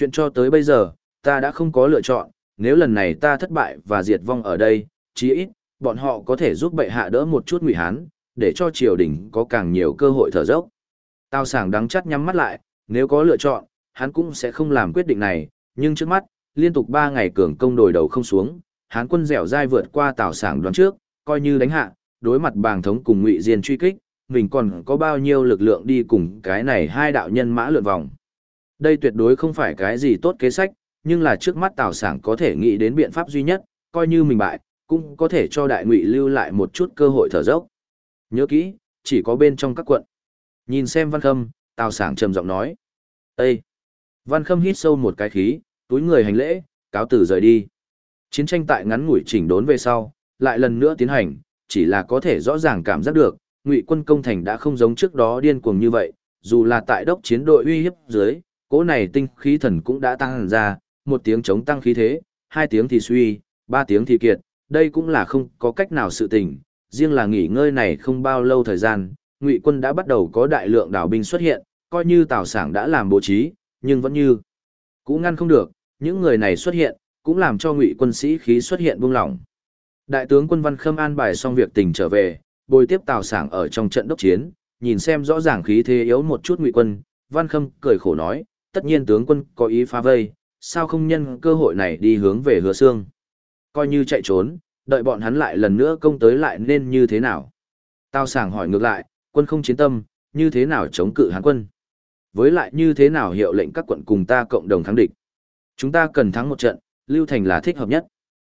Chuyện cho tới bây giờ, ta đã không có lựa chọn, nếu lần này ta thất bại và diệt vong ở đây, chí ít, bọn họ có thể giúp bệ hạ đỡ một chút ngụy hán, để cho triều đình có càng nhiều cơ hội thở dốc. Tào sảng đắng chắt nhắm mắt lại, nếu có lựa chọn, hắn cũng sẽ không làm quyết định này, nhưng trước mắt, liên tục 3 ngày cường công đồi đầu không xuống, hán quân dẻo dai vượt qua Tào sảng đoán trước, coi như đánh hạ, đối mặt bàng thống cùng ngụy diên truy kích, mình còn có bao nhiêu lực lượng đi cùng cái này hai đạo nhân mã lượn vòng. Đây tuyệt đối không phải cái gì tốt kế sách, nhưng là trước mắt Tào Sảng có thể nghĩ đến biện pháp duy nhất, coi như mình bại, cũng có thể cho đại ngụy lưu lại một chút cơ hội thở dốc. Nhớ kỹ, chỉ có bên trong các quận. Nhìn xem Văn Khâm, Tào Sảng trầm giọng nói. Ê! Văn Khâm hít sâu một cái khí, túi người hành lễ, cáo tử rời đi. Chiến tranh tại ngắn ngủi chỉnh đốn về sau, lại lần nữa tiến hành, chỉ là có thể rõ ràng cảm giác được, ngụy quân công thành đã không giống trước đó điên cuồng như vậy, dù là tại đốc chiến đội uy hiếp dưới, cỗ này tinh khí thần cũng đã tăng ra, một tiếng chống tăng khí thế, hai tiếng thì suy, ba tiếng thì kiệt, đây cũng là không có cách nào sự tình, riêng là nghỉ ngơi này không bao lâu thời gian, ngụy quân đã bắt đầu có đại lượng đảo binh xuất hiện, coi như Tào Sảng đã làm bố trí, nhưng vẫn như cũng ngăn không được, những người này xuất hiện, cũng làm cho ngụy quân sĩ khí xuất hiện buông lỏng. Đại tướng quân Văn Khâm an bài xong việc tình trở về, bồi tiếp Tào Sảng ở trong trận đốc chiến, nhìn xem rõ ràng khí thế yếu một chút ngụy quân, Văn Khâm cười khổ nói, tất nhiên tướng quân có ý phá vây, sao không nhân cơ hội này đi hướng về hứa xương. Coi như chạy trốn, đợi bọn hắn lại lần nữa công tới lại nên như thế nào. Tào Sảng hỏi ngược lại, quân không chiến tâm, như thế nào chống cự hán quân? Với lại như thế nào hiệu lệnh các quận cùng ta cộng đồng thắng địch? Chúng ta cần thắng một trận, Lưu Thành là thích hợp nhất.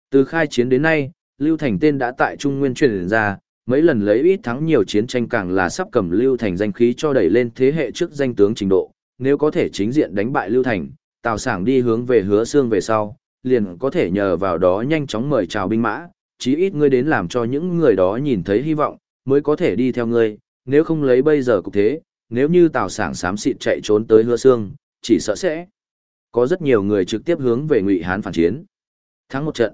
Từ khai chiến đến nay, Lưu Thành tên đã tại Trung Nguyên truyền ra, mấy lần lấy ít thắng nhiều chiến tranh càng là sắp cầm Lưu Thành danh khí cho đẩy lên thế hệ trước danh tướng trình độ, nếu có thể chính diện đánh bại Lưu Thành, Tào Sảng đi hướng về hứa xương về sau, liền có thể nhờ vào đó nhanh chóng mời chào binh mã, chí ít ngươi đến làm cho những người đó nhìn thấy hy vọng, mới có thể đi theo ngươi, nếu không lấy bây giờ cục thế, nếu như Tào Sảng xám xịt chạy trốn tới hứa xương, chỉ sợ sẽ có rất nhiều người trực tiếp hướng về Ngụy Hán phản chiến. Thắng một trận.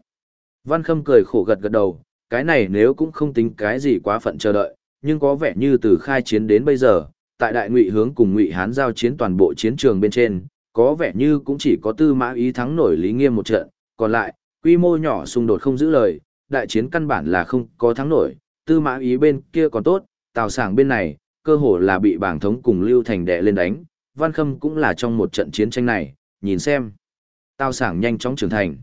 Văn Khâm cười khổ gật gật đầu, cái này nếu cũng không tính cái gì quá phận chờ đợi, nhưng có vẻ như từ khai chiến đến bây giờ, tại đại ngụy hướng cùng ngụy hán giao chiến toàn bộ chiến trường bên trên, có vẻ như cũng chỉ có tư mã ý thắng nổi lý nghiêm một trận, còn lại, quy mô nhỏ xung đột không giữ lời, đại chiến căn bản là không có thắng nổi, tư mã ý bên kia còn tốt, tào sảng bên này, cơ hồ là bị bảng thống cùng lưu thành đệ lên đánh, văn khâm cũng là trong một trận chiến tranh này, nhìn xem. Tào sảng nhanh chóng trưởng thành.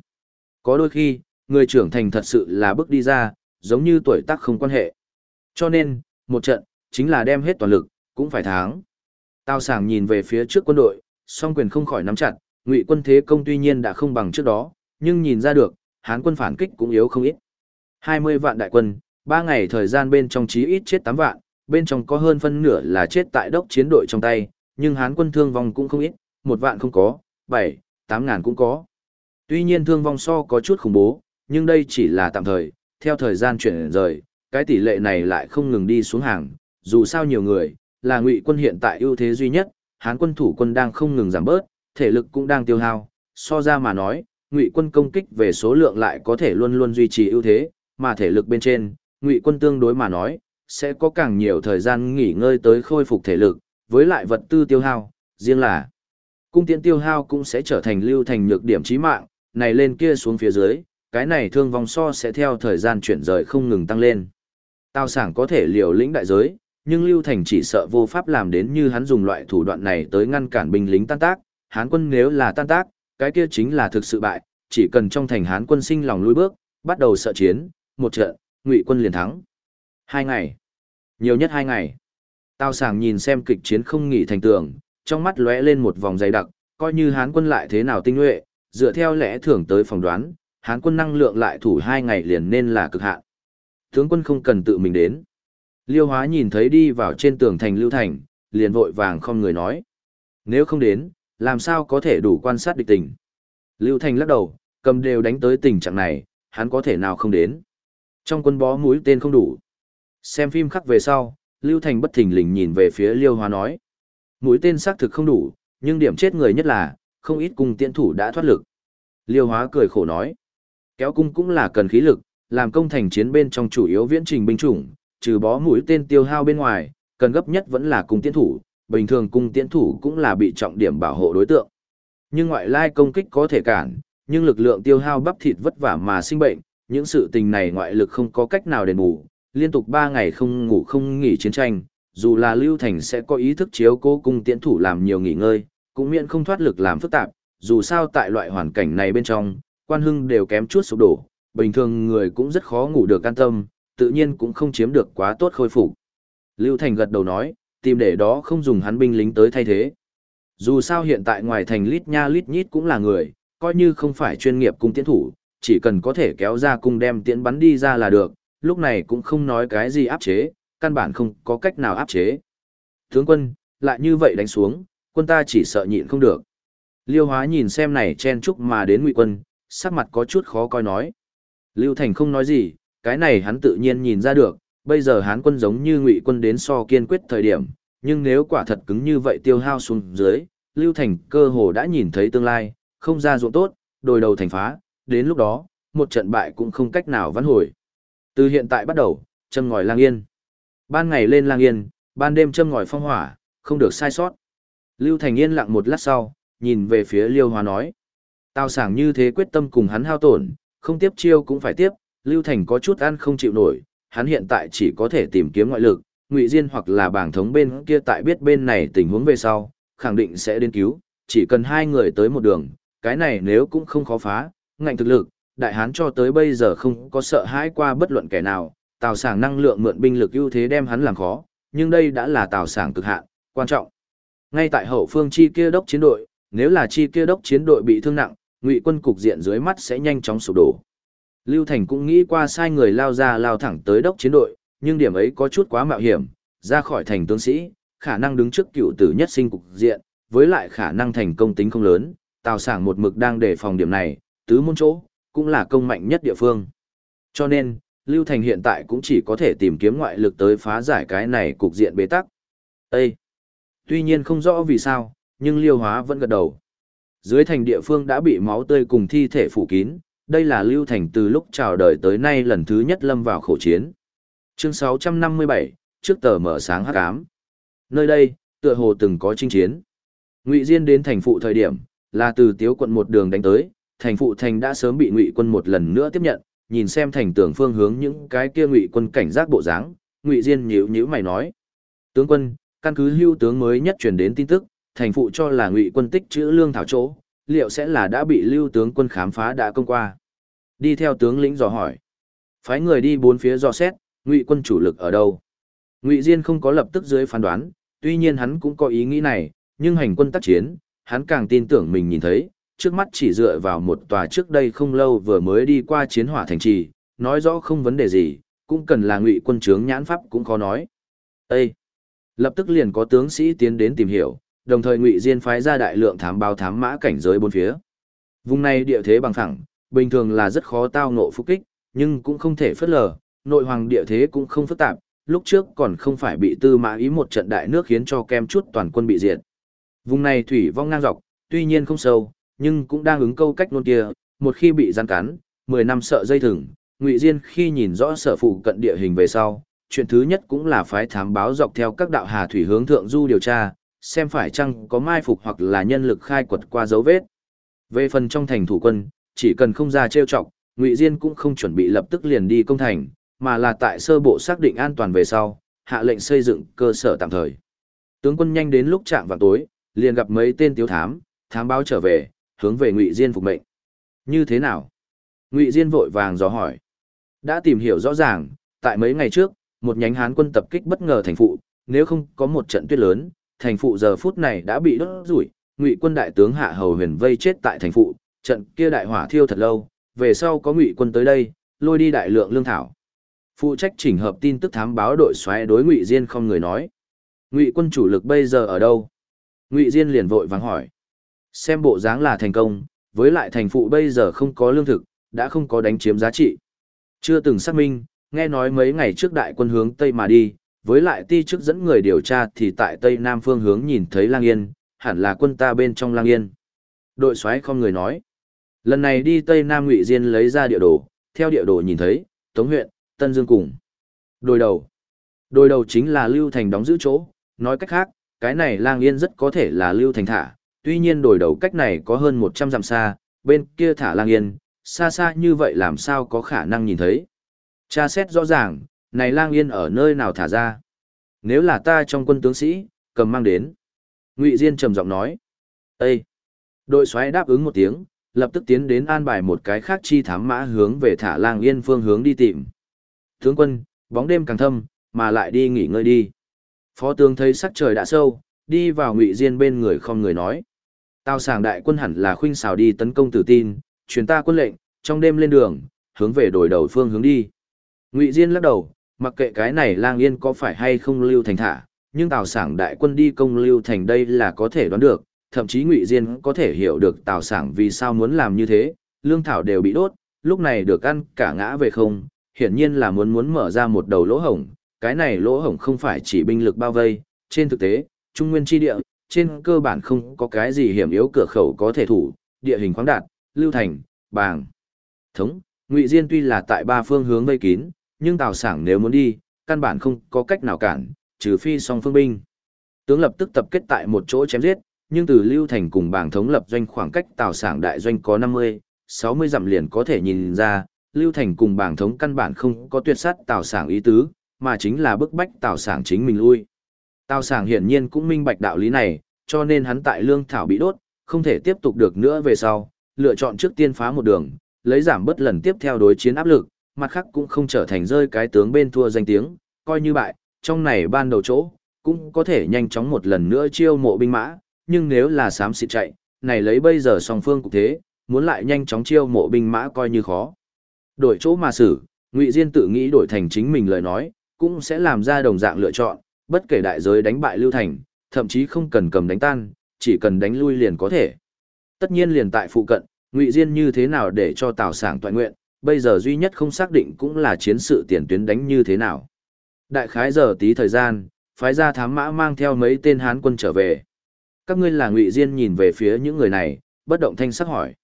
Có đôi khi, người trưởng thành thật sự là bước đi ra, giống như tuổi tác không quan hệ. Cho nên, một trận, chính là đem hết toàn lực, cũng phải tháng. Tào sảng nhìn về phía trước quân đội, song quyền không khỏi nắm chặt, ngụy quân thế công tuy nhiên đã không bằng trước đó, nhưng nhìn ra được, hán quân phản kích cũng yếu không ít. 20 vạn đại quân, 3 ngày thời gian bên trong chí ít chết 8 vạn, bên trong có hơn phân nửa là chết tại đốc chiến đội trong tay, nhưng hán quân thương vong cũng không ít, một vạn không có, 7, 8 ngàn cũng có. Tuy nhiên thương vong so có chút khủng bố, nhưng đây chỉ là tạm thời, theo thời gian chuyển rời, cái tỷ lệ này lại không ngừng đi xuống hàng, dù sao nhiều người, là ngụy quân hiện tại ưu thế duy nhất, hán quân thủ quân đang không ngừng giảm bớt, thể lực cũng đang tiêu hao, so ra mà nói, ngụy quân công kích về số lượng lại có thể luôn luôn duy trì ưu thế, mà thể lực bên trên, ngụy quân tương đối mà nói, sẽ có càng nhiều thời gian nghỉ ngơi tới khôi phục thể lực, với lại vật tư tiêu hao, riêng là cung tiễn tiêu hao cũng sẽ trở thành lưu thành nhược điểm chí mạng, này lên kia xuống phía dưới, cái này thương vong so sẽ theo thời gian chuyển rời không ngừng tăng lên. Tào sảng có thể liều lĩnh đại giới, nhưng Lưu Thành chỉ sợ vô pháp làm đến như hắn dùng loại thủ đoạn này tới ngăn cản binh lính tan tác, Hán quân nếu là tan tác, cái kia chính là thực sự bại, chỉ cần trong thành Hán quân sinh lòng lùi bước, bắt đầu sợ chiến, một trận, Ngụy quân liền thắng. Hai ngày, nhiều nhất hai ngày. tao sàng nhìn xem kịch chiến không nghỉ thành tường, trong mắt lóe lên một vòng dày đặc, coi như Hán quân lại thế nào tinh nhuệ, dựa theo lẽ thường tới phỏng đoán, Hán quân năng lượng lại thủ hai ngày liền nên là cực hạn. Tướng quân không cần tự mình đến. Liêu hóa nhìn thấy đi vào trên tường thành Lưu Thành, liền vội vàng không người nói. Nếu không đến, làm sao có thể đủ quan sát địch tình. Lưu Thành lắc đầu, cầm đều đánh tới tình trạng này, hắn có thể nào không đến. Trong quân bó mũi tên không đủ. Xem phim khắc về sau, Lưu Thành bất thình lình nhìn về phía Liêu Hóa nói. Mũi tên xác thực không đủ, nhưng điểm chết người nhất là, không ít cung tiễn thủ đã thoát lực. Liêu Hóa cười khổ nói. Kéo cung cũng là cần khí lực, làm công thành chiến bên trong chủ yếu viễn trình binh chủng, trừ bó mũi tên tiêu hao bên ngoài, cần gấp nhất vẫn là cung tiễn thủ, bình thường cung tiễn thủ cũng là bị trọng điểm bảo hộ đối tượng. Nhưng ngoại lai công kích có thể cản, nhưng lực lượng tiêu hao bắp thịt vất vả mà sinh bệnh, những sự tình này ngoại lực không có cách nào đền bù, liên tục 3 ngày không ngủ không nghỉ chiến tranh, dù là Lưu Thành sẽ có ý thức chiếu cố cung tiễn thủ làm nhiều nghỉ ngơi, cũng miễn không thoát lực làm phức tạp, dù sao tại loại hoàn cảnh này bên trong, quan hưng đều kém chút sụp đổ, bình thường người cũng rất khó ngủ được an tâm, tự nhiên cũng không chiếm được quá tốt khôi phục. Lưu Thành gật đầu nói, tìm để đó không dùng hắn binh lính tới thay thế. Dù sao hiện tại ngoài thành lít nha lít nhít cũng là người, coi như không phải chuyên nghiệp cung tiễn thủ, chỉ cần có thể kéo ra cung đem tiễn bắn đi ra là được, lúc này cũng không nói cái gì áp chế, căn bản không có cách nào áp chế. Tướng quân, lại như vậy đánh xuống, quân ta chỉ sợ nhịn không được. Liêu hóa nhìn xem này chen chúc mà đến ngụy quân, sắc mặt có chút khó coi nói. Lưu Thành không nói gì, cái này hắn tự nhiên nhìn ra được, bây giờ hán quân giống như ngụy quân đến so kiên quyết thời điểm, nhưng nếu quả thật cứng như vậy tiêu hao xuống dưới, Lưu Thành cơ hồ đã nhìn thấy tương lai, không ra ruộng tốt, đồi đầu thành phá, đến lúc đó, một trận bại cũng không cách nào vãn hồi. Từ hiện tại bắt đầu, châm ngòi lang yên. Ban ngày lên lang yên, ban đêm châm ngòi phong hỏa, không được sai sót. Lưu Thành yên lặng một lát sau, nhìn về phía Liêu hoa nói. Tào sảng như thế quyết tâm cùng hắn hao tổn, không tiếp chiêu cũng phải tiếp, Lưu Thành có chút ăn không chịu nổi, hắn hiện tại chỉ có thể tìm kiếm ngoại lực, Ngụy Diên hoặc là bảng thống bên kia tại biết bên này tình huống về sau, khẳng định sẽ đến cứu, chỉ cần hai người tới một đường, cái này nếu cũng không khó phá, ngạnh thực lực, đại hán cho tới bây giờ không có sợ hãi qua bất luận kẻ nào, tào sảng năng lượng mượn binh lực ưu thế đem hắn làm khó, nhưng đây đã là tào sảng cực hạn, quan trọng. Ngay tại hậu phương chi kia đốc chiến đội, nếu là chi kia đốc chiến đội bị thương nặng, ngụy quân cục diện dưới mắt sẽ nhanh chóng sụp đổ. Lưu Thành cũng nghĩ qua sai người lao ra lao thẳng tới đốc chiến đội, nhưng điểm ấy có chút quá mạo hiểm, ra khỏi thành tướng sĩ, khả năng đứng trước cựu tử nhất sinh cục diện, với lại khả năng thành công tính không lớn, Tào Sảng một mực đang đề phòng điểm này, tứ môn chỗ, cũng là công mạnh nhất địa phương. Cho nên, Lưu Thành hiện tại cũng chỉ có thể tìm kiếm ngoại lực tới phá giải cái này cục diện bế tắc. Ê! Tuy nhiên không rõ vì sao, nhưng Liêu Hóa vẫn gật đầu. Dưới thành địa phương đã bị máu tươi cùng thi thể phủ kín, đây là Lưu Thành từ lúc chào đời tới nay lần thứ nhất lâm vào khổ chiến. Chương 657, trước tờ mở sáng hắc ám. Nơi đây, tựa hồ từng có chinh chiến. Ngụy Diên đến thành phụ thời điểm, là từ Tiếu quận một đường đánh tới, thành phụ thành đã sớm bị Ngụy quân một lần nữa tiếp nhận, nhìn xem thành tưởng phương hướng những cái kia Ngụy quân cảnh giác bộ dáng, Ngụy Diên nhíu nhíu mày nói: "Tướng quân, căn cứ hưu tướng mới nhất truyền đến tin tức, thành phụ cho là Ngụy quân tích trữ lương thảo chỗ, liệu sẽ là đã bị lưu tướng quân khám phá đã công qua?" Đi theo tướng lĩnh dò hỏi. Phái người đi bốn phía dò xét, Ngụy quân chủ lực ở đâu? Ngụy Diên không có lập tức dưới phán đoán, tuy nhiên hắn cũng có ý nghĩ này, nhưng hành quân tác chiến, hắn càng tin tưởng mình nhìn thấy, trước mắt chỉ dựa vào một tòa trước đây không lâu vừa mới đi qua chiến hỏa thành trì, nói rõ không vấn đề gì, cũng cần là ngụy quân trướng nhãn pháp cũng khó nói. Ê! Lập tức liền có tướng sĩ tiến đến tìm hiểu, đồng thời ngụy diên phái ra đại lượng thám báo thám mã cảnh giới bốn phía. Vùng này địa thế bằng thẳng bình thường là rất khó tao ngộ phúc kích, nhưng cũng không thể phớt lờ, nội hoàng địa thế cũng không phức tạp, lúc trước còn không phải bị tư mã ý một trận đại nước khiến cho kem chút toàn quân bị diệt. Vùng này thủy vong ngang dọc, tuy nhiên không sâu, nhưng cũng đang ứng câu cách nôn kia, một khi bị gian cắn, 10 năm sợ dây thừng, Ngụy Diên khi nhìn rõ sở phụ cận địa hình về sau, chuyện thứ nhất cũng là phái thám báo dọc theo các đạo hà thủy hướng thượng du điều tra, xem phải chăng có mai phục hoặc là nhân lực khai quật qua dấu vết. Về phần trong thành thủ quân, chỉ cần không ra trêu chọc, Ngụy Diên cũng không chuẩn bị lập tức liền đi công thành, mà là tại sơ bộ xác định an toàn về sau, hạ lệnh xây dựng cơ sở tạm thời. Tướng quân nhanh đến lúc chạm vào tối, liền gặp mấy tên tiếu thám, thám báo trở về, hướng về Ngụy Diên phục mệnh. Như thế nào? Ngụy Diên vội vàng dò hỏi. Đã tìm hiểu rõ ràng, tại mấy ngày trước, một nhánh Hán quân tập kích bất ngờ thành phụ, nếu không có một trận tuyết lớn, thành phụ giờ phút này đã bị đốt rủi, Ngụy quân đại tướng Hạ Hầu Huyền vây chết tại thành phụ, trận kia đại hỏa thiêu thật lâu, về sau có Ngụy quân tới đây, lôi đi đại lượng lương thảo. Phụ trách chỉnh hợp tin tức thám báo đội xoáy đối Ngụy Diên không người nói. Ngụy quân chủ lực bây giờ ở đâu? Ngụy Diên liền vội vàng hỏi. Xem bộ dáng là thành công, với lại thành phụ bây giờ không có lương thực, đã không có đánh chiếm giá trị. Chưa từng xác minh, nghe nói mấy ngày trước đại quân hướng Tây mà đi, với lại ti trước dẫn người điều tra thì tại Tây Nam phương hướng nhìn thấy Lang Yên, hẳn là quân ta bên trong Lang Yên. Đội soái không người nói. Lần này đi Tây Nam Ngụy Diên lấy ra địa đồ, theo địa đồ nhìn thấy, Tống huyện, Tân Dương cùng. Đôi đầu. Đôi đầu chính là Lưu Thành đóng giữ chỗ, nói cách khác, cái này lang yên rất có thể là Lưu Thành thả, tuy nhiên đổi đầu cách này có hơn 100 dặm xa, bên kia thả lang yên, xa xa như vậy làm sao có khả năng nhìn thấy. tra xét rõ ràng, này lang yên ở nơi nào thả ra. Nếu là ta trong quân tướng sĩ, cầm mang đến. Ngụy Diên trầm giọng nói. Ê! Đội soái đáp ứng một tiếng, lập tức tiến đến an bài một cái khác chi thám mã hướng về thả lang yên phương hướng đi tìm. Tướng quân, bóng đêm càng thâm, mà lại đi nghỉ ngơi đi. Phó tướng thấy sắc trời đã sâu, đi vào ngụy diên bên người không người nói. Tào sảng đại quân hẳn là khuynh xào đi tấn công tử tin, truyền ta quân lệnh, trong đêm lên đường, hướng về đổi đầu phương hướng đi. Ngụy Diên lắc đầu, mặc kệ cái này lang yên có phải hay không lưu thành thả, nhưng Tào sảng đại quân đi công lưu thành đây là có thể đoán được, thậm chí Ngụy Diên có thể hiểu được Tào sảng vì sao muốn làm như thế, lương thảo đều bị đốt, lúc này được ăn cả ngã về không, hiển nhiên là muốn muốn mở ra một đầu lỗ hổng, cái này lỗ hổng không phải chỉ binh lực bao vây, trên thực tế, trung nguyên tri địa, trên cơ bản không có cái gì hiểm yếu cửa khẩu có thể thủ, địa hình khoáng đạt, lưu thành, bàng. Thống, Ngụy Diên tuy là tại ba phương hướng vây kín, nhưng Tào Sảng nếu muốn đi, căn bản không có cách nào cản, trừ phi song phương binh. Tướng lập tức tập kết tại một chỗ chém giết, nhưng từ Lưu Thành cùng bảng thống lập doanh khoảng cách Tào Sảng đại doanh có 50, 60 dặm liền có thể nhìn ra, Lưu Thành cùng bảng thống căn bản không có tuyệt sát Tào Sảng ý tứ, mà chính là bức bách Tào Sảng chính mình lui. Tào Sảng hiển nhiên cũng minh bạch đạo lý này, cho nên hắn tại lương thảo bị đốt, không thể tiếp tục được nữa về sau, lựa chọn trước tiên phá một đường, lấy giảm bớt lần tiếp theo đối chiến áp lực, mặt khác cũng không trở thành rơi cái tướng bên thua danh tiếng, coi như bại, trong này ban đầu chỗ, cũng có thể nhanh chóng một lần nữa chiêu mộ binh mã, nhưng nếu là sám xịt chạy, này lấy bây giờ song phương cục thế, muốn lại nhanh chóng chiêu mộ binh mã coi như khó. Đổi chỗ mà xử, Ngụy Diên tự nghĩ đổi thành chính mình lời nói, cũng sẽ làm ra đồng dạng lựa chọn, bất kể đại giới đánh bại Lưu Thành, thậm chí không cần cầm đánh tan, chỉ cần đánh lui liền có thể. Tất nhiên liền tại phụ cận, Ngụy Diên như thế nào để cho Tào Sảng toàn nguyện, bây giờ duy nhất không xác định cũng là chiến sự tiền tuyến đánh như thế nào. Đại khái giờ tí thời gian, phái ra thám mã mang theo mấy tên Hán quân trở về. Các ngươi là Ngụy Diên nhìn về phía những người này, bất động thanh sắc hỏi.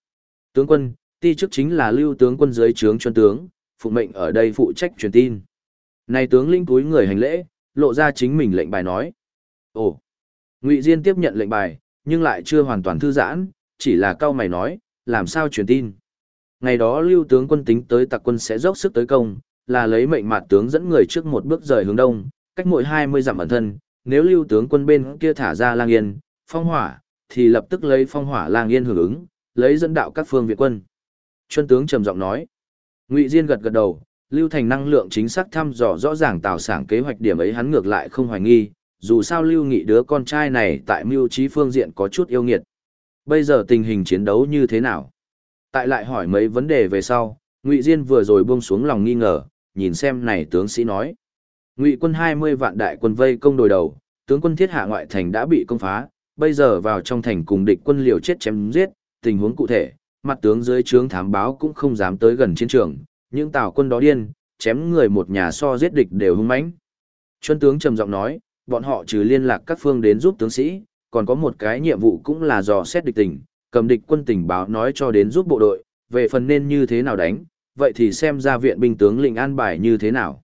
Tướng quân, ti chức chính là lưu tướng quân dưới trướng chuân tướng, phụ mệnh ở đây phụ trách truyền tin. Này tướng linh túi người hành lễ, lộ ra chính mình lệnh bài nói. Ồ, Ngụy Diên tiếp nhận lệnh bài, nhưng lại chưa hoàn toàn thư giãn, chỉ là cao mày nói, làm sao truyền tin. Ngày đó lưu tướng quân tính tới tặc quân sẽ dốc sức tới công, là lấy mệnh mặt tướng dẫn người trước một bước rời hướng đông, cách mỗi 20 dặm ẩn thân, nếu lưu tướng quân bên kia thả ra lang yên, phong hỏa, thì lập tức lấy phong hỏa lang yên hưởng ứng, lấy dẫn đạo các phương viện quân. Chuân tướng trầm giọng nói. Ngụy Diên gật gật đầu, lưu thành năng lượng chính xác thăm dò rõ ràng tạo sảng kế hoạch điểm ấy hắn ngược lại không hoài nghi, dù sao lưu nghị đứa con trai này tại mưu trí phương diện có chút yêu nghiệt. Bây giờ tình hình chiến đấu như thế nào? Tại lại hỏi mấy vấn đề về sau, Ngụy Diên vừa rồi buông xuống lòng nghi ngờ, nhìn xem này tướng sĩ nói. Ngụy quân 20 vạn đại quân vây công đồi đầu, tướng quân thiết hạ ngoại thành đã bị công phá, bây giờ vào trong thành cùng địch quân liều chết chém giết, tình huống cụ thể, mặt tướng dưới trướng thám báo cũng không dám tới gần chiến trường, những tào quân đó điên, chém người một nhà so giết địch đều hung mãnh. Chuân tướng trầm giọng nói, bọn họ trừ liên lạc các phương đến giúp tướng sĩ, còn có một cái nhiệm vụ cũng là dò xét địch tình, cầm địch quân tình báo nói cho đến giúp bộ đội, về phần nên như thế nào đánh, vậy thì xem ra viện binh tướng lĩnh an bài như thế nào.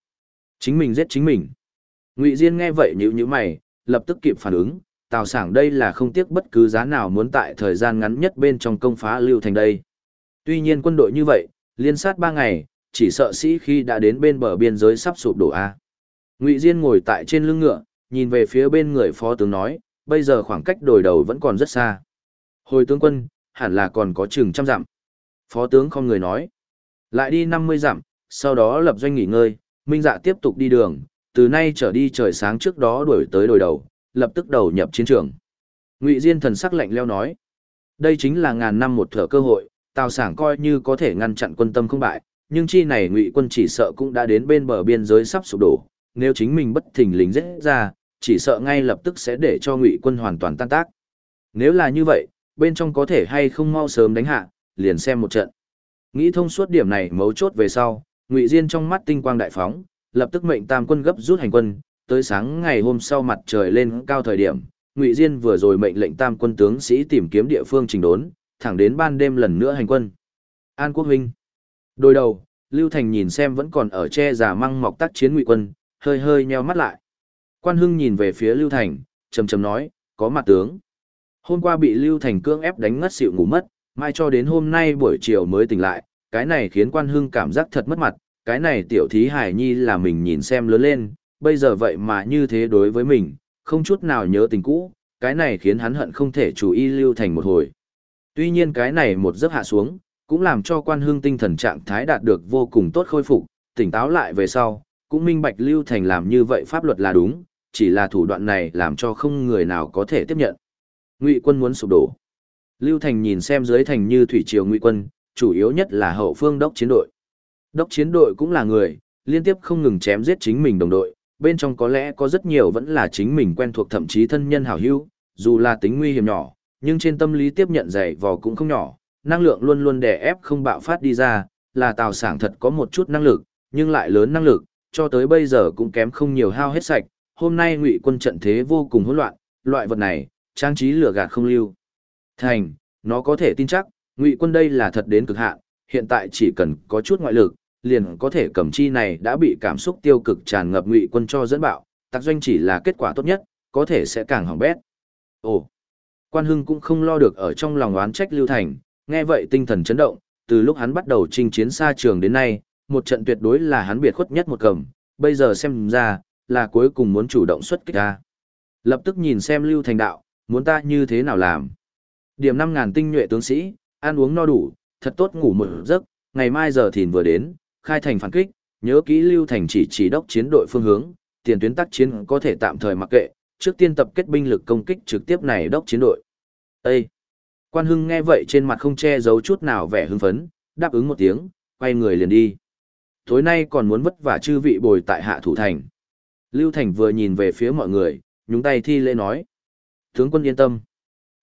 Chính mình giết chính mình. Ngụy Diên nghe vậy nhíu nhíu mày, lập tức kịp phản ứng, Tào Sảng đây là không tiếc bất cứ giá nào muốn tại thời gian ngắn nhất bên trong công phá Lưu Thành đây. Tuy nhiên quân đội như vậy, liên sát ba ngày, chỉ sợ sĩ khi đã đến bên bờ biên giới sắp sụp đổ a. Ngụy Diên ngồi tại trên lưng ngựa, nhìn về phía bên người phó tướng nói, bây giờ khoảng cách đổi đầu vẫn còn rất xa. Hồi tướng quân, hẳn là còn có chừng trăm dặm. Phó tướng không người nói. Lại đi 50 dặm, sau đó lập doanh nghỉ ngơi, Minh Dạ tiếp tục đi đường, từ nay trở đi trời sáng trước đó đuổi tới đồi đầu, lập tức đầu nhập chiến trường. Ngụy Diên thần sắc lạnh leo nói, đây chính là ngàn năm một thở cơ hội, Tào Sảng coi như có thể ngăn chặn quân tâm không bại, nhưng chi này Ngụy quân chỉ sợ cũng đã đến bên bờ biên giới sắp sụp đổ, nếu chính mình bất thình lình dễ ra, chỉ sợ ngay lập tức sẽ để cho Ngụy quân hoàn toàn tan tác. Nếu là như vậy, bên trong có thể hay không mau sớm đánh hạ, liền xem một trận. Nghĩ thông suốt điểm này mấu chốt về sau, Ngụy Diên trong mắt tinh quang đại phóng, lập tức mệnh tam quân gấp rút hành quân, tới sáng ngày hôm sau mặt trời lên cao thời điểm, Ngụy Diên vừa rồi mệnh lệnh tam quân tướng sĩ tìm kiếm địa phương trình đốn, thẳng đến ban đêm lần nữa hành quân. An Quốc huynh. Đôi đầu, Lưu Thành nhìn xem vẫn còn ở che giả măng mọc tác chiến Ngụy quân, hơi hơi nheo mắt lại. Quan Hưng nhìn về phía Lưu Thành, trầm trầm nói, có mặt tướng. Hôm qua bị Lưu Thành cưỡng ép đánh ngất xỉu ngủ mất, mai cho đến hôm nay buổi chiều mới tỉnh lại, cái này khiến quan hưng cảm giác thật mất mặt, cái này tiểu thí hải nhi là mình nhìn xem lớn lên, bây giờ vậy mà như thế đối với mình, không chút nào nhớ tình cũ, cái này khiến hắn hận không thể chú ý Lưu Thành một hồi. Tuy nhiên cái này một giấc hạ xuống, cũng làm cho quan hưng tinh thần trạng thái đạt được vô cùng tốt khôi phục, tỉnh táo lại về sau, cũng minh bạch Lưu Thành làm như vậy pháp luật là đúng, chỉ là thủ đoạn này làm cho không người nào có thể tiếp nhận. Ngụy quân muốn sụp đổ. Lưu Thành nhìn xem dưới thành như thủy triều Ngụy quân, chủ yếu nhất là hậu phương đốc chiến đội. Đốc chiến đội cũng là người, liên tiếp không ngừng chém giết chính mình đồng đội, bên trong có lẽ có rất nhiều vẫn là chính mình quen thuộc thậm chí thân nhân hảo hữu, dù là tính nguy hiểm nhỏ, nhưng trên tâm lý tiếp nhận dày vò cũng không nhỏ, năng lượng luôn luôn đè ép không bạo phát đi ra, là tào sảng thật có một chút năng lực, nhưng lại lớn năng lực, cho tới bây giờ cũng kém không nhiều hao hết sạch, hôm nay ngụy quân trận thế vô cùng hỗn loạn, loại vật này, trang trí lửa gạt không lưu. Thành, nó có thể tin chắc, ngụy quân đây là thật đến cực hạn, hiện tại chỉ cần có chút ngoại lực, liền có thể cầm chi này đã bị cảm xúc tiêu cực tràn ngập ngụy quân cho dẫn bạo, tác doanh chỉ là kết quả tốt nhất, có thể sẽ càng hỏng bét. Ồ, quan hưng cũng không lo được ở trong lòng oán trách Lưu Thành, nghe vậy tinh thần chấn động, từ lúc hắn bắt đầu chinh chiến xa trường đến nay, một trận tuyệt đối là hắn biệt khuất nhất một cầm, bây giờ xem ra, là cuối cùng muốn chủ động xuất kích ra. Lập tức nhìn xem Lưu Thành đạo, muốn ta như thế nào làm. Điểm 5.000 tinh nhuệ tướng sĩ, ăn uống no đủ, thật tốt ngủ một giấc, ngày mai giờ thìn vừa đến, khai thành phản kích, nhớ kỹ Lưu Thành chỉ chỉ đốc chiến đội phương hướng, tiền tuyến tác chiến có thể tạm thời mặc kệ, trước tiên tập kết binh lực công kích trực tiếp này đốc chiến đội. Ê! Quan Hưng nghe vậy trên mặt không che giấu chút nào vẻ hưng phấn, đáp ứng một tiếng, quay người liền đi. Tối nay còn muốn vất vả chư vị bồi tại hạ thủ thành. Lưu Thành vừa nhìn về phía mọi người, nhúng tay thi lễ nói. Tướng quân yên tâm.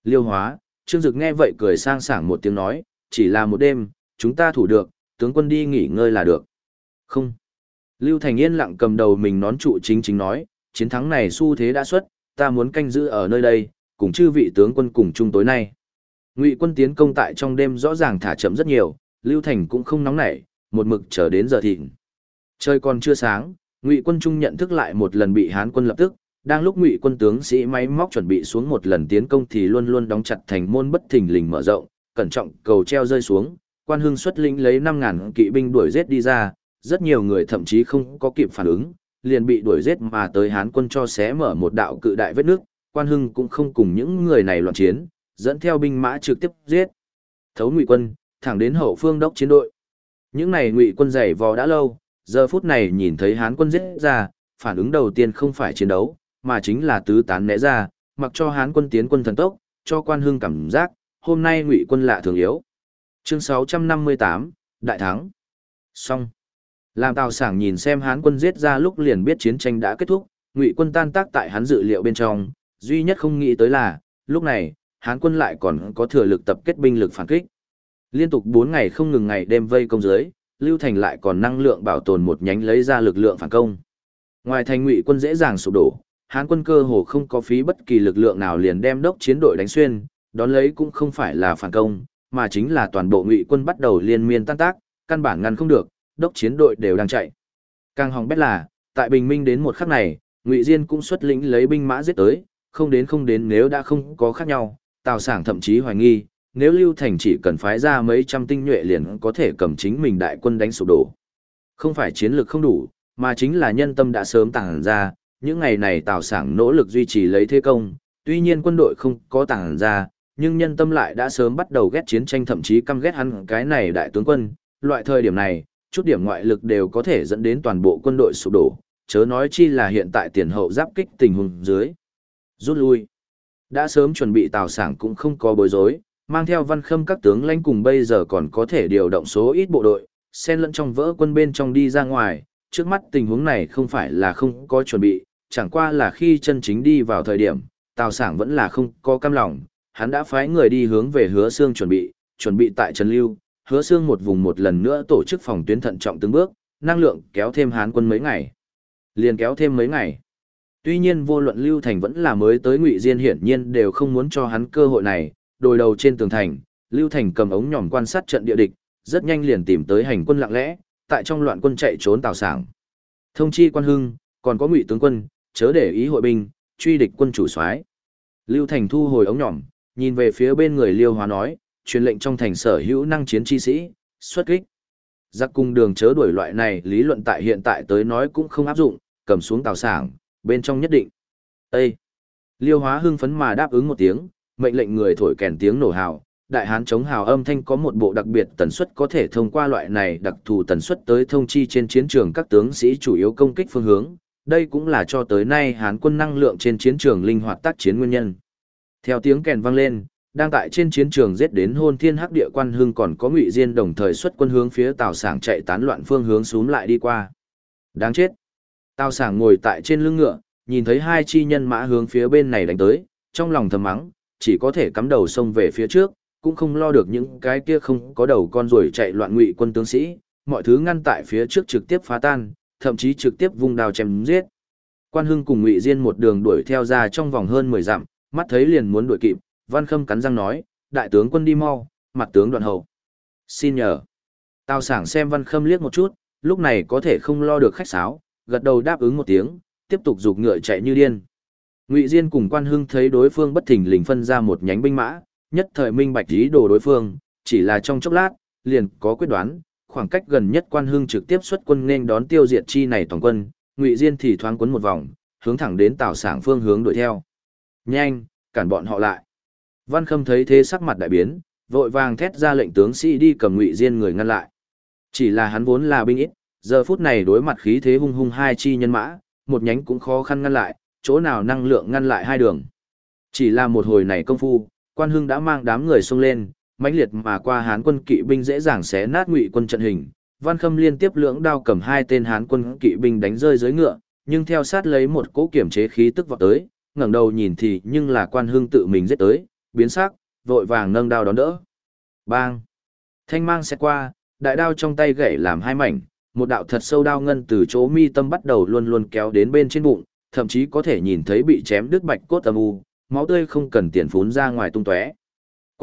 Liêu hóa, Trương Dực nghe vậy cười sang sảng một tiếng nói, chỉ là một đêm, chúng ta thủ được, tướng quân đi nghỉ ngơi là được. Không. Lưu Thành yên lặng cầm đầu mình nón trụ chính chính nói, chiến thắng này xu thế đã xuất, ta muốn canh giữ ở nơi đây, cùng chư vị tướng quân cùng chung tối nay. Ngụy quân tiến công tại trong đêm rõ ràng thả chậm rất nhiều, Lưu Thành cũng không nóng nảy, một mực chờ đến giờ thịnh. Trời còn chưa sáng, Ngụy quân trung nhận thức lại một lần bị Hán quân lập tức, đang lúc Ngụy quân tướng sĩ máy móc chuẩn bị xuống một lần tiến công thì luôn luôn đóng chặt thành môn bất thình lình mở rộng, cẩn trọng cầu treo rơi xuống, quan hưng xuất lĩnh lấy năm ngàn kỵ binh đuổi giết đi ra, rất nhiều người thậm chí không có kịp phản ứng, liền bị đuổi giết mà tới Hán quân cho xé mở một đạo cự đại vết nước, quan hưng cũng không cùng những người này loạn chiến, dẫn theo binh mã trực tiếp giết. Thấu Ngụy quân, thẳng đến hậu phương đốc chiến đội. Những này Ngụy quân dày vò đã lâu, giờ phút này nhìn thấy Hán quân giết ra, phản ứng đầu tiên không phải chiến đấu, mà chính là tứ tán né ra, mặc cho Hán quân tiến quân thần tốc, cho quan hưng cảm giác, hôm nay Ngụy quân lạ thường yếu. Chương 658, Đại thắng. Xong. Làm Tào Sảng nhìn xem Hán quân giết ra lúc liền biết chiến tranh đã kết thúc, Ngụy quân tan tác tại hắn dự liệu bên trong, duy nhất không nghĩ tới là, lúc này, Hán quân lại còn có thừa lực tập kết binh lực phản kích. Liên tục 4 ngày không ngừng ngày đêm vây công dưới, Lưu Thành lại còn năng lượng bảo tồn một nhánh lấy ra lực lượng phản công. Ngoài thành Ngụy quân dễ dàng sụp đổ, Hán quân cơ hồ không có phí bất kỳ lực lượng nào liền đem đốc chiến đội đánh xuyên, đón lấy cũng không phải là phản công, mà chính là toàn bộ Ngụy quân bắt đầu liên miên tan tác, căn bản ngăn không được, đốc chiến đội đều đang chạy. Càng hỏng bét là, tại bình minh đến một khắc này, Ngụy Diên cũng xuất lĩnh lấy binh mã giết tới, không đến không đến nếu đã không có khác nhau, Tào Sảng thậm chí hoài nghi, nếu Lưu Thành chỉ cần phái ra mấy trăm tinh nhuệ liền có thể cầm chính mình đại quân đánh sụp đổ. Không phải chiến lược không đủ, mà chính là nhân tâm đã sớm tàng ra, những ngày này Tào Sảng nỗ lực duy trì lấy thế công, tuy nhiên quân đội không có tàng ra, nhưng nhân tâm lại đã sớm bắt đầu ghét chiến tranh thậm chí căm ghét hắn cái này đại tướng quân, loại thời điểm này, chút điểm ngoại lực đều có thể dẫn đến toàn bộ quân đội sụp đổ, chớ nói chi là hiện tại tiền hậu giáp kích tình huống dưới. Rút lui. Đã sớm chuẩn bị tào sảng cũng không có bối rối, mang theo văn khâm các tướng lãnh cùng bây giờ còn có thể điều động số ít bộ đội, xen lẫn trong vỡ quân bên trong đi ra ngoài, trước mắt tình huống này không phải là không có chuẩn bị, chẳng qua là khi chân chính đi vào thời điểm, tào sảng vẫn là không có cam lòng, hắn đã phái người đi hướng về hứa xương chuẩn bị, chuẩn bị tại Trần Lưu, hứa xương một vùng một lần nữa tổ chức phòng tuyến thận trọng từng bước, năng lượng kéo thêm hán quân mấy ngày. Liền kéo thêm mấy ngày. Tuy nhiên vô luận Lưu Thành vẫn là mới tới Ngụy Diên hiển nhiên đều không muốn cho hắn cơ hội này, đồi đầu trên tường thành, Lưu Thành cầm ống nhòm quan sát trận địa địch, rất nhanh liền tìm tới hành quân lặng lẽ, tại trong loạn quân chạy trốn tào sảng. Thông chi quan hưng, còn có Ngụy tướng quân, chớ để ý hội binh, truy địch quân chủ soái. Lưu Thành thu hồi ống nhỏm, nhìn về phía bên người Liêu Hóa nói, truyền lệnh trong thành sở hữu năng chiến chi sĩ, xuất kích. Giặc cung đường chớ đuổi loại này lý luận tại hiện tại tới nói cũng không áp dụng, cầm xuống tàu sảng, bên trong nhất định. Ê! Liêu Hóa hưng phấn mà đáp ứng một tiếng, mệnh lệnh người thổi kèn tiếng nổ hào, đại hán chống hào âm thanh có một bộ đặc biệt tần suất có thể thông qua loại này đặc thù tần suất tới thông chi trên chiến trường các tướng sĩ chủ yếu công kích phương hướng, đây cũng là cho tới nay hán quân năng lượng trên chiến trường linh hoạt tác chiến nguyên nhân. Theo tiếng kèn vang lên, đang tại trên chiến trường giết đến hôn thiên hắc địa quan hưng còn có ngụy diên đồng thời xuất quân hướng phía tào sảng chạy tán loạn phương hướng xuống lại đi qua. Đáng chết! Tào sảng ngồi tại trên lưng ngựa, nhìn thấy hai chi nhân mã hướng phía bên này đánh tới, trong lòng thầm mắng, chỉ có thể cắm đầu sông về phía trước, cũng không lo được những cái kia không có đầu con rồi chạy loạn ngụy quân tướng sĩ, mọi thứ ngăn tại phía trước trực tiếp phá tan, thậm chí trực tiếp vung đao chém giết. Quan Hưng cùng Ngụy Diên một đường đuổi theo ra trong vòng hơn 10 dặm, mắt thấy liền muốn đuổi kịp, Văn Khâm cắn răng nói, đại tướng quân đi mau, mặt tướng đoạn hậu. Xin nhờ. Tào sảng xem Văn Khâm liếc một chút, lúc này có thể không lo được khách sáo, gật đầu đáp ứng một tiếng, tiếp tục dục ngựa chạy như điên. Ngụy Diên cùng Quan Hưng thấy đối phương bất thình lình phân ra một nhánh binh mã, nhất thời minh bạch ý đồ đối phương, chỉ là trong chốc lát, liền có quyết đoán, khoảng cách gần nhất Quan Hưng trực tiếp xuất quân nên đón tiêu diệt chi này toàn quân, Ngụy Diên thì thoáng quấn một vòng, hướng thẳng đến Tào Sảng phương hướng đuổi theo. Nhanh, cản bọn họ lại. Văn Khâm thấy thế sắc mặt đại biến, vội vàng thét ra lệnh tướng sĩ đi cầm Ngụy Diên người ngăn lại. Chỉ là hắn vốn là binh ít, giờ phút này đối mặt khí thế hung hung hai chi nhân mã, một nhánh cũng khó khăn ngăn lại, chỗ nào năng lượng ngăn lại hai đường. Chỉ là một hồi này công phu, quan hưng đã mang đám người xông lên, mãnh liệt mà qua hán quân kỵ binh dễ dàng xé nát ngụy quân trận hình. Văn Khâm liên tiếp lưỡng đao cầm hai tên hán quân kỵ binh đánh rơi dưới ngựa, nhưng theo sát lấy một cỗ kiểm chế khí tức vọt tới, ngẩng đầu nhìn thì nhưng là quan hưng tự mình giết tới, biến sắc, vội vàng nâng đao đón đỡ. Bang! Thanh mang xe qua, đại đao trong tay gãy làm hai mảnh, một đạo thật sâu đao ngân từ chỗ mi tâm bắt đầu luôn luôn kéo đến bên trên bụng, thậm chí có thể nhìn thấy bị chém đứt bạch cốt âm u, máu tươi không cần tiền phún ra ngoài tung tóe.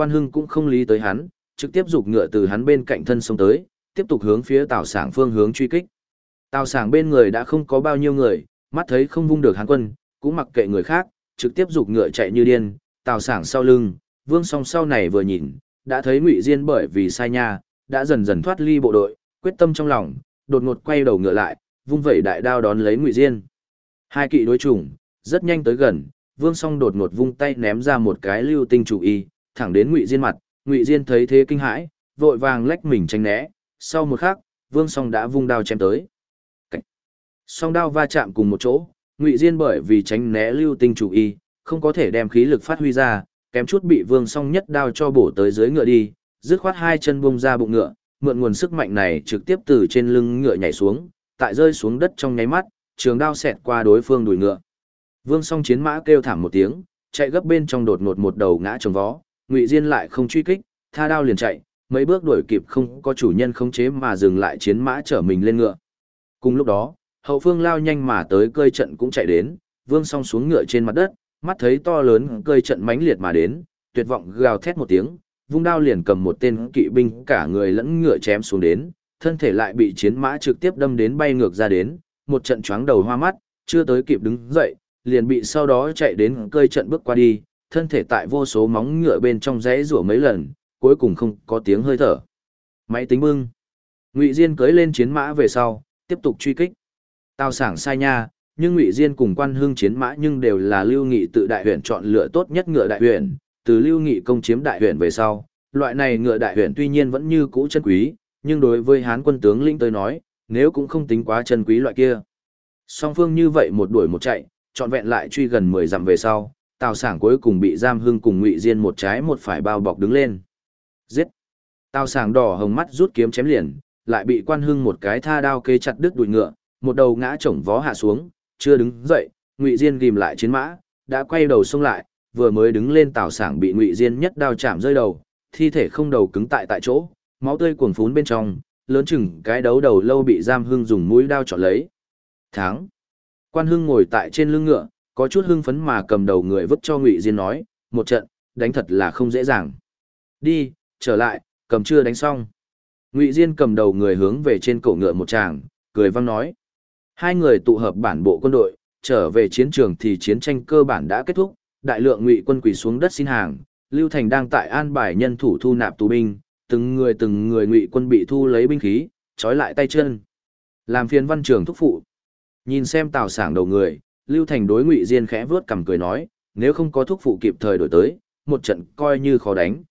Quan Hưng cũng không lý tới hắn, trực tiếp giục ngựa từ hắn bên cạnh thân sông tới, tiếp tục hướng phía Tào Sảng phương hướng truy kích. Tào Sảng bên người đã không có bao nhiêu người, mắt thấy không vung được hắn quân, cũng mặc kệ người khác, trực tiếp giục ngựa chạy như điên, Tào Sảng sau lưng, Vương Song sau này vừa nhìn, đã thấy Ngụy Diên bởi vì sai nha, đã dần dần thoát ly bộ đội, quyết tâm trong lòng, đột ngột quay đầu ngựa lại, vung vẩy đại đao đón lấy Ngụy Diên. Hai kỵ đối chủng, rất nhanh tới gần, Vương Song đột ngột vung tay ném ra một cái lưu tinh chủ y, thẳng đến Ngụy Diên mặt, Ngụy Diên thấy thế kinh hãi, vội vàng lách mình tránh né, sau một khắc, Vương Song đã vung đao chém tới. Song đao va chạm cùng một chỗ, Ngụy Diên bởi vì tránh né lưu tinh chủ y, không có thể đem khí lực phát huy ra, kém chút bị Vương Song nhất đao cho bổ tới dưới ngựa đi, dứt khoát hai chân bông ra bụng ngựa, mượn nguồn sức mạnh này trực tiếp từ trên lưng ngựa nhảy xuống, tại rơi xuống đất trong nháy mắt, trường đao xẹt qua đối phương đùi ngựa. Vương song chiến mã kêu thảm một tiếng, chạy gấp bên trong đột ngột một đầu ngã trồng vó, Ngụy Diên lại không truy kích, tha đao liền chạy, mấy bước đuổi kịp không có chủ nhân khống chế mà dừng lại chiến mã chở mình lên ngựa. Cùng lúc đó, hậu phương lao nhanh mà tới cơi trận cũng chạy đến, Vương song xuống ngựa trên mặt đất, mắt thấy to lớn cơi trận mãnh liệt mà đến, tuyệt vọng gào thét một tiếng, vung đao liền cầm một tên kỵ binh cả người lẫn ngựa chém xuống đến, thân thể lại bị chiến mã trực tiếp đâm đến bay ngược ra đến, một trận choáng đầu hoa mắt, chưa tới kịp đứng dậy, liền bị sau đó chạy đến cơi trận bước qua đi, thân thể tại vô số móng ngựa bên trong rẽ rủa mấy lần, cuối cùng không có tiếng hơi thở. Máy tính bưng. Ngụy Diên cưới lên chiến mã về sau, tiếp tục truy kích. Tào sảng sai nha, nhưng Ngụy Diên cùng quan hương chiến mã nhưng đều là lưu nghị tự đại huyện chọn lựa tốt nhất ngựa đại huyện, từ lưu nghị công chiếm đại huyện về sau, loại này ngựa đại huyện tuy nhiên vẫn như cũ chân quý, nhưng đối với hán quân tướng lĩnh tới nói, nếu cũng không tính quá chân quý loại kia. Song phương như vậy một đuổi một chạy, trọn vẹn lại truy gần 10 dặm về sau, Tào Sảng cuối cùng bị giam hưng cùng Ngụy Diên một trái một phải bao bọc đứng lên. Giết! Tào Sảng đỏ hồng mắt rút kiếm chém liền, lại bị Quan Hưng một cái tha đao kế chặt đứt đuôi ngựa, một đầu ngã chổng vó hạ xuống, chưa đứng dậy, Ngụy Diên ghìm lại chiến mã, đã quay đầu xông lại, vừa mới đứng lên Tào Sảng bị Ngụy Diên nhất đao chạm rơi đầu, thi thể không đầu cứng tại tại chỗ, máu tươi cuồn phún bên trong, lớn chừng cái đấu đầu lâu bị giam hưng dùng mũi đao chọn lấy. Thắng. Quan hưng ngồi tại trên lưng ngựa, có chút hưng phấn mà cầm đầu người vứt cho Ngụy Diên nói, một trận, đánh thật là không dễ dàng. Đi, trở lại, cầm chưa đánh xong. Ngụy Diên cầm đầu người hướng về trên cổ ngựa một tràng, cười vang nói. Hai người tụ hợp bản bộ quân đội, trở về chiến trường thì chiến tranh cơ bản đã kết thúc, đại lượng ngụy quân quỳ xuống đất xin hàng, Lưu Thành đang tại an bài nhân thủ thu nạp tù binh, từng người từng người ngụy quân bị thu lấy binh khí, trói lại tay chân. Làm phiền văn trường thúc phụ. Nhìn xem tào sảng đầu người, Lưu Thành đối ngụy Diên khẽ vướt cằm cười nói, nếu không có thuốc phụ kịp thời đổi tới, một trận coi như khó đánh.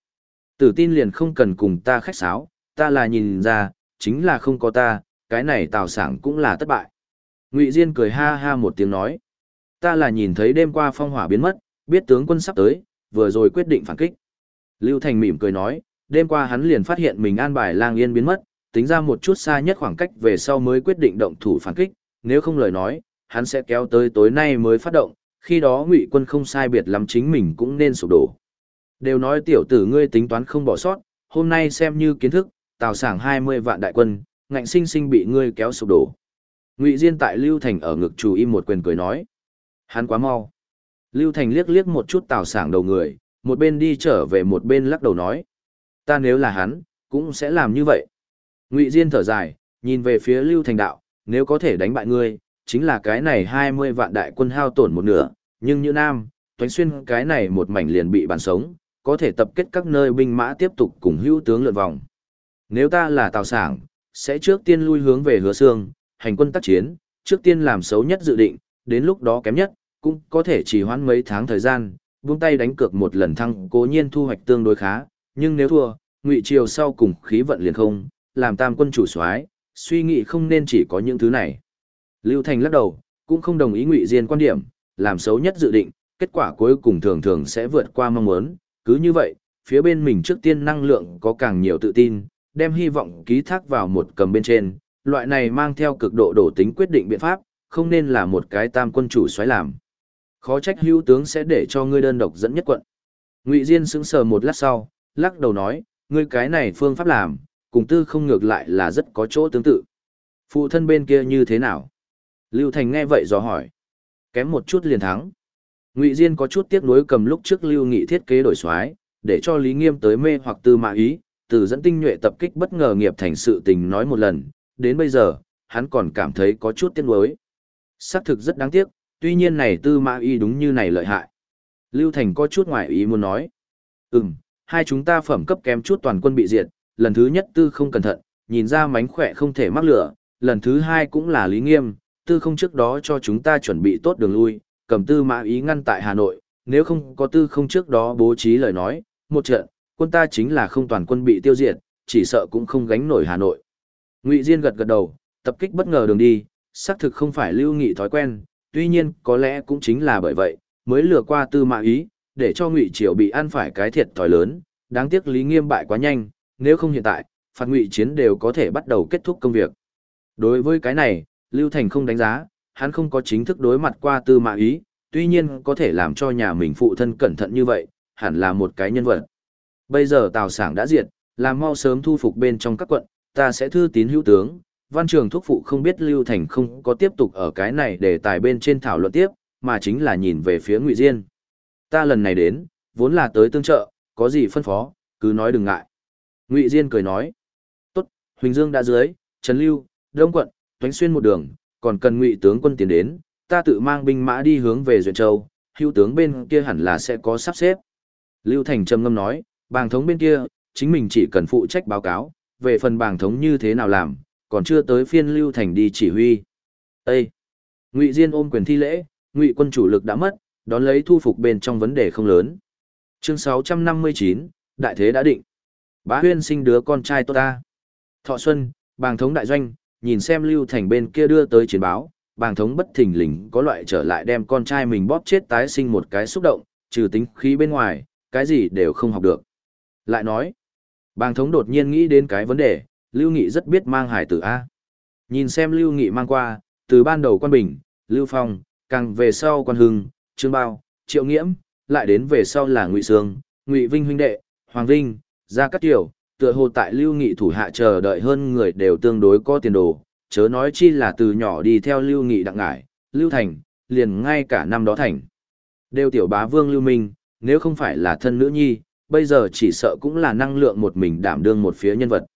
Tử tin liền không cần cùng ta khách sáo, ta là nhìn ra, chính là không có ta, cái này tào sảng cũng là thất bại. Ngụy Diên cười ha ha một tiếng nói, ta là nhìn thấy đêm qua phong hỏa biến mất, biết tướng quân sắp tới, vừa rồi quyết định phản kích. Lưu Thành mỉm cười nói, đêm qua hắn liền phát hiện mình an bài lang yên biến mất, tính ra một chút xa nhất khoảng cách về sau mới quyết định động thủ phản kích, nếu không lời nói, hắn sẽ kéo tới tối nay mới phát động, khi đó ngụy quân không sai biệt lắm chính mình cũng nên sụp đổ. Đều nói tiểu tử ngươi tính toán không bỏ sót, hôm nay xem như kiến thức, tào sảng 20 vạn đại quân, ngạnh sinh sinh bị ngươi kéo sụp đổ. Ngụy Diên tại Lưu Thành ở ngực chủ im một quyền cười nói. Hắn quá mau. Lưu Thành liếc liếc một chút tào sảng đầu người, một bên đi trở về một bên lắc đầu nói. Ta nếu là hắn, cũng sẽ làm như vậy. Ngụy Diên thở dài, nhìn về phía Lưu Thành đạo, nếu có thể đánh bại ngươi, chính là cái này 20 vạn đại quân hao tổn một nửa, nhưng như Nam, Toánh Xuyên cái này một mảnh liền bị bàn sống, có thể tập kết các nơi binh mã tiếp tục cùng hữu tướng lượn vòng. Nếu ta là Tào Sảng, sẽ trước tiên lui hướng về hứa xương, hành quân tác chiến, trước tiên làm xấu nhất dự định, đến lúc đó kém nhất, cũng có thể chỉ hoãn mấy tháng thời gian, buông tay đánh cược một lần thăng cố nhiên thu hoạch tương đối khá, nhưng nếu thua, ngụy triều sau cùng khí vận liền không, làm tam quân chủ soái suy nghĩ không nên chỉ có những thứ này. Lưu Thành lắc đầu, cũng không đồng ý ngụy diên quan điểm, làm xấu nhất dự định, kết quả cuối cùng thường thường sẽ vượt qua mong muốn, cứ như vậy, phía bên mình trước tiên năng lượng có càng nhiều tự tin, đem hy vọng ký thác vào một cầm bên trên, loại này mang theo cực độ đổ tính quyết định biện pháp, không nên là một cái tam quân chủ xoáy làm. Khó trách hữu tướng sẽ để cho ngươi đơn độc dẫn nhất quận. Ngụy Diên sững sờ một lát sau, lắc đầu nói, ngươi cái này phương pháp làm, cùng tư không ngược lại là rất có chỗ tương tự. Phụ thân bên kia như thế nào? Lưu Thành nghe vậy dò hỏi. Kém một chút liền thắng. Ngụy Diên có chút tiếc nuối cầm lúc trước Lưu Nghị thiết kế đổi soái, để cho Lý Nghiêm tới mê hoặc tư mã ý, từ dẫn tinh nhuệ tập kích bất ngờ nghiệp thành sự tình nói một lần, đến bây giờ, hắn còn cảm thấy có chút tiếc nuối. Xác thực rất đáng tiếc, tuy nhiên này tư mã Ý đúng như này lợi hại. Lưu Thành có chút ngoài ý muốn nói. Ừm, hai chúng ta phẩm cấp kém chút toàn quân bị diệt, lần thứ nhất tư không cẩn thận, nhìn ra mánh khỏe không thể mắc lửa, lần thứ hai cũng là lý nghiêm, tư không trước đó cho chúng ta chuẩn bị tốt đường lui, cầm tư mã ý ngăn tại Hà Nội, nếu không có tư không trước đó bố trí lời nói, một trận, quân ta chính là không toàn quân bị tiêu diệt, chỉ sợ cũng không gánh nổi Hà Nội. Ngụy Diên gật gật đầu, tập kích bất ngờ đường đi, xác thực không phải lưu nghị thói quen, tuy nhiên có lẽ cũng chính là bởi vậy, mới lừa qua tư mã ý, để cho Ngụy Triều bị ăn phải cái thiệt thòi lớn, đáng tiếc Lý Nghiêm bại quá nhanh, nếu không hiện tại, phạt Ngụy chiến đều có thể bắt đầu kết thúc công việc. Đối với cái này, Lưu Thành không đánh giá, hắn không có chính thức đối mặt qua tư mã ý, tuy nhiên có thể làm cho nhà mình phụ thân cẩn thận như vậy, hẳn là một cái nhân vật. Bây giờ Tào Sảng đã diệt, làm mau sớm thu phục bên trong các quận, ta sẽ thư tín hữu tướng. Văn trường thúc phụ không biết Lưu Thành không có tiếp tục ở cái này để tài bên trên thảo luận tiếp, mà chính là nhìn về phía Ngụy Diên. Ta lần này đến, vốn là tới tương trợ, có gì phân phó, cứ nói đừng ngại. Ngụy Diên cười nói. Tốt, Huỳnh Dương đã dưới, Trần Lưu, Đông Quận, Toánh Xuyên một đường, còn cần Ngụy tướng quân tiến đến, ta tự mang binh mã đi hướng về Duyện Châu, hữu tướng bên kia hẳn là sẽ có sắp xếp. Lưu Thành trầm ngâm nói, bàng thống bên kia, chính mình chỉ cần phụ trách báo cáo, về phần bàng thống như thế nào làm, còn chưa tới phiên Lưu Thành đi chỉ huy. Ê! Ngụy Diên ôm quyền thi lễ, Ngụy quân chủ lực đã mất, đón lấy thu phục bên trong vấn đề không lớn. Chương 659, Đại thế đã định. Bá huyên sinh đứa con trai tốt ta. Thọ Xuân, bàng thống đại doanh, nhìn xem Lưu Thành bên kia đưa tới chiến báo, bàng thống bất thình lình có loại trở lại đem con trai mình bóp chết tái sinh một cái xúc động, trừ tính khí bên ngoài, cái gì đều không học được. Lại nói, bàng thống đột nhiên nghĩ đến cái vấn đề, Lưu Nghị rất biết mang hải tử A. Nhìn xem Lưu Nghị mang qua, từ ban đầu quan bình, Lưu Phong, càng về sau quan hưng, Trương Bao, Triệu Nghiễm, lại đến về sau là Ngụy Sương, Ngụy Vinh huynh đệ, Hoàng Vinh, Gia Cát Tiểu, tựa hồ tại Lưu Nghị thủ hạ chờ đợi hơn người đều tương đối có tiền đồ, chớ nói chi là từ nhỏ đi theo Lưu Nghị đặng ngải, Lưu Thành, liền ngay cả năm đó thành. Đều tiểu bá vương Lưu Minh, nếu không phải là thân nữ nhi, bây giờ chỉ sợ cũng là năng lượng một mình đảm đương một phía nhân vật.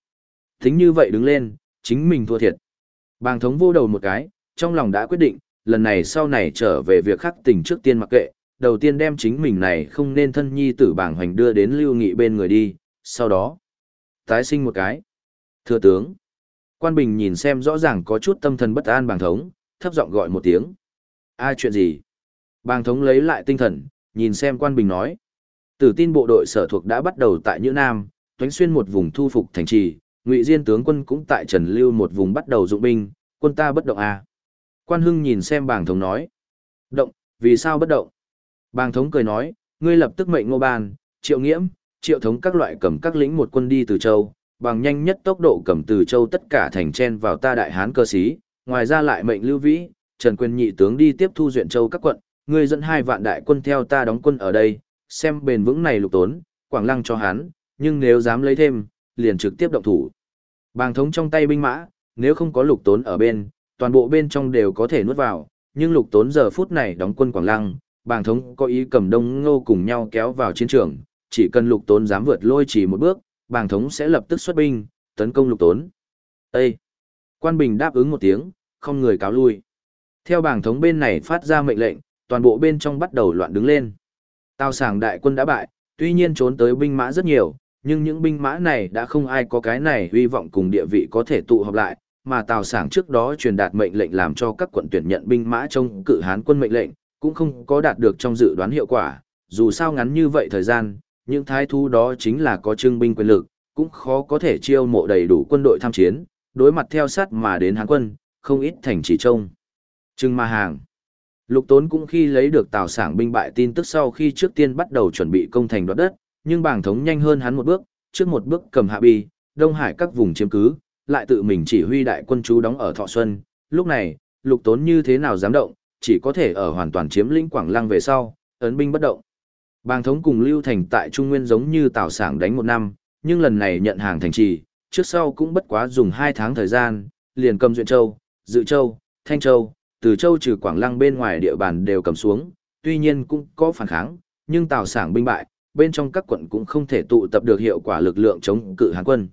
Tính như vậy đứng lên, chính mình thua thiệt. Bàng thống vô đầu một cái, trong lòng đã quyết định, lần này sau này trở về việc khắc tình trước tiên mặc kệ, đầu tiên đem chính mình này không nên thân nhi tử bảng hoành đưa đến lưu nghị bên người đi, sau đó, tái sinh một cái. Thưa tướng, quan bình nhìn xem rõ ràng có chút tâm thần bất an bàng thống, thấp giọng gọi một tiếng. Ai chuyện gì? Bàng thống lấy lại tinh thần, nhìn xem quan bình nói. Tử tin bộ đội sở thuộc đã bắt đầu tại Nhữ Nam, toánh xuyên một vùng thu phục thành trì, ngụy diên tướng quân cũng tại Trần Lưu một vùng bắt đầu dụng binh, quân ta bất động à. Quan Hưng nhìn xem bàng thống nói. Động, vì sao bất động? Bàng thống cười nói, ngươi lập tức mệnh ngô bàn, triệu nghiễm, triệu thống các loại cầm các lĩnh một quân đi từ châu, bằng nhanh nhất tốc độ cầm từ châu tất cả thành chen vào ta đại hán cơ sĩ, ngoài ra lại mệnh lưu vĩ, Trần Quyền nhị tướng đi tiếp thu duyện châu các quận, ngươi dẫn hai vạn đại quân theo ta đóng quân ở đây, xem bền vững này lục tốn, quảng lăng cho hắn, nhưng nếu dám lấy thêm, liền trực tiếp động thủ. Bàng thống trong tay binh mã, nếu không có lục tốn ở bên, toàn bộ bên trong đều có thể nuốt vào, nhưng lục tốn giờ phút này đóng quân quảng lăng, bàng thống có ý cầm đông ngô cùng nhau kéo vào chiến trường, chỉ cần lục tốn dám vượt lôi chỉ một bước, bàng thống sẽ lập tức xuất binh, tấn công lục tốn. Ê! Quan Bình đáp ứng một tiếng, không người cáo lui. Theo bàng thống bên này phát ra mệnh lệnh, toàn bộ bên trong bắt đầu loạn đứng lên. Tào sảng đại quân đã bại, tuy nhiên trốn tới binh mã rất nhiều, nhưng những binh mã này đã không ai có cái này hy vọng cùng địa vị có thể tụ họp lại, mà Tào sảng trước đó truyền đạt mệnh lệnh làm cho các quận tuyển nhận binh mã trong cự hán quân mệnh lệnh, cũng không có đạt được trong dự đoán hiệu quả, dù sao ngắn như vậy thời gian, những thái thú đó chính là có trưng binh quyền lực, cũng khó có thể chiêu mộ đầy đủ quân đội tham chiến, đối mặt theo sát mà đến hán quân, không ít thành chỉ trông. Trưng ma hàng. Lục Tốn cũng khi lấy được Tào Sảng binh bại tin tức sau khi trước tiên bắt đầu chuẩn bị công thành đoạt đất, nhưng bảng thống nhanh hơn hắn một bước, trước một bước cầm Hạ Bi, Đông Hải các vùng chiếm cứ, lại tự mình chỉ huy đại quân chú đóng ở Thọ Xuân. Lúc này, Lục Tốn như thế nào dám động, chỉ có thể ở hoàn toàn chiếm lĩnh Quảng Lăng về sau, ấn binh bất động. Bàng thống cùng Lưu Thành tại Trung Nguyên giống như Tào Sảng đánh một năm, nhưng lần này nhận hàng thành trì, trước sau cũng bất quá dùng hai tháng thời gian, liền cầm Duyện Châu, Dự Châu, Thanh Châu, Từ Châu trừ Quảng Lăng bên ngoài địa bàn đều cầm xuống, tuy nhiên cũng có phản kháng, nhưng Tào Sảng binh bại, bên trong các quận cũng không thể tụ tập được hiệu quả lực lượng chống cự Hán quân.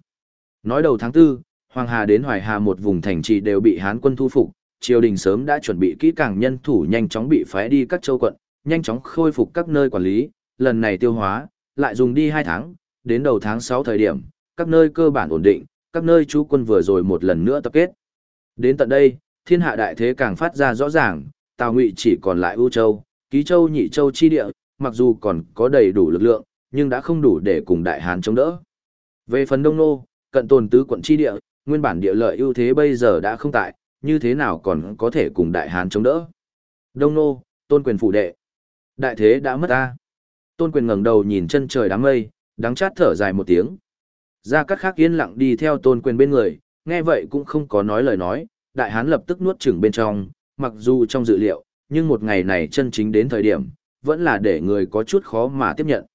Nói đầu tháng 4, Hoàng Hà đến Hoài Hà một vùng thành trì đều bị Hán quân thu phục, triều đình sớm đã chuẩn bị kỹ càng nhân thủ nhanh chóng bị phái đi các châu quận, nhanh chóng khôi phục các nơi quản lý, lần này tiêu hóa, lại dùng đi 2 tháng, đến đầu tháng 6 thời điểm, các nơi cơ bản ổn định, các nơi chú quân vừa rồi một lần nữa tập kết. Đến tận đây, thiên hạ đại thế càng phát ra rõ ràng, Tào Ngụy chỉ còn lại ưu châu, ký châu nhị châu chi địa, mặc dù còn có đầy đủ lực lượng, nhưng đã không đủ để cùng đại hán chống đỡ. Về phần đông nô, cận tồn tứ quận chi địa, nguyên bản địa lợi ưu thế bây giờ đã không tại, như thế nào còn có thể cùng đại hán chống đỡ. Đông nô, tôn quyền phủ đệ. Đại thế đã mất ta. Tôn quyền ngẩng đầu nhìn chân trời đám mây, đắng chát thở dài một tiếng. Gia Cát khác yên lặng đi theo tôn quyền bên người, nghe vậy cũng không có nói lời nói, đại hán lập tức nuốt chửng bên trong, mặc dù trong dự liệu, nhưng một ngày này chân chính đến thời điểm, vẫn là để người có chút khó mà tiếp nhận.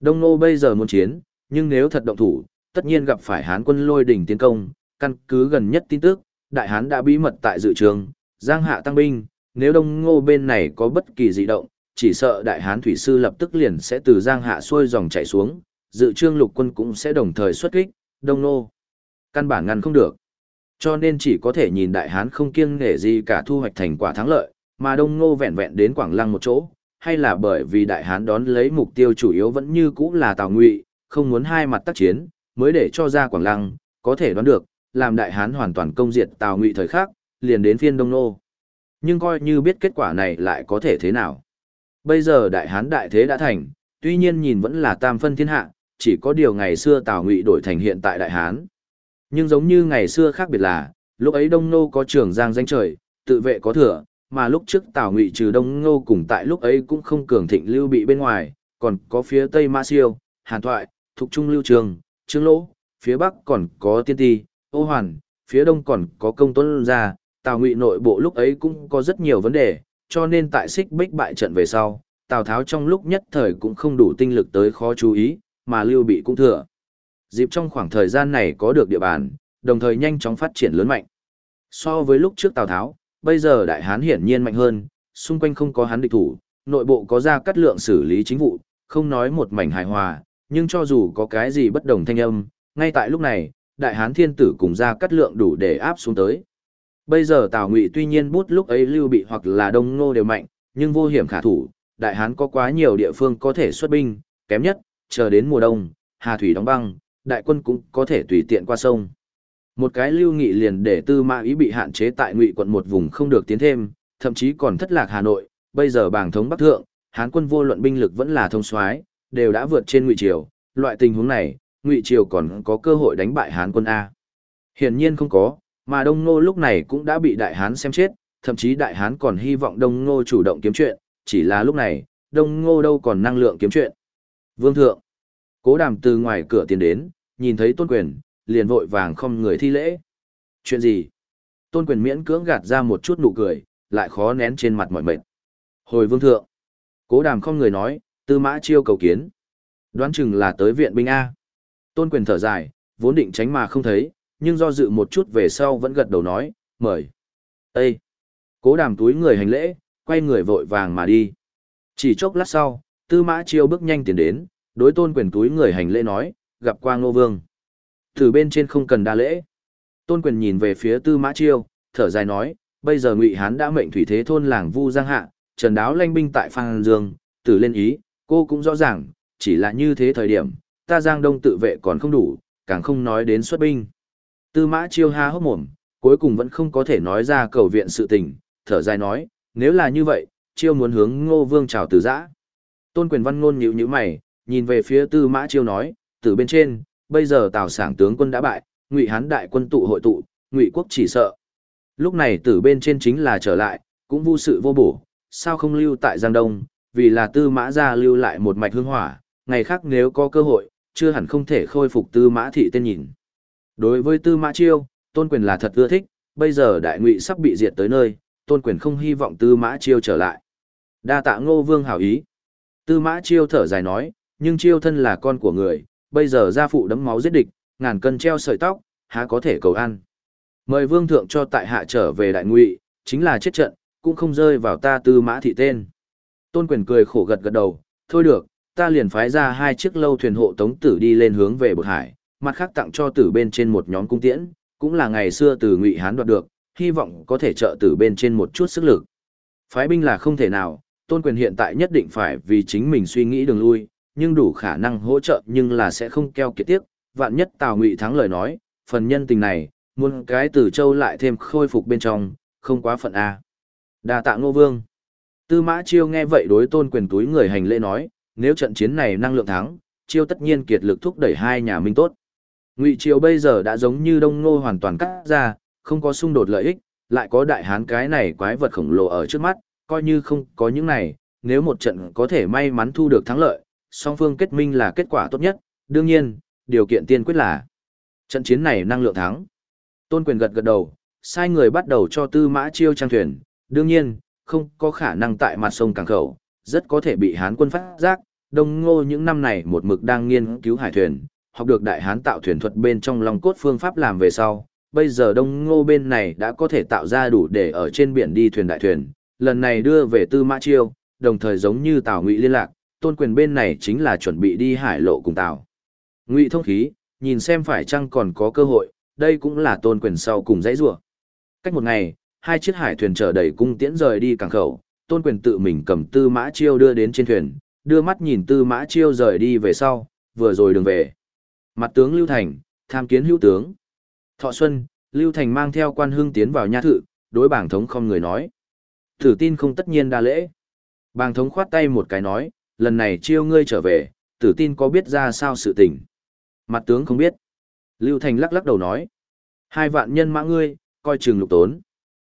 Đông Nô bây giờ muốn chiến, nhưng nếu thật động thủ, tất nhiên gặp phải hán quân lôi đỉnh tiến công, căn cứ gần nhất tin tức, đại hán đã bí mật tại dự trường, giang hạ tăng binh, nếu Đông Ngô bên này có bất kỳ dị động, chỉ sợ đại hán thủy sư lập tức liền sẽ từ giang hạ xuôi dòng chảy xuống, dự trương lục quân cũng sẽ đồng thời xuất kích, đông nô. Căn bản ngăn không được. Cho nên chỉ có thể nhìn đại hán không kiêng nể gì cả thu hoạch thành quả thắng lợi, mà đông nô vẹn vẹn đến Quảng Lăng một chỗ, hay là bởi vì đại hán đón lấy mục tiêu chủ yếu vẫn như cũ là Tào Ngụy, không muốn hai mặt tác chiến, mới để cho ra Quảng Lăng, có thể đoán được, làm đại hán hoàn toàn công diệt Tào Ngụy thời khắc, liền đến phiên đông nô. Nhưng coi như biết kết quả này lại có thể thế nào. Bây giờ đại hán đại thế đã thành, tuy nhiên nhìn vẫn là tam phân thiên hạ, chỉ có điều ngày xưa Tào Ngụy đổi thành hiện tại Đại Hán. Nhưng giống như ngày xưa khác biệt là, lúc ấy Đông Nô có trường giang danh trời, tự vệ có thừa, mà lúc trước Tào Ngụy trừ Đông Nô cùng tại lúc ấy cũng không cường thịnh lưu bị bên ngoài, còn có phía Tây Ma Siêu, Hàn Thoại, Thục Trung Lưu Trường, Trương Lỗ, phía Bắc còn có Tiên Ti, Ô Hoàn, phía Đông còn có Công Tuấn Gia, Tào Ngụy nội bộ lúc ấy cũng có rất nhiều vấn đề, cho nên tại xích bích bại trận về sau, Tào Tháo trong lúc nhất thời cũng không đủ tinh lực tới khó chú ý, mà Lưu Bị cũng thừa. Dịp trong khoảng thời gian này có được địa bàn, đồng thời nhanh chóng phát triển lớn mạnh. So với lúc trước Tào Tháo, bây giờ Đại Hán hiển nhiên mạnh hơn, xung quanh không có hắn địch thủ, nội bộ có ra cắt lượng xử lý chính vụ, không nói một mảnh hài hòa, nhưng cho dù có cái gì bất đồng thanh âm, ngay tại lúc này, Đại Hán Thiên Tử cùng ra cắt lượng đủ để áp xuống tới. Bây giờ Tào Ngụy tuy nhiên bút lúc ấy Lưu Bị hoặc là Đông Ngô đều mạnh, nhưng vô hiểm khả thủ, đại hán có quá nhiều địa phương có thể xuất binh, kém nhất, chờ đến mùa đông, hà thủy đóng băng, đại quân cũng có thể tùy tiện qua sông. Một cái lưu nghị liền để tư mã ý bị hạn chế tại ngụy quận một vùng không được tiến thêm, thậm chí còn thất lạc Hà Nội, bây giờ bảng thống Bắc Thượng, Hán quân vô luận binh lực vẫn là thông soái đều đã vượt trên ngụy triều, loại tình huống này, ngụy triều còn có cơ hội đánh bại Hán quân A. Hiển nhiên không có, mà Đông Ngô lúc này cũng đã bị Đại Hán xem chết, thậm chí Đại Hán còn hy vọng Đông Ngô chủ động kiếm chuyện, chỉ là lúc này, Đông Ngô đâu còn năng lượng kiếm chuyện. Vương Thượng, cố đàm từ ngoài cửa tiến đến, nhìn thấy Tôn Quyền, liền vội vàng không người thi lễ. Chuyện gì? Tôn Quyền miễn cưỡng gạt ra một chút nụ cười, lại khó nén trên mặt mọi mệt. Hồi Vương Thượng, cố đàm không người nói, tư mã chiêu cầu kiến. Đoán chừng là tới viện binh A. Tôn Quyền thở dài, vốn định tránh mà không thấy, nhưng do dự một chút về sau vẫn gật đầu nói, mời. Ê! Cố đàm túi người hành lễ, quay người vội vàng mà đi. Chỉ chốc lát sau, tư mã chiêu bước nhanh tiến đến, đối tôn quyền túi người hành lễ nói, gặp qua ngô vương. Từ bên trên không cần đa lễ. Tôn quyền nhìn về phía tư mã chiêu, thở dài nói, bây giờ ngụy hán đã mệnh thủy thế thôn làng vu giang hạ, trần đáo lanh binh tại phan dương, tử lên ý, cô cũng rõ ràng, chỉ là như thế thời điểm, ta giang đông tự vệ còn không đủ, càng không nói đến xuất binh. Tư mã chiêu ha hốc mồm, cuối cùng vẫn không có thể nói ra cầu viện sự tình, thở dài nói, nếu là như vậy, chiêu muốn hướng ngô vương chào từ giã. Tôn quyền văn ngôn nhíu nhíu mày, nhìn về phía tư mã chiêu nói, từ bên trên, bây giờ tào sảng tướng quân đã bại, ngụy hán đại quân tụ hội tụ, ngụy quốc chỉ sợ. Lúc này từ bên trên chính là trở lại, cũng vô sự vô bổ, sao không lưu tại Giang Đông, vì là tư mã ra lưu lại một mạch hương hỏa, ngày khác nếu có cơ hội, chưa hẳn không thể khôi phục tư mã thị tên nhìn. Đối với tư mã chiêu, tôn quyền là thật ưa thích, bây giờ đại ngụy sắp bị diệt tới nơi, tôn quyền không hy vọng tư mã chiêu trở lại. Đa tạ ngô vương hảo ý. Tư mã chiêu thở dài nói, nhưng chiêu thân là con của người, bây giờ gia phụ đấm máu giết địch, ngàn cân treo sợi tóc, há có thể cầu ăn. Mời vương thượng cho tại hạ trở về đại ngụy, chính là chết trận, cũng không rơi vào ta tư mã thị tên. Tôn quyền cười khổ gật gật đầu, thôi được, ta liền phái ra hai chiếc lâu thuyền hộ tống tử đi lên hướng về bực hải, mặt khác tặng cho tử bên trên một nhóm cung tiễn, cũng là ngày xưa từ Ngụy Hán đoạt được, hy vọng có thể trợ tử bên trên một chút sức lực. Phái binh là không thể nào, tôn quyền hiện tại nhất định phải vì chính mình suy nghĩ đường lui, nhưng đủ khả năng hỗ trợ nhưng là sẽ không keo kiệt tiếc, vạn nhất Tào Ngụy thắng lời nói, phần nhân tình này, muốn cái tử châu lại thêm khôi phục bên trong, không quá phận a. Đa tạ Ngô Vương. Tư Mã Chiêu nghe vậy đối tôn quyền túi người hành lễ nói, nếu trận chiến này năng lượng thắng, Chiêu tất nhiên kiệt lực thúc đẩy hai nhà minh tốt. Ngụy Triều bây giờ đã giống như Đông Ngô hoàn toàn cắt ra, không có xung đột lợi ích, lại có đại hán cái này quái vật khổng lồ ở trước mắt, coi như không có những này, nếu một trận có thể may mắn thu được thắng lợi, song phương kết minh là kết quả tốt nhất, đương nhiên, điều kiện tiên quyết là trận chiến này năng lượng thắng. Tôn quyền gật gật đầu, sai người bắt đầu cho tư mã chiêu trang thuyền, đương nhiên, không có khả năng tại mặt sông Càng Khẩu, rất có thể bị hán quân phát giác, đông ngô những năm này một mực đang nghiên cứu hải thuyền, học được đại hán tạo thuyền thuật bên trong lòng cốt phương pháp làm về sau, bây giờ đông ngô bên này đã có thể tạo ra đủ để ở trên biển đi thuyền đại thuyền, lần này đưa về tư mã chiêu, đồng thời giống như tào ngụy liên lạc, tôn quyền bên này chính là chuẩn bị đi hải lộ cùng tào. Ngụy thông khí, nhìn xem phải chăng còn có cơ hội, đây cũng là tôn quyền sau cùng dãy rủa. Cách một ngày, hai chiếc hải thuyền chở đầy cung tiễn rời đi cảng khẩu, tôn quyền tự mình cầm tư mã chiêu đưa đến trên thuyền, đưa mắt nhìn tư mã chiêu rời đi về sau, vừa rồi đường về. Mặt tướng Lưu Thành, tham kiến hữu tướng. Thọ Xuân, Lưu Thành mang theo quan hương tiến vào nha thự, đối bảng thống không người nói. Thử tin không tất nhiên đa lễ. Bàng thống khoát tay một cái nói, lần này chiêu ngươi trở về, tử tin có biết ra sao sự tình. Mặt tướng không biết. Lưu Thành lắc lắc đầu nói. Hai vạn nhân mã ngươi, coi chừng lục tốn.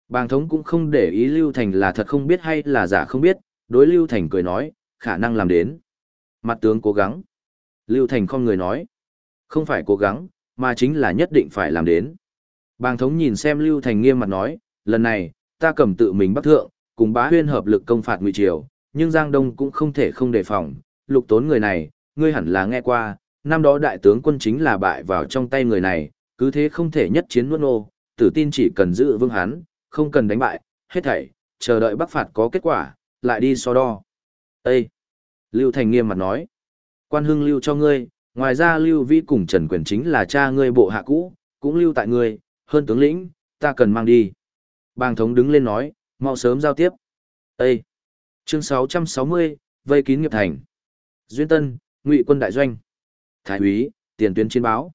Bàng thống cũng không để ý Lưu Thành là thật không biết hay là giả không biết, đối Lưu Thành cười nói, khả năng làm đến. Mặt tướng cố gắng. Lưu Thành không người nói. Không phải cố gắng, mà chính là nhất định phải làm đến. Bàng thống nhìn xem Lưu Thành nghiêm mặt nói, lần này, ta cầm tự mình bắt thượng, cùng bá huyên hợp lực công phạt ngụy triều, nhưng Giang Đông cũng không thể không đề phòng, lục tốn người này, ngươi hẳn là nghe qua, năm đó đại tướng quân chính là bại vào trong tay người này, cứ thế không thể nhất chiến nuốt nô, tử tin chỉ cần giữ vương hắn, không cần đánh bại, hết thảy, chờ đợi bắc phạt có kết quả, lại đi so đo. Ê! Lưu Thành nghiêm mặt nói, quan hưng lưu cho ngươi, ngoài ra lưu vĩ cùng Trần Quyền chính là cha ngươi bộ hạ cũ, cũng lưu tại ngươi, hơn tướng lĩnh, ta cần mang đi. Bàng thống đứng lên nói, mau sớm giao tiếp. Ê! Chương 660, vây kín nghiệp thành. Duyên Tân, Ngụy quân đại doanh. Thái úy, tiền tuyến chiến báo.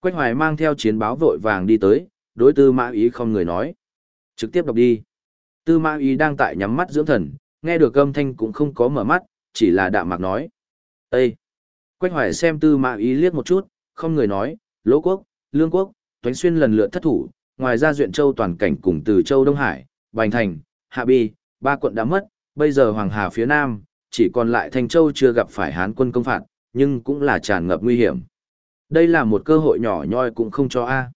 Quách Hoài mang theo chiến báo vội vàng đi tới, đối tư mã ý không người nói. Trực tiếp đọc đi. Tư mã ý đang tại nhắm mắt dưỡng thần, nghe được âm thanh cũng không có mở mắt, chỉ là đạm mạc nói. Ê! Quách Hoài xem tư mã ý liếc một chút, không người nói, lỗ quốc, lương quốc, toánh xuyên lần lượt thất thủ, ngoài ra duyện châu toàn cảnh cùng từ châu Đông Hải, Bành Thành, Hạ Bi, ba quận đã mất, bây giờ Hoàng Hà phía Nam, chỉ còn lại Thanh Châu chưa gặp phải Hán quân công phạt, nhưng cũng là tràn ngập nguy hiểm. Đây là một cơ hội nhỏ nhoi cũng không cho A.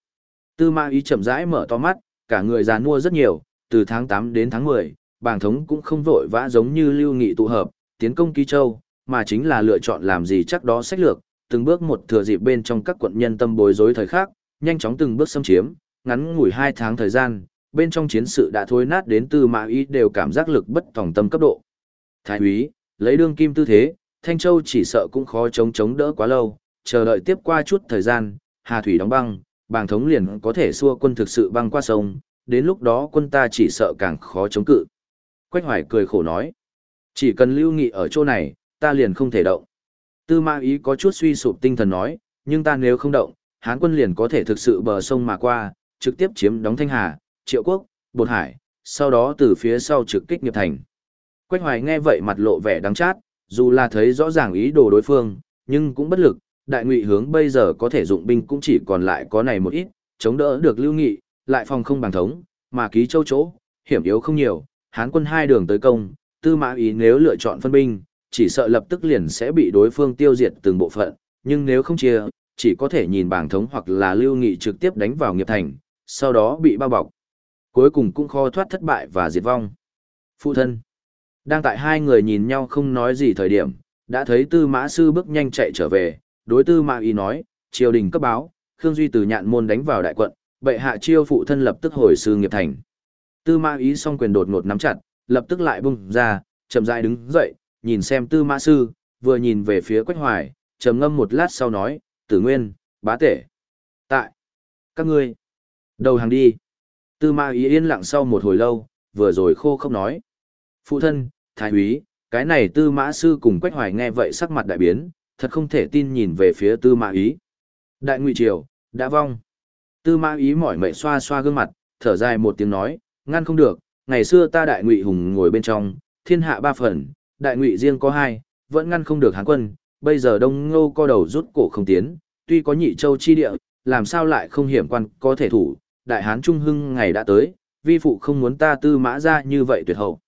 Tư Ma Ý chậm rãi mở to mắt, cả người già mua rất nhiều, từ tháng 8 đến tháng 10, bàng thống cũng không vội vã giống như lưu nghị tụ hợp, tiến công Ký Châu, mà chính là lựa chọn làm gì chắc đó sách lược, từng bước một thừa dịp bên trong các quận nhân tâm bối rối thời khắc nhanh chóng từng bước xâm chiếm, ngắn ngủi 2 tháng thời gian, bên trong chiến sự đã thối nát đến từ mã ý đều cảm giác lực bất tòng tâm cấp độ. Thái úy, lấy đương kim tư thế, Thanh Châu chỉ sợ cũng khó chống chống đỡ quá lâu, chờ đợi tiếp qua chút thời gian, Hà Thủy đóng băng, bàng thống liền có thể xua quân thực sự băng qua sông, đến lúc đó quân ta chỉ sợ càng khó chống cự. Quách Hoài cười khổ nói, chỉ cần lưu nghị ở chỗ này, ta liền không thể động. Tư Ma Ý có chút suy sụp tinh thần nói, nhưng ta nếu không động, Hán quân liền có thể thực sự bờ sông mà qua, trực tiếp chiếm đóng Thanh Hà, Triệu Quốc, Bột Hải, sau đó từ phía sau trực kích nghiệp thành. Quách Hoài nghe vậy mặt lộ vẻ đắng chát, dù là thấy rõ ràng ý đồ đối phương, nhưng cũng bất lực, đại ngụy hướng bây giờ có thể dụng binh cũng chỉ còn lại có này một ít, chống đỡ được lưu nghị, lại phòng không bằng thống, mà ký châu chỗ, hiểm yếu không nhiều, hán quân hai đường tới công, tư mã ý nếu lựa chọn phân binh, chỉ sợ lập tức liền sẽ bị đối phương tiêu diệt từng bộ phận, nhưng nếu không chia, chỉ có thể nhìn bảng thống hoặc là lưu nghị trực tiếp đánh vào nghiệp thành, sau đó bị bao bọc. Cuối cùng cũng khó thoát thất bại và diệt vong. Phụ thân. Đang tại hai người nhìn nhau không nói gì thời điểm, đã thấy tư mã sư bước nhanh chạy trở về, đối tư mã ý nói, triều đình cấp báo, Khương Duy từ nhạn môn đánh vào đại quận, bệ hạ chiêu phụ thân lập tức hồi sư nghiệp thành. Tư mã ý song quyền đột ngột nắm chặt, lập tức lại bung ra, chậm rãi đứng dậy, nhìn xem tư mã sư, vừa nhìn về phía quách hoài, trầm ngâm một lát sau nói, tử nguyên, bá tể. Tại, các ngươi, đầu hàng đi. Tư mã ý yên lặng sau một hồi lâu, vừa rồi khô không nói. Phụ thân, thái úy, cái này tư mã sư cùng quách hoài nghe vậy sắc mặt đại biến, thật không thể tin nhìn về phía tư mã ý. Đại ngụy triều, đã vong. Tư mã ý mỏi mệt xoa xoa gương mặt, thở dài một tiếng nói, ngăn không được, ngày xưa ta đại ngụy hùng ngồi bên trong, thiên hạ ba phần, đại ngụy riêng có hai, vẫn ngăn không được hán quân, bây giờ đông ngô co đầu rút cổ không tiến, tuy có nhị châu chi địa, làm sao lại không hiểm quan có thể thủ, đại hán trung hưng ngày đã tới, vi phụ không muốn ta tư mã ra như vậy tuyệt hậu.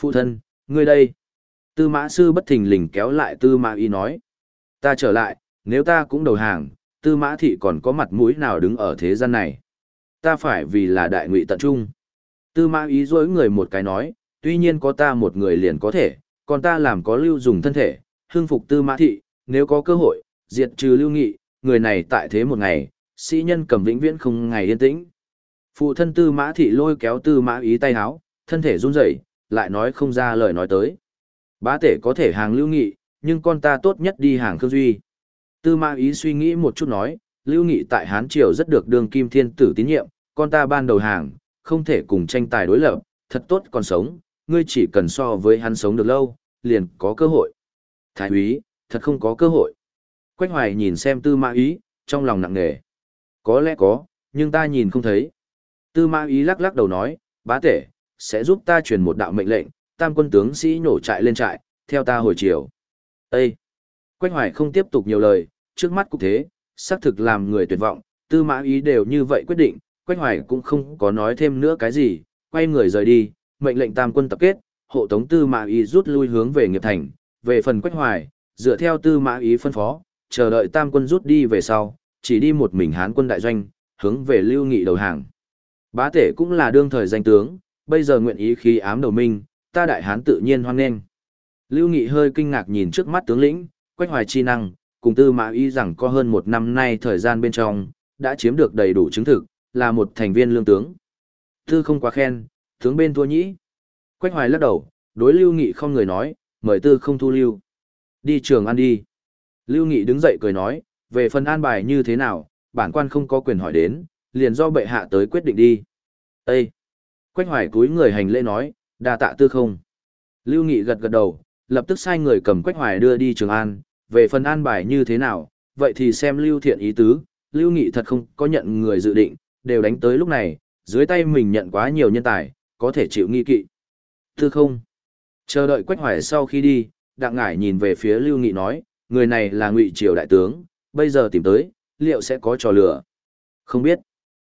Phụ thân, ngươi đây. Tư mã sư bất thình lình kéo lại tư mã y nói. Ta trở lại, nếu ta cũng đầu hàng, tư mã thị còn có mặt mũi nào đứng ở thế gian này. Ta phải vì là đại ngụy tận trung. Tư mã ý dối người một cái nói, tuy nhiên có ta một người liền có thể, còn ta làm có lưu dùng thân thể, hương phục tư mã thị, nếu có cơ hội, diệt trừ lưu nghị, người này tại thế một ngày, sĩ nhân cầm vĩnh viễn không ngày yên tĩnh. Phụ thân tư mã thị lôi kéo tư mã ý tay háo, thân thể run rẩy, lại nói không ra lời nói tới. Bá tể có thể hàng lưu nghị, nhưng con ta tốt nhất đi hàng Khương Duy. Tư mã ý suy nghĩ một chút nói, lưu nghị tại Hán Triều rất được đường kim thiên tử tín nhiệm, con ta ban đầu hàng, không thể cùng tranh tài đối lập, thật tốt còn sống, ngươi chỉ cần so với hắn sống được lâu, liền có cơ hội. Thái úy, thật không có cơ hội. Quách hoài nhìn xem tư mã ý, trong lòng nặng nề. Có lẽ có, nhưng ta nhìn không thấy. Tư mã ý lắc lắc đầu nói, bá tể, sẽ giúp ta truyền một đạo mệnh lệnh, tam quân tướng sĩ nổ trại lên trại, theo ta hồi chiều. Ê! Quách hoài không tiếp tục nhiều lời, trước mắt cục thế, xác thực làm người tuyệt vọng, tư mã ý đều như vậy quyết định, Quách hoài cũng không có nói thêm nữa cái gì, quay người rời đi, mệnh lệnh tam quân tập kết, hộ tống tư mã ý rút lui hướng về nghiệp thành, về phần Quách hoài, dựa theo tư mã ý phân phó, chờ đợi tam quân rút đi về sau, chỉ đi một mình hán quân đại doanh, hướng về lưu nghị đầu hàng. Bá tể cũng là đương thời danh tướng, bây giờ nguyện ý khí ám đầu minh, ta đại hán tự nhiên hoan nghênh. Lưu Nghị hơi kinh ngạc nhìn trước mắt tướng lĩnh, quách hoài chi năng, cùng tư mã ý rằng có hơn một năm nay thời gian bên trong, đã chiếm được đầy đủ chứng thực, là một thành viên lương tướng. Tư không quá khen, tướng bên thua nhĩ. Quách hoài lắc đầu, đối Lưu Nghị không người nói, mời tư không thu lưu. Đi trường ăn đi. Lưu Nghị đứng dậy cười nói, về phần an bài như thế nào, bản quan không có quyền hỏi đến, liền do bệ hạ tới quyết định đi. Ê! Quách hoài cúi người hành lễ nói, đa tạ tư không. Lưu Nghị gật gật đầu, lập tức sai người cầm Quách Hoài đưa đi Trường An, về phần an bài như thế nào, vậy thì xem Lưu Thiện ý tứ, Lưu Nghị thật không có nhận người dự định, đều đánh tới lúc này, dưới tay mình nhận quá nhiều nhân tài, có thể chịu nghi kỵ. Tư không. Chờ đợi Quách Hoài sau khi đi, Đặng Ngải nhìn về phía Lưu Nghị nói, người này là Ngụy Triều đại tướng, bây giờ tìm tới, liệu sẽ có trò lửa? Không biết.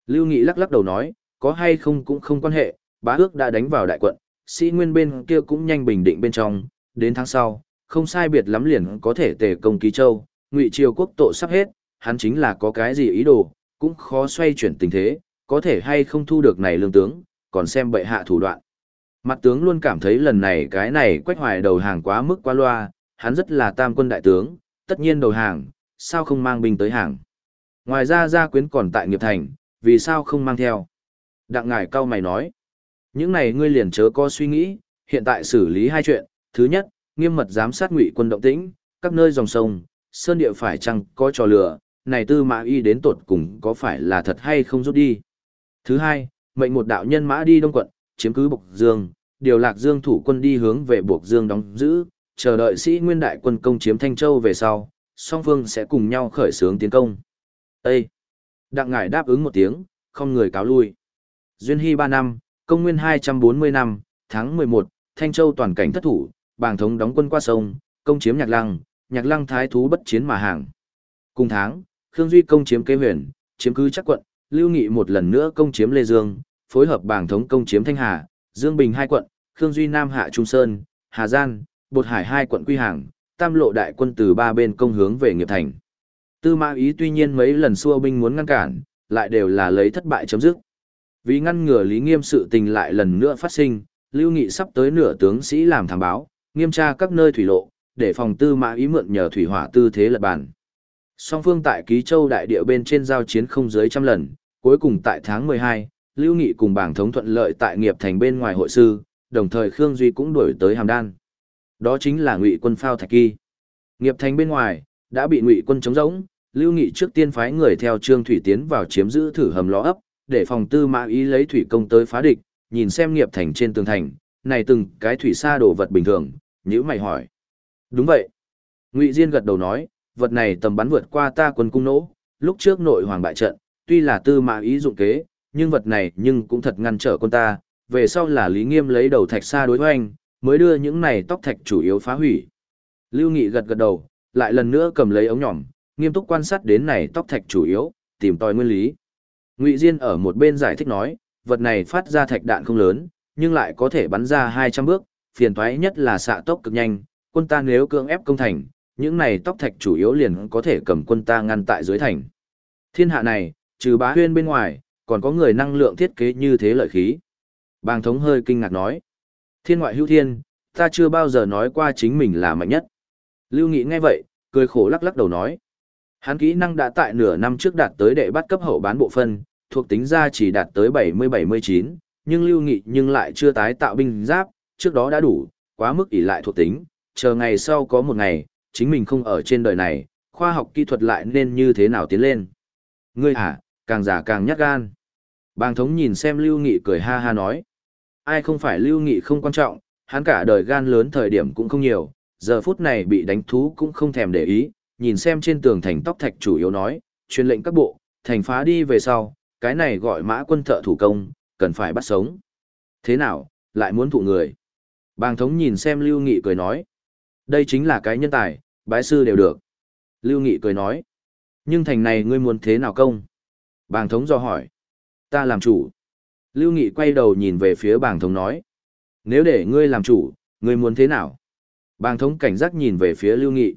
Lưu Nghị lắc lắc đầu nói, có hay không cũng không quan hệ, bá ước đã đánh vào đại quận, sĩ nguyên bên kia cũng nhanh bình định bên trong, đến tháng sau, không sai biệt lắm liền có thể tề công ký châu, Ngụy Triều quốc tội sắp hết, hắn chính là có cái gì ý đồ, cũng khó xoay chuyển tình thế, có thể hay không thu được này lương tướng, còn xem bệ hạ thủ đoạn. Mặt tướng luôn cảm thấy lần này cái này quách hoài đầu hàng quá mức quá loa, hắn rất là tam quân đại tướng, tất nhiên đầu hàng, sao không mang binh tới hàng. Ngoài ra gia quyến còn tại nghiệp thành, vì sao không mang theo. Đặng ngài cao mày nói, những này ngươi liền chớ có suy nghĩ, hiện tại xử lý hai chuyện, thứ nhất, nghiêm mật giám sát ngụy quân động tĩnh, các nơi dòng sông, sơn địa phải chăng có trò lửa, này tư mã y đến tột cùng có phải là thật hay không rút đi. Thứ hai, mệnh một đạo nhân mã đi đông quận, chiếm cứ Bộc Dương, điều lạc Dương thủ quân đi hướng về Bộc Dương đóng giữ, chờ đợi sĩ nguyên đại quân công chiếm Thanh Châu về sau, song phương sẽ cùng nhau khởi xướng tiến công. Ê! Đặng ngải đáp ứng một tiếng, không người cáo lui. Duyên Hy 3 năm, công nguyên 240 năm, tháng 11, Thanh Châu toàn cảnh thất thủ, bàng thống đóng quân qua sông, công chiếm Nhạc Lăng, Nhạc Lăng thái thú bất chiến mà hàng. Cùng tháng, Khương Duy công chiếm kế huyền, chiếm cứ chắc quận, Lưu Nghị một lần nữa công chiếm Lê Dương, phối hợp bảng thống công chiếm Thanh Hà, Dương Bình hai quận, Khương Duy Nam hạ Trung Sơn, Hà Giang, Bột Hải hai quận quy hàng, tam lộ đại quân từ ba bên công hướng về nghiệp thành. Tư Mã Ý tuy nhiên mấy lần xua binh muốn ngăn cản, lại đều là lấy thất bại chấm dứt. Vì ngăn ngừa Lý Nghiêm sự tình lại lần nữa phát sinh, Lưu Nghị sắp tới nửa tướng sĩ làm thám báo, nghiêm tra các nơi thủy lộ, để phòng Tư Mã Ý mượn nhờ thủy hỏa tư thế lật bàn. Song phương tại Ký Châu đại địa bên trên giao chiến không dưới trăm lần, cuối cùng tại tháng 12, Lưu Nghị cùng bảng thống thuận lợi tại nghiệp thành bên ngoài hội sư, đồng thời Khương Duy cũng đuổi tới Hàm Đan. Đó chính là Ngụy quân Phao Thạch Kỳ. Nghiệp thành bên ngoài đã bị Ngụy quân chống rỗng, Lưu Nghị trước tiên phái người theo Trương Thủy tiến vào chiếm giữ thử hầm lò ấp, để phòng Tư Mã Ý lấy thủy công tới phá địch, nhìn xem nghiệp thành trên tường thành, này từng cái thủy sa đổ vật bình thường, nhữ mày hỏi. Đúng vậy. Ngụy Diên gật đầu nói, vật này tầm bắn vượt qua ta quân cung nỗ, lúc trước nội hoàng bại trận, tuy là tư mã ý dụng kế, nhưng vật này nhưng cũng thật ngăn trở quân ta, về sau là Lý Nghiêm lấy đầu thạch xa đối hoành, mới đưa những này tóc thạch chủ yếu phá hủy. Lưu Nghị gật gật đầu, lại lần nữa cầm lấy ống nhỏm, nghiêm túc quan sát đến này tóc thạch chủ yếu, tìm tòi nguyên lý. Ngụy Diên ở một bên giải thích nói, vật này phát ra thạch đạn không lớn, nhưng lại có thể bắn ra 200 bước, phiền toái nhất là xạ tốc cực nhanh, quân ta nếu cưỡng ép công thành, những này tóc thạch chủ yếu liền có thể cầm quân ta ngăn tại dưới thành. Thiên hạ này, trừ bá huyên bên ngoài, còn có người năng lượng thiết kế như thế lợi khí. Bàng thống hơi kinh ngạc nói. Thiên ngoại hữu thiên, ta chưa bao giờ nói qua chính mình là mạnh nhất. Lưu Nghị nghe vậy, cười khổ lắc lắc đầu nói. Hắn kỹ năng đã tại nửa năm trước đạt tới đệ bắt cấp hậu bán bộ phân, thuộc tính ra chỉ đạt tới 70-79, nhưng Lưu Nghị nhưng lại chưa tái tạo binh giáp, trước đó đã đủ, quá mức ỷ lại thuộc tính, chờ ngày sau có một ngày, chính mình không ở trên đời này, khoa học kỹ thuật lại nên như thế nào tiến lên. Ngươi hả, càng giả càng nhát gan. Bàng thống nhìn xem Lưu Nghị cười ha ha nói. Ai không phải Lưu Nghị không quan trọng, hắn cả đời gan lớn thời điểm cũng không nhiều, giờ phút này bị đánh thú cũng không thèm để ý, nhìn xem trên tường thành tóc thạch chủ yếu nói, truyền lệnh các bộ, thành phá đi về sau, cái này gọi mã quân thợ thủ công, cần phải bắt sống. Thế nào, lại muốn thụ người? Bàng thống nhìn xem Lưu Nghị cười nói. Đây chính là cái nhân tài, bái sư đều được. Lưu Nghị cười nói. Nhưng thành này ngươi muốn thế nào công? Bàng thống do hỏi. Ta làm chủ. Lưu Nghị quay đầu nhìn về phía bàng thống nói. Nếu để ngươi làm chủ, ngươi muốn thế nào? Bàng thống cảnh giác nhìn về phía Lưu Nghị.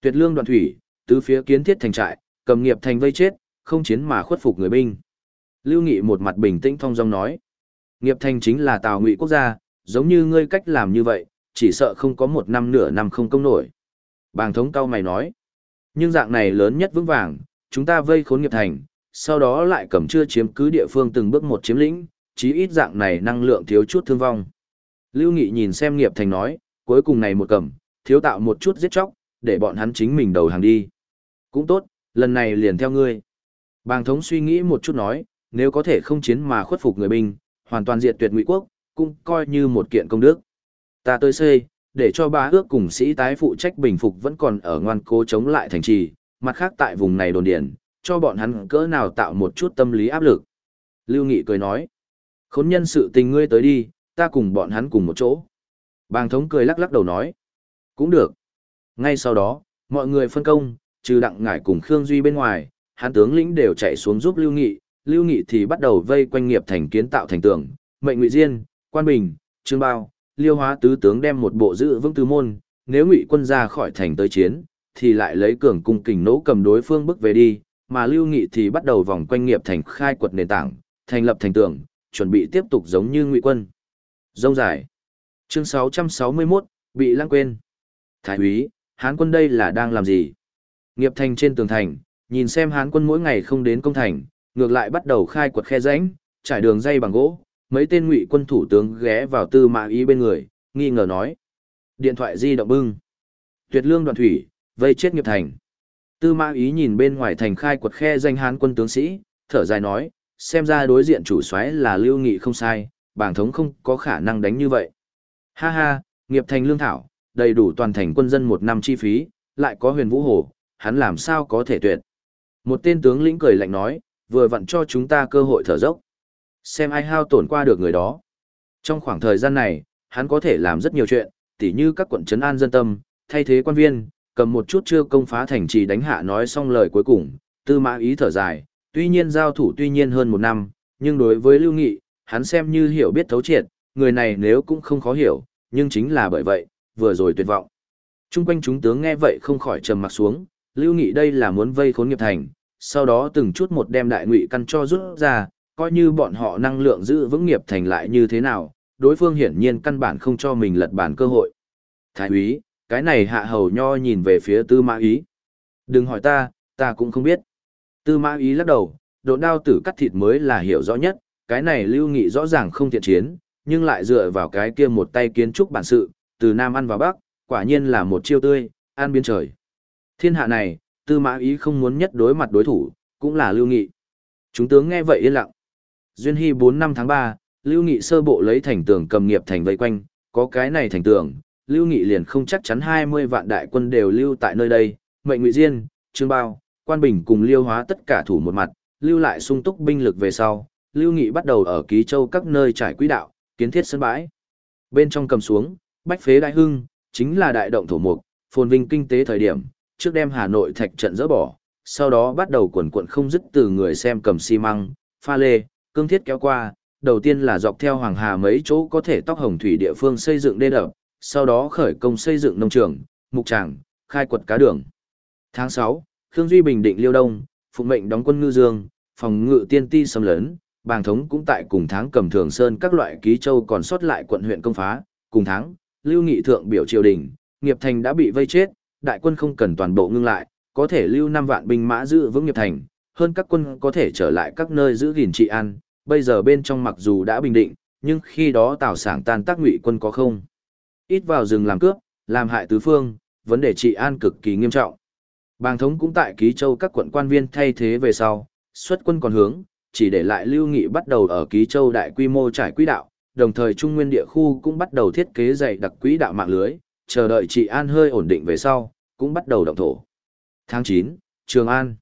Tuyệt lương đoạn thủy, tứ phía kiến thiết thành trại, cầm nghiệp thành vây chết, không chiến mà khuất phục người binh. Lưu Nghị một mặt bình tĩnh thong dong nói. Nghiệp thành chính là tào ngụy quốc gia, giống như ngươi cách làm như vậy, chỉ sợ không có một năm nửa năm không công nổi. Bàng thống cao mày nói. Nhưng dạng này lớn nhất vững vàng, chúng ta vây khốn nghiệp thành, sau đó lại cầm chưa chiếm cứ địa phương từng bước một chiếm lĩnh, chí ít dạng này năng lượng thiếu chút thương vong. Lưu Nghị nhìn xem nghiệp thành nói, cuối cùng này một cầm, thiếu tạo một chút giết chóc, để bọn hắn chính mình đầu hàng đi. Cũng tốt, lần này liền theo ngươi. Bàng thống suy nghĩ một chút nói, nếu có thể không chiến mà khuất phục người binh, hoàn toàn diệt tuyệt ngụy quốc, cũng coi như một kiện công đức. Ta tới xây, để cho ba ước cùng sĩ tái phụ trách bình phục vẫn còn ở ngoan cố chống lại thành trì, mặt khác tại vùng này đồn điển, cho bọn hắn cỡ nào tạo một chút tâm lý áp lực. Lưu Nghị cười nói, khốn nhân sự tình ngươi tới đi, ta cùng bọn hắn cùng một chỗ. Bàng thống cười lắc lắc đầu nói, cũng được. Ngay sau đó, mọi người phân công, trừ đặng ngải cùng Khương Duy bên ngoài, hắn tướng lĩnh đều chạy xuống giúp Lưu Nghị, Lưu Nghị thì bắt đầu vây quanh nghiệp thành kiến tạo thành tường, mệnh ngụy diên, quan bình, trương bao, liêu hóa tứ tướng đem một bộ dự vững tứ môn, nếu ngụy quân ra khỏi thành tới chiến, thì lại lấy cường cung kình nỗ cầm đối phương bước về đi, mà Lưu Nghị thì bắt đầu vòng quanh nghiệp thành khai quật nền tảng, thành lập thành tường, chuẩn bị tiếp tục giống như ngụy quân. Dông dài. Chương 661, bị lãng quên. Thái úy, Hán quân đây là đang làm gì? Nghiệp thành trên tường thành, nhìn xem Hán quân mỗi ngày không đến công thành, ngược lại bắt đầu khai quật khe rãnh, trải đường dây bằng gỗ, mấy tên ngụy quân thủ tướng ghé vào tư mã ý bên người, nghi ngờ nói. Điện thoại di động bưng. Tuyệt lương đoạn thủy, vây chết nghiệp thành. Tư mã ý nhìn bên ngoài thành khai quật khe danh hán quân tướng sĩ, thở dài nói, xem ra đối diện chủ soái là lưu nghị không sai, bảng thống không có khả năng đánh như vậy. Ha ha, nghiệp thành lương thảo, đầy đủ toàn thành quân dân một năm chi phí, lại có huyền vũ hồ, hắn làm sao có thể tuyệt. Một tên tướng lĩnh cười lạnh nói, vừa vặn cho chúng ta cơ hội thở dốc. Xem ai hao tổn qua được người đó. Trong khoảng thời gian này, hắn có thể làm rất nhiều chuyện, tỉ như các quận trấn an dân tâm, thay thế quan viên, cầm một chút chưa công phá thành trì đánh hạ nói xong lời cuối cùng, tư mã ý thở dài, tuy nhiên giao thủ tuy nhiên hơn một năm, nhưng đối với Lưu Nghị, hắn xem như hiểu biết thấu triệt, người này nếu cũng không khó hiểu, nhưng chính là bởi vậy, vừa rồi tuyệt vọng. Trung quanh chúng tướng nghe vậy không khỏi trầm mặt xuống, Lưu Nghị đây là muốn vây khốn nghiệp thành, sau đó từng chút một đem đại ngụy căn cho rút ra, coi như bọn họ năng lượng giữ vững nghiệp thành lại như thế nào, đối phương hiển nhiên căn bản không cho mình lật bản cơ hội. Thái úy, cái này hạ hầu nho nhìn về phía tư mã ý. Đừng hỏi ta, ta cũng không biết. Tư mã ý lắc đầu, độn đao tử cắt thịt mới là hiểu rõ nhất, cái này lưu nghị rõ ràng không thiện chiến, nhưng lại dựa vào cái kia một tay kiến trúc bản sự, từ Nam ăn vào Bắc, quả nhiên là một chiêu tươi, an biến trời. Thiên hạ này, tư mã ý không muốn nhất đối mặt đối thủ, cũng là lưu nghị. Chúng tướng nghe vậy yên lặng. Duyên Hy 4 năm tháng 3, Lưu Nghị sơ bộ lấy thành tường cầm nghiệp thành vây quanh, có cái này thành tường, Lưu Nghị liền không chắc chắn 20 vạn đại quân đều lưu tại nơi đây, mệnh Ngụy Diên, Trương Bao, Quan Bình cùng Liêu Hóa tất cả thủ một mặt, lưu lại sung túc binh lực về sau, Lưu Nghị bắt đầu ở ký châu các nơi trải quỹ đạo, kiến thiết sân bãi. Bên trong cầm xuống, bách phế đại hưng, chính là đại động thổ mục, phồn vinh kinh tế thời điểm, trước đem Hà Nội thạch trận dỡ bỏ, sau đó bắt đầu quần quận không dứt từ người xem cầm xi măng, pha lê, cương thiết kéo qua, đầu tiên là dọc theo Hoàng Hà mấy chỗ có thể tóc hồng thủy địa phương xây dựng đê đập, sau đó khởi công xây dựng nông trường, mục tràng, khai quật cá đường. Tháng 6, Khương Duy Bình định Liêu Đông, phụng mệnh đóng quân ngư dương, phòng ngự tiên ti xâm lớn, bàng thống cũng tại cùng tháng cầm thường sơn các loại ký châu còn sót lại quận huyện công phá, cùng tháng, Lưu Nghị thượng biểu triều đình, nghiệp thành đã bị vây chết, đại quân không cần toàn bộ ngưng lại, có thể lưu 5 vạn binh mã giữ vững nghiệp thành, hơn các quân có thể trở lại các nơi giữ gìn trị an, bây giờ bên trong mặc dù đã bình định, nhưng khi đó tào sảng tan tác ngụy quân có không. Ít vào rừng làm cướp, làm hại tứ phương, vấn đề trị an cực kỳ nghiêm trọng. Bàng thống cũng tại ký châu các quận quan viên thay thế về sau, xuất quân còn hướng, chỉ để lại lưu nghị bắt đầu ở ký châu đại quy mô trải quỹ đạo, đồng thời trung nguyên địa khu cũng bắt đầu thiết kế dày đặc quỹ đạo mạng lưới, chờ đợi trị an hơi ổn định về sau, cũng bắt đầu động thổ. Tháng 9, Trường An.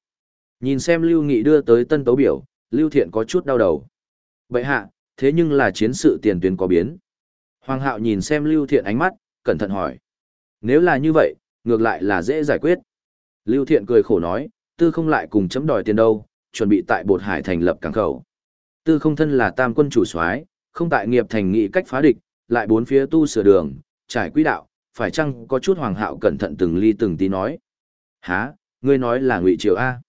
Nhìn xem Lưu Nghị đưa tới tân tấu biểu, Lưu Thiện có chút đau đầu. Vậy hạ, thế nhưng là chiến sự tiền tuyến có biến. Hoàng hạo nhìn xem Lưu Thiện ánh mắt, cẩn thận hỏi. Nếu là như vậy, ngược lại là dễ giải quyết. Lưu Thiện cười khổ nói, tư không lại cùng chấm đòi tiền đâu, chuẩn bị tại bột hải thành lập cảng khẩu. Tư không thân là tam quân chủ soái, không tại nghiệp thành nghị cách phá địch, lại bốn phía tu sửa đường, trải quỹ đạo, phải chăng có chút hoàng hạo cẩn thận từng ly từng tí nói. Hả, ngươi nói là ngụy triều A.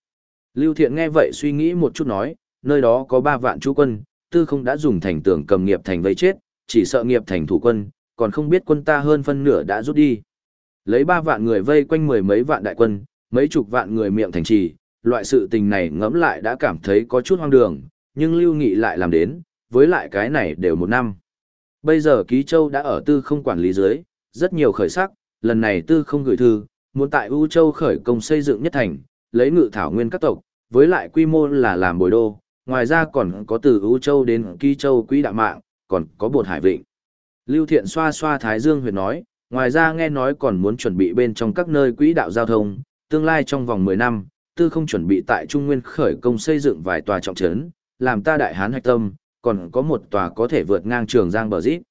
Lưu Thiện nghe vậy suy nghĩ một chút nói, nơi đó có ba vạn chú quân, tư không đã dùng thành tưởng cầm nghiệp thành vây chết, chỉ sợ nghiệp thành thủ quân, còn không biết quân ta hơn phân nửa đã rút đi. Lấy ba vạn người vây quanh mười mấy vạn đại quân, mấy chục vạn người miệng thành trì, loại sự tình này ngẫm lại đã cảm thấy có chút hoang đường, nhưng Lưu Nghị lại làm đến, với lại cái này đều một năm. Bây giờ Ký Châu đã ở tư không quản lý dưới, rất nhiều khởi sắc, lần này tư không gửi thư, muốn tại U Châu khởi công xây dựng nhất thành, lấy ngự thảo nguyên các tộc, với lại quy mô là làm bồi đô, ngoài ra còn có từ U Châu đến Ký Châu Quỹ Đạo Mạng, còn có bột hải vịnh. Lưu Thiện xoa xoa Thái Dương huyệt nói, ngoài ra nghe nói còn muốn chuẩn bị bên trong các nơi quỹ đạo giao thông, tương lai trong vòng 10 năm, tư không chuẩn bị tại Trung Nguyên khởi công xây dựng vài tòa trọng trấn, làm ta đại hán hạch tâm, còn có một tòa có thể vượt ngang trường giang bờ dít.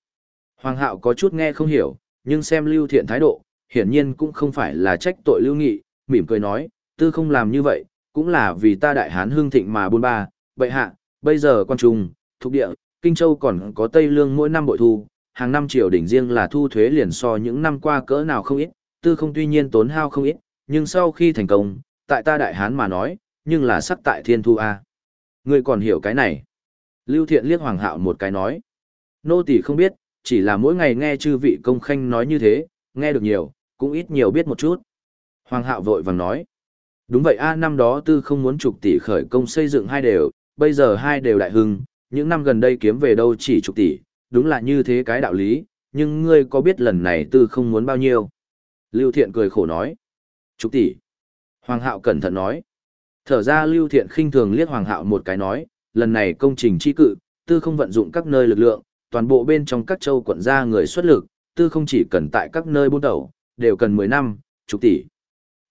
Hoàng hạo có chút nghe không hiểu, nhưng xem Lưu Thiện thái độ, hiển nhiên cũng không phải là trách tội Lưu Nghị, mỉm cười nói, tư không làm như vậy, cũng là vì ta đại hán hương thịnh mà buôn ba, bệ hạ, bây giờ quan trung, thuộc địa, Kinh Châu còn có Tây Lương mỗi năm bội thu, hàng năm triều đỉnh riêng là thu thuế liền so những năm qua cỡ nào không ít, tư không tuy nhiên tốn hao không ít, nhưng sau khi thành công, tại ta đại hán mà nói, nhưng là sắc tại thiên thu a. Ngươi còn hiểu cái này? Lưu Thiện liếc Hoàng Hạo một cái nói. Nô tỳ không biết, chỉ là mỗi ngày nghe chư vị công khanh nói như thế, nghe được nhiều, cũng ít nhiều biết một chút. Hoàng Hạo vội vàng nói. Đúng vậy a năm đó tư không muốn trục tỷ khởi công xây dựng hai đều, bây giờ hai đều đại hưng, những năm gần đây kiếm về đâu chỉ chục tỷ, đúng là như thế cái đạo lý, nhưng ngươi có biết lần này tư không muốn bao nhiêu? Lưu Thiện cười khổ nói. Chục tỷ. Hoàng Hạo cẩn thận nói. Thở ra Lưu Thiện khinh thường liếc Hoàng Hạo một cái nói, lần này công trình chi cự, tư không vận dụng các nơi lực lượng, toàn bộ bên trong các châu quận gia người xuất lực, tư không chỉ cần tại các nơi buôn đầu, đều cần 10 năm, chục tỷ.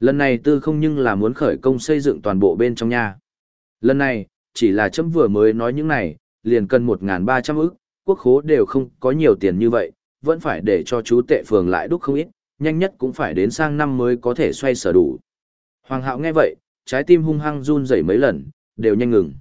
Lần này tư không nhưng là muốn khởi công xây dựng toàn bộ bên trong nhà. Lần này, chỉ là chấm vừa mới nói những này, liền cần 1.300 ức, quốc khố đều không có nhiều tiền như vậy, vẫn phải để cho chú tệ phường lại đúc không ít, nhanh nhất cũng phải đến sang năm mới có thể xoay sở đủ. Hoàng hạo nghe vậy, trái tim hung hăng run rẩy mấy lần, đều nhanh ngừng.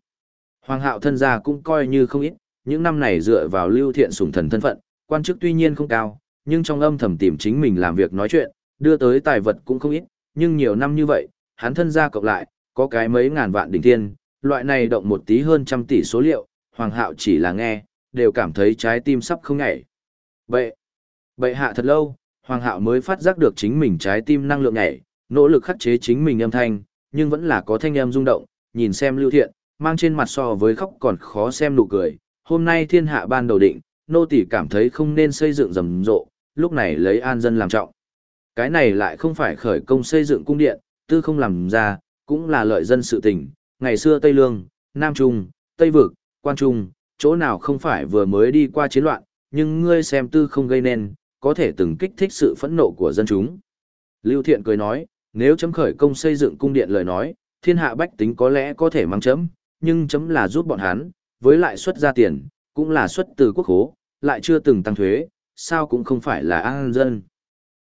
Hoàng hạo thân gia cũng coi như không ít, những năm này dựa vào lưu thiện sủng thần thân phận, quan chức tuy nhiên không cao, nhưng trong âm thầm tìm chính mình làm việc nói chuyện, đưa tới tài vật cũng không ít, nhưng nhiều năm như vậy, hắn thân gia cộng lại, có cái mấy ngàn vạn đỉnh thiên, loại này động một tí hơn trăm tỷ số liệu, hoàng hạo chỉ là nghe, đều cảm thấy trái tim sắp không nhảy. Bệ, bệ hạ thật lâu, hoàng hạo mới phát giác được chính mình trái tim năng lượng nhảy, nỗ lực khắc chế chính mình âm thanh, nhưng vẫn là có thanh âm rung động, nhìn xem lưu thiện, mang trên mặt so với khóc còn khó xem nụ cười. Hôm nay thiên hạ ban đầu định, nô tỷ cảm thấy không nên xây dựng rầm rộ, lúc này lấy an dân làm trọng. Cái này lại không phải khởi công xây dựng cung điện, tư không làm ra, cũng là lợi dân sự tình. Ngày xưa Tây Lương, Nam Trung, Tây Vực, Quan Trung, chỗ nào không phải vừa mới đi qua chiến loạn, nhưng ngươi xem tư không gây nên, có thể từng kích thích sự phẫn nộ của dân chúng. Lưu Thiện cười nói, nếu chấm khởi công xây dựng cung điện lời nói, thiên hạ bách tính có lẽ có thể mang chấm, nhưng chấm là giúp bọn hắn, với lại xuất ra tiền, cũng là xuất từ quốc khố, lại chưa từng tăng thuế, sao cũng không phải là an dân.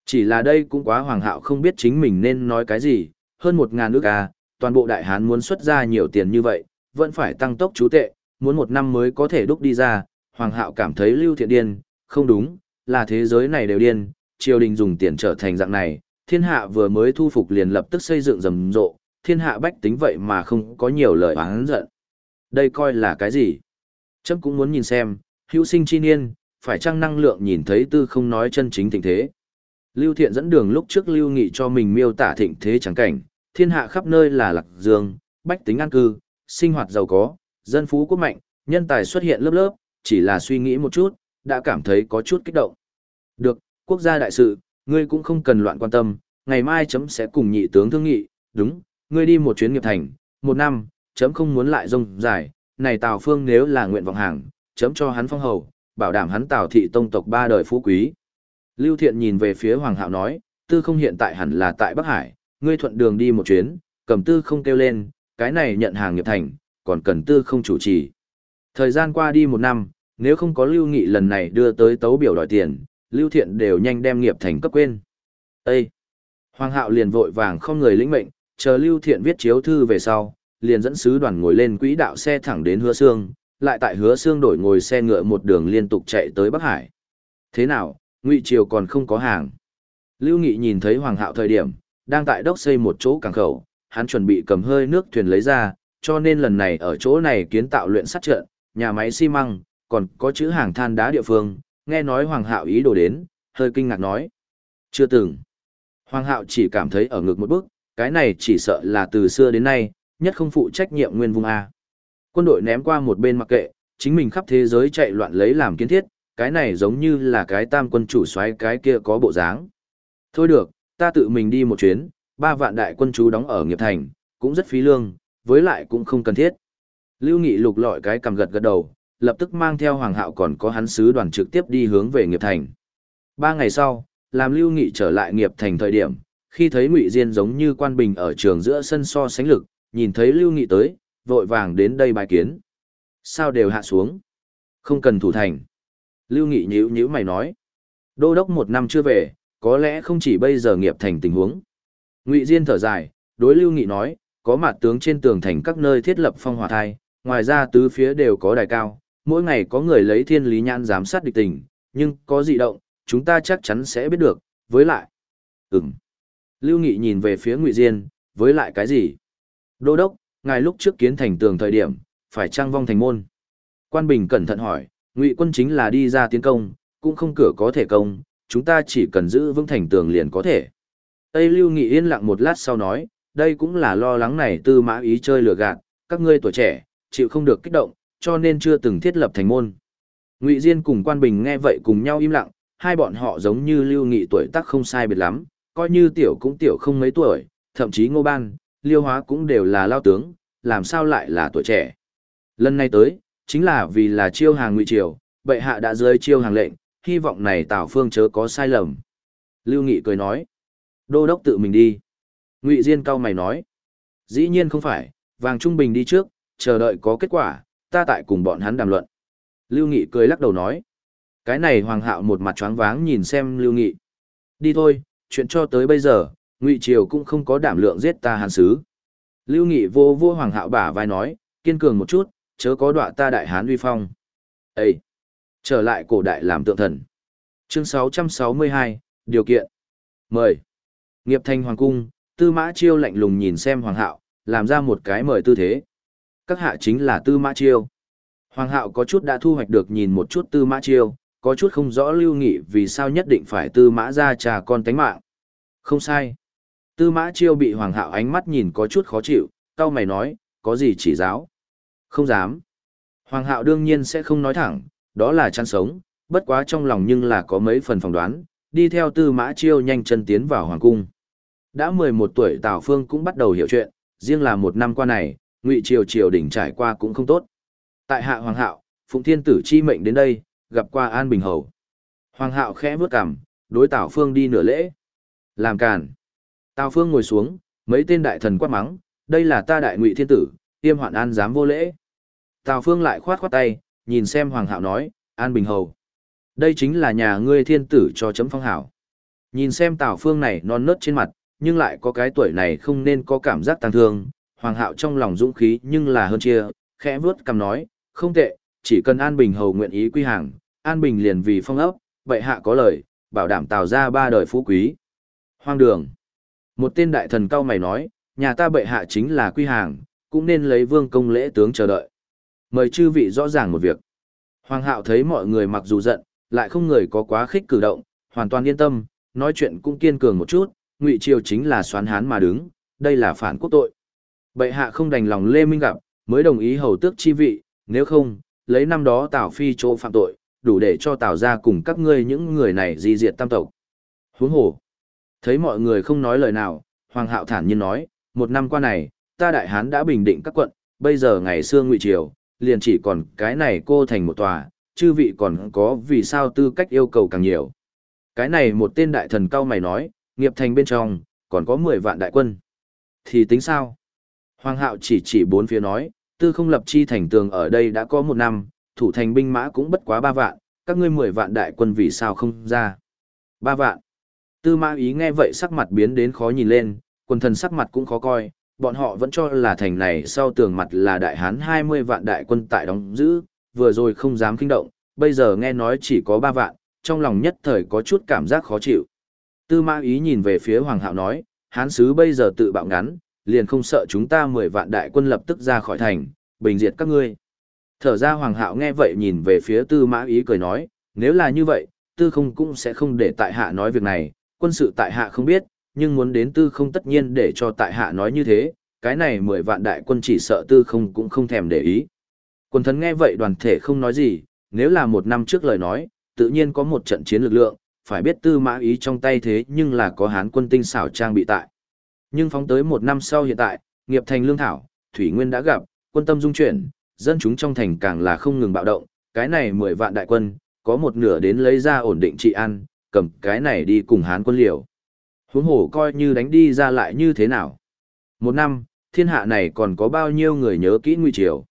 Chỉ là đây cũng quá hoàng hạo không biết chính mình nên nói cái gì, hơn một ngàn nước à, toàn bộ đại hán muốn xuất ra nhiều tiền như vậy, vẫn phải tăng tốc chú tệ, muốn một năm mới có thể đúc đi ra, hoàng hạo cảm thấy lưu thiện điên, không đúng, là thế giới này đều điên, triều đình dùng tiền trở thành dạng này, thiên hạ vừa mới thu phục liền lập tức xây dựng rầm rộ, thiên hạ bách tính vậy mà không có nhiều lời oán giận. Đây coi là cái gì? Chấm cũng muốn nhìn xem, hữu sinh chi niên, phải chăng năng lượng nhìn thấy tư không nói chân chính tình thế. Lưu Thiện dẫn đường lúc trước Lưu Nghị cho mình miêu tả thịnh thế trắng cảnh, thiên hạ khắp nơi là lạc dương, bách tính an cư, sinh hoạt giàu có, dân phú quốc mạnh, nhân tài xuất hiện lớp lớp, chỉ là suy nghĩ một chút, đã cảm thấy có chút kích động. Được, quốc gia đại sự, ngươi cũng không cần loạn quan tâm, ngày mai chấm sẽ cùng nhị tướng thương nghị, đúng, ngươi đi một chuyến nghiệp thành, một năm, chấm không muốn lại rông dài, này Tào Phương nếu là nguyện vọng hàng, chấm cho hắn phong hầu, bảo đảm hắn Tào thị tông tộc ba đời phú quý. Lưu Thiện nhìn về phía Hoàng Hạo nói, tư không hiện tại hẳn là tại Bắc Hải, ngươi thuận đường đi một chuyến, cầm tư không kêu lên, cái này nhận hàng nghiệp thành, còn cần tư không chủ trì. Thời gian qua đi một năm, nếu không có Lưu Nghị lần này đưa tới tấu biểu đòi tiền, Lưu Thiện đều nhanh đem nghiệp thành cấp quên. Ê! Hoàng Hạo liền vội vàng không người lĩnh mệnh, chờ Lưu Thiện viết chiếu thư về sau, liền dẫn sứ đoàn ngồi lên quỹ đạo xe thẳng đến Hứa Sương, lại tại Hứa Sương đổi ngồi xe ngựa một đường liên tục chạy tới Bắc Hải. Thế nào, Ngụy Triều còn không có hàng. Lưu Nghị nhìn thấy Hoàng Hạo thời điểm, đang tại đốc xây một chỗ cảng khẩu, hắn chuẩn bị cầm hơi nước thuyền lấy ra, cho nên lần này ở chỗ này kiến tạo luyện sắt trận, nhà máy xi măng, còn có chữ hàng than đá địa phương, nghe nói Hoàng Hạo ý đồ đến, hơi kinh ngạc nói. Chưa từng. Hoàng Hạo chỉ cảm thấy ở ngực một bước, cái này chỉ sợ là từ xưa đến nay, nhất không phụ trách nhiệm nguyên vùng A. Quân đội ném qua một bên mặc kệ, chính mình khắp thế giới chạy loạn lấy làm kiến thiết, cái này giống như là cái tam quân chủ xoáy cái kia có bộ dáng. Thôi được, ta tự mình đi một chuyến, ba vạn đại quân chú đóng ở nghiệp thành, cũng rất phí lương, với lại cũng không cần thiết. Lưu Nghị lục lọi cái cầm gật gật đầu, lập tức mang theo Hoàng Hạo còn có hắn sứ đoàn trực tiếp đi hướng về nghiệp thành. Ba ngày sau, làm Lưu Nghị trở lại nghiệp thành thời điểm, khi thấy Ngụy Diên giống như quan bình ở trường giữa sân so sánh lực, nhìn thấy Lưu Nghị tới, vội vàng đến đây bài kiến. Sao đều hạ xuống? Không cần thủ thành. Lưu Nghị nhíu nhíu mày nói. Đô đốc một năm chưa về, có lẽ không chỉ bây giờ nghiệp thành tình huống. Ngụy Diên thở dài, đối Lưu Nghị nói, có mặt tướng trên tường thành các nơi thiết lập phong hỏa thai, ngoài ra tứ phía đều có đài cao, mỗi ngày có người lấy thiên lý nhãn giám sát địch tình, nhưng có dị động, chúng ta chắc chắn sẽ biết được, với lại. Ừm. Lưu Nghị nhìn về phía Ngụy Diên, với lại cái gì? Đô đốc, ngài lúc trước kiến thành tường thời điểm, phải trang vong thành môn. Quan Bình cẩn thận hỏi, Ngụy quân chính là đi ra tiến công, cũng không cửa có thể công, chúng ta chỉ cần giữ vững thành tường liền có thể. Tây Lưu Nghị yên lặng một lát sau nói, đây cũng là lo lắng này tư mã ý chơi lừa gạt, các ngươi tuổi trẻ, chịu không được kích động, cho nên chưa từng thiết lập thành môn. Ngụy Diên cùng Quan Bình nghe vậy cùng nhau im lặng, hai bọn họ giống như Lưu Nghị tuổi tác không sai biệt lắm, coi như tiểu cũng tiểu không mấy tuổi, thậm chí Ngô Ban, Liêu Hóa cũng đều là lao tướng, làm sao lại là tuổi trẻ. Lần này tới, chính là vì là chiêu hàng Ngụy Triều, bệ hạ đã rơi chiêu hàng lệnh, hy vọng này Tào Phương chớ có sai lầm. Lưu Nghị cười nói, đô đốc tự mình đi. Ngụy Diên cao mày nói, dĩ nhiên không phải, vàng trung bình đi trước, chờ đợi có kết quả, ta tại cùng bọn hắn đàm luận. Lưu Nghị cười lắc đầu nói, cái này Hoàng Hạo một mặt choáng váng nhìn xem Lưu Nghị. Đi thôi, chuyện cho tới bây giờ, Ngụy Triều cũng không có đảm lượng giết ta hàn sứ. Lưu Nghị vô vô Hoàng Hạo bả vai nói, kiên cường một chút, chớ có đọa ta đại hán uy phong. Ê! Trở lại cổ đại làm tượng thần. Chương 662, điều kiện. Mời. Nghiệp thành hoàng cung, tư mã chiêu lạnh lùng nhìn xem hoàng hạo, làm ra một cái mời tư thế. Các hạ chính là tư mã chiêu. Hoàng hạo có chút đã thu hoạch được nhìn một chút tư mã chiêu, có chút không rõ lưu nghị vì sao nhất định phải tư mã ra trà con tánh mạng. Không sai. Tư mã chiêu bị hoàng hạo ánh mắt nhìn có chút khó chịu, cao mày nói, có gì chỉ giáo. Không dám. Hoàng hạo đương nhiên sẽ không nói thẳng, đó là chăn sống, bất quá trong lòng nhưng là có mấy phần phỏng đoán, đi theo tư mã chiêu nhanh chân tiến vào hoàng cung. Đã 11 tuổi Tào Phương cũng bắt đầu hiểu chuyện, riêng là một năm qua này, ngụy triều triều đỉnh trải qua cũng không tốt. Tại hạ hoàng hạo, phụng thiên tử chi mệnh đến đây, gặp qua an bình hầu. Hoàng hạo khẽ vướt cằm, đối Tào Phương đi nửa lễ. Làm càn. Tào Phương ngồi xuống, mấy tên đại thần quát mắng, đây là ta đại ngụy thiên tử, tiêm hoạn an dám vô lễ. Tào Phương lại khoát khoát tay, nhìn xem Hoàng Hạo nói, An Bình Hầu. Đây chính là nhà ngươi thiên tử cho chấm phong hảo. Nhìn xem Tào Phương này non nớt trên mặt, nhưng lại có cái tuổi này không nên có cảm giác tăng thương. Hoàng Hạo trong lòng dũng khí nhưng là hơn chia, khẽ vướt cầm nói, không tệ, chỉ cần An Bình Hầu nguyện ý quy hàng, An Bình liền vì phong ấp, vậy hạ có lời, bảo đảm Tào ra ba đời phú quý. Hoang đường. Một tên đại thần cao mày nói, nhà ta bệ hạ chính là quy hàng, cũng nên lấy vương công lễ tướng chờ đợi. Mời chư vị rõ ràng một việc. Hoàng hạo thấy mọi người mặc dù giận, lại không người có quá khích cử động, hoàn toàn yên tâm, nói chuyện cũng kiên cường một chút, ngụy triều chính là xoán hán mà đứng, đây là phản quốc tội. Bệ hạ không đành lòng Lê Minh gặp, mới đồng ý hầu tước chi vị, nếu không, lấy năm đó Tào Phi chỗ phạm tội, đủ để cho Tào ra cùng các ngươi những người này di diệt tam tộc. Huống hồ. Thấy mọi người không nói lời nào, Hoàng hạo thản nhiên nói, một năm qua này, ta đại hán đã bình định các quận, bây giờ ngày xưa ngụy triều, liền chỉ còn cái này cô thành một tòa, chư vị còn có vì sao tư cách yêu cầu càng nhiều. Cái này một tên đại thần cao mày nói, nghiệp thành bên trong, còn có 10 vạn đại quân. Thì tính sao? Hoàng hạo chỉ chỉ bốn phía nói, tư không lập chi thành tường ở đây đã có một năm, thủ thành binh mã cũng bất quá ba vạn, các ngươi 10 vạn đại quân vì sao không ra? Ba vạn. Tư mã ý nghe vậy sắc mặt biến đến khó nhìn lên, quần thần sắc mặt cũng khó coi, bọn họ vẫn cho là thành này sau tường mặt là đại hán 20 vạn đại quân tại đóng giữ, vừa rồi không dám kinh động, bây giờ nghe nói chỉ có 3 vạn, trong lòng nhất thời có chút cảm giác khó chịu. Tư mã ý nhìn về phía Hoàng Hạo nói, hán sứ bây giờ tự bạo ngắn, liền không sợ chúng ta 10 vạn đại quân lập tức ra khỏi thành, bình diệt các ngươi. Thở ra Hoàng Hạo nghe vậy nhìn về phía tư mã ý cười nói, nếu là như vậy, tư không cũng sẽ không để tại hạ nói việc này, quân sự tại hạ không biết, nhưng muốn đến tư không tất nhiên để cho tại hạ nói như thế, cái này mười vạn đại quân chỉ sợ tư không cũng không thèm để ý. Quân thần nghe vậy đoàn thể không nói gì, nếu là một năm trước lời nói, tự nhiên có một trận chiến lực lượng, phải biết tư mã ý trong tay thế nhưng là có hán quân tinh xảo trang bị tại. Nhưng phóng tới một năm sau hiện tại, nghiệp thành lương thảo, thủy nguyên đã gặp, quân tâm dung chuyển, dân chúng trong thành càng là không ngừng bạo động, cái này 10 vạn đại quân, có một nửa đến lấy ra ổn định trị an, cầm cái này đi cùng Hán quân liều. Huống hồ coi như đánh đi ra lại như thế nào. Một năm, thiên hạ này còn có bao nhiêu người nhớ kỹ nguy triều.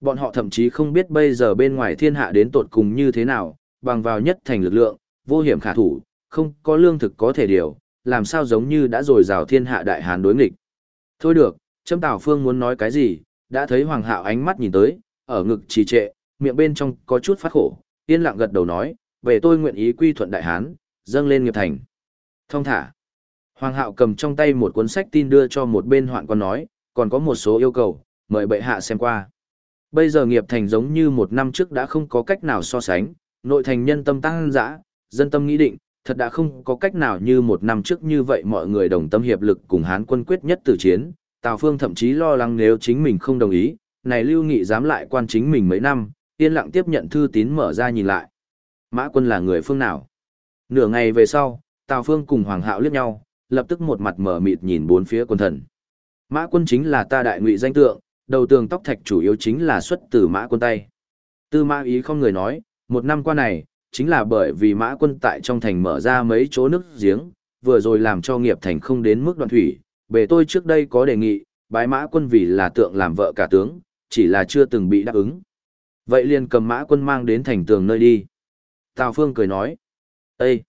Bọn họ thậm chí không biết bây giờ bên ngoài thiên hạ đến tột cùng như thế nào, bằng vào nhất thành lực lượng, vô hiểm khả thủ, không có lương thực có thể điều, làm sao giống như đã rồi rào thiên hạ đại hán đối nghịch. Thôi được, Trâm Tào Phương muốn nói cái gì, đã thấy Hoàng Hạo ánh mắt nhìn tới, ở ngực trì trệ, miệng bên trong có chút phát khổ, yên lặng gật đầu nói, về tôi nguyện ý quy thuận đại hán, dâng lên nghiệp thành. Thông thả. Hoàng Hạo cầm trong tay một cuốn sách tin đưa cho một bên hoạn quan nói, còn có một số yêu cầu, mời bệ hạ xem qua. Bây giờ nghiệp thành giống như một năm trước đã không có cách nào so sánh, nội thành nhân tâm tăng dã, dân tâm nghĩ định, thật đã không có cách nào như một năm trước như vậy mọi người đồng tâm hiệp lực cùng Hán quân quyết nhất tử chiến. Tào Phương thậm chí lo lắng nếu chính mình không đồng ý, này Lưu Nghị dám lại quan chính mình mấy năm, yên lặng tiếp nhận thư tín mở ra nhìn lại. Mã quân là người phương nào? Nửa ngày về sau, Tào Phương cùng Hoàng Hạo liếc nhau, lập tức một mặt mở mịt nhìn bốn phía quân thần. Mã quân chính là ta đại ngụy danh tượng, đầu tường tóc thạch chủ yếu chính là xuất từ mã quân tay. Tư mã ý không người nói, một năm qua này, chính là bởi vì mã quân tại trong thành mở ra mấy chỗ nước giếng, vừa rồi làm cho nghiệp thành không đến mức đoạn thủy, bề tôi trước đây có đề nghị, bái mã quân vì là tượng làm vợ cả tướng, chỉ là chưa từng bị đáp ứng. Vậy liền cầm mã quân mang đến thành tường nơi đi. Tào Phương cười nói, Ê!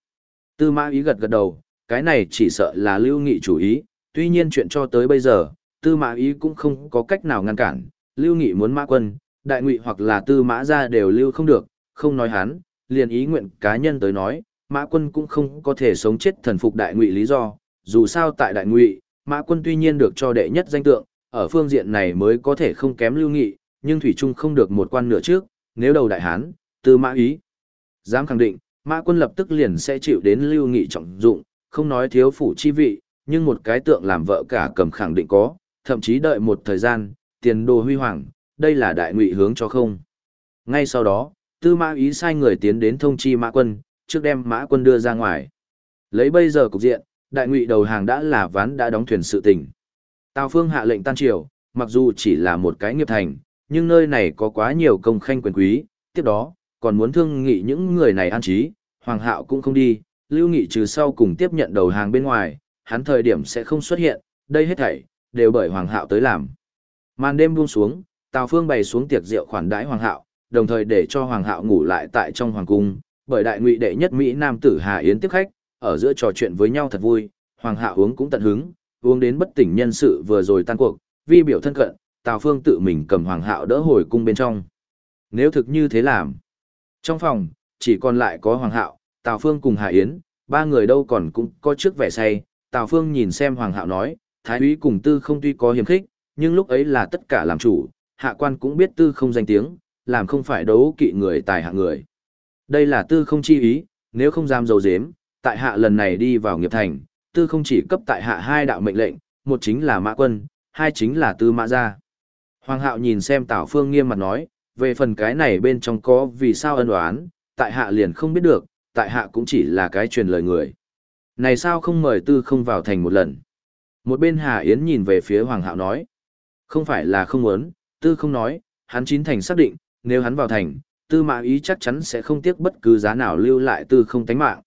Tư mã ý gật gật đầu, cái này chỉ sợ là lưu nghị chủ ý, tuy nhiên chuyện cho tới bây giờ, tư mã ý cũng không có cách nào ngăn cản, lưu nghị muốn mã quân, đại ngụy hoặc là tư mã ra đều lưu không được, không nói hắn, liền ý nguyện cá nhân tới nói, mã quân cũng không có thể sống chết thần phục đại ngụy lý do, dù sao tại đại ngụy, mã quân tuy nhiên được cho đệ nhất danh tượng, ở phương diện này mới có thể không kém lưu nghị, nhưng thủy trung không được một quan nửa trước, nếu đầu đại hán, từ mã ý. Dám khẳng định, mã quân lập tức liền sẽ chịu đến lưu nghị trọng dụng, không nói thiếu phủ chi vị, nhưng một cái tượng làm vợ cả cầm khẳng định có, thậm chí đợi một thời gian, tiền đồ huy hoàng, đây là đại ngụy hướng cho không. Ngay sau đó, tư mã ý sai người tiến đến thông chi mã quân, trước đem mã quân đưa ra ngoài. Lấy bây giờ cục diện, đại ngụy đầu hàng đã là ván đã đóng thuyền sự tình. Tào Phương hạ lệnh tan triều, mặc dù chỉ là một cái nghiệp thành, nhưng nơi này có quá nhiều công khanh quyền quý, tiếp đó, còn muốn thương nghị những người này an trí, Hoàng Hạo cũng không đi, Lưu Nghị trừ sau cùng tiếp nhận đầu hàng bên ngoài, hắn thời điểm sẽ không xuất hiện, đây hết thảy, đều bởi Hoàng Hạo tới làm. Màn đêm buông xuống, Tào Phương bày xuống tiệc rượu khoản đãi Hoàng Hạo, đồng thời để cho Hoàng Hạo ngủ lại tại trong Hoàng Cung, bởi đại ngụy đệ nhất Mỹ Nam tử Hà Yến tiếp khách, ở giữa trò chuyện với nhau thật vui, Hoàng Hạo uống cũng tận hứng, uống đến bất tỉnh nhân sự vừa rồi tan cuộc, vi biểu thân cận, Tào Phương tự mình cầm Hoàng Hạo đỡ hồi cung bên trong. Nếu thực như thế làm, trong phòng, chỉ còn lại có Hoàng Hạo, Tào Phương cùng Hà Yến, ba người đâu còn cũng có trước vẻ say, Tào Phương nhìn xem Hoàng Hạo nói, Thái úy cùng Tư không tuy có hiểm khích, nhưng lúc ấy là tất cả làm chủ, hạ quan cũng biết Tư không danh tiếng, làm không phải đấu kỵ người tài hạ người. Đây là Tư không chi ý, nếu không dám dầu dếm, tại hạ lần này đi vào nghiệp thành, Tư không chỉ cấp tại hạ hai đạo mệnh lệnh, một chính là Mã Quân, hai chính là Tư Mã Gia. Hoàng Hạo nhìn xem Tào Phương nghiêm mặt nói, về phần cái này bên trong có vì sao ân oán, tại hạ liền không biết được, tại hạ cũng chỉ là cái truyền lời người. Này sao không mời tư không vào thành một lần? Một bên Hà Yến nhìn về phía Hoàng Hạo nói. Không phải là không muốn, tư không nói, hắn chín thành xác định, nếu hắn vào thành, tư mã ý chắc chắn sẽ không tiếc bất cứ giá nào lưu lại tư không tánh mạng.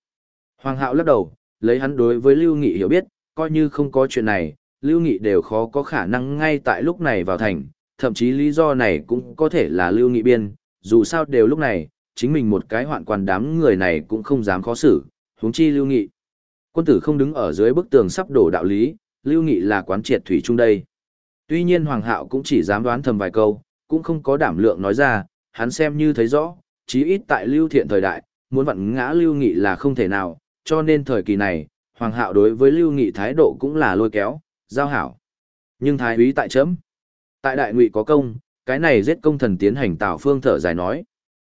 Hoàng Hạo lắc đầu, lấy hắn đối với Lưu Nghị hiểu biết, coi như không có chuyện này, Lưu Nghị đều khó có khả năng ngay tại lúc này vào thành, thậm chí lý do này cũng có thể là Lưu Nghị biên, dù sao đều lúc này, chính mình một cái hoạn quan đám người này cũng không dám khó xử, huống chi Lưu Nghị. Quân tử không đứng ở dưới bức tường sắp đổ đạo lý, Lưu Nghị là quán triệt thủy trung đây. Tuy nhiên Hoàng Hạo cũng chỉ dám đoán thầm vài câu, cũng không có đảm lượng nói ra, hắn xem như thấy rõ, chí ít tại Lưu Thiện thời đại, muốn vặn ngã Lưu Nghị là không thể nào, cho nên thời kỳ này, Hoàng Hạo đối với Lưu Nghị thái độ cũng là lôi kéo, giao hảo. Nhưng thái úy tại chấm. Tại đại ngụy có công, cái này giết công thần tiến hành Tào Phương thở dài nói.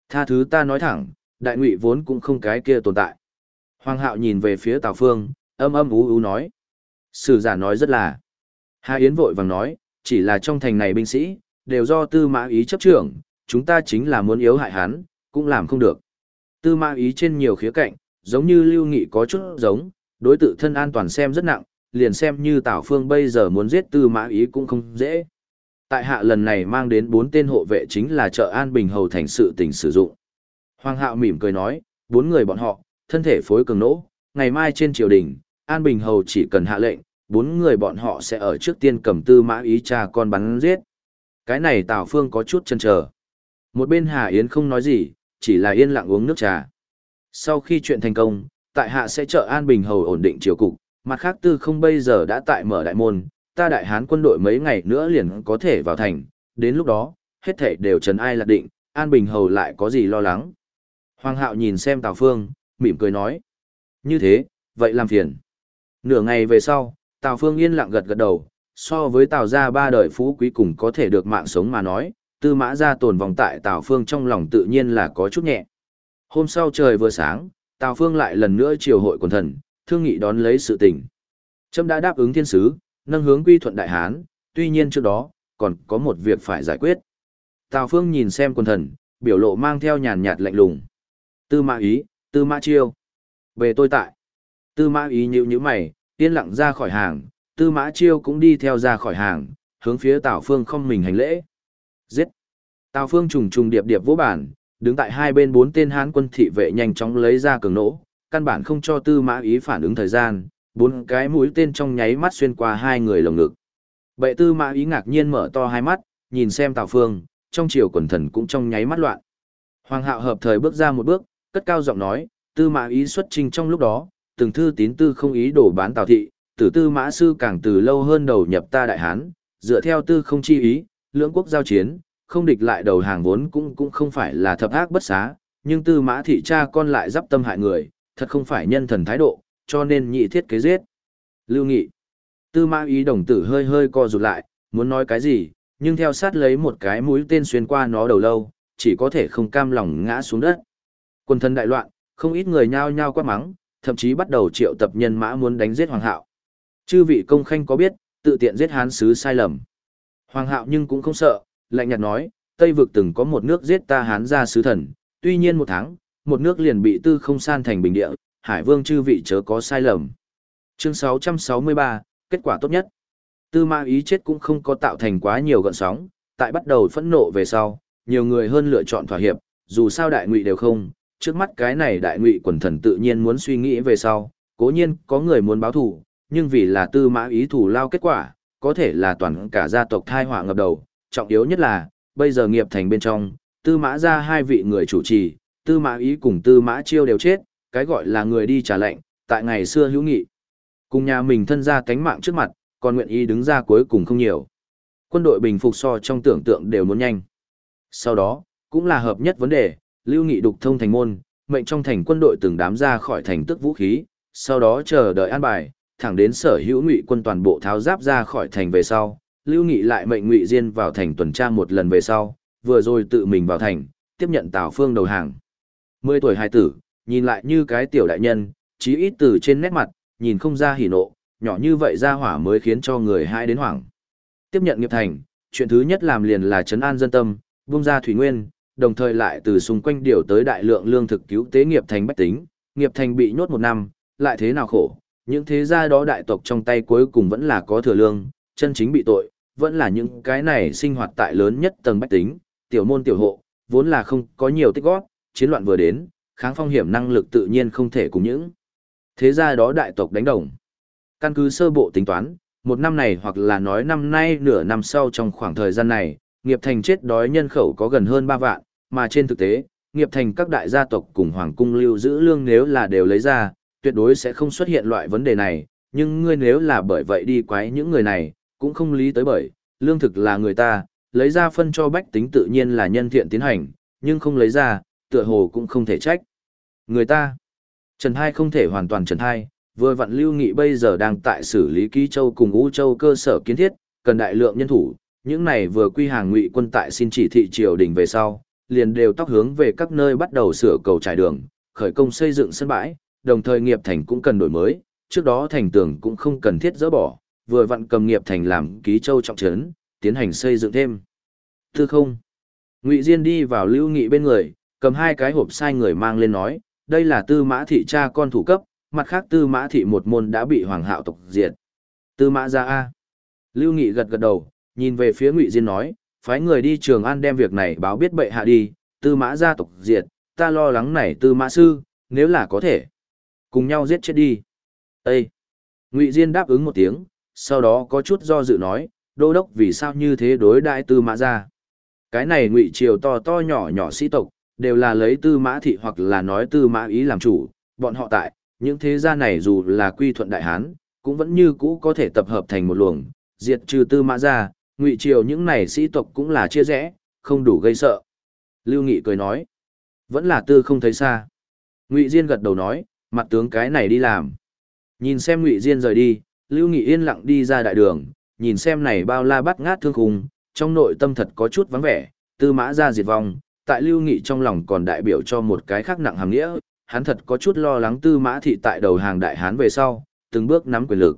Tha thứ ta nói thẳng, đại ngụy vốn cũng không cái kia tồn tại. Hoàng hạo nhìn về phía Tào Phương, âm âm ú ú nói. Sử giả nói rất là. Hà Yến vội vàng nói, chỉ là trong thành này binh sĩ, đều do tư mã ý chấp trưởng, chúng ta chính là muốn yếu hại hắn, cũng làm không được. Tư mã ý trên nhiều khía cạnh, giống như lưu nghị có chút giống, đối tự thân an toàn xem rất nặng, liền xem như Tào Phương bây giờ muốn giết tư mã ý cũng không dễ. Tại hạ lần này mang đến bốn tên hộ vệ chính là trợ An Bình Hầu thành sự tình sử dụng. Hoàng hạo mỉm cười nói, bốn người bọn họ, thân thể phối cường nỗ, ngày mai trên triều đình, An Bình Hầu chỉ cần hạ lệnh, bốn người bọn họ sẽ ở trước tiên cầm tư mã ý cha con bắn giết. Cái này Tào Phương có chút chần chờ. Một bên Hà Yến không nói gì, chỉ là yên lặng uống nước trà. Sau khi chuyện thành công, tại hạ sẽ trợ An Bình Hầu ổn định triều cục, mặt khác tư không bây giờ đã tại mở đại môn, ta đại hán quân đội mấy ngày nữa liền có thể vào thành, đến lúc đó, hết thảy đều trần ai lạc định, An Bình Hầu lại có gì lo lắng. Hoàng hạo nhìn xem Tào Phương, mỉm cười nói. Như thế, vậy làm phiền. Nửa ngày về sau, Tào Phương yên lặng gật gật đầu, so với Tào gia ba đời phú quý cùng có thể được mạng sống mà nói, tư mã gia tồn vòng tại Tào Phương trong lòng tự nhiên là có chút nhẹ. Hôm sau trời vừa sáng, Tào Phương lại lần nữa triều hội quần thần, thương nghị đón lấy sự tình. Trâm đã đáp ứng thiên sứ, nâng hướng quy thuận đại hán, tuy nhiên trước đó, còn có một việc phải giải quyết. Tào Phương nhìn xem quần thần, biểu lộ mang theo nhàn nhạt lạnh lùng. Tư mã ý, tư mã chiêu. Về tôi tại. Tư mã ý nhữ nhíu mày, yên lặng ra khỏi hàng, tư mã chiêu cũng đi theo ra khỏi hàng, hướng phía Tào Phương không mình hành lễ. Giết. Tào Phương trùng trùng điệp điệp vỗ bản, đứng tại hai bên bốn tên hán quân thị vệ nhanh chóng lấy ra cường nỗ, căn bản không cho tư mã ý phản ứng thời gian, bốn cái mũi tên trong nháy mắt xuyên qua hai người lồng ngực. Bệ tư mã ý ngạc nhiên mở to hai mắt, nhìn xem Tào Phương, trong chiều quần thần cũng trong nháy mắt loạn. Hoàng hạo hợp thời bước ra một bước, cất cao giọng nói, tư mã ý xuất trình trong lúc đó, từng thư tín tư không ý đổ bán Tào thị, tử tư mã sư càng từ lâu hơn đầu nhập ta đại hán, dựa theo tư không chi ý, lưỡng quốc giao chiến, không địch lại đầu hàng vốn cũng cũng không phải là thập ác bất xá, nhưng tư mã thị cha con lại dắp tâm hại người, thật không phải nhân thần thái độ, cho nên nhị thiết kế giết. Lưu Nghị. Tư mã ý đồng tử hơi hơi co rụt lại, muốn nói cái gì, nhưng theo sát lấy một cái mũi tên xuyên qua nó đầu lâu, chỉ có thể không cam lòng ngã xuống đất. Quân thân đại loạn, không ít người nhao nhao quát mắng, thậm chí bắt đầu triệu tập nhân mã muốn đánh giết Hoàng Hạo. Chư vị công khanh có biết, tự tiện giết hán sứ sai lầm. Hoàng Hạo nhưng cũng không sợ, lạnh nhạt nói, Tây vực từng có một nước giết ta hán ra sứ thần, tuy nhiên một tháng, một nước liền bị tư không san thành bình địa, Hải Vương chư vị chớ có sai lầm. Chương 663, kết quả tốt nhất. Tư ma ý chết cũng không có tạo thành quá nhiều gợn sóng, tại bắt đầu phẫn nộ về sau, nhiều người hơn lựa chọn thỏa hiệp, dù sao đại ngụy đều không, trước mắt cái này đại ngụy quần thần tự nhiên muốn suy nghĩ về sau, cố nhiên có người muốn báo thù, nhưng vì là tư mã ý thủ lao kết quả, có thể là toàn cả gia tộc thai họa ngập đầu, trọng yếu nhất là, bây giờ nghiệp thành bên trong, tư mã ra hai vị người chủ trì, tư mã ý cùng tư mã chiêu đều chết, cái gọi là người đi trả lệnh, tại ngày xưa hữu nghị. Cùng nhà mình thân ra cánh mạng trước mặt, còn nguyện ý đứng ra cuối cùng không nhiều. Quân đội bình phục so trong tưởng tượng đều muốn nhanh. Sau đó, cũng là hợp nhất vấn đề, lưu nghị đục thông thành môn, mệnh trong thành quân đội từng đám ra khỏi thành tức vũ khí, sau đó chờ đợi an bài, thẳng đến sở hữu ngụy quân toàn bộ tháo giáp ra khỏi thành về sau, lưu nghị lại mệnh ngụy diên vào thành tuần tra một lần về sau, vừa rồi tự mình vào thành, tiếp nhận Tào Phương đầu hàng. Mười tuổi hài tử, nhìn lại như cái tiểu đại nhân, chí ít từ trên nét mặt, nhìn không ra hỉ nộ, nhỏ như vậy ra hỏa mới khiến cho người hai đến hoảng. Tiếp nhận nghiệp thành, chuyện thứ nhất làm liền là chấn an dân tâm, buông ra thủy nguyên, đồng thời lại từ xung quanh điều tới đại lượng lương thực cứu tế nghiệp thành bách tính, nghiệp thành bị nhốt một năm, lại thế nào khổ, những thế gia đó đại tộc trong tay cuối cùng vẫn là có thừa lương, chân chính bị tội, vẫn là những cái này sinh hoạt tại lớn nhất tầng bách tính, tiểu môn tiểu hộ, vốn là không có nhiều tích góp, chiến loạn vừa đến, kháng phong hiểm năng lực tự nhiên không thể cùng những thế gia đó đại tộc đánh đồng. Căn cứ sơ bộ tính toán, một năm này hoặc là nói năm nay nửa năm sau trong khoảng thời gian này, nghiệp thành chết đói nhân khẩu có gần hơn 3 vạn, mà trên thực tế, nghiệp thành các đại gia tộc cùng hoàng cung lưu giữ lương nếu là đều lấy ra, tuyệt đối sẽ không xuất hiện loại vấn đề này, nhưng ngươi nếu là bởi vậy đi quái những người này, cũng không lý tới bởi, lương thực là người ta, lấy ra phân cho bách tính tự nhiên là nhân thiện tiến hành, nhưng không lấy ra, tựa hồ cũng không thể trách. Người ta, Trần Hai không thể hoàn toàn Trần Hai, vừa vặn Lưu Nghị bây giờ đang tại xử lý Ký Châu cùng U Châu cơ sở kiến thiết, cần đại lượng nhân thủ, những này vừa quy hàng ngụy quân tại xin chỉ thị triều đình về sau, liền đều tóc hướng về các nơi bắt đầu sửa cầu trải đường, khởi công xây dựng sân bãi, đồng thời nghiệp thành cũng cần đổi mới, trước đó thành tường cũng không cần thiết dỡ bỏ, vừa vặn cầm nghiệp thành làm ký châu trọng trấn, tiến hành xây dựng thêm. Tư không. Ngụy Diên đi vào Lưu Nghị bên người, cầm hai cái hộp sai người mang lên nói, đây là tư mã thị cha con thủ cấp, mặt khác tư mã thị một môn đã bị hoàng hạo tộc diệt. Tư mã ra A. Lưu Nghị gật gật đầu, Nhìn về phía Ngụy Diên nói, phái người đi Trường An đem việc này báo biết bệ hạ đi, tư mã gia tộc diệt, ta lo lắng này tư mã sư, nếu là có thể. Cùng nhau giết chết đi. Ê! Ngụy Diên đáp ứng một tiếng, sau đó có chút do dự nói, đô đốc vì sao như thế đối đại tư mã gia. Cái này ngụy triều to to nhỏ nhỏ sĩ tộc, đều là lấy tư mã thị hoặc là nói tư mã ý làm chủ, bọn họ tại, những thế gia này dù là quy thuận đại hán, cũng vẫn như cũ có thể tập hợp thành một luồng, diệt trừ tư mã gia, ngụy triều những này sĩ tộc cũng là chia rẽ, không đủ gây sợ. Lưu Nghị cười nói, vẫn là tư không thấy xa. Ngụy Diên gật đầu nói, mặt tướng cái này đi làm. Nhìn xem Ngụy Diên rời đi, Lưu Nghị yên lặng đi ra đại đường, nhìn xem này bao la bắt ngát thương khung, trong nội tâm thật có chút vắng vẻ, tư mã ra diệt vong, tại Lưu Nghị trong lòng còn đại biểu cho một cái khác nặng hàm nghĩa, hắn thật có chút lo lắng tư mã thị tại đầu hàng đại hán về sau, từng bước nắm quyền lực.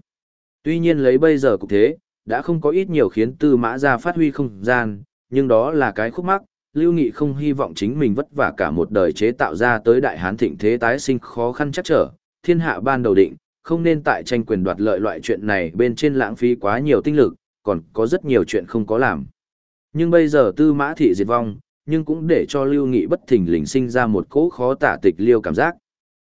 Tuy nhiên lấy bây giờ cục thế, đã không có ít nhiều khiến tư mã ra phát huy không gian, nhưng đó là cái khúc mắc, Lưu Nghị không hy vọng chính mình vất vả cả một đời chế tạo ra tới đại hán thịnh thế tái sinh khó khăn chắc trở, thiên hạ ban đầu định, không nên tại tranh quyền đoạt lợi loại chuyện này bên trên lãng phí quá nhiều tinh lực, còn có rất nhiều chuyện không có làm. Nhưng bây giờ tư mã thị diệt vong, nhưng cũng để cho Lưu Nghị bất thình lình sinh ra một cỗ khó tả tịch liêu cảm giác.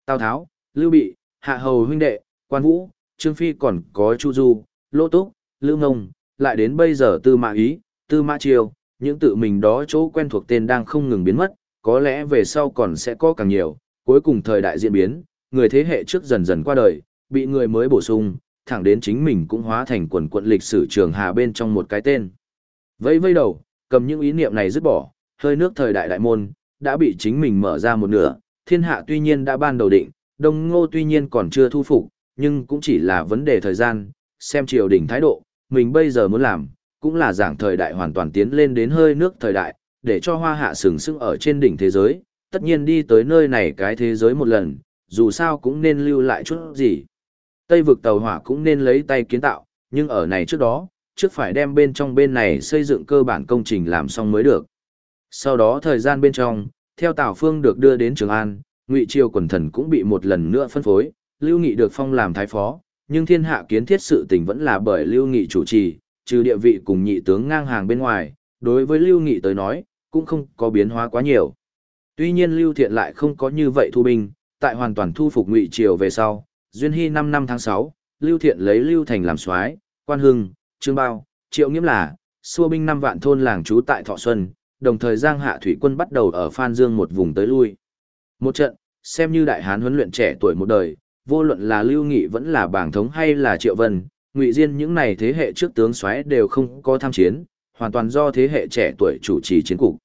Tào Tháo, Lưu Bị, Hạ Hầu huynh đệ, Quan Vũ, Trương Phi còn có Chu Du, Lô Túc, Lưu Ngông, lại đến bây giờ tư mã ý, tư mã triều, những tự mình đó chỗ quen thuộc tên đang không ngừng biến mất, có lẽ về sau còn sẽ có càng nhiều, cuối cùng thời đại diễn biến, người thế hệ trước dần dần qua đời, bị người mới bổ sung, thẳng đến chính mình cũng hóa thành quần quận lịch sử trường hà bên trong một cái tên. Vây vây đầu, cầm những ý niệm này dứt bỏ, hơi nước thời đại đại môn, đã bị chính mình mở ra một nửa, thiên hạ tuy nhiên đã ban đầu định, đông ngô tuy nhiên còn chưa thu phục, nhưng cũng chỉ là vấn đề thời gian, xem triều đình thái độ, mình bây giờ muốn làm, cũng là giảng thời đại hoàn toàn tiến lên đến hơi nước thời đại, để cho hoa hạ sừng sững ở trên đỉnh thế giới, tất nhiên đi tới nơi này cái thế giới một lần, dù sao cũng nên lưu lại chút gì. Tây vực tàu hỏa cũng nên lấy tay kiến tạo, nhưng ở này trước đó, trước phải đem bên trong bên này xây dựng cơ bản công trình làm xong mới được. Sau đó thời gian bên trong, theo Tào Phương được đưa đến Trường An, Ngụy Triều quần thần cũng bị một lần nữa phân phối, Lưu Nghị được phong làm thái phó, nhưng thiên hạ kiến thiết sự tình vẫn là bởi Lưu Nghị chủ trì, trừ địa vị cùng nhị tướng ngang hàng bên ngoài, đối với Lưu Nghị tới nói, cũng không có biến hóa quá nhiều. Tuy nhiên Lưu Thiện lại không có như vậy thu binh, tại hoàn toàn thu phục Ngụy Triều về sau, duyên hy 5 năm tháng 6, Lưu Thiện lấy Lưu Thành làm soái, Quan Hưng, Trương Bao, Triệu Nghiễm là, xua binh 5 vạn thôn làng trú tại Thọ Xuân, đồng thời Giang Hạ thủy quân bắt đầu ở Phan Dương một vùng tới lui. Một trận, xem như đại hán huấn luyện trẻ tuổi một đời, vô luận là Lưu Nghị vẫn là bảng thống hay là Triệu Vân, Ngụy Diên những này thế hệ trước tướng soái đều không có tham chiến, hoàn toàn do thế hệ trẻ tuổi chủ trì chiến cục.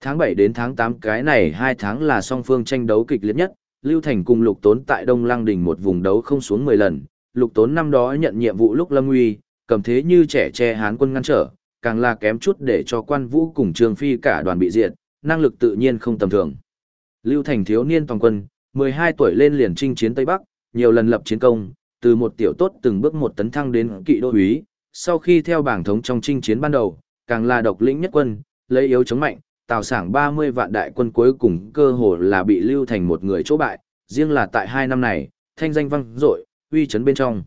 Tháng bảy đến tháng tám cái này hai tháng là song phương tranh đấu kịch liệt nhất, Lưu Thành cùng Lục Tốn tại Đông Lăng Đình một vùng đấu không xuống 10 lần, Lục Tốn năm đó nhận nhiệm vụ lúc lâm Uy cầm thế như trẻ che hán quân ngăn trở, càng là kém chút để cho quan vũ cùng Trương Phi cả đoàn bị diệt, năng lực tự nhiên không tầm thường. Lưu Thành thiếu niên toàn quân, 12 tuổi lên liền chinh chiến Tây Bắc, nhiều lần lập chiến công, từ một tiểu tốt từng bước một tấn thăng đến kỵ đô úy, sau khi theo bảng thống trong chinh chiến ban đầu, càng là độc lĩnh nhất quân, lấy yếu chống mạnh, tào sảng 30 vạn đại quân cuối cùng cơ hồ là bị lưu thành một người chỗ bại, riêng là tại hai năm này, thanh danh vang dội, uy chấn bên trong.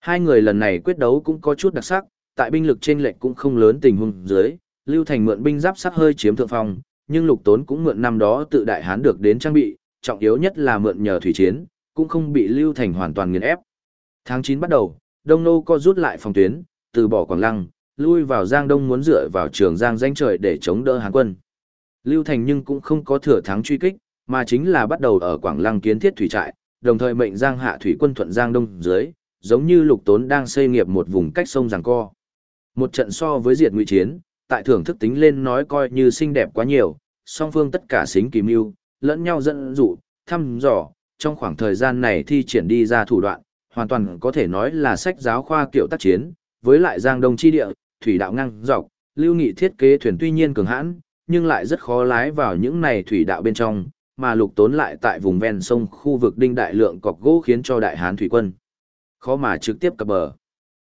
Hai người lần này quyết đấu cũng có chút đặc sắc, tại binh lực trên lệch cũng không lớn tình huống dưới, lưu thành mượn binh giáp sắt hơi chiếm thượng phong, nhưng lục tốn cũng mượn năm đó tự đại hán được đến trang bị, trọng yếu nhất là mượn nhờ thủy chiến, cũng không bị lưu thành hoàn toàn nghiền ép. Tháng 9 bắt đầu, Đông Nô co rút lại phòng tuyến, từ bỏ Quảng Lăng, lui vào Giang Đông muốn dựa vào trường Giang danh trời để chống đỡ Hán quân. Lưu Thành nhưng cũng không có thừa thắng truy kích, mà chính là bắt đầu ở Quảng Lăng kiến thiết thủy trại, đồng thời mệnh Giang hạ thủy quân thuận Giang Đông dưới, giống như Lục Tốn đang xây nghiệp một vùng cách sông Giang Co. Một trận so với diệt ngụy chiến, tại thưởng thức tính lên nói coi như xinh đẹp quá nhiều, song phương tất cả xính kỳ mưu, lẫn nhau dẫn dụ, thăm dò, trong khoảng thời gian này thi triển đi ra thủ đoạn, hoàn toàn có thể nói là sách giáo khoa kiểu tác chiến, với lại Giang Đông chi địa, thủy đạo ngang dọc, lưu nghị thiết kế thuyền tuy nhiên cường hãn, nhưng lại rất khó lái vào những này thủy đạo bên trong, mà lục tốn lại tại vùng ven sông khu vực đinh đại lượng cọc gỗ khiến cho đại hán thủy quân khó mà trực tiếp cập bờ.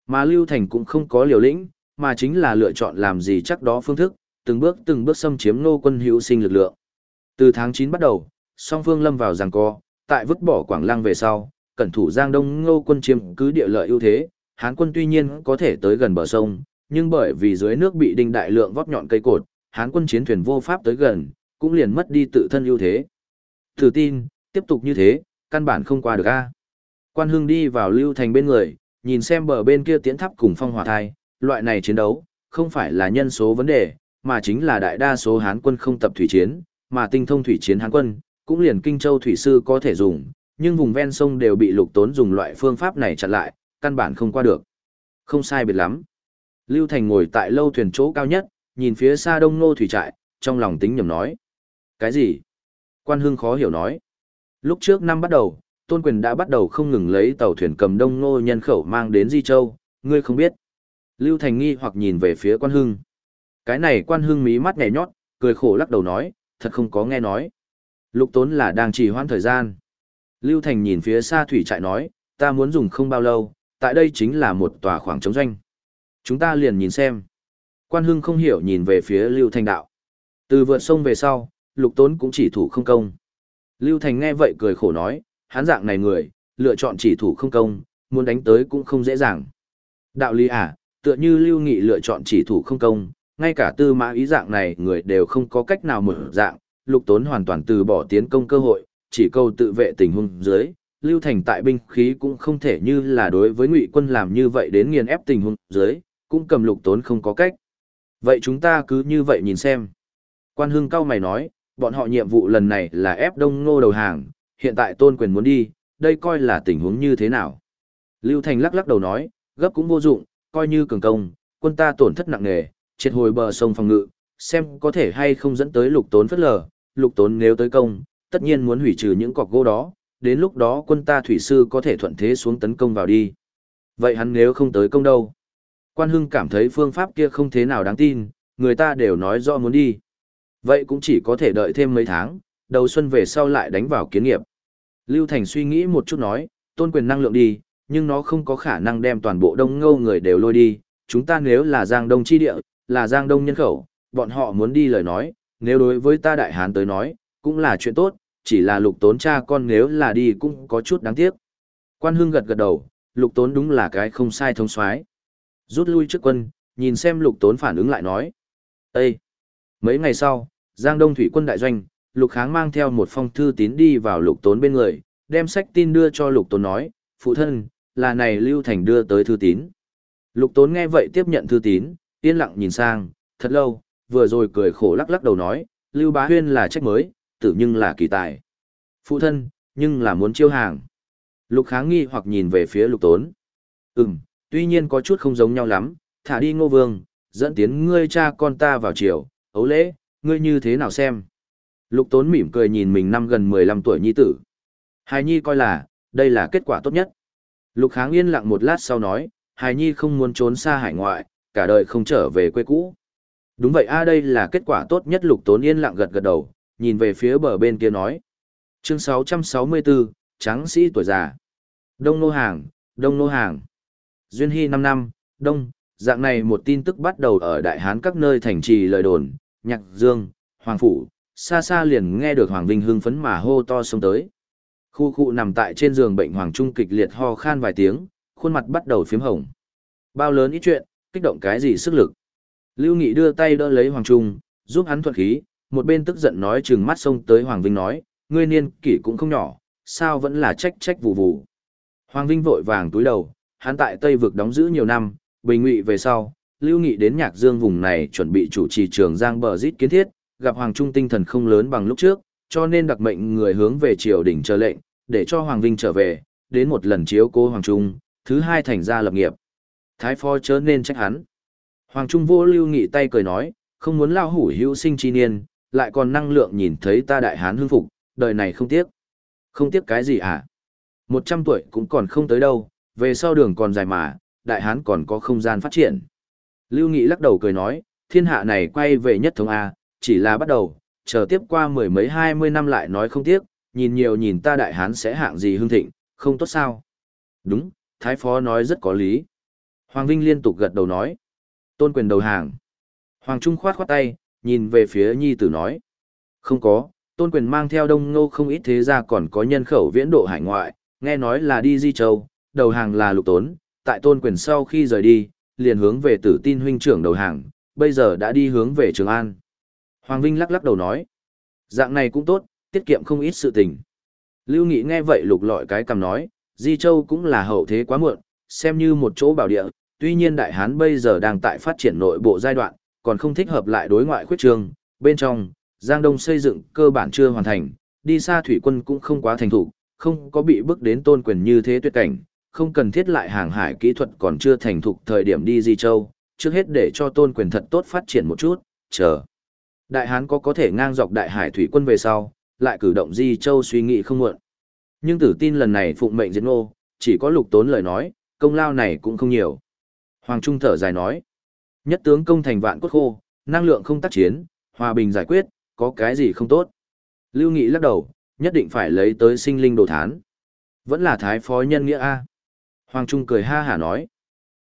Mà Lưu Thành cũng không có liều lĩnh, mà chính là lựa chọn làm gì chắc đó phương thức, từng bước từng bước xâm chiếm nô quân hữu sinh lực lượng. Từ tháng 9 bắt đầu, song phương lâm vào giằng co, tại vứt bỏ Quảng Lăng về sau, cẩn thủ Giang Đông Ngô quân chiếm cứ địa lợi ưu thế, Hán quân tuy nhiên có thể tới gần bờ sông, nhưng bởi vì dưới nước bị đinh đại lượng vót nhọn cây cột, Hán quân chiến thuyền vô pháp tới gần, cũng liền mất đi tự thân ưu thế. Thử tin, tiếp tục như thế, căn bản không qua được a. Quan Hưng đi vào Lưu Thành bên người, nhìn xem bờ bên kia tiến tháp cùng phong hỏa thai, loại này chiến đấu, không phải là nhân số vấn đề, mà chính là đại đa số Hán quân không tập thủy chiến, mà tinh thông thủy chiến Hán quân, cũng liền Kinh Châu thủy sư có thể dùng, nhưng vùng ven sông đều bị Lục Tốn dùng loại phương pháp này chặn lại, căn bản không qua được. Không sai biệt lắm. Lưu Thành ngồi tại lâu thuyền chỗ cao nhất, nhìn phía xa đông nô thủy trại, trong lòng tính nhầm nói. Cái gì? Quan Hưng khó hiểu nói. Lúc trước năm bắt đầu, Tôn Quyền đã bắt đầu không ngừng lấy tàu thuyền cầm đông nô nhân khẩu mang đến Di Châu, ngươi không biết. Lưu Thành nghi hoặc nhìn về phía Quan Hưng. Cái này Quan Hưng mí mắt nhảy nhót, cười khổ lắc đầu nói, thật không có nghe nói. Lục Tốn là đang trì hoãn thời gian. Lưu Thành nhìn phía xa thủy trại nói, ta muốn dùng không bao lâu, tại đây chính là một tòa khoảng trống doanh. Chúng ta liền nhìn xem. Quan Hưng không hiểu nhìn về phía Lưu Thành đạo. Từ vượt sông về sau, Lục Tốn cũng chỉ thủ không công. Lưu Thành nghe vậy cười khổ nói, hắn dạng này người, lựa chọn chỉ thủ không công, muốn đánh tới cũng không dễ dàng. Đạo lý à, tựa như Lưu Nghị lựa chọn chỉ thủ không công, ngay cả tư mã ý dạng này người đều không có cách nào mở dạng, Lục Tốn hoàn toàn từ bỏ tiến công cơ hội, chỉ câu tự vệ tình huống dưới. Lưu Thành tại binh khí cũng không thể như là đối với ngụy quân làm như vậy đến nghiền ép tình huống dưới, cũng cầm lục tốn không có cách. Vậy chúng ta cứ như vậy nhìn xem. Quan hưng cao mày nói, bọn họ nhiệm vụ lần này là ép đông ngô đầu hàng, hiện tại tôn quyền muốn đi, đây coi là tình huống như thế nào. Lưu Thành lắc lắc đầu nói, gấp cũng vô dụng, coi như cường công, quân ta tổn thất nặng nề, triệt hồi bờ sông phòng ngự, xem có thể hay không dẫn tới lục tốn phất lờ, lục tốn nếu tới công, tất nhiên muốn hủy trừ những cọc gỗ đó, đến lúc đó quân ta thủy sư có thể thuận thế xuống tấn công vào đi. Vậy hắn nếu không tới công đâu? Quan Hưng cảm thấy phương pháp kia không thế nào đáng tin, người ta đều nói rõ muốn đi. Vậy cũng chỉ có thể đợi thêm mấy tháng, đầu xuân về sau lại đánh vào kiến nghiệp. Lưu Thành suy nghĩ một chút nói, tôn quyền năng lượng đi, nhưng nó không có khả năng đem toàn bộ đông ngâu người đều lôi đi. Chúng ta nếu là Giang Đông chi địa, là Giang Đông nhân khẩu, bọn họ muốn đi lời nói, nếu đối với ta đại hán tới nói, cũng là chuyện tốt, chỉ là lục tốn cha con nếu là đi cũng có chút đáng tiếc. Quan Hưng gật gật đầu, lục tốn đúng là cái không sai thông soái Rút lui trước quân, nhìn xem lục tốn phản ứng lại nói. Ê! Mấy ngày sau, Giang Đông Thủy quân đại doanh, lục kháng mang theo một phong thư tín đi vào lục tốn bên người, đem sách tin đưa cho lục tốn nói, phụ thân, là này Lưu Thành đưa tới thư tín. Lục tốn nghe vậy tiếp nhận thư tín, yên lặng nhìn sang, thật lâu, vừa rồi cười khổ lắc lắc đầu nói, Lưu Bá Huyên là trách mới, tử nhưng là kỳ tài. Phụ thân, nhưng là muốn chiêu hàng. Lục kháng nghi hoặc nhìn về phía lục tốn. Ừm, tuy nhiên có chút không giống nhau lắm, thả đi ngô vương, dẫn tiến ngươi cha con ta vào triều, ấu lễ, ngươi như thế nào xem. Lục tốn mỉm cười nhìn mình năm gần 15 tuổi nhi tử. Hài nhi coi là, đây là kết quả tốt nhất. Lục kháng yên lặng một lát sau nói, hài nhi không muốn trốn xa hải ngoại, cả đời không trở về quê cũ. Đúng vậy a đây là kết quả tốt nhất lục tốn yên lặng gật gật đầu, nhìn về phía bờ bên kia nói. Chương 664, Tráng sĩ tuổi già. Đông Nô Hàng, Đông Nô Hàng. Duyên Hy 5 năm, Đông, dạng này một tin tức bắt đầu ở Đại Hán các nơi thành trì lời đồn, Nhạc Dương, Hoàng Phủ, xa xa liền nghe được Hoàng Vinh hưng phấn mà hô to xông tới. Khu khu nằm tại trên giường bệnh Hoàng Trung kịch liệt ho khan vài tiếng, khuôn mặt bắt đầu phím hồng. Bao lớn ít chuyện, kích động cái gì sức lực. Lưu Nghị đưa tay đỡ lấy Hoàng Trung, giúp hắn thuận khí, một bên tức giận nói chừng mắt xông tới Hoàng Vinh nói, ngươi niên kỷ cũng không nhỏ, sao vẫn là trách trách vụ vụ. Hoàng Vinh vội vàng túi đầu, hắn tại Tây vực đóng giữ nhiều năm, bình ngụy về sau, Lưu Nghị đến Nhạc Dương vùng này chuẩn bị chủ trì trường Giang bờ rít kiến thiết, gặp Hoàng Trung tinh thần không lớn bằng lúc trước, cho nên đặc mệnh người hướng về triều đình chờ lệnh, để cho Hoàng Vinh trở về, đến một lần chiếu cố Hoàng Trung, thứ hai thành ra lập nghiệp. Thái phó chớ nên trách hắn. Hoàng Trung vô Lưu Nghị tay cười nói, không muốn lao hủ hữu sinh chi niên, lại còn năng lượng nhìn thấy ta đại hán hưng phục, đời này không tiếc. Không tiếc cái gì à? Một trăm tuổi cũng còn không tới đâu, về sau đường còn dài mà, đại hán còn có không gian phát triển. Lưu Nghị lắc đầu cười nói, thiên hạ này quay về nhất thống A, chỉ là bắt đầu, chờ tiếp qua mười mấy hai mươi năm lại nói không tiếc, nhìn nhiều nhìn ta đại hán sẽ hạng gì hưng thịnh, không tốt sao? Đúng, Thái Phó nói rất có lý. Hoàng Vinh liên tục gật đầu nói. Tôn quyền đầu hàng. Hoàng Trung khoát khoát tay, nhìn về phía nhi tử nói. Không có, tôn quyền mang theo đông ngô không ít thế ra còn có nhân khẩu viễn độ hải ngoại, nghe nói là đi Di Châu, đầu hàng là lục tốn, tại tôn quyền sau khi rời đi, liền hướng về tử tin huynh trưởng đầu hàng, bây giờ đã đi hướng về Trường An. Hoàng Vinh lắc lắc đầu nói, dạng này cũng tốt, tiết kiệm không ít sự tình. Lưu Nghị nghe vậy lục lọi cái cầm nói, Di Châu cũng là hậu thế quá muộn, xem như một chỗ bảo địa, tuy nhiên Đại Hán bây giờ đang tại phát triển nội bộ giai đoạn, còn không thích hợp lại đối ngoại khuyết trường bên trong, Giang Đông xây dựng cơ bản chưa hoàn thành, đi xa thủy quân cũng không quá thành thủ, không có bị bước đến tôn quyền như thế tuyệt cảnh, không cần thiết lại hàng hải kỹ thuật còn chưa thành thục thời điểm đi Di Châu, trước hết để cho tôn quyền thật tốt phát triển một chút, chờ. Đại Hán có có thể ngang dọc đại hải thủy quân về sau, lại cử động Di Châu suy nghĩ không muộn. Nhưng tử tin lần này phụng mệnh diễn ngô, chỉ có lục tốn lời nói, công lao này cũng không nhiều. Hoàng Trung thở dài nói, nhất tướng công thành vạn cốt khô, năng lượng không tác chiến, hòa bình giải quyết, có cái gì không tốt. Lưu Nghị lắc đầu, nhất định phải lấy tới sinh linh đồ thán. Vẫn là thái phó nhân nghĩa A. Hoàng Trung cười ha hả nói.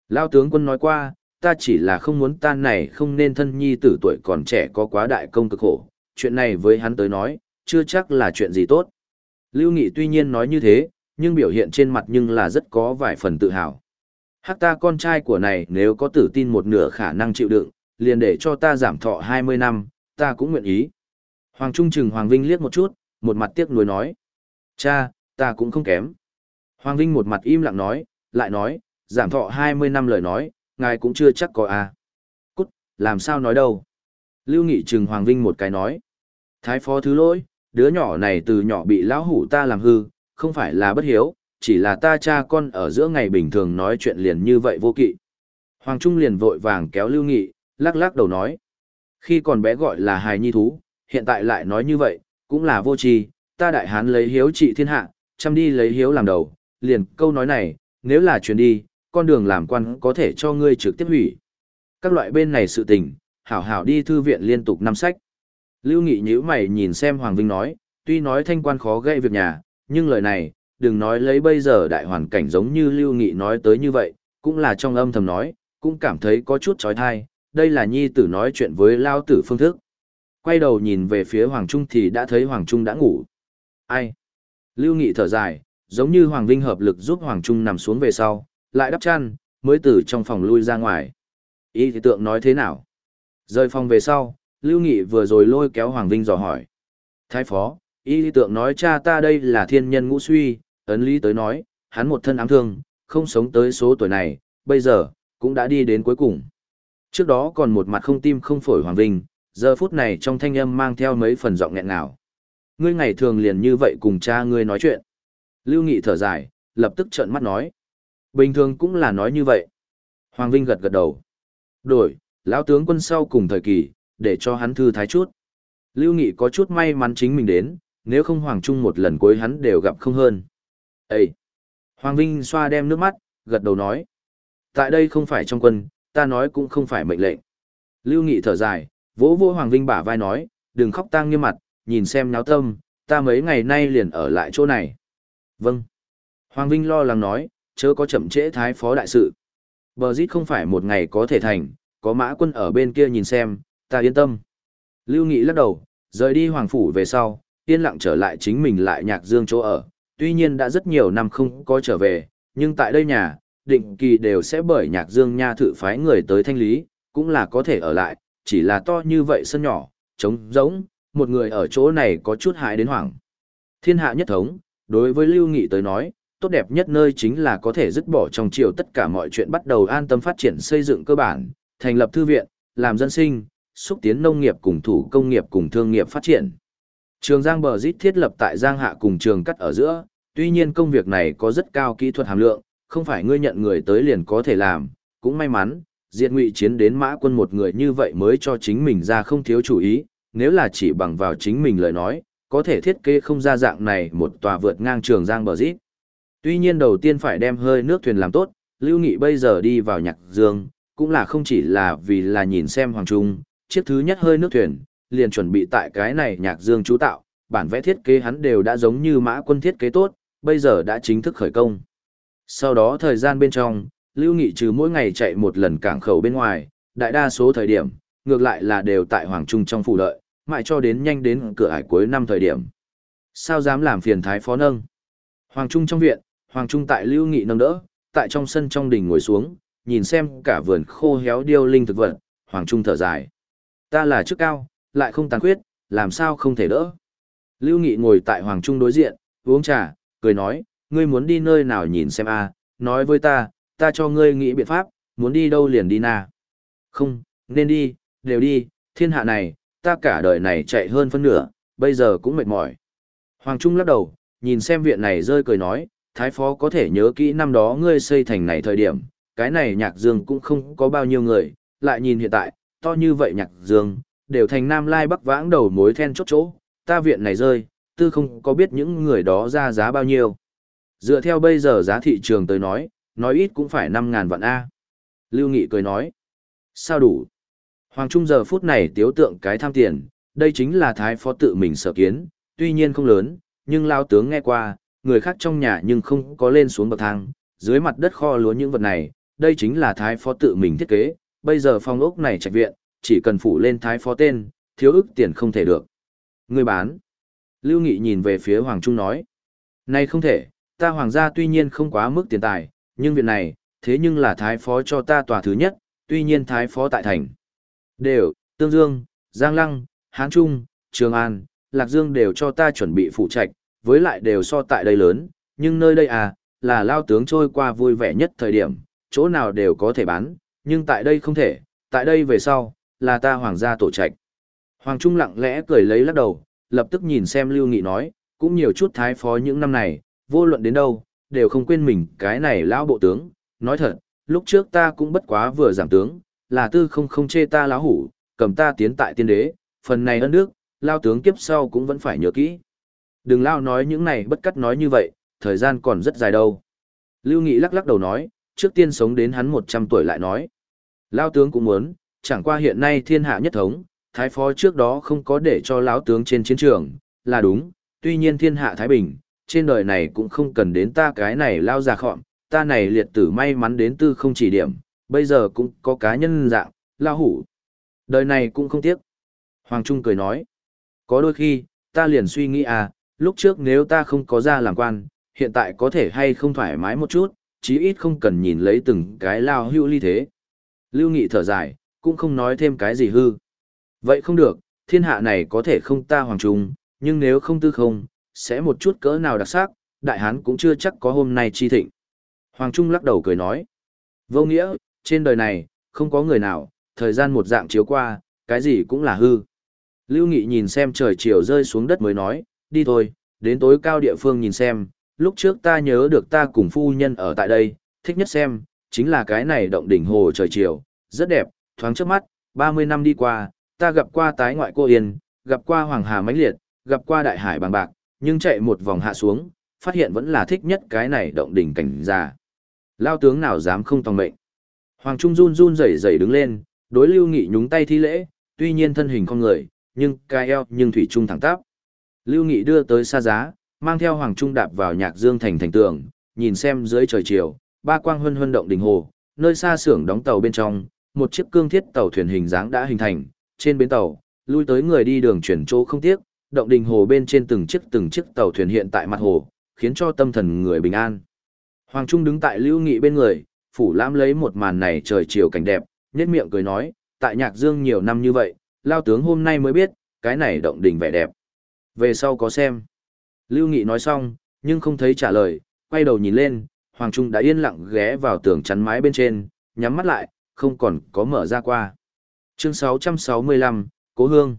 Lao tướng quân nói qua, ta chỉ là không muốn tan này không nên thân nhi tử tuổi còn trẻ có quá đại công cực khổ. Chuyện này với hắn tới nói, chưa chắc là chuyện gì tốt. Lưu Nghị tuy nhiên nói như thế, nhưng biểu hiện trên mặt nhưng là rất có vài phần tự hào. Hắc ta con trai của này nếu có tử tin một nửa khả năng chịu đựng, liền để cho ta giảm thọ 20 năm, ta cũng nguyện ý. Hoàng Trung Trừng Hoàng Vinh liếc một chút, một mặt tiếc nuối nói. Cha, ta cũng không kém. Hoàng Vinh một mặt im lặng nói, lại nói, giảm thọ 20 năm lời nói, ngài cũng chưa chắc có à. Cút, làm sao nói đâu. Lưu Nghị Trừng Hoàng Vinh một cái nói. Thái phó thứ lỗi, đứa nhỏ này từ nhỏ bị lão hủ ta làm hư, không phải là bất hiếu, chỉ là ta cha con ở giữa ngày bình thường nói chuyện liền như vậy vô kỵ. Hoàng Trung liền vội vàng kéo Lưu Nghị, lắc lắc đầu nói. Khi còn bé gọi là hài nhi thú, hiện tại lại nói như vậy, cũng là vô tri ta đại hán lấy hiếu trị thiên hạ, chăm đi lấy hiếu làm đầu, liền câu nói này, nếu là truyền đi, con đường làm quan có thể cho ngươi trực tiếp hủy. Các loại bên này sự tình, hảo hảo đi thư viện liên tục năm sách. Lưu Nghị nhíu mày nhìn xem Hoàng Vinh nói, tuy nói thanh quan khó gây việc nhà, nhưng lời này, đừng nói lấy bây giờ đại hoàn cảnh giống như Lưu Nghị nói tới như vậy, cũng là trong âm thầm nói, cũng cảm thấy có chút trói thai, đây là nhi tử nói chuyện với lao tử phương thức. Quay đầu nhìn về phía Hoàng Trung thì đã thấy Hoàng Trung đã ngủ. Ai? Lưu Nghị thở dài, giống như Hoàng Vinh hợp lực giúp Hoàng Trung nằm xuống về sau, lại đắp chăn, mới từ trong phòng lui ra ngoài. Ý thì tượng nói thế nào? Rời phòng về sau, Lưu Nghị vừa rồi lôi kéo Hoàng Vinh dò hỏi. Thái phó, ý tượng nói cha ta đây là thiên nhân ngũ suy, ấn lý tới nói, hắn một thân ám thương, không sống tới số tuổi này, bây giờ, cũng đã đi đến cuối cùng. Trước đó còn một mặt không tim không phổi Hoàng Vinh, giờ phút này trong thanh âm mang theo mấy phần giọng nghẹn ngào. Ngươi ngày thường liền như vậy cùng cha ngươi nói chuyện. Lưu Nghị thở dài, lập tức trợn mắt nói. Bình thường cũng là nói như vậy. Hoàng Vinh gật gật đầu. Đổi, lão tướng quân sau cùng thời kỳ, để cho hắn thư thái chút. Lưu Nghị có chút may mắn chính mình đến, nếu không Hoàng Trung một lần cuối hắn đều gặp không hơn. Ê! Hoàng Vinh xoa đem nước mắt, gật đầu nói. Tại đây không phải trong quân, ta nói cũng không phải mệnh lệnh. Lưu Nghị thở dài, vỗ vỗ Hoàng Vinh bả vai nói, đừng khóc tang như mặt, nhìn xem náo tâm, ta mấy ngày nay liền ở lại chỗ này. Vâng. Hoàng Vinh lo lắng nói, chớ có chậm trễ thái phó đại sự. Bờ giết không phải một ngày có thể thành, có mã quân ở bên kia nhìn xem, ta yên tâm. Lưu Nghị lắc đầu, rời đi Hoàng Phủ về sau, yên lặng trở lại chính mình lại nhạc dương chỗ ở. Tuy nhiên đã rất nhiều năm không có trở về, nhưng tại đây nhà, định kỳ đều sẽ bởi nhạc dương nha thự phái người tới thanh lý, cũng là có thể ở lại, chỉ là to như vậy sân nhỏ, trống rỗng, một người ở chỗ này có chút hại đến hoảng. Thiên hạ nhất thống, đối với Lưu Nghị tới nói, tốt đẹp nhất nơi chính là có thể dứt bỏ trong triều tất cả mọi chuyện bắt đầu an tâm phát triển xây dựng cơ bản, thành lập thư viện, làm dân sinh, xúc tiến nông nghiệp cùng thủ công nghiệp cùng thương nghiệp phát triển. Trường Giang Bờ Dít thiết lập tại Giang Hạ cùng trường cắt ở giữa, tuy nhiên công việc này có rất cao kỹ thuật hàm lượng, không phải ngươi nhận người tới liền có thể làm, cũng may mắn, diệt ngụy chiến đến mã quân một người như vậy mới cho chính mình ra không thiếu chủ ý, nếu là chỉ bằng vào chính mình lời nói, có thể thiết kế không ra dạng này một tòa vượt ngang trường giang bờ rít. Tuy nhiên đầu tiên phải đem hơi nước thuyền làm tốt, Lưu Nghị bây giờ đi vào nhạc dương, cũng là không chỉ là vì là nhìn xem Hoàng Trung, chiếc thứ nhất hơi nước thuyền, liền chuẩn bị tại cái này nhạc dương chú tạo, bản vẽ thiết kế hắn đều đã giống như mã quân thiết kế tốt, bây giờ đã chính thức khởi công. Sau đó thời gian bên trong, Lưu Nghị trừ mỗi ngày chạy một lần cảng khẩu bên ngoài, đại đa số thời điểm, ngược lại là đều tại Hoàng Trung trong phủ lợi mãi cho đến nhanh đến cửa ải cuối năm thời điểm. Sao dám làm phiền thái phó nâng? Hoàng Trung trong viện, Hoàng Trung tại Lưu Nghị nâng đỡ, tại trong sân trong đình ngồi xuống, nhìn xem cả vườn khô héo điêu linh thực vật, Hoàng Trung thở dài. Ta là chức cao, lại không tàn khuyết, làm sao không thể đỡ. Lưu Nghị ngồi tại Hoàng Trung đối diện, uống trà, cười nói, ngươi muốn đi nơi nào nhìn xem a nói với ta, ta cho ngươi nghĩ biện pháp, muốn đi đâu liền đi na. Không, nên đi, đều đi, thiên hạ này, ta cả đời này chạy hơn phân nửa, bây giờ cũng mệt mỏi. Hoàng Trung lắc đầu, nhìn xem viện này rơi cười nói, Thái Phó có thể nhớ kỹ năm đó ngươi xây thành này thời điểm, cái này nhạc dương cũng không có bao nhiêu người, lại nhìn hiện tại, to như vậy nhạc dương, đều thành Nam Lai Bắc vãng đầu mối then chốt chỗ, ta viện này rơi, tư không có biết những người đó ra giá bao nhiêu. Dựa theo bây giờ giá thị trường tới nói, nói ít cũng phải 5.000 vạn A. Lưu Nghị cười nói, sao đủ? Hoàng Trung giờ phút này tiếu tượng cái tham tiền, đây chính là thái phó tự mình sở kiến, tuy nhiên không lớn, nhưng lao tướng nghe qua, người khác trong nhà nhưng không có lên xuống bậc thang, dưới mặt đất kho lúa những vật này, đây chính là thái phó tự mình thiết kế, bây giờ phong ốc này trạch viện, chỉ cần phủ lên thái phó tên, thiếu ức tiền không thể được. Người bán. Lưu Nghị nhìn về phía Hoàng Trung nói. Này không thể, ta hoàng gia tuy nhiên không quá mức tiền tài, nhưng việc này, thế nhưng là thái phó cho ta tòa thứ nhất, tuy nhiên thái phó tại thành. Đều, Tương Dương, Giang Lăng, Hán Trung, Trường An, Lạc Dương đều cho ta chuẩn bị phụ trạch, với lại đều so tại đây lớn, nhưng nơi đây à, là lao tướng trôi qua vui vẻ nhất thời điểm, chỗ nào đều có thể bán, nhưng tại đây không thể, tại đây về sau, là ta hoàng gia tổ trạch. Hoàng Trung lặng lẽ cười lấy lắc đầu, lập tức nhìn xem Lưu Nghị nói, cũng nhiều chút thái phó những năm này, vô luận đến đâu, đều không quên mình cái này lão bộ tướng, nói thật, lúc trước ta cũng bất quá vừa giảm tướng, là tư không không chê ta lão hủ, cầm ta tiến tại tiên đế, phần này ân đức, lao tướng kiếp sau cũng vẫn phải nhớ kỹ. Đừng lao nói những này bất cắt nói như vậy, thời gian còn rất dài đâu. Lưu Nghị lắc lắc đầu nói, trước tiên sống đến hắn 100 tuổi lại nói. Lao tướng cũng muốn, chẳng qua hiện nay thiên hạ nhất thống, thái phó trước đó không có để cho lão tướng trên chiến trường, là đúng, tuy nhiên thiên hạ thái bình, trên đời này cũng không cần đến ta cái này lao ra khọm, ta này liệt tử may mắn đến tư không chỉ điểm, bây giờ cũng có cá nhân dạng, lao hủ. Đời này cũng không tiếc. Hoàng Trung cười nói, có đôi khi, ta liền suy nghĩ à, lúc trước nếu ta không có ra làm quan, hiện tại có thể hay không thoải mái một chút, chí ít không cần nhìn lấy từng cái lao hưu ly thế. Lưu Nghị thở dài, cũng không nói thêm cái gì hư. Vậy không được, thiên hạ này có thể không ta hoàng trung, nhưng nếu không tư không, sẽ một chút cỡ nào đặc sắc, đại hán cũng chưa chắc có hôm nay chi thịnh. Hoàng Trung lắc đầu cười nói, vô nghĩa, trên đời này, không có người nào, thời gian một dạng chiếu qua, cái gì cũng là hư. Lưu Nghị nhìn xem trời chiều rơi xuống đất mới nói, đi thôi, đến tối cao địa phương nhìn xem, lúc trước ta nhớ được ta cùng phu nhân ở tại đây, thích nhất xem, chính là cái này động đỉnh hồ trời chiều, rất đẹp, thoáng trước mắt, 30 năm đi qua, ta gặp qua tái ngoại cô Yên, gặp qua Hoàng Hà mãnh liệt, gặp qua đại hải bằng bạc, nhưng chạy một vòng hạ xuống, phát hiện vẫn là thích nhất cái này động đỉnh cảnh già. Lao tướng nào dám không tòng mệnh. Hoàng Trung run run rẩy rẩy đứng lên, đối Lưu Nghị nhúng tay thi lễ, tuy nhiên thân hình con người, nhưng cai eo nhưng thủy trung thẳng tắp. Lưu Nghị đưa tới xa giá, mang theo Hoàng Trung đạp vào nhạc dương thành thành tường, nhìn xem dưới trời chiều, ba quang huân huân động đỉnh hồ, nơi xa xưởng đóng tàu bên trong, một chiếc cương thiết tàu thuyền hình dáng đã hình thành, trên bến tàu, lui tới người đi đường chuyển chỗ không tiếc, động đình hồ bên trên từng chiếc từng chiếc tàu thuyền hiện tại mặt hồ, khiến cho tâm thần người bình an. Hoàng Trung đứng tại Lưu Nghị bên người, phủ lãm lấy một màn này trời chiều cảnh đẹp, nhếch miệng cười nói, tại Nhạc Dương nhiều năm như vậy, lao tướng hôm nay mới biết, cái này động đình vẻ đẹp. Về sau có xem. Lưu Nghị nói xong, nhưng không thấy trả lời, quay đầu nhìn lên, Hoàng Trung đã yên lặng ghé vào tường chắn mái bên trên, nhắm mắt lại, không còn có mở ra qua. Chương 665, Cố Hương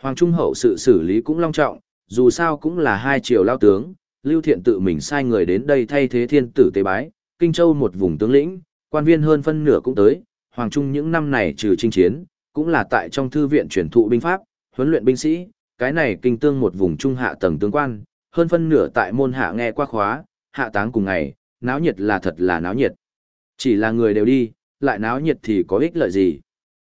Hoàng Trung hậu sự xử lý cũng long trọng, dù sao cũng là hai triều lao tướng, Lưu Thiện tự mình sai người đến đây thay thế thiên tử tế bái, Kinh Châu một vùng tướng lĩnh, quan viên hơn phân nửa cũng tới, Hoàng Trung những năm này trừ chinh chiến, cũng là tại trong thư viện truyền thụ binh pháp, huấn luyện binh sĩ, cái này kinh tương một vùng trung hạ tầng tướng quan, hơn phân nửa tại môn hạ nghe qua khóa, hạ táng cùng ngày, náo nhiệt là thật là náo nhiệt. Chỉ là người đều đi, lại náo nhiệt thì có ích lợi gì.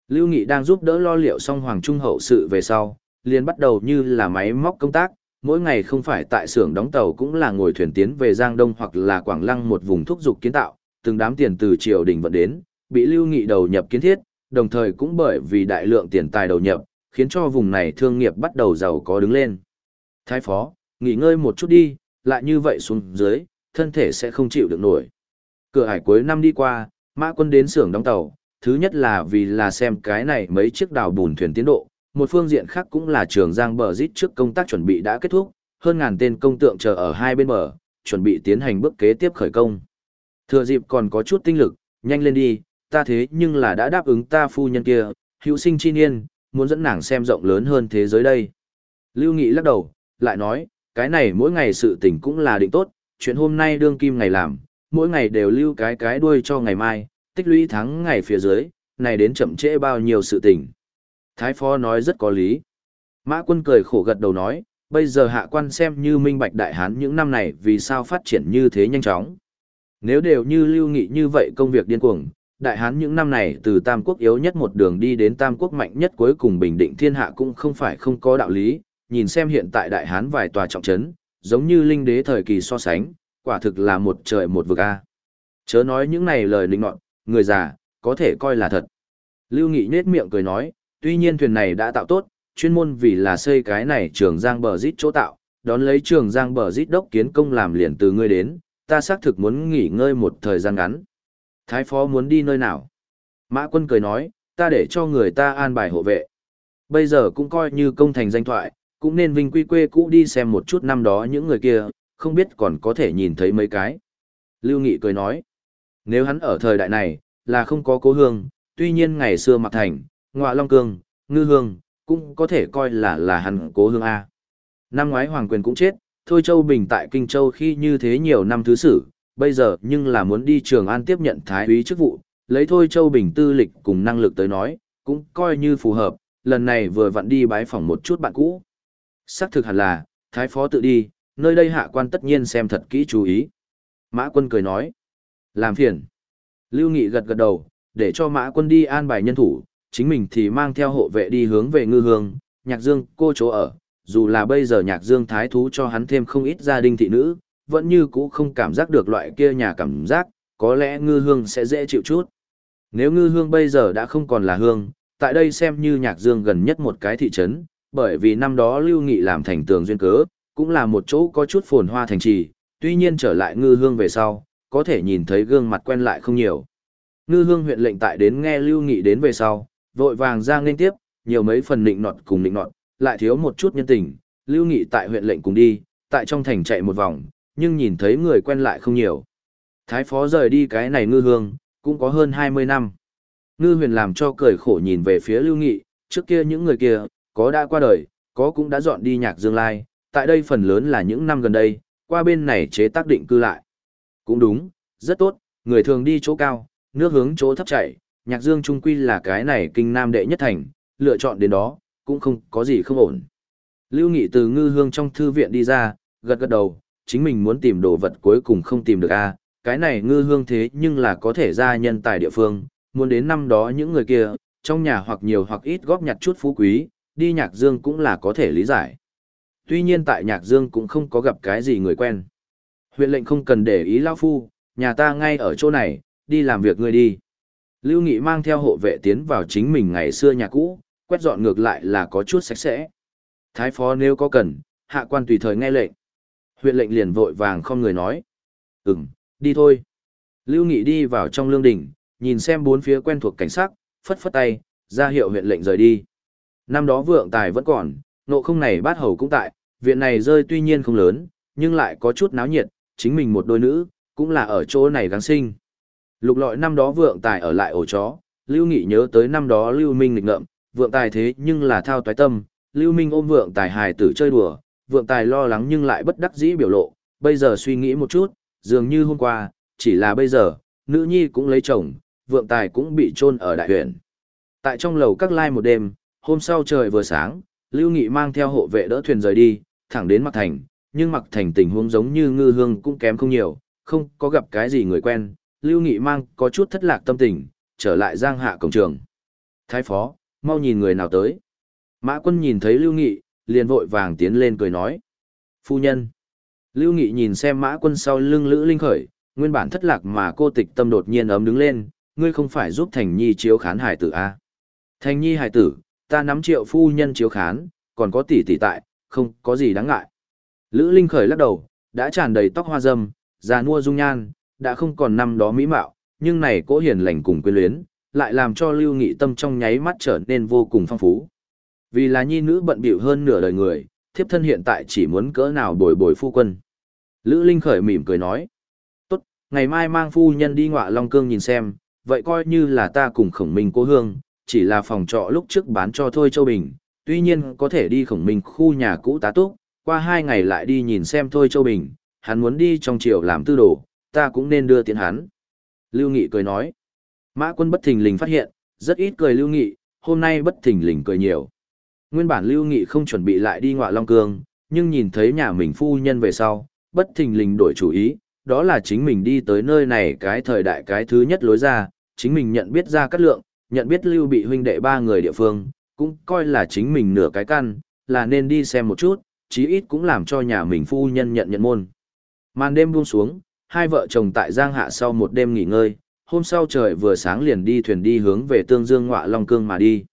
Lưu Nghị đang giúp đỡ lo liệu xong Hoàng Trung hậu sự về sau, liền bắt đầu như là máy móc công tác, mỗi ngày không phải tại xưởng đóng tàu cũng là ngồi thuyền tiến về Giang Đông hoặc là Quảng Lăng một vùng thúc dục kiến tạo, từng đám tiền từ triều đình vận đến, bị Lưu Nghị đầu nhập kiến thiết, đồng thời cũng bởi vì đại lượng tiền tài đầu nhập, khiến cho vùng này thương nghiệp bắt đầu giàu có đứng lên. Thái phó, nghỉ ngơi một chút đi, lại như vậy xuống dưới, thân thể sẽ không chịu được nổi. Cửa hải cuối năm đi qua, Mã quân đến xưởng đóng tàu, thứ nhất là vì là xem cái này mấy chiếc đào bùn thuyền tiến độ, một phương diện khác cũng là trường giang bờ rít trước công tác chuẩn bị đã kết thúc, hơn ngàn tên công tượng chờ ở hai bên bờ, chuẩn bị tiến hành bước kế tiếp khởi công. Thừa dịp còn có chút tinh lực, nhanh lên đi, ta thế nhưng là đã đáp ứng ta phu nhân kia, hữu sinh chi niên, muốn dẫn nàng xem rộng lớn hơn thế giới đây. Lưu Nghị lắc đầu, lại nói, cái này mỗi ngày sự tình cũng là định tốt, chuyện hôm nay đương kim ngày làm, mỗi ngày đều lưu cái cái đuôi cho ngày mai, tích lũy thắng ngày phía dưới, này đến chậm trễ bao nhiêu sự tình. Thái Phó nói rất có lý. Mã quân cười khổ gật đầu nói, bây giờ hạ quan xem như minh bạch đại hán những năm này vì sao phát triển như thế nhanh chóng. Nếu đều như lưu nghị như vậy công việc điên cuồng, đại hán những năm này từ tam quốc yếu nhất một đường đi đến tam quốc mạnh nhất cuối cùng bình định thiên hạ cũng không phải không có đạo lý, nhìn xem hiện tại đại hán vài tòa trọng trấn, giống như linh đế thời kỳ so sánh, quả thực là một trời một vực a. Chớ nói những này lời linh nọt, người già, có thể coi là thật. Lưu Nghị nhết miệng cười nói, tuy nhiên thuyền này đã tạo tốt, chuyên môn vì là xây cái này trường giang bờ rít chỗ tạo, đón lấy trường giang bờ rít đốc kiến công làm liền từ ngươi đến, ta xác thực muốn nghỉ ngơi một thời gian ngắn. Thái phó muốn đi nơi nào? Mã quân cười nói, ta để cho người ta an bài hộ vệ. Bây giờ cũng coi như công thành danh thoại, cũng nên vinh quy quê cũ đi xem một chút năm đó những người kia, không biết còn có thể nhìn thấy mấy cái. Lưu Nghị cười nói, nếu hắn ở thời đại này, là không có cố hương, tuy nhiên ngày xưa mặc thành, ngọa long cương, ngư hương, cũng có thể coi là là hắn cố hương A. Năm ngoái Hoàng Quyền cũng chết, Thôi Châu Bình tại Kinh Châu khi như thế nhiều năm thứ sử, bây giờ nhưng là muốn đi Trường An tiếp nhận thái úy chức vụ, lấy Thôi Châu Bình tư lịch cùng năng lực tới nói, cũng coi như phù hợp, lần này vừa vặn đi bái phỏng một chút bạn cũ. Xác thực hẳn là, thái phó tự đi, nơi đây hạ quan tất nhiên xem thật kỹ chú ý. Mã quân cười nói, làm phiền. Lưu Nghị gật gật đầu, để cho mã quân đi an bài nhân thủ, chính mình thì mang theo hộ vệ đi hướng về ngư hương, nhạc dương, cô chỗ ở, dù là bây giờ nhạc dương thái thú cho hắn thêm không ít gia đình thị nữ, vẫn như cũ không cảm giác được loại kia nhà cảm giác, có lẽ ngư hương sẽ dễ chịu chút. Nếu ngư hương bây giờ đã không còn là hương, tại đây xem như nhạc dương gần nhất một cái thị trấn, bởi vì năm đó Lưu Nghị làm thành tường duyên cớ, cũng là một chỗ có chút phồn hoa thành trì, tuy nhiên trở lại ngư hương về sau, có thể nhìn thấy gương mặt quen lại không nhiều. Ngư hương huyện lệnh tại đến nghe Lưu Nghị đến về sau, vội vàng ra nên tiếp, nhiều mấy phần nịnh nọt cùng nịnh nọt, lại thiếu một chút nhân tình, Lưu Nghị tại huyện lệnh cùng đi, tại trong thành chạy một vòng, nhưng nhìn thấy người quen lại không nhiều. Thái phó rời đi cái này ngư hương, cũng có hơn 20 năm. Ngư huyền làm cho cười khổ nhìn về phía Lưu Nghị, trước kia những người kia, có đã qua đời, có cũng đã dọn đi nhạc dương lai, tại đây phần lớn là những năm gần đây, qua bên này chế tác định cư lại. Cũng đúng, rất tốt, người thường đi chỗ cao, nước hướng chỗ thấp chảy, nhạc dương trung quy là cái này kinh nam đệ nhất thành, lựa chọn đến đó, cũng không có gì không ổn. Lưu Nghị từ ngư hương trong thư viện đi ra, gật gật đầu, chính mình muốn tìm đồ vật cuối cùng không tìm được a cái này ngư hương thế nhưng là có thể ra nhân tài địa phương, muốn đến năm đó những người kia, trong nhà hoặc nhiều hoặc ít góp nhặt chút phú quý, đi nhạc dương cũng là có thể lý giải. Tuy nhiên tại nhạc dương cũng không có gặp cái gì người quen. Huyện lệnh không cần để ý lao phu, nhà ta ngay ở chỗ này, đi làm việc ngươi đi. Lưu Nghị mang theo hộ vệ tiến vào chính mình ngày xưa nhà cũ, quét dọn ngược lại là có chút sạch sẽ. Thái phó nếu có cần, hạ quan tùy thời nghe lệnh. Huyện lệnh liền vội vàng không người nói. Ừm, đi thôi. Lưu Nghị đi vào trong lương đình nhìn xem bốn phía quen thuộc cảnh sắc, phất phất tay, ra hiệu huyện lệnh rời đi. Năm đó vượng tài vẫn còn, nộ không này bát hầu cũng tại, viện này rơi tuy nhiên không lớn, nhưng lại có chút náo nhiệt, chính mình một đôi nữ, cũng là ở chỗ này gắng sinh. Lục lọi năm đó vượng tài ở lại ổ chó, Lưu Nghị nhớ tới năm đó Lưu Minh nghịch ngợm, vượng tài thế nhưng là thao toái tâm, Lưu Minh ôm vượng tài hài tử chơi đùa, vượng tài lo lắng nhưng lại bất đắc dĩ biểu lộ, bây giờ suy nghĩ một chút, dường như hôm qua, chỉ là bây giờ, nữ nhi cũng lấy chồng, vượng tài cũng bị chôn ở đại huyện. Tại trong lầu các lai một đêm, hôm sau trời vừa sáng, Lưu Nghị mang theo hộ vệ đỡ thuyền rời đi, thẳng đến Mặc Thành, nhưng Mặc Thành tình huống giống như ngư hương cũng kém không nhiều, không có gặp cái gì người quen, Lưu Nghị mang có chút thất lạc tâm tình, trở lại giang hạ cổng trường. Thái phó, mau nhìn người nào tới. Mã quân nhìn thấy Lưu Nghị, liền vội vàng tiến lên cười nói. Phu nhân. Lưu Nghị nhìn xem mã quân sau lưng Lữ Linh khởi, nguyên bản thất lạc mà cô tịch tâm đột nhiên ấm đứng lên, ngươi không phải giúp Thành Nhi chiếu khán hải tử a à? Thành Nhi hải tử, ta nắm triệu phu nhân chiếu khán, còn có tỷ tỷ tại, không có gì đáng ngại. Lữ Linh khởi lắc đầu, đã tràn đầy tóc hoa dâm, già nua dung nhan, đã không còn năm đó mỹ mạo, nhưng này cố hiền lành cùng quyến luyến, lại làm cho Lưu Nghị tâm trong nháy mắt trở nên vô cùng phong phú. Vì là nhi nữ bận bịu hơn nửa đời người, thiếp thân hiện tại chỉ muốn cỡ nào bồi bồi phu quân. Lữ Linh khởi mỉm cười nói. Tốt, ngày mai mang phu nhân đi ngọa Long Cương nhìn xem, vậy coi như là ta cùng khổng minh cô hương, chỉ là phòng trọ lúc trước bán cho thôi Châu Bình, tuy nhiên có thể đi khổng minh khu nhà cũ tá túc, qua hai ngày lại đi nhìn xem thôi Châu Bình, hắn muốn đi trong triều làm tư đồ, ta cũng nên đưa tiện hắn. Lưu Nghị cười nói. Mã quân bất thình lình phát hiện, rất ít cười Lưu Nghị, hôm nay bất thình lình cười nhiều. Nguyên bản Lưu Nghị không chuẩn bị lại đi ngọa Long Cương, nhưng nhìn thấy nhà mình phu nhân về sau, bất thình lình đổi chủ ý, đó là chính mình đi tới nơi này cái thời đại cái thứ nhất lối ra, chính mình nhận biết ra cát lượng, nhận biết Lưu bị huynh đệ ba người địa phương, cũng coi là chính mình nửa cái căn, là nên đi xem một chút, chí ít cũng làm cho nhà mình phu nhân nhận nhận môn. Màn đêm buông xuống, hai vợ chồng tại Giang Hạ sau một đêm nghỉ ngơi, hôm sau trời vừa sáng liền đi thuyền đi hướng về Tương Dương Ngọa Long Cương mà đi.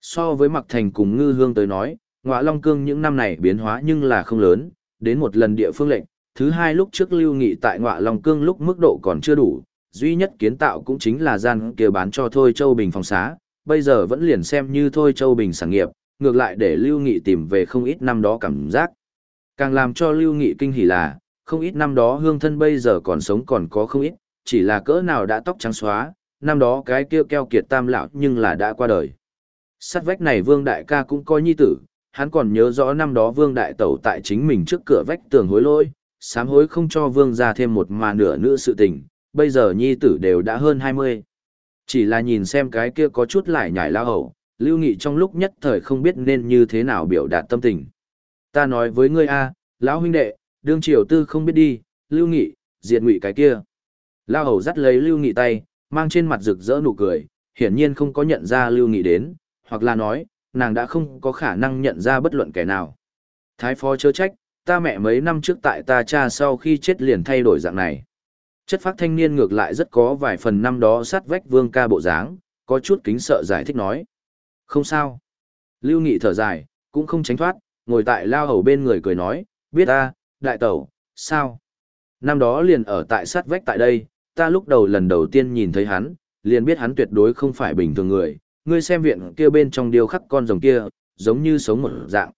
So với Mặc Thành cùng Ngư Hương tới nói, Ngọa Long Cương những năm này biến hóa nhưng là không lớn, đến một lần địa phương lệnh, thứ hai lúc trước lưu nghị tại Ngọa Long Cương lúc mức độ còn chưa đủ, duy nhất kiến tạo cũng chính là gian kia bán cho Thôi Châu Bình phòng xá, bây giờ vẫn liền xem như Thôi Châu Bình sản nghiệp, ngược lại để lưu nghị tìm về không ít năm đó cảm giác. Càng làm cho lưu nghị kinh hỉ là, không ít năm đó hương thân bây giờ còn sống còn có không ít, chỉ là cỡ nào đã tóc trắng xóa, năm đó cái kia keo kiệt tam lão nhưng là đã qua đời. Sát vách này vương đại ca cũng coi nhi tử, hắn còn nhớ rõ năm đó vương đại tẩu tại chính mình trước cửa vách tường hối lỗi, sám hối không cho vương ra thêm một mà nửa nữa sự tình, bây giờ nhi tử đều đã hơn 20. Chỉ là nhìn xem cái kia có chút lại nhảy lao hậu, lưu nghị trong lúc nhất thời không biết nên như thế nào biểu đạt tâm tình. Ta nói với ngươi a, lão huynh đệ, đương triều tư không biết đi, lưu nghị, diệt ngụy cái kia. Lao hầu dắt lấy lưu nghị tay, mang trên mặt rực rỡ nụ cười, hiển nhiên không có nhận ra lưu nghị đến, hoặc là nói, nàng đã không có khả năng nhận ra bất luận kẻ nào. Thái phó chớ trách, ta mẹ mấy năm trước tại ta cha sau khi chết liền thay đổi dạng này. Chất phác thanh niên ngược lại rất có vài phần năm đó sát vách vương ca bộ dáng, có chút kính sợ giải thích nói. Không sao. Lưu Nghị thở dài, cũng không tránh thoát, ngồi tại lao hầu bên người cười nói, biết ta, đại tẩu, sao? Năm đó liền ở tại sát vách tại đây, ta lúc đầu lần đầu tiên nhìn thấy hắn, liền biết hắn tuyệt đối không phải bình thường người, ngươi xem viện kia bên trong điêu khắc con rồng kia, giống như sống một dạng.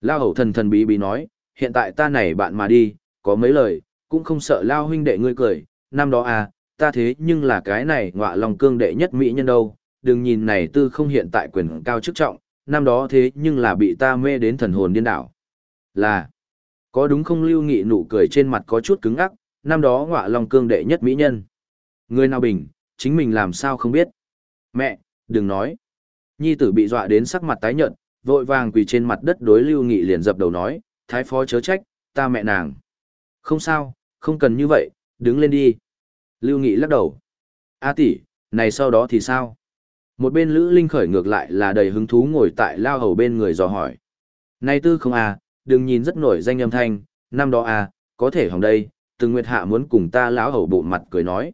Lao hầu thần thần bí bí nói, hiện tại ta này bạn mà đi, có mấy lời, cũng không sợ Lao huynh đệ ngươi cười, năm đó à, ta thế nhưng là cái này ngọa lòng cương đệ nhất mỹ nhân đâu, đừng nhìn này tư không hiện tại quyền cao chức trọng, năm đó thế nhưng là bị ta mê đến thần hồn điên đảo. Là, có đúng không lưu nghị nụ cười trên mặt có chút cứng ắc, năm đó ngọa lòng cương đệ nhất mỹ nhân. Người nào bình, chính mình làm sao không biết. Mẹ, đừng nói. Nhi tử bị dọa đến sắc mặt tái nhợt, vội vàng quỳ trên mặt đất đối lưu nghị liền dập đầu nói, thái phó chớ trách, ta mẹ nàng. Không sao, không cần như vậy, đứng lên đi. Lưu nghị lắc đầu. A tỷ, này sau đó thì sao? Một bên Lữ Linh khởi ngược lại là đầy hứng thú ngồi tại lao hầu bên người dò hỏi. Này tư không à, đừng nhìn rất nổi danh âm thanh, năm đó à, có thể hỏng đây, từng nguyệt hạ muốn cùng ta lão hầu bộ mặt cười nói.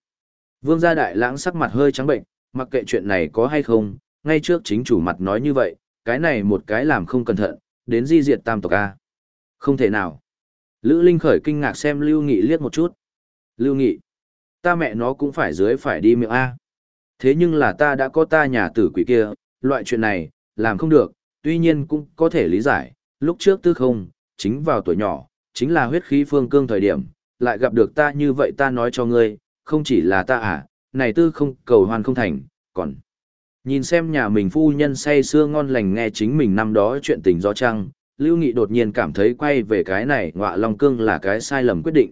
Vương gia đại lãng sắc mặt hơi trắng bệnh, mặc kệ chuyện này có hay không, ngay trước chính chủ mặt nói như vậy, cái này một cái làm không cẩn thận, đến di diệt tam tộc A. Không thể nào. Lữ Linh khởi kinh ngạc xem Lưu Nghị liếc một chút. Lưu Nghị, ta mẹ nó cũng phải dưới phải đi miệng A. Thế nhưng là ta đã có ta nhà tử quỷ kia, loại chuyện này, làm không được, tuy nhiên cũng có thể lý giải, lúc trước tư không, chính vào tuổi nhỏ, chính là huyết khí phương cương thời điểm, lại gặp được ta như vậy ta nói cho ngươi, không chỉ là ta à, này tư không cầu hoàn không thành, còn... Nhìn xem nhà mình phu nhân say sưa ngon lành nghe chính mình năm đó chuyện tình do trăng, Lưu Nghị đột nhiên cảm thấy quay về cái này ngọa Long Cương là cái sai lầm quyết định.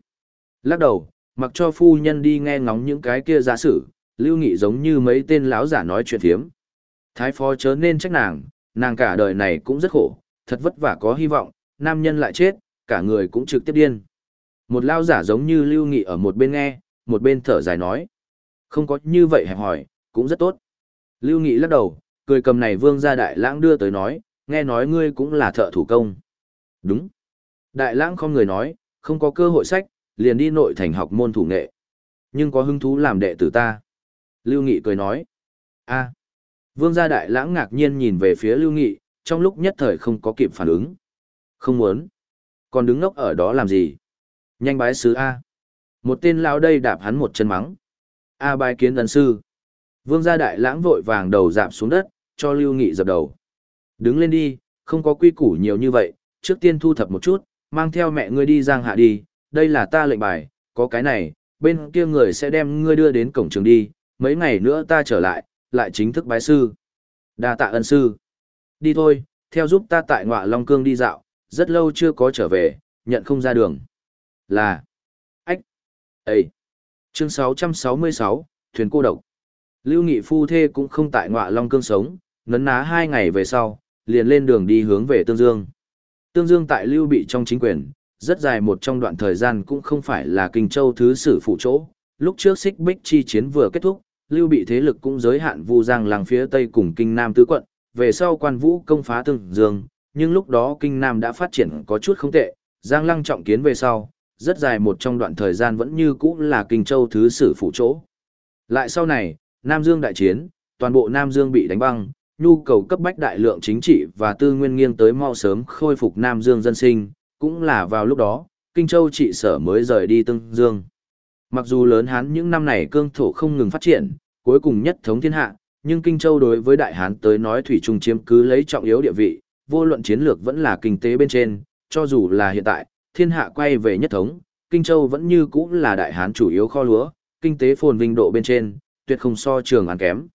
Lắc đầu, mặc cho phu nhân đi nghe ngóng những cái kia giả sử, Lưu Nghị giống như mấy tên lão giả nói chuyện thiếm. Thái phó chớ nên trách nàng, nàng cả đời này cũng rất khổ, thật vất vả có hy vọng, nam nhân lại chết, cả người cũng trực tiếp điên. Một lao giả giống như Lưu Nghị ở một bên nghe, một bên thở dài nói. Không có như vậy hẹp hỏi, cũng rất tốt. Lưu Nghị lắc đầu, cười cầm này vương gia đại lãng đưa tới nói, nghe nói ngươi cũng là thợ thủ công. Đúng. Đại lãng không người nói, không có cơ hội sách, liền đi nội thành học môn thủ nghệ. Nhưng có hứng thú làm đệ tử ta. Lưu Nghị cười nói. a Vương gia đại lãng ngạc nhiên nhìn về phía Lưu Nghị, trong lúc nhất thời không có kịp phản ứng. Không muốn. Còn đứng ngốc ở đó làm gì? Nhanh bái sứ A. Một tên lão đây đạp hắn một chân mắng. A bái kiến ân sư. Vương gia đại lãng vội vàng đầu dạp xuống đất, cho Lưu Nghị dập đầu. Đứng lên đi, không có quy củ nhiều như vậy, trước tiên thu thập một chút, mang theo mẹ ngươi đi giang hạ đi, đây là ta lệnh bài, có cái này, bên kia người sẽ đem ngươi đưa đến cổng trường đi, mấy ngày nữa ta trở lại, lại chính thức bái sư. đa tạ ân sư. Đi thôi, theo giúp ta tại ngọa Long Cương đi dạo, rất lâu chưa có trở về, nhận không ra đường. Là. Ách. Ê. Chương 666, Thuyền cô độc. Lưu Nghị phu thê cũng không tại ngọa Long Cương sống, nấn ná hai ngày về sau, liền lên đường đi hướng về Tương Dương. Tương Dương tại Lưu Bị trong chính quyền, rất dài một trong đoạn thời gian cũng không phải là Kinh Châu thứ sử phụ chỗ. Lúc trước xích bích chi chiến vừa kết thúc, Lưu Bị thế lực cũng giới hạn Vu Giang làng phía Tây cùng Kinh Nam tứ quận, về sau quan vũ công phá Tương Dương, nhưng lúc đó Kinh Nam đã phát triển có chút không tệ, Giang Lăng trọng kiến về sau, rất dài một trong đoạn thời gian vẫn như cũ là Kinh Châu thứ sử phụ chỗ. Lại sau này, Nam Dương đại chiến, toàn bộ Nam Dương bị đánh băng, nhu cầu cấp bách đại lượng chính trị và tư nguyên nghiêng tới mau sớm khôi phục Nam Dương dân sinh, cũng là vào lúc đó, Kinh Châu trị sở mới rời đi Tương Dương. Mặc dù lớn Hán những năm này cương thổ không ngừng phát triển, cuối cùng nhất thống thiên hạ, nhưng Kinh Châu đối với Đại Hán tới nói thủy trung chiếm cứ lấy trọng yếu địa vị, vô luận chiến lược vẫn là kinh tế bên trên, cho dù là hiện tại, thiên hạ quay về nhất thống, Kinh Châu vẫn như cũ là Đại Hán chủ yếu kho lúa, kinh tế phồn vinh độ bên trên, tuyệt không so trường ăn kém.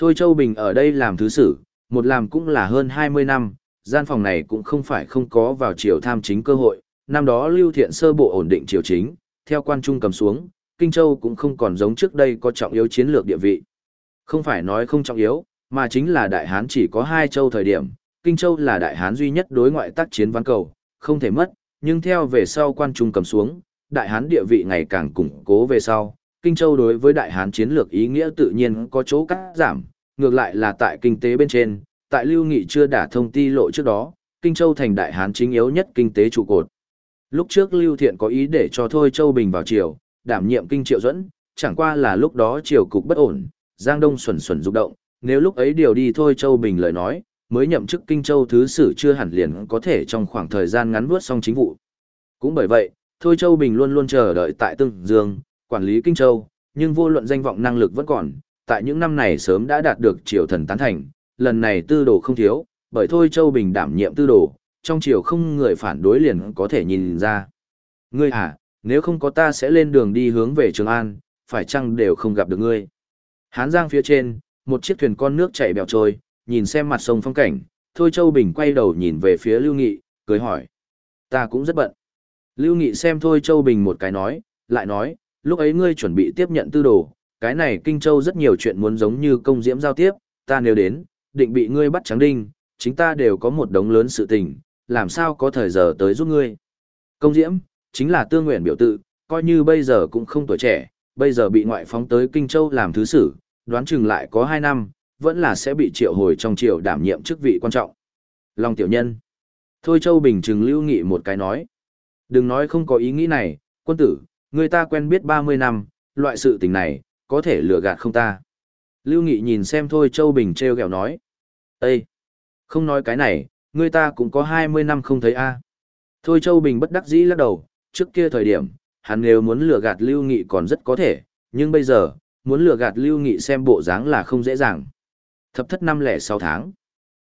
Thôi Châu Bình ở đây làm thứ sử, một làm cũng là hơn 20 năm, gian phòng này cũng không phải không có vào triều tham chính cơ hội, năm đó Lưu Thiện sơ bộ ổn định triều chính, theo quan trung cầm xuống, Kinh Châu cũng không còn giống trước đây có trọng yếu chiến lược địa vị. Không phải nói không trọng yếu, mà chính là Đại Hán chỉ có hai châu thời điểm, Kinh Châu là Đại Hán duy nhất đối ngoại tác chiến văn cầu, không thể mất, nhưng theo về sau quan trung cầm xuống, Đại Hán địa vị ngày càng củng cố về sau, Kinh Châu đối với Đại Hán chiến lược ý nghĩa tự nhiên có chỗ cắt giảm, ngược lại là tại kinh tế bên trên, tại Lưu Nghị chưa đả thông ti lộ trước đó, Kinh Châu thành Đại Hán chính yếu nhất kinh tế trụ cột. Lúc trước Lưu Thiện có ý để cho Thôi Châu Bình vào triều, đảm nhiệm kinh triệu dẫn, chẳng qua là lúc đó triều cục bất ổn, Giang Đông xuẩn xuẩn rục động, nếu lúc ấy điều đi Thôi Châu Bình lời nói, mới nhậm chức Kinh Châu thứ sử chưa hẳn liền có thể trong khoảng thời gian ngắn vuốt xong chính vụ. Cũng bởi vậy, Thôi Châu Bình luôn luôn chờ đợi tại Tương Dương, quản lý Kinh Châu, nhưng vô luận danh vọng năng lực vẫn còn, tại những năm này sớm đã đạt được triều thần tán thành, lần này tư đồ không thiếu, bởi Thôi Châu Bình đảm nhiệm tư đồ, trong triều không người phản đối liền có thể nhìn ra. Ngươi à, nếu không có ta sẽ lên đường đi hướng về Trường An, phải chăng đều không gặp được ngươi. Hán Giang phía trên, một chiếc thuyền con nước chạy bèo trôi, nhìn xem mặt sông phong cảnh, Thôi Châu Bình quay đầu nhìn về phía Lưu Nghị, cười hỏi. Ta cũng rất bận. Lưu Nghị xem Thôi Châu Bình một cái nói, lại nói, lúc ấy ngươi chuẩn bị tiếp nhận tư đồ, cái này Kinh Châu rất nhiều chuyện muốn giống như công diễm giao tiếp, ta nếu đến, định bị ngươi bắt trắng đinh, chính ta đều có một đống lớn sự tình, làm sao có thời giờ tới giúp ngươi. Công diễm, chính là tương nguyện biểu tự, coi như bây giờ cũng không tuổi trẻ, bây giờ bị ngoại phóng tới Kinh Châu làm thứ sử, đoán chừng lại có hai năm, vẫn là sẽ bị triệu hồi trong triều đảm nhiệm chức vị quan trọng. Long tiểu nhân. Thôi Châu Bình trừng lưu nghị một cái nói. Đừng nói không có ý nghĩ này, quân tử, người ta quen biết 30 năm, loại sự tình này, có thể lừa gạt không ta. Lưu Nghị nhìn xem Thôi Châu Bình treo gẹo nói. Ê! Không nói cái này, người ta cũng có 20 năm không thấy a. Thôi Châu Bình bất đắc dĩ lắc đầu, trước kia thời điểm, hắn nếu muốn lừa gạt Lưu Nghị còn rất có thể, nhưng bây giờ, muốn lừa gạt Lưu Nghị xem bộ dáng là không dễ dàng. Thập thất năm lẻ sáu tháng.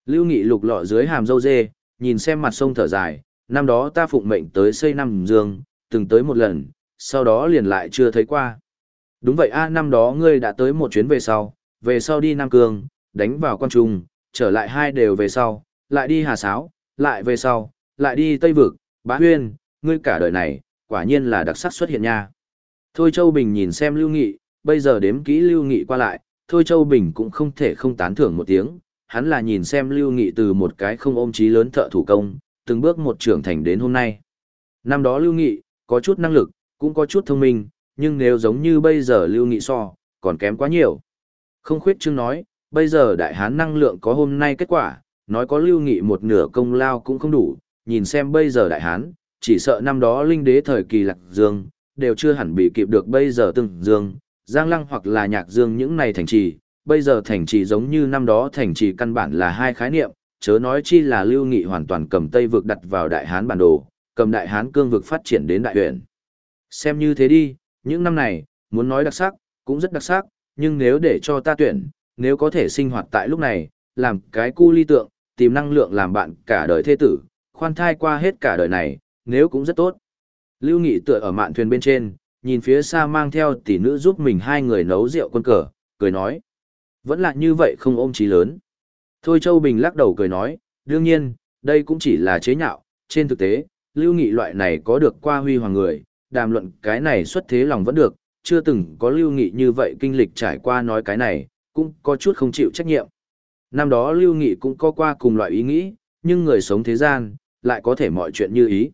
Lưu Nghị lục lọ dưới hàm dâu dê, nhìn xem mặt sông thở dài, năm đó ta phụng mệnh tới xây năm dương, từng tới một lần, sau đó liền lại chưa thấy qua. Đúng vậy a năm đó ngươi đã tới một chuyến về sau, về sau đi Nam Cương, đánh vào quan trung, trở lại hai đều về sau, lại đi Hà Sáo, lại về sau, lại đi Tây Vực, Bá Huyên, ngươi cả đời này, quả nhiên là đặc sắc xuất hiện nha. Thôi Châu Bình nhìn xem Lưu Nghị, bây giờ đếm kỹ Lưu Nghị qua lại, Thôi Châu Bình cũng không thể không tán thưởng một tiếng, hắn là nhìn xem Lưu Nghị từ một cái không ôm chí lớn thợ thủ công, từng bước một trưởng thành đến hôm nay. Năm đó Lưu Nghị, có chút năng lực, cũng có chút thông minh, nhưng nếu giống như bây giờ Lưu Nghị so, còn kém quá nhiều. Không khuyết chương nói, bây giờ đại hán năng lượng có hôm nay kết quả, nói có Lưu Nghị một nửa công lao cũng không đủ, nhìn xem bây giờ đại hán, chỉ sợ năm đó linh đế thời kỳ lạc dương, đều chưa hẳn bị kịp được bây giờ từng dương, giang lăng hoặc là nhạc dương những này thành trì, bây giờ thành trì giống như năm đó thành trì căn bản là hai khái niệm, chớ nói chi là lưu nghị hoàn toàn cầm Tây vực đặt vào đại hán bản đồ, cầm đại hán cương vực phát triển đến đại huyện. Xem như thế đi, những năm này, muốn nói đặc sắc, cũng rất đặc sắc, nhưng nếu để cho ta tuyển, nếu có thể sinh hoạt tại lúc này, làm cái cu ly tượng, tìm năng lượng làm bạn cả đời thế tử, khoan thai qua hết cả đời này, nếu cũng rất tốt. Lưu Nghị tựa ở mạn thuyền bên trên, nhìn phía xa mang theo tỷ nữ giúp mình hai người nấu rượu quân cờ, cười nói. Vẫn là như vậy không ôm chí lớn. Thôi Châu Bình lắc đầu cười nói, đương nhiên, đây cũng chỉ là chế nhạo, trên thực tế, Lưu Nghị loại này có được qua huy hoàng người, đàm luận cái này xuất thế lòng vẫn được, chưa từng có Lưu Nghị như vậy kinh lịch trải qua nói cái này, cũng có chút không chịu trách nhiệm. Năm đó Lưu Nghị cũng có qua cùng loại ý nghĩ, nhưng người sống thế gian, lại có thể mọi chuyện như ý.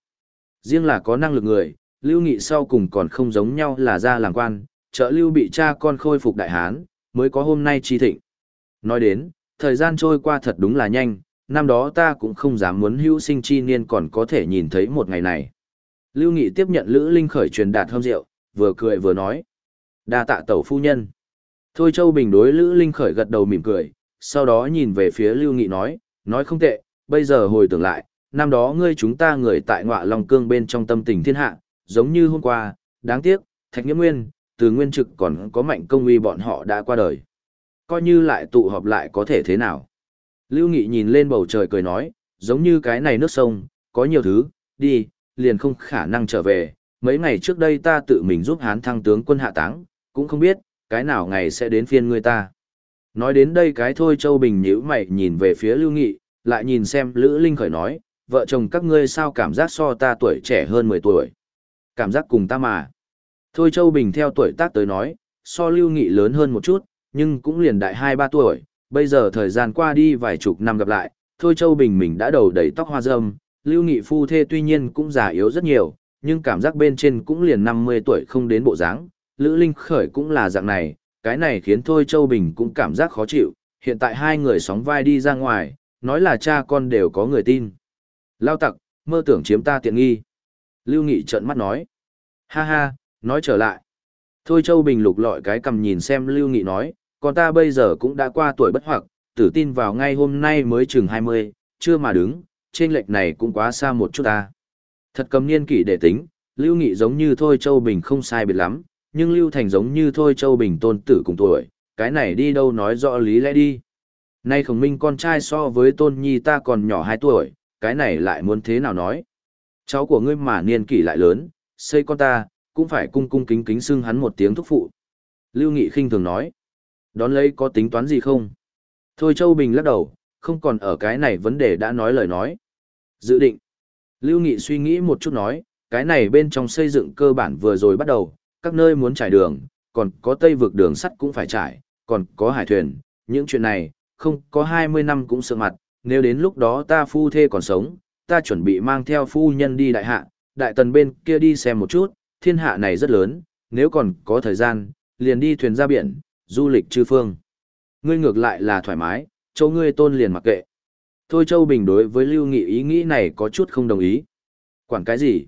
Riêng là có năng lực người, Lưu Nghị sau cùng còn không giống nhau là ra làm quan, trợ Lưu bị cha con khôi phục đại hán, mới có hôm nay chi thịnh. Nói đến, thời gian trôi qua thật đúng là nhanh, năm đó ta cũng không dám muốn hữu sinh chi niên còn có thể nhìn thấy một ngày này. Lưu Nghị tiếp nhận Lữ Linh khởi truyền đạt hâm rượu, vừa cười vừa nói. đa tạ tẩu phu nhân. Thôi Châu Bình đối Lữ Linh khởi gật đầu mỉm cười, sau đó nhìn về phía Lưu Nghị nói, nói không tệ, bây giờ hồi tưởng lại, năm đó ngươi chúng ta người tại ngọa Long Cương bên trong tâm tình thiên hạ, giống như hôm qua, đáng tiếc, Thạch Nghĩa Nguyên, từ Nguyên Trực còn có mạnh công uy bọn họ đã qua đời. Coi như lại tụ họp lại có thể thế nào. Lưu Nghị nhìn lên bầu trời cười nói, giống như cái này nước sông, có nhiều thứ, đi, liền không khả năng trở về. Mấy ngày trước đây ta tự mình giúp hán thăng tướng quân hạ táng, cũng không biết, cái nào ngày sẽ đến phiên người ta. Nói đến đây cái thôi Châu Bình nhíu mày nhìn về phía Lưu Nghị, lại nhìn xem Lữ Linh khởi nói, vợ chồng các ngươi sao cảm giác so ta tuổi trẻ hơn 10 tuổi. Cảm giác cùng ta mà. Thôi Châu Bình theo tuổi tác tới nói, so Lưu Nghị lớn hơn một chút, nhưng cũng liền đại 2-3 tuổi, bây giờ thời gian qua đi vài chục năm gặp lại, Thôi Châu Bình mình đã đầu đầy tóc hoa râm, Lưu Nghị phu thê tuy nhiên cũng già yếu rất nhiều, nhưng cảm giác bên trên cũng liền 50 tuổi không đến bộ dáng. Lữ Linh Khởi cũng là dạng này, cái này khiến Thôi Châu Bình cũng cảm giác khó chịu, hiện tại hai người sóng vai đi ra ngoài, nói là cha con đều có người tin. Lao tặc, mơ tưởng chiếm ta tiện nghi. Lưu Nghị trợn mắt nói. Ha ha, nói trở lại. Thôi Châu Bình lục lọi cái cầm nhìn xem Lưu Nghị nói, còn ta bây giờ cũng đã qua tuổi bất hoặc, tử tin vào ngay hôm nay mới chừng 20, chưa mà đứng, trên lệch này cũng quá xa một chút ta. Thật cầm niên kỷ để tính, Lưu Nghị giống như Thôi Châu Bình không sai biệt lắm, nhưng Lưu Thành giống như Thôi Châu Bình tôn tử cùng tuổi, cái này đi đâu nói rõ lý lẽ đi. Nay khổng minh con trai so với tôn nhi ta còn nhỏ 2 tuổi, cái này lại muốn thế nào nói. Cháu của ngươi mà niên kỷ lại lớn, xây con ta, cũng phải cung cung kính kính xưng hắn một tiếng thúc phụ. Lưu Nghị khinh thường nói. Đón lấy có tính toán gì không? Thôi Châu Bình lắc đầu, không còn ở cái này vấn đề đã nói lời nói. Dự định. Lưu Nghị suy nghĩ một chút nói, cái này bên trong xây dựng cơ bản vừa rồi bắt đầu, các nơi muốn trải đường, còn có tây vực đường sắt cũng phải trải, còn có hải thuyền, những chuyện này, không có 20 năm cũng sợ mặt, nếu đến lúc đó ta phu thê còn sống, ta chuẩn bị mang theo phu nhân đi đại hạ, đại tần bên kia đi xem một chút, thiên hạ này rất lớn, nếu còn có thời gian, liền đi thuyền ra biển, du lịch chư phương. Ngươi ngược lại là thoải mái, châu ngươi tôn liền mặc kệ. Thôi Châu Bình đối với Lưu Nghị ý nghĩ này có chút không đồng ý. Quản cái gì?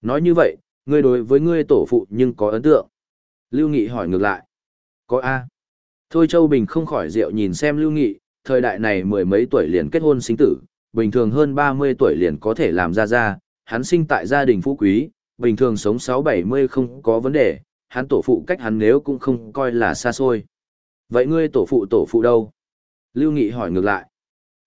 Nói như vậy, ngươi đối với ngươi tổ phụ nhưng có ấn tượng. Lưu Nghị hỏi ngược lại. Có A. Thôi Châu Bình không khỏi rượu nhìn xem Lưu Nghị, thời đại này mười mấy tuổi liền kết hôn sinh tử, bình thường hơn 30 tuổi liền có thể làm ra ra, hắn sinh tại gia đình phú quý, bình thường sống 6-70 không có vấn đề, hắn tổ phụ cách hắn nếu cũng không coi là xa xôi. Vậy ngươi tổ phụ tổ phụ đâu? Lưu Nghị hỏi ngược lại.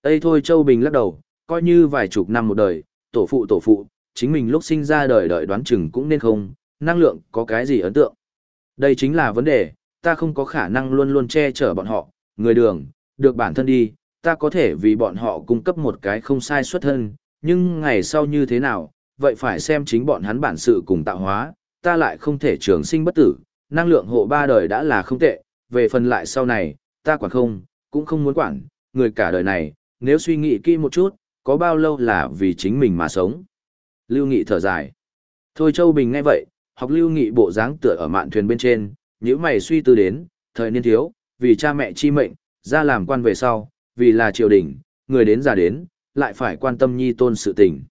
Tây thôi Châu Bình lắc đầu, coi như vài chục năm một đời, tổ phụ tổ phụ, chính mình lúc sinh ra đời đợi đoán chừng cũng nên không, năng lượng có cái gì ấn tượng. Đây chính là vấn đề, ta không có khả năng luôn luôn che chở bọn họ, người đường, được bản thân đi, ta có thể vì bọn họ cung cấp một cái không sai xuất thân, nhưng ngày sau như thế nào, vậy phải xem chính bọn hắn bản sự cùng tạo hóa, ta lại không thể trường sinh bất tử, năng lượng hộ ba đời đã là không tệ, về phần lại sau này, ta quản không, cũng không muốn quản, người cả đời này, nếu suy nghĩ kỹ một chút, có bao lâu là vì chính mình mà sống. Lưu Nghị thở dài. Thôi Châu Bình nghe vậy, học Lưu Nghị bộ dáng tựa ở mạn thuyền bên trên, những mày suy tư đến, thời niên thiếu, vì cha mẹ chi mệnh, ra làm quan về sau, vì là triều đình, người đến già đến, lại phải quan tâm nhi tôn sự tình.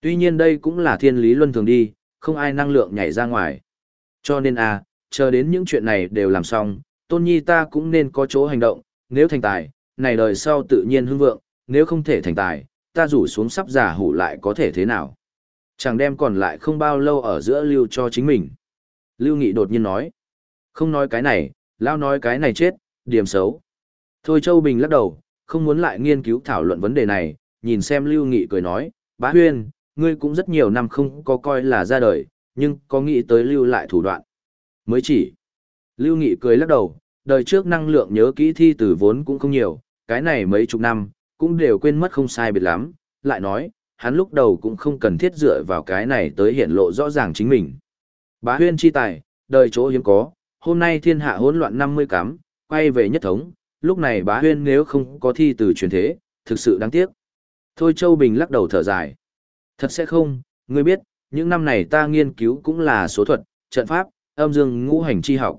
Tuy nhiên đây cũng là thiên lý luân thường đi, không ai năng lượng nhảy ra ngoài. Cho nên à, chờ đến những chuyện này đều làm xong, tôn nhi ta cũng nên có chỗ hành động, nếu thành tài, này đời sau tự nhiên hưng vượng, nếu không thể thành tài, ta rủ xuống sắp giả hủ lại có thể thế nào. Chẳng đem còn lại không bao lâu ở giữa lưu cho chính mình. Lưu Nghị đột nhiên nói. Không nói cái này, lao nói cái này chết, điểm xấu. Thôi Châu Bình lắc đầu, không muốn lại nghiên cứu thảo luận vấn đề này, nhìn xem Lưu Nghị cười nói, bá huyên, ngươi cũng rất nhiều năm không có coi là ra đời, nhưng có nghĩ tới lưu lại thủ đoạn. Mới chỉ. Lưu Nghị cười lắc đầu, đời trước năng lượng nhớ kỹ thi từ vốn cũng không nhiều, cái này mấy chục năm, cũng đều quên mất không sai biệt lắm, lại nói, hắn lúc đầu cũng không cần thiết dựa vào cái này tới hiện lộ rõ ràng chính mình. Bá huyên chi tài, đời chỗ hiếm có, hôm nay thiên hạ hỗn loạn 50 cắm, quay về nhất thống, lúc này bá huyên nếu không có thi từ truyền thế, thực sự đáng tiếc. Thôi Châu Bình lắc đầu thở dài. Thật sẽ không, ngươi biết, những năm này ta nghiên cứu cũng là số thuật, trận pháp, âm dương ngũ hành chi học.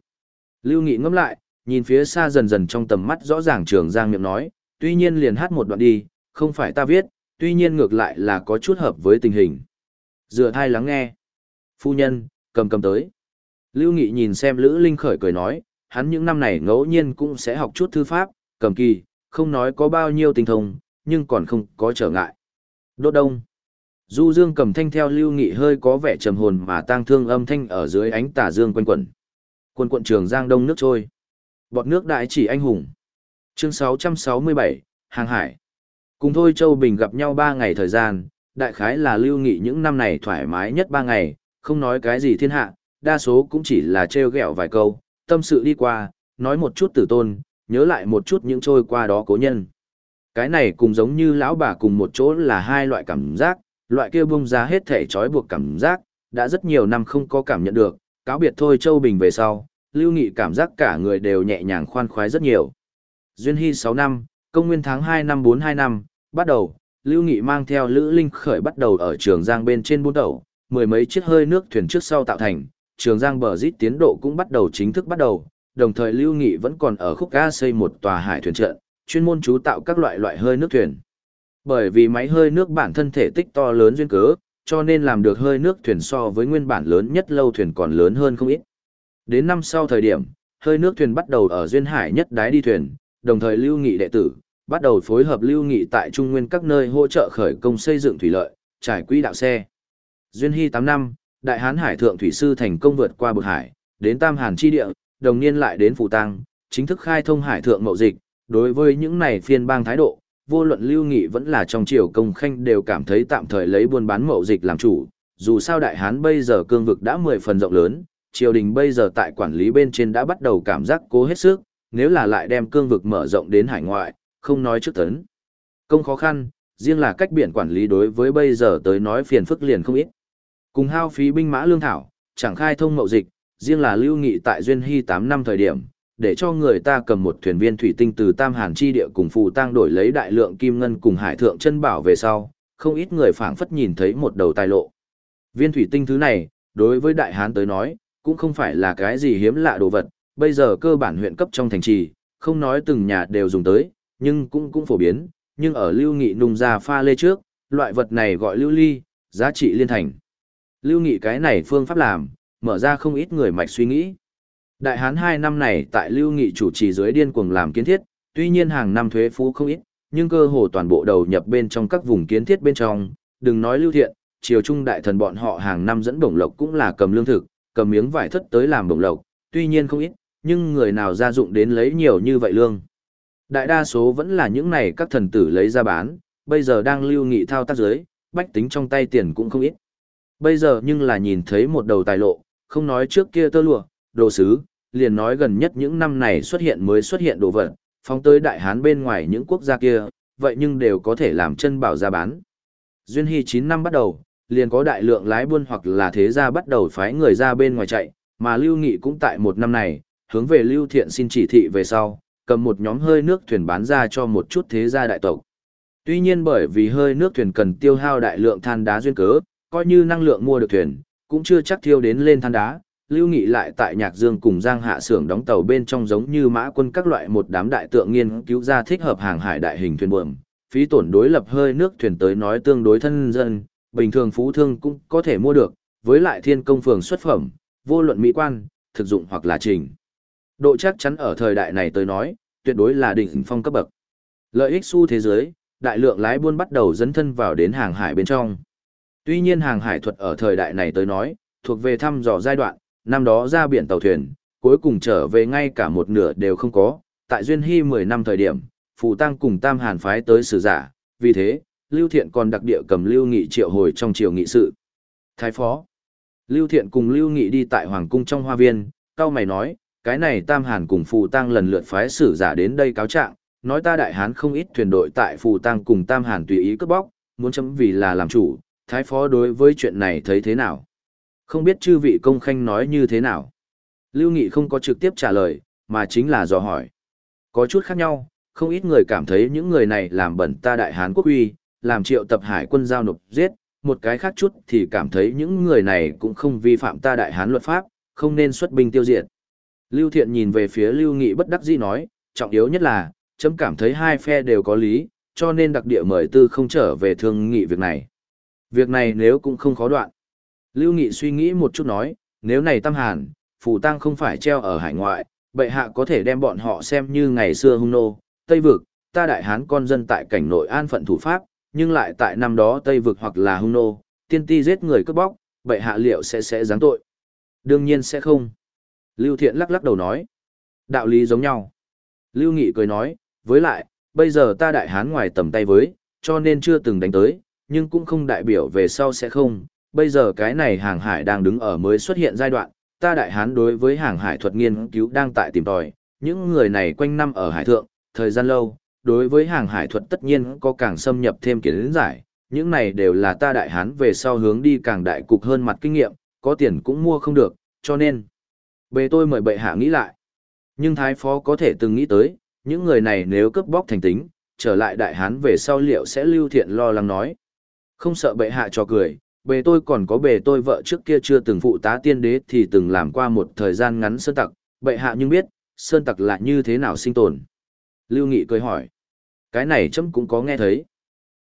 Lưu Nghị ngẫm lại, nhìn phía xa dần dần trong tầm mắt rõ ràng trường giang miệng nói, tuy nhiên liền hát một đoạn đi, không phải ta viết, tuy nhiên ngược lại là có chút hợp với tình hình. Dựa thai lắng nghe. Phu nhân, cầm cầm tới. Lưu Nghị nhìn xem Lữ Linh khởi cười nói, hắn những năm này ngẫu nhiên cũng sẽ học chút thư pháp, cầm kỳ, không nói có bao nhiêu tình thông, nhưng còn không có trở ngại. Đốt đông. Du Dương cầm thanh theo Lưu Nghị hơi có vẻ trầm hồn mà tang thương âm thanh ở dưới ánh tà dương quanh quẩn. Quân quận trường Giang Đông nước trôi. Bọt nước đại chỉ anh hùng. Chương 667, Hàng Hải. Cùng thôi Châu Bình gặp nhau 3 ngày thời gian, đại khái là Lưu Nghị những năm này thoải mái nhất 3 ngày, không nói cái gì thiên hạ, đa số cũng chỉ là trêu ghẹo vài câu, tâm sự đi qua, nói một chút tử tôn, nhớ lại một chút những trôi qua đó cố nhân. Cái này cùng giống như lão bà cùng một chỗ là hai loại cảm giác, loại kia bung ra hết thể trói buộc cảm giác, đã rất nhiều năm không có cảm nhận được, cáo biệt thôi Châu Bình về sau, Lưu Nghị cảm giác cả người đều nhẹ nhàng khoan khoái rất nhiều. Duyên Hy 6 năm, công nguyên tháng 2 năm 42 năm, bắt đầu, Lưu Nghị mang theo Lữ Linh khởi bắt đầu ở trường Giang bên trên buôn đầu, mười mấy chiếc hơi nước thuyền trước sau tạo thành, trường Giang bờ rít tiến độ cũng bắt đầu chính thức bắt đầu, đồng thời Lưu Nghị vẫn còn ở khúc ga xây một tòa hải thuyền trận, chuyên môn chú tạo các loại loại hơi nước thuyền. Bởi vì máy hơi nước bản thân thể tích to lớn duyên cớ, cho nên làm được hơi nước thuyền so với nguyên bản lớn nhất lâu thuyền còn lớn hơn không ít. Đến năm sau thời điểm, hơi nước thuyền bắt đầu ở duyên hải nhất đái đi thuyền, đồng thời Lưu Nghị đệ tử bắt đầu phối hợp Lưu Nghị tại trung nguyên các nơi hỗ trợ khởi công xây dựng thủy lợi, trải quỹ đạo xe. Duyên Hy tám năm, Đại Hán Hải thượng thủy sư thành công vượt qua bực hải, đến Tam Hàn chi địa, đồng niên lại đến Phù Tăng, chính thức khai thông hải thượng mậu dịch, đối với những này phiên bang thái độ, vô luận lưu nghị vẫn là trong triều công khanh đều cảm thấy tạm thời lấy buôn bán mậu dịch làm chủ, dù sao đại hán bây giờ cương vực đã mười phần rộng lớn, triều đình bây giờ tại quản lý bên trên đã bắt đầu cảm giác cố hết sức, nếu là lại đem cương vực mở rộng đến hải ngoại, không nói trước tấn. Công khó khăn, riêng là cách biển quản lý đối với bây giờ tới nói phiền phức liền không ít. Cùng hao phí binh mã lương thảo, chẳng khai thông mậu dịch, riêng là lưu nghị tại Duyên Hy 8 năm thời điểm, để cho người ta cầm một thuyền viên thủy tinh từ Tam Hàn chi địa cùng phù tang đổi lấy đại lượng kim ngân cùng hải thượng chân bảo về sau, không ít người phảng phất nhìn thấy một đầu tài lộ. Viên thủy tinh thứ này, đối với đại hán tới nói, cũng không phải là cái gì hiếm lạ đồ vật, bây giờ cơ bản huyện cấp trong thành trì, không nói từng nhà đều dùng tới, nhưng cũng cũng phổ biến, nhưng ở lưu nghị nung ra pha lê trước, loại vật này gọi lưu ly, giá trị liên thành. Lưu nghị cái này phương pháp làm, mở ra không ít người mạch suy nghĩ. Đại Hán hai năm này tại Lưu Nghị chủ trì dưới điên cuồng làm kiến thiết, tuy nhiên hàng năm thuế phú không ít, nhưng cơ hồ toàn bộ đầu nhập bên trong các vùng kiến thiết bên trong, đừng nói lưu thiện, triều trung đại thần bọn họ hàng năm dẫn bổng lộc cũng là cầm lương thực, cầm miếng vải thất tới làm bổng lộc, tuy nhiên không ít, nhưng người nào ra dụng đến lấy nhiều như vậy lương. Đại đa số vẫn là những này các thần tử lấy ra bán, bây giờ đang lưu nghị thao tác dưới, bách tính trong tay tiền cũng không ít. Bây giờ nhưng là nhìn thấy một đầu tài lộ, không nói trước kia tơ lụa, đồ sứ, liền nói gần nhất những năm này xuất hiện mới xuất hiện đồ vật, phóng tới đại hán bên ngoài những quốc gia kia, vậy nhưng đều có thể làm chân bảo ra bán. Duyên Hy 9 năm bắt đầu, liền có đại lượng lái buôn hoặc là thế gia bắt đầu phái người ra bên ngoài chạy, mà Lưu Nghị cũng tại một năm này, hướng về Lưu Thiện xin chỉ thị về sau, cầm một nhóm hơi nước thuyền bán ra cho một chút thế gia đại tộc. Tuy nhiên bởi vì hơi nước thuyền cần tiêu hao đại lượng than đá duyên cớ, coi như năng lượng mua được thuyền, cũng chưa chắc thiêu đến lên than đá, Lưu Nghị lại tại Nhạc Dương cùng Giang Hạ xưởng đóng tàu bên trong giống như mã quân các loại một đám đại tượng nghiên cứu ra thích hợp hàng hải đại hình thuyền buồm, phí tổn đối lập hơi nước thuyền tới nói tương đối thân dân, bình thường phú thương cũng có thể mua được, với lại thiên công phường xuất phẩm, vô luận mỹ quan, thực dụng hoặc là trình. Độ chắc chắn ở thời đại này tới nói, tuyệt đối là đỉnh phong cấp bậc. Lợi ích xu thế giới, đại lượng lái buôn bắt đầu dấn thân vào đến hàng hải bên trong. Tuy nhiên hàng hải thuật ở thời đại này tới nói, thuộc về thăm dò giai đoạn, năm đó ra biển tàu thuyền, cuối cùng trở về ngay cả một nửa đều không có, tại Duyên Hy 10 năm thời điểm, Phù Tăng cùng Tam Hàn phái tới sử giả, vì thế, Lưu Thiện còn đặc địa cầm Lưu Nghị triệu hồi trong triều nghị sự. Thái phó. Lưu Thiện cùng Lưu Nghị đi tại Hoàng cung trong hoa viên, cao mày nói, cái này Tam Hàn cùng Phù Tăng lần lượt phái sử giả đến đây cáo trạng, nói ta đại hán không ít thuyền đội tại Phù Tăng cùng Tam Hàn tùy ý cướp bóc, muốn chấm vì là làm chủ, Thái phó đối với chuyện này thấy thế nào? Không biết chư vị công khanh nói như thế nào? Lưu Nghị không có trực tiếp trả lời, mà chính là dò hỏi. Có chút khác nhau, không ít người cảm thấy những người này làm bẩn ta đại hán quốc uy, làm triệu tập hải quân giao nộp giết, một cái khác chút thì cảm thấy những người này cũng không vi phạm ta đại hán luật pháp, không nên xuất binh tiêu diệt. Lưu Thiện nhìn về phía Lưu Nghị bất đắc dĩ nói, trọng yếu nhất là, chấm cảm thấy hai phe đều có lý, cho nên đặc địa mời tư không trở về thương nghị việc này. Việc này nếu cũng không khó đoạn. Lưu Nghị suy nghĩ một chút nói, nếu này tâm hàn, phù tăng không phải treo ở hải ngoại, bệ hạ có thể đem bọn họ xem như ngày xưa hung nô, Tây Vực, ta đại hán con dân tại cảnh nội an phận thủ pháp, nhưng lại tại năm đó Tây Vực hoặc là hung nô, tiên ti giết người cướp bóc, bệ hạ liệu sẽ sẽ giáng tội. Đương nhiên sẽ không. Lưu Thiện lắc lắc đầu nói. Đạo lý giống nhau. Lưu Nghị cười nói, với lại, bây giờ ta đại hán ngoài tầm tay với, cho nên chưa từng đánh tới, nhưng cũng không đại biểu về sau sẽ không. Bây giờ cái này hàng hải đang đứng ở mới xuất hiện giai đoạn, ta đại hán đối với hàng hải thuật nghiên cứu đang tại tìm tòi, những người này quanh năm ở hải thượng, thời gian lâu, đối với hàng hải thuật tất nhiên có càng xâm nhập thêm kiến giải, những này đều là ta đại hán về sau hướng đi càng đại cục hơn mặt kinh nghiệm, có tiền cũng mua không được, cho nên, bề tôi mời bệ hạ nghĩ lại. Nhưng thái phó có thể từng nghĩ tới, những người này nếu cướp bóc thành tính, trở lại đại hán về sau liệu sẽ lưu thiện lo lắng nói. Không sợ bệ hạ cho cười, bề tôi còn có bề tôi vợ trước kia chưa từng phụ tá tiên đế thì từng làm qua một thời gian ngắn sơn tặc, bệ hạ nhưng biết, sơn tặc là như thế nào sinh tồn. Lưu Nghị cười hỏi. Cái này chấm cũng có nghe thấy.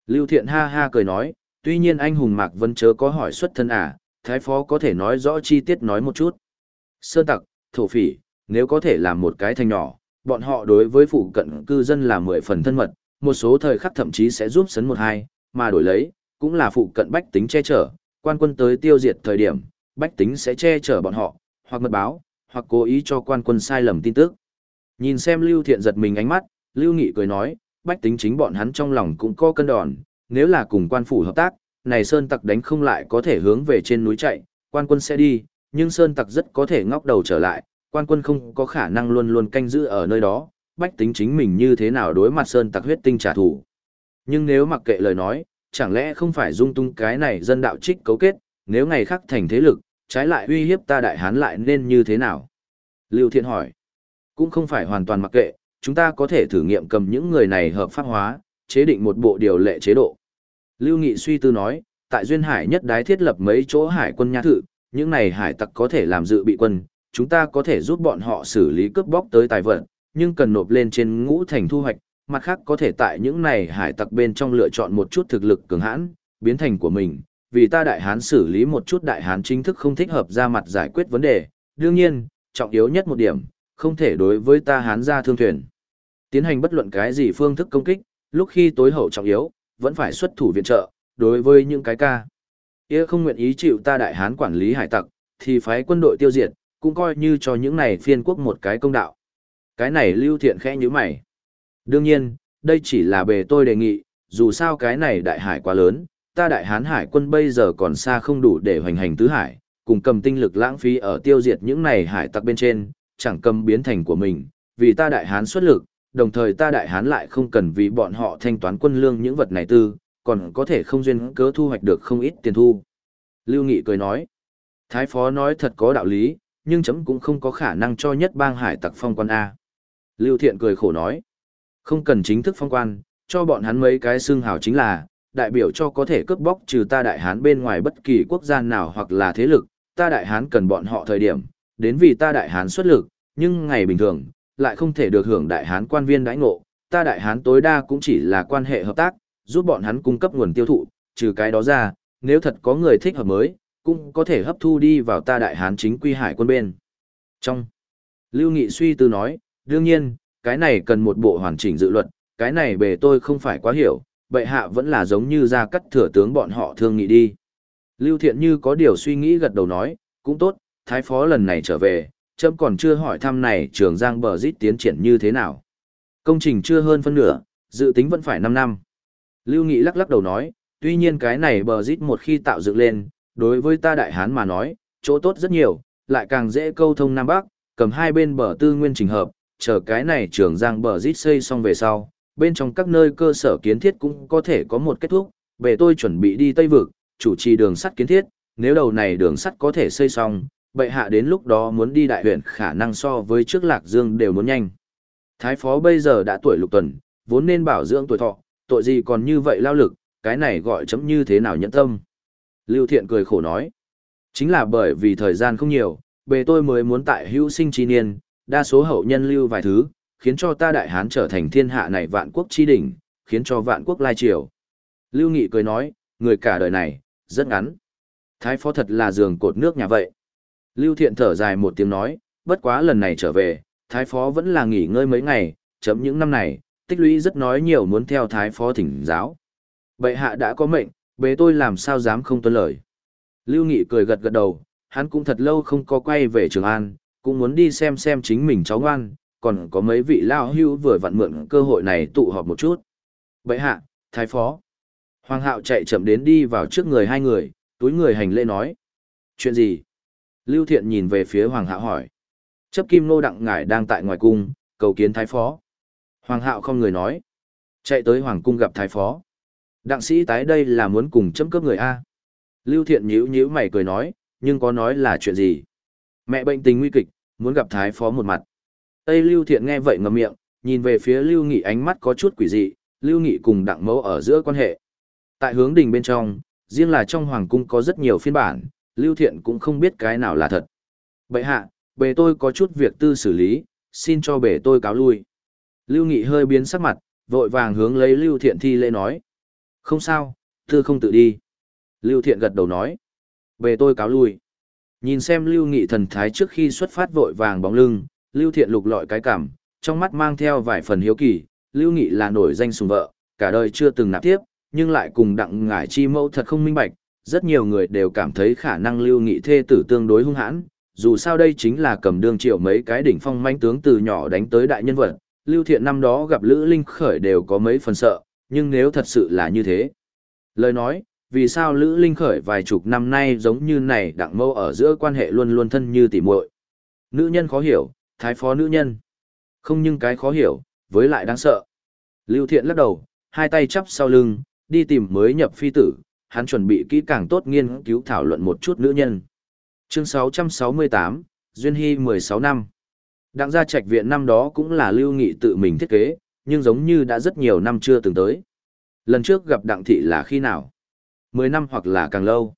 Lưu Thiện ha ha cười nói, tuy nhiên anh hùng Mạc Vân chớ có hỏi xuất thân à, Thái Phó có thể nói rõ chi tiết nói một chút. Sơn tặc, thổ phỉ, nếu có thể làm một cái thành nhỏ, bọn họ đối với phụ cận cư dân là mười phần thân mật, một số thời khắc thậm chí sẽ giúp sấn một hai, mà đổi lấy, cũng là phụ cận bách tính che chở, quan quân tới tiêu diệt thời điểm, bách tính sẽ che chở bọn họ, hoặc mật báo, hoặc cố ý cho quan quân sai lầm tin tức. Nhìn xem Lưu Thiện giật mình ánh mắt, Lưu Nghị cười nói, bách tính chính bọn hắn trong lòng cũng có cân đòn, nếu là cùng quan phủ hợp tác, này Sơn Tặc đánh không lại có thể hướng về trên núi chạy, quan quân sẽ đi, nhưng Sơn Tặc rất có thể ngóc đầu trở lại, quan quân không có khả năng luôn luôn canh giữ ở nơi đó, bách tính chính mình như thế nào đối mặt Sơn Tặc huyết tinh trả thù. Nhưng nếu mặc kệ lời nói, chẳng lẽ không phải dung tung cái này dân đạo trích cấu kết, nếu ngày khác thành thế lực, trái lại uy hiếp ta đại hán lại nên như thế nào? Lưu Thiện hỏi, cũng không phải hoàn toàn mặc kệ, chúng ta có thể thử nghiệm cầm những người này hợp pháp hóa, chế định một bộ điều lệ chế độ. Lưu Nghị suy tư nói, tại Duyên Hải nhất đái thiết lập mấy chỗ hải quân nha thự, những này hải tặc có thể làm dự bị quân, chúng ta có thể giúp bọn họ xử lý cướp bóc tới tài vận, nhưng cần nộp lên trên ngũ thành thu hoạch, mặt khác có thể tại những này hải tặc bên trong lựa chọn một chút thực lực cường hãn, biến thành của mình, vì ta đại hán xử lý một chút đại hán chính thức không thích hợp ra mặt giải quyết vấn đề, đương nhiên, trọng yếu nhất một điểm, không thể đối với ta hán ra thương thuyền. Tiến hành bất luận cái gì phương thức công kích, lúc khi tối hậu trọng yếu, vẫn phải xuất thủ viện trợ, đối với những cái ca. Ý không nguyện ý chịu ta đại hán quản lý hải tặc, thì phái quân đội tiêu diệt, cũng coi như cho những này phiên quốc một cái công đạo. Cái này lưu thiện khẽ như mày. Đương nhiên, đây chỉ là bề tôi đề nghị, dù sao cái này đại hải quá lớn, ta đại hán hải quân bây giờ còn xa không đủ để hoành hành tứ hải, cùng cầm tinh lực lãng phí ở tiêu diệt những này hải tặc bên trên, chẳng cầm biến thành của mình, vì ta đại hán xuất lực, đồng thời ta đại hán lại không cần vì bọn họ thanh toán quân lương những vật này tư, còn có thể không duyên cớ thu hoạch được không ít tiền thu. Lưu Nghị cười nói, Thái Phó nói thật có đạo lý, nhưng chấm cũng không có khả năng cho nhất bang hải tặc phong quan A. Lưu Thiện cười khổ nói, không cần chính thức phong quan, cho bọn hắn mấy cái xương hào chính là, đại biểu cho có thể cướp bóc trừ ta đại hán bên ngoài bất kỳ quốc gia nào hoặc là thế lực, ta đại hán cần bọn họ thời điểm, đến vì ta đại hán xuất lực, nhưng ngày bình thường, lại không thể được hưởng đại hán quan viên đãi ngộ, ta đại hán tối đa cũng chỉ là quan hệ hợp tác, giúp bọn hắn cung cấp nguồn tiêu thụ, trừ cái đó ra, nếu thật có người thích hợp mới, cũng có thể hấp thu đi vào ta đại hán chính quy hải quân bên. Trong, Lưu Nghị suy tư nói, đương nhiên, cái này cần một bộ hoàn chỉnh dự luật, cái này bề tôi không phải quá hiểu, bệ hạ vẫn là giống như ra cắt thừa tướng bọn họ thương nghị đi. Lưu Thiện như có điều suy nghĩ gật đầu nói, cũng tốt, thái phó lần này trở về, chấm còn chưa hỏi thăm này trường giang bờ rít tiến triển như thế nào. Công trình chưa hơn phân nửa, dự tính vẫn phải 5 năm. Lưu Nghị lắc lắc đầu nói, tuy nhiên cái này bờ rít một khi tạo dựng lên, đối với ta đại hán mà nói, chỗ tốt rất nhiều, lại càng dễ câu thông Nam Bắc, cầm hai bên bờ tư nguyên trình hợp, chờ cái này trường giang bờ rít xây xong về sau, bên trong các nơi cơ sở kiến thiết cũng có thể có một kết thúc, về tôi chuẩn bị đi Tây Vực, chủ trì đường sắt kiến thiết, nếu đầu này đường sắt có thể xây xong, bệ hạ đến lúc đó muốn đi đại huyện khả năng so với trước Lạc Dương đều muốn nhanh. Thái phó bây giờ đã tuổi lục tuần, vốn nên bảo dưỡng tuổi thọ, tội gì còn như vậy lao lực, cái này gọi chấm như thế nào nhẫn tâm. Lưu Thiện cười khổ nói, chính là bởi vì thời gian không nhiều, bề tôi mới muốn tại hữu sinh chi niên, đa số hậu nhân lưu vài thứ, khiến cho ta đại hán trở thành thiên hạ này vạn quốc chi đỉnh, khiến cho vạn quốc lai triều. Lưu Nghị cười nói, người cả đời này, rất ngắn. Thái phó thật là giường cột nước nhà vậy. Lưu Thiện thở dài một tiếng nói, bất quá lần này trở về, Thái phó vẫn là nghỉ ngơi mấy ngày, chấm những năm này, tích lũy rất nói nhiều muốn theo Thái phó thỉnh giáo. Bệ hạ đã có mệnh, bế tôi làm sao dám không tuân lời. Lưu Nghị cười gật gật đầu, hắn cũng thật lâu không có quay về Trường An, cũng muốn đi xem xem chính mình cháu ngoan, còn có mấy vị lao hưu vừa vặn mượn cơ hội này tụ họp một chút. Bệ hạ, Thái phó. Hoàng hạo chạy chậm đến đi vào trước người hai người, túi người hành lễ nói. Chuyện gì? Lưu Thiện nhìn về phía Hoàng hạo hỏi. Chấp kim nô đặng ngải đang tại ngoài cung, cầu kiến Thái phó. Hoàng hạo không người nói. Chạy tới Hoàng cung gặp Thái phó. Đặng sĩ tái đây là muốn cùng chấm cướp người A. Lưu Thiện nhíu nhíu mày cười nói, nhưng có nói là chuyện gì? Mẹ bệnh tình nguy kịch, muốn gặp Thái phó một mặt. Tây Lưu Thiện nghe vậy ngậm miệng, nhìn về phía Lưu Nghị ánh mắt có chút quỷ dị, Lưu Nghị cùng Đặng Mẫu ở giữa quan hệ. Tại hướng đình bên trong, riêng là trong hoàng cung có rất nhiều phiên bản, Lưu Thiện cũng không biết cái nào là thật. Bệ hạ, bề tôi có chút việc tư xử lý, xin cho bề tôi cáo lui. Lưu Nghị hơi biến sắc mặt, vội vàng hướng lấy Lưu Thiện thi lễ nói. Không sao, tư không tự đi. Lưu Thiện gật đầu nói. Bề tôi cáo lui. Nhìn xem Lưu Nghị thần thái trước khi xuất phát vội vàng bóng lưng, Lưu Thiện lục lọi cái cảm, trong mắt mang theo vài phần hiếu kỳ, Lưu Nghị là nổi danh sùng vợ, cả đời chưa từng nạp tiếp, nhưng lại cùng đặng ngải chi mẫu thật không minh bạch, rất nhiều người đều cảm thấy khả năng Lưu Nghị thê tử tương đối hung hãn, dù sao đây chính là cầm đương triệu mấy cái đỉnh phong manh tướng từ nhỏ đánh tới đại nhân vật, Lưu Thiện năm đó gặp Lữ Linh Khởi đều có mấy phần sợ, nhưng nếu thật sự là như thế. Lời nói, vì sao Lữ Linh Khởi vài chục năm nay giống như này đặng mâu ở giữa quan hệ luôn luôn thân như tỉ muội Nữ nhân khó hiểu, thái phó nữ nhân. Không nhưng cái khó hiểu, với lại đáng sợ. Lưu Thiện lắc đầu, hai tay chắp sau lưng, đi tìm mới nhập phi tử, hắn chuẩn bị kỹ càng tốt nghiên cứu thảo luận một chút nữ nhân. Chương 668, Duyên Hy 16 năm. Đặng gia trạch viện năm đó cũng là Lưu Nghị tự mình thiết kế, nhưng giống như đã rất nhiều năm chưa từng tới. Lần trước gặp Đặng Thị là khi nào? 10 năm hoặc là càng lâu.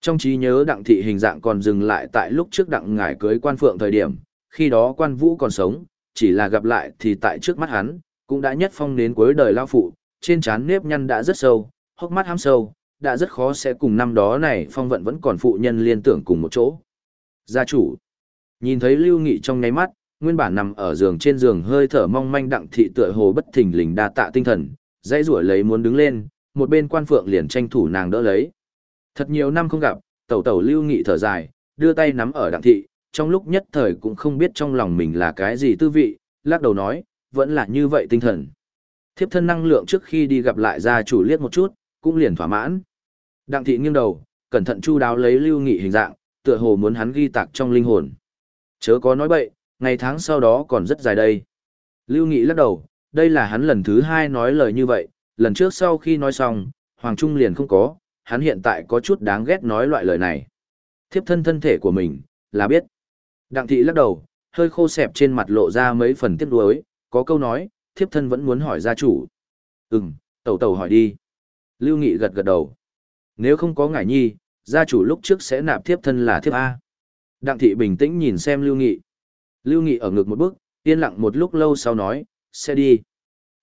Trong trí nhớ Đặng Thị hình dạng còn dừng lại tại lúc trước Đặng ngải cưới quan phượng thời điểm, khi đó quan vũ còn sống, chỉ là gặp lại thì tại trước mắt hắn, cũng đã nhất phong đến cuối đời lao phụ, trên trán nếp nhăn đã rất sâu, hốc mắt hám sâu, đã rất khó sẽ cùng năm đó này phong vận vẫn còn phụ nhân liên tưởng cùng một chỗ. Gia chủ, nhìn thấy Lưu Nghị trong ngáy mắt, nguyên bản nằm ở giường trên giường hơi thở mong manh đặng thị tựa hồ bất thình lình đa tạ tinh thần, dãy rủa lấy muốn đứng lên, một bên quan phượng liền tranh thủ nàng đỡ lấy. Thật nhiều năm không gặp, tẩu tẩu Lưu Nghị thở dài, đưa tay nắm ở đặng thị, trong lúc nhất thời cũng không biết trong lòng mình là cái gì tư vị, lắc đầu nói, vẫn là như vậy tinh thần. Thiếp thân năng lượng trước khi đi gặp lại gia chủ liếc một chút, cũng liền thỏa mãn. Đặng thị nghiêng đầu, cẩn thận chu đáo lấy lưu nghị hình dạng, tựa hồ muốn hắn ghi tạc trong linh hồn. Chớ có nói bậy, ngày tháng sau đó còn rất dài đây. Lưu nghị lắc đầu, đây là hắn lần thứ hai nói lời như vậy, lần trước sau khi nói xong, Hoàng Trung liền không có, hắn hiện tại có chút đáng ghét nói loại lời này. Thiếp thân thân thể của mình, là biết. Đặng thị lắc đầu, hơi khô xẹp trên mặt lộ ra mấy phần tiếc nuối, có câu nói, thiếp thân vẫn muốn hỏi gia chủ. Ừm, tẩu tẩu hỏi đi. Lưu Nghị gật gật đầu. Nếu không có ngải nhi, gia chủ lúc trước sẽ nạp thiếp thân là thiếp A. Đặng thị bình tĩnh nhìn xem Lưu Nghị. Lưu Nghị ở ngực một bước, yên lặng một lúc lâu sau nói, sẽ đi.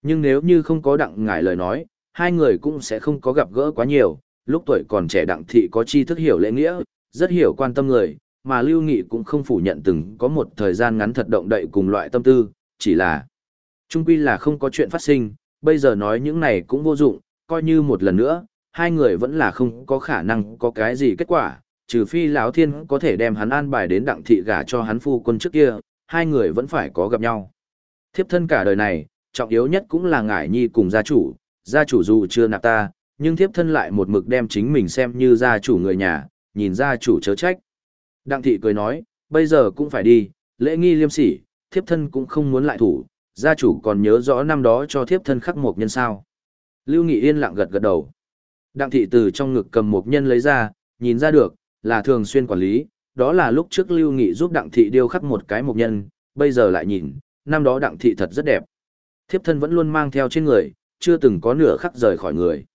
Nhưng nếu như không có đặng ngải lời nói, hai người cũng sẽ không có gặp gỡ quá nhiều. Lúc tuổi còn trẻ đặng thị có tri thức hiểu lễ nghĩa, rất hiểu quan tâm người, mà Lưu Nghị cũng không phủ nhận từng có một thời gian ngắn thật động đậy cùng loại tâm tư, chỉ là trung quy là không có chuyện phát sinh, bây giờ nói những này cũng vô dụng, coi như một lần nữa, hai người vẫn là không có khả năng có cái gì kết quả, trừ phi lão thiên có thể đem hắn an bài đến đặng thị gả cho hắn phu quân trước kia, hai người vẫn phải có gặp nhau. Thiếp thân cả đời này, trọng yếu nhất cũng là ngải nhi cùng gia chủ, gia chủ dù chưa nạp ta, nhưng thiếp thân lại một mực đem chính mình xem như gia chủ người nhà, nhìn gia chủ chớ trách. Đặng thị cười nói, bây giờ cũng phải đi, lễ nghi liêm sỉ, thiếp thân cũng không muốn lại thủ, gia chủ còn nhớ rõ năm đó cho thiếp thân khắc một nhân sao. Lưu Nghị yên lặng gật gật đầu. Đặng thị từ trong ngực cầm một nhân lấy ra, nhìn ra được, là thường xuyên quản lý, đó là lúc trước Lưu Nghị giúp Đặng thị điêu khắc một cái một nhân, bây giờ lại nhìn, năm đó Đặng thị thật rất đẹp. Thiếp thân vẫn luôn mang theo trên người, chưa từng có nửa khắc rời khỏi người.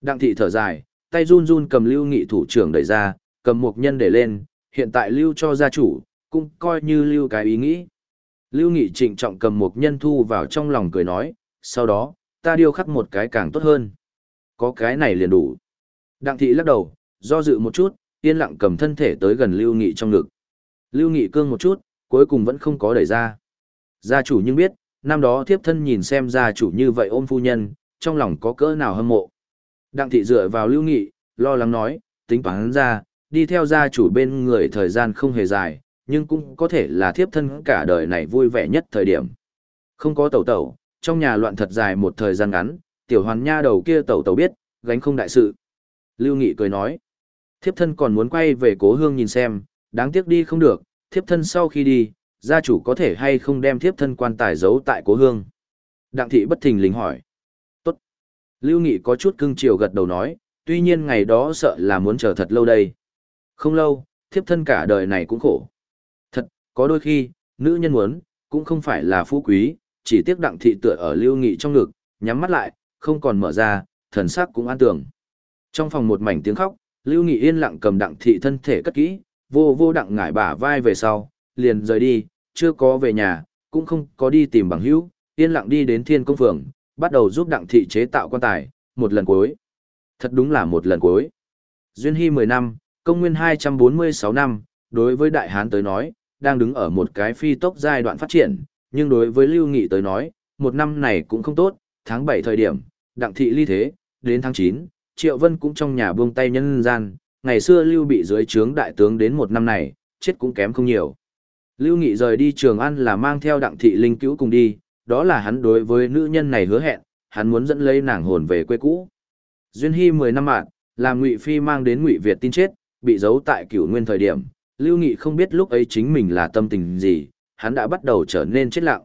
Đặng thị thở dài, tay run run cầm Lưu Nghị thủ trưởng đẩy ra, cầm một nhân để lên, hiện tại Lưu cho gia chủ, cũng coi như Lưu cái ý nghĩ. Lưu Nghị trịnh trọng cầm một nhân thu vào trong lòng cười nói, sau đó, ta điêu khắc một cái càng tốt hơn. Có cái này liền đủ. Đặng thị lắc đầu, do dự một chút, yên lặng cầm thân thể tới gần Lưu Nghị trong ngực. Lưu Nghị cương một chút, cuối cùng vẫn không có đẩy ra. Gia chủ nhưng biết, năm đó thiếp thân nhìn xem gia chủ như vậy ôm phu nhân, trong lòng có cỡ nào hâm mộ. Đặng thị dựa vào Lưu Nghị, lo lắng nói, tính toán ra, đi theo gia chủ bên người thời gian không hề dài, nhưng cũng có thể là thiếp thân cả đời này vui vẻ nhất thời điểm. Không có tẩu tẩu, trong nhà loạn thật dài một thời gian ngắn, tiểu hoàn nha đầu kia tẩu tẩu biết, gánh không đại sự. Lưu Nghị cười nói, thiếp thân còn muốn quay về cố hương nhìn xem, đáng tiếc đi không được, thiếp thân sau khi đi, gia chủ có thể hay không đem thiếp thân quan tài giấu tại cố hương. Đặng thị bất thình lình hỏi. Tốt. Lưu Nghị có chút cưng chiều gật đầu nói, tuy nhiên ngày đó sợ là muốn chờ thật lâu đây. Không lâu, thiếp thân cả đời này cũng khổ. Thật, có đôi khi, nữ nhân muốn, cũng không phải là phú quý, chỉ tiếc đặng thị tựa ở Lưu Nghị trong ngực, nhắm mắt lại, không còn mở ra, thần sắc cũng an tưởng. Trong phòng một mảnh tiếng khóc, Lưu Nghị yên lặng cầm đặng thị thân thể cất kỹ, vô vô đặng ngải bả vai về sau, liền rời đi, chưa có về nhà, cũng không có đi tìm bằng hữu, yên lặng đi đến thiên công phường, bắt đầu giúp đặng thị chế tạo quan tài, một lần cuối. Thật đúng là một lần cuối. Duyên Hy 10 năm, công nguyên 246 năm, đối với Đại Hán tới nói, đang đứng ở một cái phi tốc giai đoạn phát triển, nhưng đối với Lưu Nghị tới nói, một năm này cũng không tốt, tháng 7 thời điểm, đặng thị ly thế, đến tháng 9, Triệu Vân cũng trong nhà buông tay nhân gian, ngày xưa Lưu bị dưới trướng đại tướng đến một năm này, chết cũng kém không nhiều. Lưu Nghị rời đi Trường An là mang theo đặng thị linh cứu cùng đi, đó là hắn đối với nữ nhân này hứa hẹn, hắn muốn dẫn lấy nàng hồn về quê cũ. Duyên Hy 10 năm mạng, làm Ngụy Phi mang đến Ngụy Việt tin chết, bị giấu tại cửu nguyên thời điểm, Lưu Nghị không biết lúc ấy chính mình là tâm tình gì, hắn đã bắt đầu trở nên chết lặng.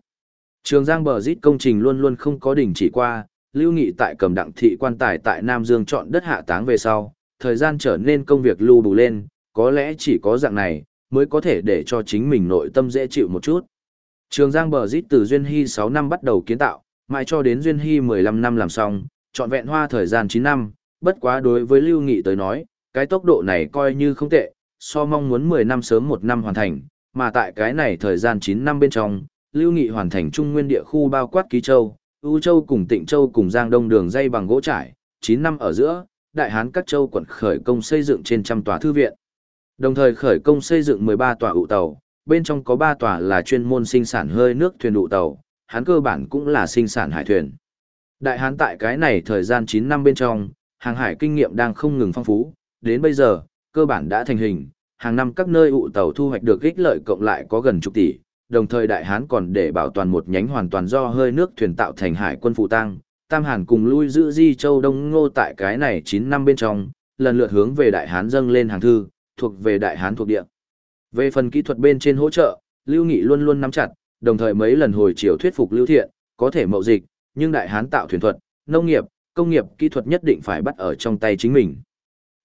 Trường Giang bờ rít công trình luôn luôn không có đỉnh chỉ qua, Lưu Nghị tại cầm đặng thị quan tài tại Nam Dương chọn đất hạ táng về sau, thời gian trở nên công việc lưu bù lên, có lẽ chỉ có dạng này, mới có thể để cho chính mình nội tâm dễ chịu một chút. Trường Giang bờ rít từ Duyên Hy 6 năm bắt đầu kiến tạo, mãi cho đến Duyên Hy 15 năm làm xong, chọn vẹn hoa thời gian 9 năm, bất quá đối với Lưu Nghị tới nói, cái tốc độ này coi như không tệ, so mong muốn 10 năm sớm một năm hoàn thành, mà tại cái này thời gian 9 năm bên trong, Lưu Nghị hoàn thành trung nguyên địa khu bao quát Ký Châu, U Châu cùng Tịnh Châu cùng Giang Đông đường dây bằng gỗ trải, 9 năm ở giữa, Đại Hán các châu quận khởi công xây dựng trên trăm tòa thư viện. Đồng thời khởi công xây dựng 13 tòa ụ tàu, bên trong có 3 tòa là chuyên môn sinh sản hơi nước thuyền ụ tàu, hán cơ bản cũng là sinh sản hải thuyền. Đại Hán tại cái này thời gian 9 năm bên trong, hàng hải kinh nghiệm đang không ngừng phong phú, đến bây giờ, cơ bản đã thành hình, hàng năm các nơi ụ tàu thu hoạch được ích lợi cộng lại có gần chục tỷ, đồng thời Đại Hán còn để bảo toàn một nhánh hoàn toàn do hơi nước thuyền tạo thành hải quân phụ tăng, Tam Hàn cùng lui giữ Di Châu Đông Ngô tại cái này 9 năm bên trong, lần lượt hướng về Đại Hán dâng lên hàng thư, thuộc về Đại Hán thuộc địa. Về phần kỹ thuật bên trên hỗ trợ, Lưu Nghị luôn luôn nắm chặt, đồng thời mấy lần hồi chiều thuyết phục Lưu Thiện, có thể mậu dịch, nhưng Đại Hán tạo thuyền thuật, nông nghiệp, công nghiệp, kỹ thuật nhất định phải bắt ở trong tay chính mình.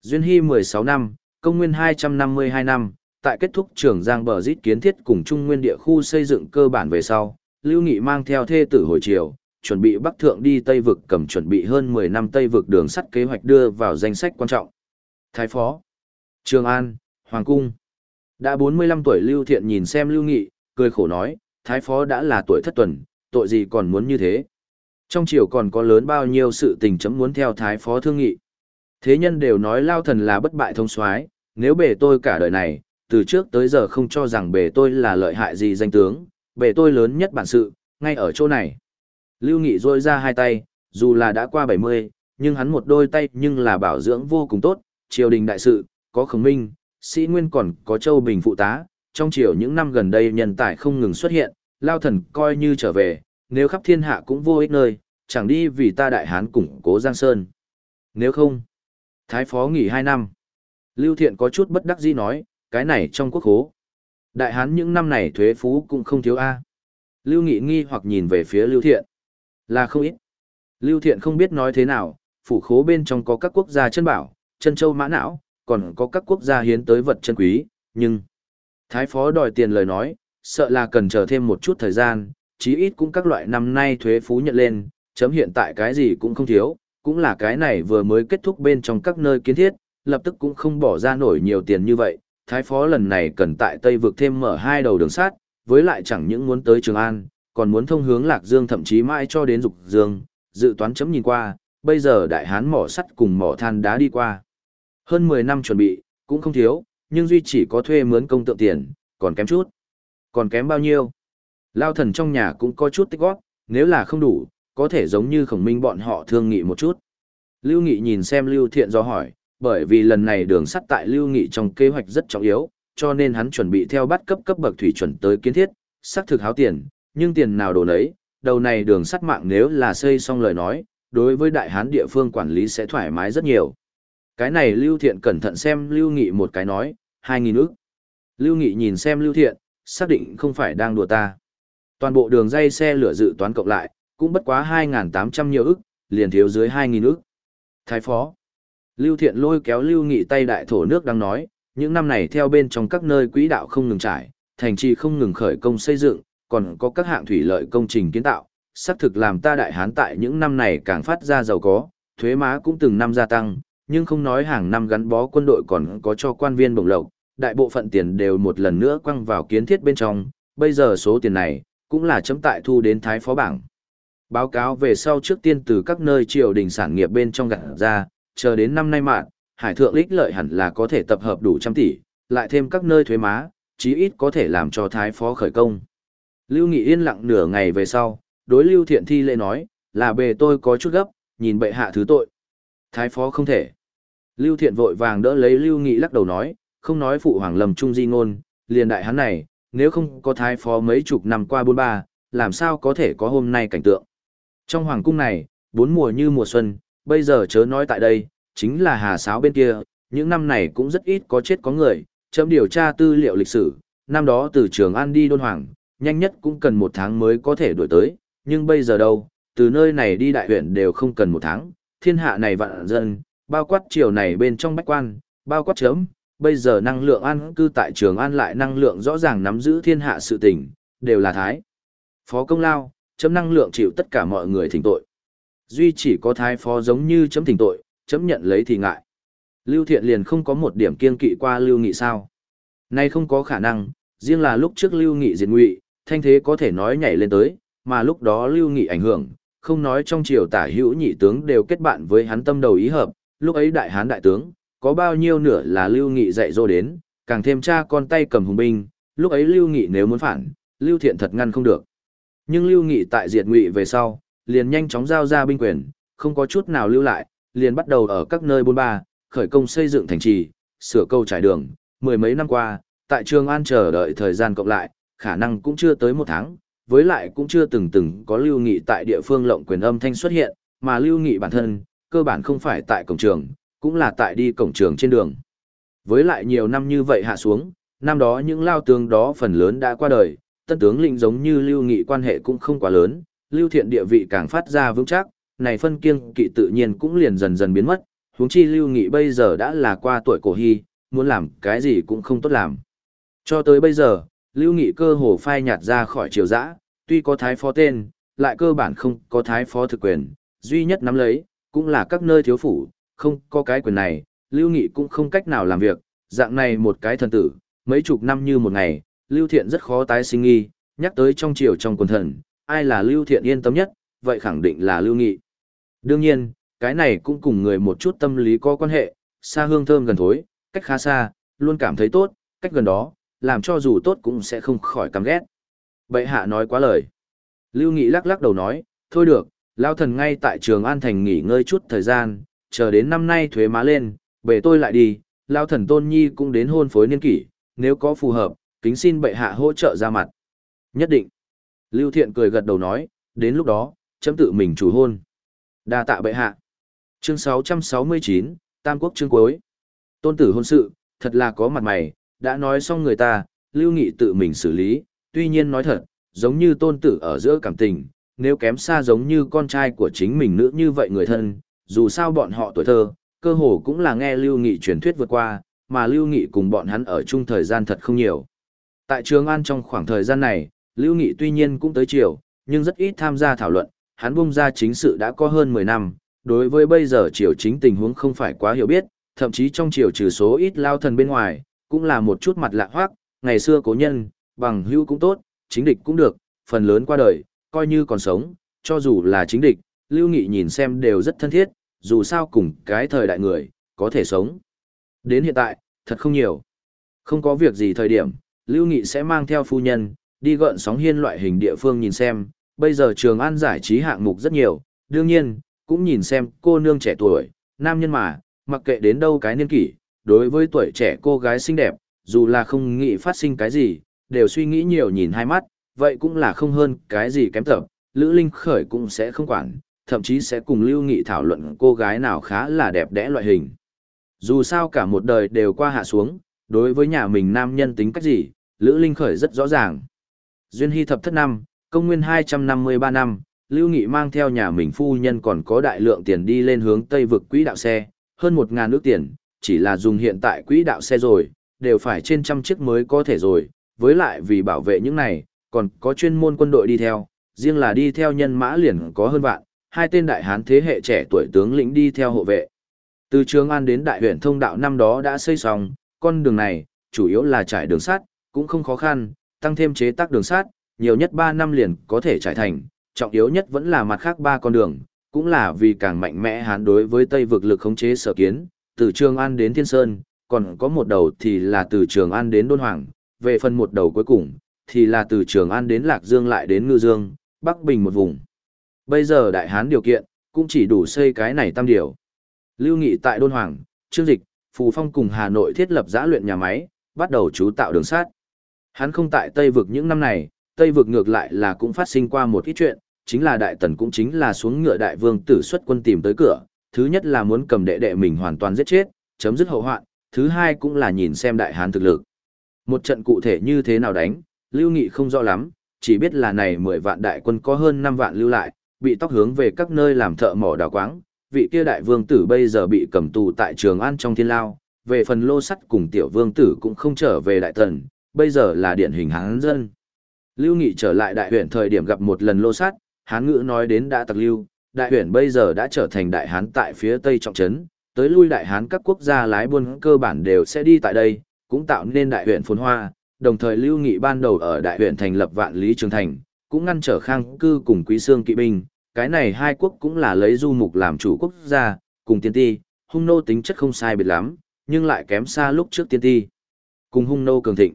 Duyên Hy 16 năm, công nguyên 252 năm, tại kết thúc trường Giang bờ rít kiến thiết cùng Trung Nguyên địa khu xây dựng cơ bản về sau, Lưu Nghị mang theo thê tử hồi triều, chuẩn bị bắc thượng đi Tây vực cầm chuẩn bị hơn 10 năm Tây vực đường sắt kế hoạch đưa vào danh sách quan trọng. Thái phó, Trường An, Hoàng cung. Đã 45 tuổi Lưu Thiện nhìn xem Lưu Nghị, cười khổ nói, Thái phó đã là tuổi thất tuần, tội gì còn muốn như thế. Trong triều còn có lớn bao nhiêu sự tình chấm muốn theo Thái phó thương nghị. Thế nhân đều nói Lao thần là bất bại thông soái nếu bể tôi cả đời này, từ trước tới giờ không cho rằng bề tôi là lợi hại gì danh tướng, bề tôi lớn nhất bản sự, ngay ở chỗ này. Lưu Nghị rôi ra hai tay, dù là đã qua 70, nhưng hắn một đôi tay nhưng là bảo dưỡng vô cùng tốt, triều đình đại sự, có khổng minh, sĩ nguyên còn có Châu Bình phụ tá, trong triều những năm gần đây nhân tài không ngừng xuất hiện, lao thần coi như trở về, nếu khắp thiên hạ cũng vô ích nơi, chẳng đi vì ta đại hán củng cố Giang Sơn. Nếu không, Thái Phó nghỉ hai năm. Lưu Thiện có chút bất đắc dĩ nói, cái này trong quốc hố. Đại hán những năm này thuế phú cũng không thiếu A. Lưu Nghị nghi hoặc nhìn về phía Lưu Thiện. Là không ít. Lưu Thiện không biết nói thế nào, phủ khố bên trong có các quốc gia chân bảo, chân châu mã não, còn có các quốc gia hiến tới vật chân quý, nhưng... Thái phó đòi tiền lời nói, sợ là cần chờ thêm một chút thời gian, chí ít cũng các loại năm nay thuế phú nhận lên, chấm hiện tại cái gì cũng không thiếu, cũng là cái này vừa mới kết thúc bên trong các nơi kiến thiết, lập tức cũng không bỏ ra nổi nhiều tiền như vậy. Thái phó lần này cần tại Tây vực thêm mở hai đầu đường sắt, với lại chẳng những muốn tới Trường An, còn muốn thông hướng Lạc Dương thậm chí mãi cho đến Dục Dương, dự toán chấm nhìn qua, bây giờ đại hán mỏ sắt cùng mỏ than đá đi qua. Hơn 10 năm chuẩn bị, cũng không thiếu, nhưng duy chỉ có thuê mướn công tượng tiền, còn kém chút. Còn kém bao nhiêu? Lao thần trong nhà cũng có chút tích góp, nếu là không đủ, có thể giống như khổng minh bọn họ thương nghị một chút. Lưu Nghị nhìn xem Lưu Thiện do hỏi, bởi vì lần này đường sắt tại Lưu Nghị trong kế hoạch rất trọng yếu, cho nên hắn chuẩn bị theo bắt cấp cấp bậc thủy chuẩn tới kiến thiết, xác thực háo tiền, nhưng tiền nào đồ nấy, đầu này đường sắt mạng nếu là xây xong lời nói, đối với đại hán địa phương quản lý sẽ thoải mái rất nhiều. Cái này Lưu Thiện cẩn thận xem Lưu Nghị một cái nói, hai nghìn ức. Lưu Nghị nhìn xem Lưu Thiện, xác định không phải đang đùa ta. Toàn bộ đường dây xe lửa dự toán cộng lại, cũng bất quá 2.800 nhiều ức, liền thiếu dưới 2.000 ức. Thái phó. Lưu Thiện lôi kéo Lưu Nghị tay đại thổ nước đang nói, những năm này theo bên trong các nơi quỹ đạo không ngừng trải, thành trì không ngừng khởi công xây dựng, còn có các hạng thủy lợi công trình kiến tạo, xác thực làm ta đại hán tại những năm này càng phát ra giàu có, thuế má cũng từng năm gia tăng, nhưng không nói hàng năm gắn bó quân đội còn có cho quan viên bổng lộc, đại bộ phận tiền đều một lần nữa quăng vào kiến thiết bên trong, bây giờ số tiền này cũng là chấm tại thu đến thái phó bảng. Báo cáo về sau trước tiên từ các nơi triều đình sản nghiệp bên trong gặt ra, chờ đến năm nay mạng, hải thượng lích lợi hẳn là có thể tập hợp đủ trăm tỷ, lại thêm các nơi thuế má, chí ít có thể làm cho thái phó khởi công. Lưu Nghị yên lặng nửa ngày về sau, đối Lưu Thiện Thi lễ nói, là bề tôi có chút gấp, nhìn bệ hạ thứ tội. Thái phó không thể. Lưu Thiện vội vàng đỡ lấy Lưu Nghị lắc đầu nói, không nói phụ hoàng lầm trung di ngôn, liền đại hắn này, nếu không có thái phó mấy chục năm qua bốn ba, làm sao có thể có hôm nay cảnh tượng. Trong hoàng cung này, bốn mùa như mùa xuân, bây giờ chớ nói tại đây, chính là hà sáo bên kia, những năm này cũng rất ít có chết có người, chấm điều tra tư liệu lịch sử, năm đó từ trường An đi đôn hoàng, nhanh nhất cũng cần một tháng mới có thể đổi tới, nhưng bây giờ đâu, từ nơi này đi đại huyện đều không cần một tháng, thiên hạ này vạn dân, bao quát triều này bên trong bách quan, bao quát chấm, bây giờ năng lượng an cư tại trường an lại năng lượng rõ ràng nắm giữ thiên hạ sự tình, đều là thái. Phó công lao, chấm năng lượng chịu tất cả mọi người thỉnh tội. Duy chỉ có thái phó giống như chấm thỉnh tội, chấm nhận lấy thì ngại. Lưu Thiện liền không có một điểm kiên kỵ qua Lưu Nghị sao. Nay không có khả năng, riêng là lúc trước Lưu Nghị diệt ngụy, thanh thế có thể nói nhảy lên tới, mà lúc đó Lưu Nghị ảnh hưởng, không nói trong triều tả hữu nhị tướng đều kết bạn với hắn tâm đầu ý hợp, lúc ấy đại hán đại tướng, có bao nhiêu nửa là Lưu Nghị dạy dỗ đến, càng thêm cha con tay cầm hùng binh, lúc ấy Lưu Nghị nếu muốn phản, Lưu Thiện thật ngăn không được. Nhưng Lưu Nghị tại diệt ngụy về sau, liền nhanh chóng giao ra binh quyền, không có chút nào lưu lại, liền bắt đầu ở các nơi bôn ba, khởi công xây dựng thành trì, sửa câu trải đường, mười mấy năm qua, tại Trường An chờ đợi thời gian cộng lại, khả năng cũng chưa tới một tháng, với lại cũng chưa từng từng có Lưu Nghị tại địa phương lộng quyền âm thanh xuất hiện, mà Lưu Nghị bản thân, cơ bản không phải tại cổng trường, cũng là tại đi cổng trường trên đường. Với lại nhiều năm như vậy hạ xuống, năm đó những lao tướng đó phần lớn đã qua đời, tân tướng lĩnh giống như Lưu Nghị quan hệ cũng không quá lớn, Lưu Thiện địa vị càng phát ra vững chắc, này phân kiêng kỵ tự nhiên cũng liền dần dần biến mất, huống chi Lưu Nghị bây giờ đã là qua tuổi cổ hy, muốn làm cái gì cũng không tốt làm. Cho tới bây giờ, Lưu Nghị cơ hồ phai nhạt ra khỏi triều dã, tuy có thái phó tên, lại cơ bản không có thái phó thực quyền, duy nhất nắm lấy, cũng là các nơi thiếu phủ, không có cái quyền này, Lưu Nghị cũng không cách nào làm việc, dạng này một cái thần tử, mấy chục năm như một ngày, Lưu Thiện rất khó tái sinh nghi, nhắc tới trong triều trong quần thần, ai là Lưu Thiện yên tâm nhất, vậy khẳng định là Lưu Nghị. Đương nhiên, cái này cũng cùng người một chút tâm lý có quan hệ, xa hương thơm gần thối, cách khá xa, luôn cảm thấy tốt, cách gần đó, làm cho dù tốt cũng sẽ không khỏi căm ghét. Bệ hạ nói quá lời. Lưu Nghị lắc lắc đầu nói, thôi được, Lao thần ngay tại trường An Thành nghỉ ngơi chút thời gian, chờ đến năm nay thuế má lên, về tôi lại đi, Lao thần tôn nhi cũng đến hôn phối niên kỷ, nếu có phù hợp, kính xin bệ hạ hỗ trợ ra mặt. Nhất định. Lưu Thiện cười gật đầu nói, đến lúc đó, chấm tự mình chủ hôn. đa tạ bệ hạ. Chương 669, Tam Quốc chương cuối. Tôn tử hôn sự, thật là có mặt mày, đã nói xong người ta, Lưu Nghị tự mình xử lý, tuy nhiên nói thật, giống như tôn tử ở giữa cảm tình, nếu kém xa giống như con trai của chính mình nữ như vậy người thân, dù sao bọn họ tuổi thơ, cơ hồ cũng là nghe Lưu Nghị truyền thuyết vượt qua, mà Lưu Nghị cùng bọn hắn ở chung thời gian thật không nhiều. Tại Trường An trong khoảng thời gian này, Lưu Nghị tuy nhiên cũng tới chiều, nhưng rất ít tham gia thảo luận, hắn bung ra chính sự đã có hơn 10 năm, đối với bây giờ triều chính tình huống không phải quá hiểu biết, thậm chí trong triều trừ số ít lao thần bên ngoài, cũng là một chút mặt lạ hoác, ngày xưa cố nhân, bằng hữu cũng tốt, chính địch cũng được, phần lớn qua đời, coi như còn sống, cho dù là chính địch, Lưu Nghị nhìn xem đều rất thân thiết, dù sao cùng cái thời đại người, có thể sống. Đến hiện tại, thật không nhiều. Không có việc gì thời điểm, Lưu Nghị sẽ mang theo phu nhân, đi gợn sóng hiên loại hình địa phương nhìn xem, bây giờ trường an giải trí hạng mục rất nhiều, đương nhiên, cũng nhìn xem cô nương trẻ tuổi, nam nhân mà, mặc kệ đến đâu cái niên kỷ, đối với tuổi trẻ cô gái xinh đẹp, dù là không nghĩ phát sinh cái gì, đều suy nghĩ nhiều nhìn hai mắt, vậy cũng là không hơn cái gì kém tập, Lữ Linh Khởi cũng sẽ không quản, thậm chí sẽ cùng Lưu Nghị thảo luận cô gái nào khá là đẹp đẽ loại hình. Dù sao cả một đời đều qua hạ xuống, đối với nhà mình nam nhân tính cách gì, Lữ Linh Khởi rất rõ ràng. Duyên Hy thập thất năm, công nguyên 253 năm, Lưu Nghị mang theo nhà mình phu nhân còn có đại lượng tiền đi lên hướng Tây vực quỹ đạo xe, hơn 1.000 nước tiền, chỉ là dùng hiện tại quỹ đạo xe rồi, đều phải trên trăm chiếc mới có thể rồi, với lại vì bảo vệ những này, còn có chuyên môn quân đội đi theo, riêng là đi theo nhân mã liền có hơn vạn, hai tên đại hán thế hệ trẻ tuổi tướng lĩnh đi theo hộ vệ. Từ Trường An đến đại huyện thông đạo năm đó đã xây xong, con đường này, chủ yếu là trải đường sắt, cũng không khó khăn, tăng thêm chế tác đường sắt, nhiều nhất 3 năm liền có thể trải thành, trọng yếu nhất vẫn là mặt khác ba con đường, cũng là vì càng mạnh mẽ hán đối với Tây vực lực khống chế sở kiến, từ Trường An đến Thiên Sơn, còn có một đầu thì là từ Trường An đến Đôn Hoàng, về phần một đầu cuối cùng, thì là từ Trường An đến Lạc Dương lại đến Ngư Dương, Bắc Bình một vùng. Bây giờ đại hán điều kiện, cũng chỉ đủ xây cái này tam điều. Lưu Nghị tại Đôn Hoàng, Trương Dịch, Phù Phong cùng Hà Nội thiết lập giã luyện nhà máy, bắt đầu chú tạo đường sắt. Hắn không tại Tây vực những năm này, Tây vực ngược lại là cũng phát sinh qua một ít chuyện, chính là đại tần cũng chính là xuống ngựa đại vương tử xuất quân tìm tới cửa, thứ nhất là muốn cầm đệ đệ mình hoàn toàn giết chết, chấm dứt hậu hoạn, thứ hai cũng là nhìn xem đại hán thực lực. Một trận cụ thể như thế nào đánh, Lưu Nghị không rõ lắm, chỉ biết là này 10 vạn đại quân có hơn 5 vạn lưu lại, bị tóc hướng về các nơi làm thợ mỏ đào quáng, vị kia đại vương tử bây giờ bị cầm tù tại Trường An trong thiên lao, về phần lô sắt cùng tiểu vương tử cũng không trở về đại tần, bây giờ là điển hình hán dân. Lưu Nghị trở lại đại huyện thời điểm gặp một lần lô sát, hán ngữ nói đến đã tặc lưu, đại huyện bây giờ đã trở thành đại hán tại phía tây trọng trấn, tới lui đại hán các quốc gia lái buôn cơ bản đều sẽ đi tại đây, cũng tạo nên đại huyện phồn hoa, đồng thời Lưu Nghị ban đầu ở đại huyện thành lập vạn lý trường thành, cũng ngăn trở khang cư cùng quý xương kỵ binh, cái này hai quốc cũng là lấy du mục làm chủ quốc gia, cùng tiên ti, hung nô tính chất không sai biệt lắm, nhưng lại kém xa lúc trước tiên ti. Cùng hung nô cường thịnh.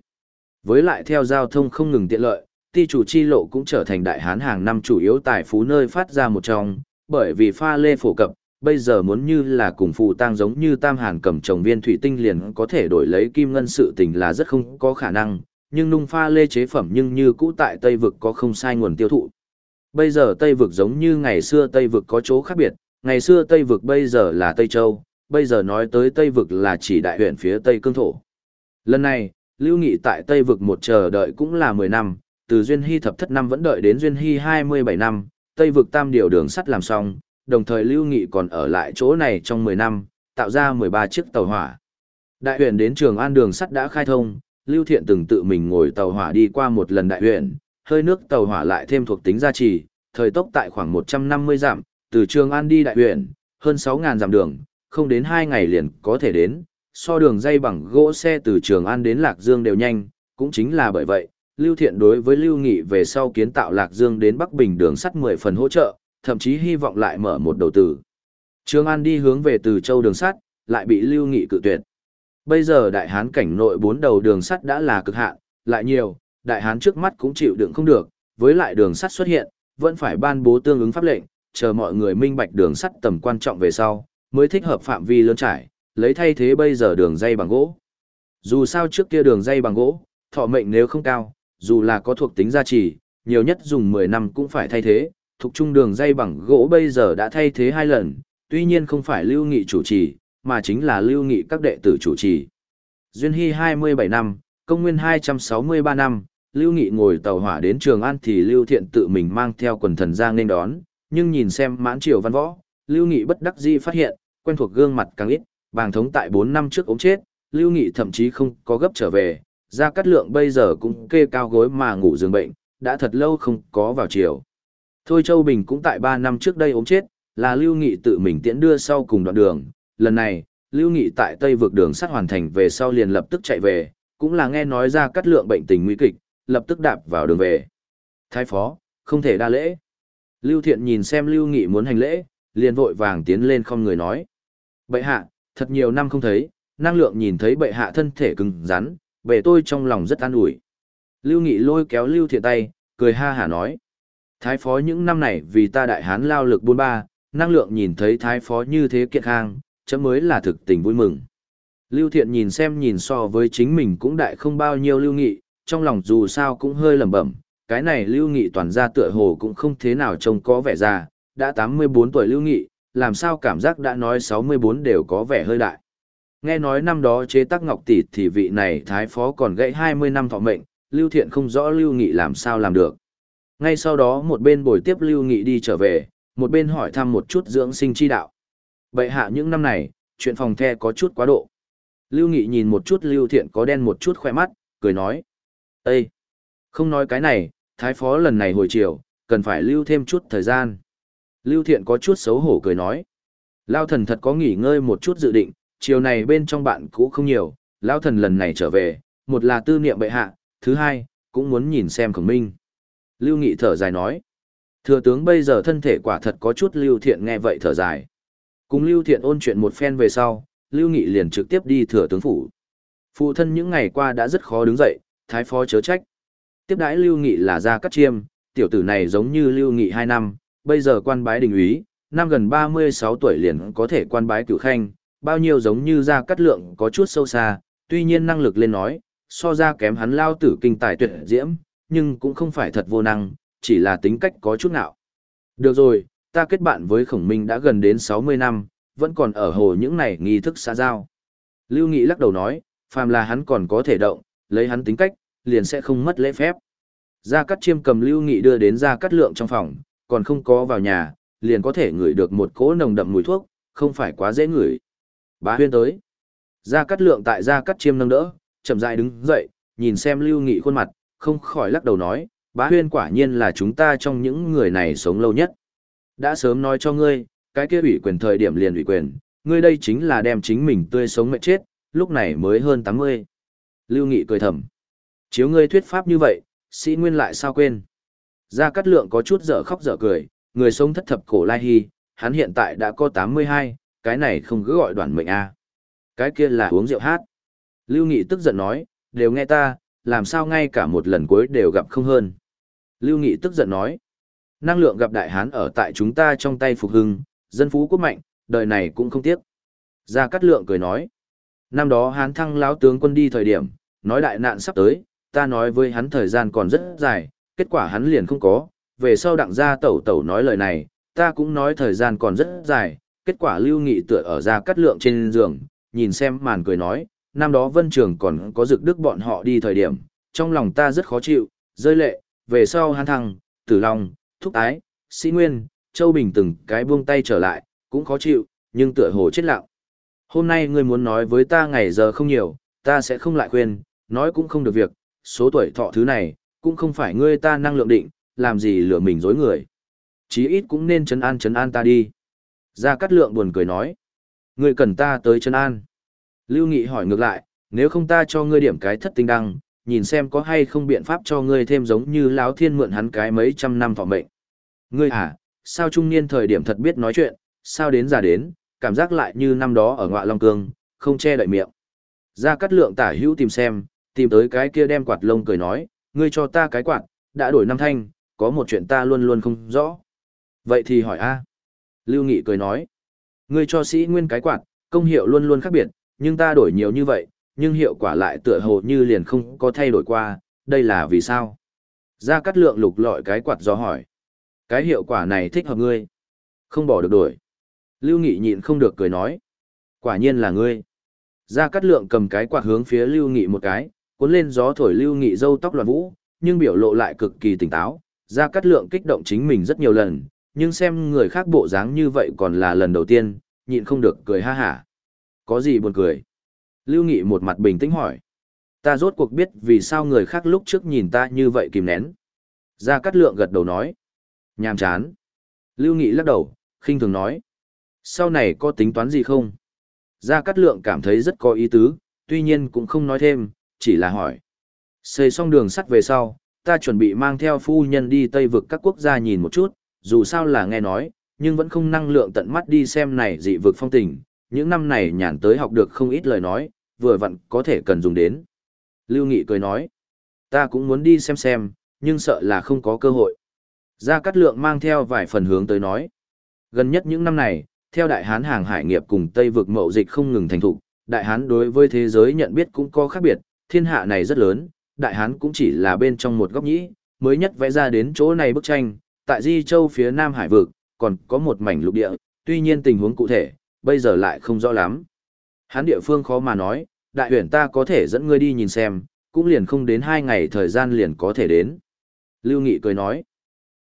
Với lại theo giao thông không ngừng tiện lợi, ti chủ chi lộ cũng trở thành đại hán hàng năm chủ yếu tài phú nơi phát ra một trong, bởi vì pha lê phổ cập, bây giờ muốn như là cùng phụ tang giống như tam hàn cầm trồng viên thủy tinh liền có thể đổi lấy kim ngân sự tình là rất không có khả năng, nhưng nung pha lê chế phẩm nhưng như cũ tại Tây Vực có không sai nguồn tiêu thụ. Bây giờ Tây Vực giống như ngày xưa Tây Vực có chỗ khác biệt, ngày xưa Tây Vực bây giờ là Tây Châu, bây giờ nói tới Tây Vực là chỉ đại huyện phía Tây Cương Thổ. Lần này, Lưu Nghị tại Tây Vực một chờ đợi cũng là 10 năm, từ Duyên Hy thập thất năm vẫn đợi đến Duyên Hy 27 năm, Tây Vực tam điều đường sắt làm xong, đồng thời Lưu Nghị còn ở lại chỗ này trong 10 năm, tạo ra 13 chiếc tàu hỏa. Đại huyện đến Trường An đường sắt đã khai thông, Lưu Thiện từng tự mình ngồi tàu hỏa đi qua một lần đại huyện, hơi nước tàu hỏa lại thêm thuộc tính gia trì, thời tốc tại khoảng 150 dặm, từ Trường An đi đại huyện, hơn 6.000 dặm đường, không đến 2 ngày liền có thể đến, so đường dây bằng gỗ xe từ Trường An đến Lạc Dương đều nhanh, cũng chính là bởi vậy, Lưu Thiện đối với Lưu Nghị về sau kiến tạo Lạc Dương đến Bắc Bình đường sắt 10 phần hỗ trợ, thậm chí hy vọng lại mở một đầu tử. Trường An đi hướng về từ châu đường sắt, lại bị Lưu Nghị cự tuyệt. Bây giờ đại hán cảnh nội bốn đầu đường sắt đã là cực hạn, lại nhiều, đại hán trước mắt cũng chịu đựng không được, với lại đường sắt xuất hiện, vẫn phải ban bố tương ứng pháp lệnh, chờ mọi người minh bạch đường sắt tầm quan trọng về sau, mới thích hợp phạm vi lớn trải, lấy thay thế bây giờ đường dây bằng gỗ. Dù sao trước kia đường dây bằng gỗ, thọ mệnh nếu không cao, dù là có thuộc tính gia trì, nhiều nhất dùng 10 năm cũng phải thay thế, thuộc trung đường dây bằng gỗ bây giờ đã thay thế hai lần, tuy nhiên không phải lưu nghị chủ trì, mà chính là lưu nghị các đệ tử chủ trì. Duyên Hy 27 năm, công nguyên 263 năm, Lưu Nghị ngồi tàu hỏa đến Trường An thì Lưu Thiện tự mình mang theo quần thần ra nên đón, nhưng nhìn xem mãn triều văn võ, Lưu Nghị bất đắc dĩ phát hiện, quen thuộc gương mặt càng ít, bàng thống tại 4 năm trước ống chết, Lưu Nghị thậm chí không có gấp trở về, Gia Cát lượng bây giờ cũng kê cao gối mà ngủ giường bệnh, đã thật lâu không có vào chiều. Thôi Châu Bình cũng tại 3 năm trước đây ống chết, là Lưu Nghị tự mình tiễn đưa sau cùng đoạn đường, lần này, Lưu Nghị tại Tây vực đường sắt hoàn thành về sau liền lập tức chạy về, cũng là nghe nói ra cắt lượng bệnh tình nguy kịch, lập tức đạp vào đường về. Thái phó, không thể đa lễ. Lưu Thiện nhìn xem Lưu Nghị muốn hành lễ, liền vội vàng tiến lên không người nói. Bệ hạ, thật nhiều năm không thấy, năng lượng nhìn thấy bệ hạ thân thể cứng rắn, bệ tôi trong lòng rất an ủi. Lưu Nghị lôi kéo Lưu Thiện tay, cười ha hả nói. Thái phó những năm này vì ta đại hán lao lực buôn ba, năng lượng nhìn thấy thái phó như thế kiện khang, chấm mới là thực tình vui mừng. Lưu Thiện nhìn xem nhìn so với chính mình cũng đại không bao nhiêu Lưu Nghị, trong lòng dù sao cũng hơi lẩm bẩm, cái này Lưu Nghị toàn ra tựa hồ cũng không thế nào trông có vẻ già, đã 84 tuổi Lưu Nghị, làm sao cảm giác đã nói 64 đều có vẻ hơi đại. Nghe nói năm đó chế tác ngọc tỷ thì vị này thái phó còn gãy 20 năm thọ mệnh, Lưu Thiện không rõ Lưu Nghị làm sao làm được. Ngay sau đó một bên bồi tiếp Lưu Nghị đi trở về, một bên hỏi thăm một chút dưỡng sinh chi đạo. Bệ hạ những năm này, chuyện phòng the có chút quá độ. Lưu Nghị nhìn một chút Lưu Thiện có đen một chút khoe mắt, cười nói. Ê! Không nói cái này, Thái Phó lần này hồi chiều, cần phải lưu thêm chút thời gian. Lưu Thiện có chút xấu hổ cười nói. Lao thần thật có nghỉ ngơi một chút dự định, chiều này bên trong bạn cũ không nhiều, Lao thần lần này trở về, một là tư niệm bệ hạ, thứ hai, cũng muốn nhìn xem khổng minh. Lưu Nghị thở dài nói. Thừa tướng bây giờ thân thể quả thật có chút Lưu Thiện nghe vậy thở dài. Cùng Lưu Thiện ôn chuyện một phen về sau, Lưu Nghị liền trực tiếp đi thừa tướng phủ. Phụ thân những ngày qua đã rất khó đứng dậy, thái phó chớ trách. Tiếp đãi Lưu Nghị là ra cắt chiêm, tiểu tử này giống như Lưu Nghị 2 năm, bây giờ quan bái đình úy, năm gần 36 tuổi liền có thể quan bái cửu khanh, bao nhiêu giống như ra cắt lượng có chút sâu xa, tuy nhiên năng lực lên nói, so ra kém hắn lao tử kinh tài tuyệt diễm, nhưng cũng không phải thật vô năng, chỉ là tính cách có chút nào. Được rồi, ta kết bạn với khổng minh đã gần đến 60 năm, vẫn còn ở hồ những này nghi thức xã giao. Lưu Nghị lắc đầu nói, phàm là hắn còn có thể động, lấy hắn tính cách, liền sẽ không mất lễ phép. Gia Cát Chiêm cầm Lưu Nghị đưa đến Gia Cát Lượng trong phòng, còn không có vào nhà, liền có thể ngửi được một cỗ nồng đậm mùi thuốc, không phải quá dễ ngửi. Bá Huyên tới. Gia Cát Lượng tại Gia Cát Chiêm nâng đỡ, chậm rãi đứng dậy, nhìn xem Lưu Nghị khuôn mặt, không khỏi lắc đầu nói, Bá Huyên quả nhiên là chúng ta trong những người này sống lâu nhất. Đã sớm nói cho ngươi, cái kia ủy quyền thời điểm liền ủy quyền, ngươi đây chính là đem chính mình tươi sống mệt chết, lúc này mới hơn 80. Lưu Nghị cười thầm. Chiếu ngươi thuyết pháp như vậy, sĩ nguyên lại sao quên. Gia Cát Lượng có chút dở khóc dở cười, người sống thất thập cổ lai hy, hắn hiện tại đã có 82, cái này không cứ gọi đoàn mệnh a à. Cái kia là uống rượu hát. Lưu Nghị tức giận nói, đều nghe ta, làm sao ngay cả một lần cuối đều gặp không hơn. Lưu Nghị tức giận nói, năng lượng gặp đại hán ở tại chúng ta trong tay phục hưng, dân phú quốc mạnh, đời này cũng không tiếc. Gia Cát Lượng cười nói, năm đó hán thăng lão tướng quân đi thời điểm, nói đại nạn sắp tới, ta nói với hắn thời gian còn rất dài, kết quả hắn liền không có, về sau đặng gia tẩu tẩu nói lời này, ta cũng nói thời gian còn rất dài, kết quả lưu nghị tựa ở Gia cắt Lượng trên giường, nhìn xem màn cười nói, năm đó vân trường còn có dực đức bọn họ đi thời điểm, trong lòng ta rất khó chịu, rơi lệ, về sau hắn thăng, tử long, thúc ái, sĩ nguyên, châu bình từng cái buông tay trở lại, cũng khó chịu, nhưng tựa hồ chết lặng. Hôm nay ngươi muốn nói với ta ngày giờ không nhiều, ta sẽ không lại khuyên, nói cũng không được việc, số tuổi thọ thứ này, cũng không phải ngươi ta năng lượng định, làm gì lừa mình dối người. Chí ít cũng nên chấn an chấn an ta đi. Gia Cát Lượng buồn cười nói. Ngươi cần ta tới chấn an. Lưu Nghị hỏi ngược lại, nếu không ta cho ngươi điểm cái thất tinh đăng, nhìn xem có hay không biện pháp cho ngươi thêm giống như lão thiên mượn hắn cái mấy trăm năm thọ mệnh. Ngươi à, sao trung niên thời điểm thật biết nói chuyện, sao đến già đến, cảm giác lại như năm đó ở ngọa Long Cương, không che đậy miệng. Gia Cát Lượng tả hữu tìm xem, tìm tới cái kia đem quạt lông cười nói, ngươi cho ta cái quạt, đã đổi năm thanh, có một chuyện ta luôn luôn không rõ. Vậy thì hỏi a. Lưu Nghị cười nói, ngươi cho sĩ nguyên cái quạt, Công hiệu luôn luôn khác biệt, nhưng ta đổi nhiều như vậy, nhưng hiệu quả lại tựa hồ như liền không có thay đổi qua, đây là vì sao? Gia Cát Lượng lục lọi cái quạt do hỏi. Cái hiệu quả này thích hợp ngươi. Không bỏ được đổi. Lưu Nghị nhịn không được cười nói. Quả nhiên là ngươi. Gia Cát Lượng cầm cái quạt hướng phía Lưu Nghị một cái, cuốn lên gió thổi Lưu Nghị râu tóc loạn vũ, nhưng biểu lộ lại cực kỳ tỉnh táo. Gia Cát Lượng kích động chính mình rất nhiều lần, nhưng xem người khác bộ dáng như vậy còn là lần đầu tiên, nhịn không được cười ha hả. Có gì buồn cười? Lưu Nghị một mặt bình tĩnh hỏi. Ta rốt cuộc biết vì sao người khác lúc trước nhìn ta như vậy kìm nén. Gia Cát Lượng gật đầu nói. Nhàm chán. Lưu Nghị lắc đầu, khinh thường nói. Sau này có tính toán gì không? Gia Cát Lượng cảm thấy rất có ý tứ, tuy nhiên cũng không nói thêm, chỉ là hỏi. Xây xong đường sắt về sau, ta chuẩn bị mang theo phu nhân đi Tây vực các quốc gia nhìn một chút, dù sao là nghe nói, nhưng vẫn không năng lượng tận mắt đi xem này dị vực phong tình, những năm này nhàn tới học được không ít lời nói, vừa vặn có thể cần dùng đến. Lưu Nghị cười nói, ta cũng muốn đi xem xem, nhưng sợ là không có cơ hội. Gia Cát Lượng mang theo vài phần hướng tới nói. Gần nhất những năm này, theo Đại Hán hàng hải nghiệp cùng Tây vực mậu dịch không ngừng thành thục, Đại Hán đối với thế giới nhận biết cũng có khác biệt, thiên hạ này rất lớn, Đại Hán cũng chỉ là bên trong một góc nhĩ, mới nhất vẽ ra đến chỗ này bức tranh, tại Di Châu phía Nam Hải vực, còn có một mảnh lục địa, tuy nhiên tình huống cụ thể, bây giờ lại không rõ lắm. Hán địa phương khó mà nói, đại huyền ta có thể dẫn ngươi đi nhìn xem, cũng liền không đến hai ngày thời gian liền có thể đến. Lưu Nghị cười nói,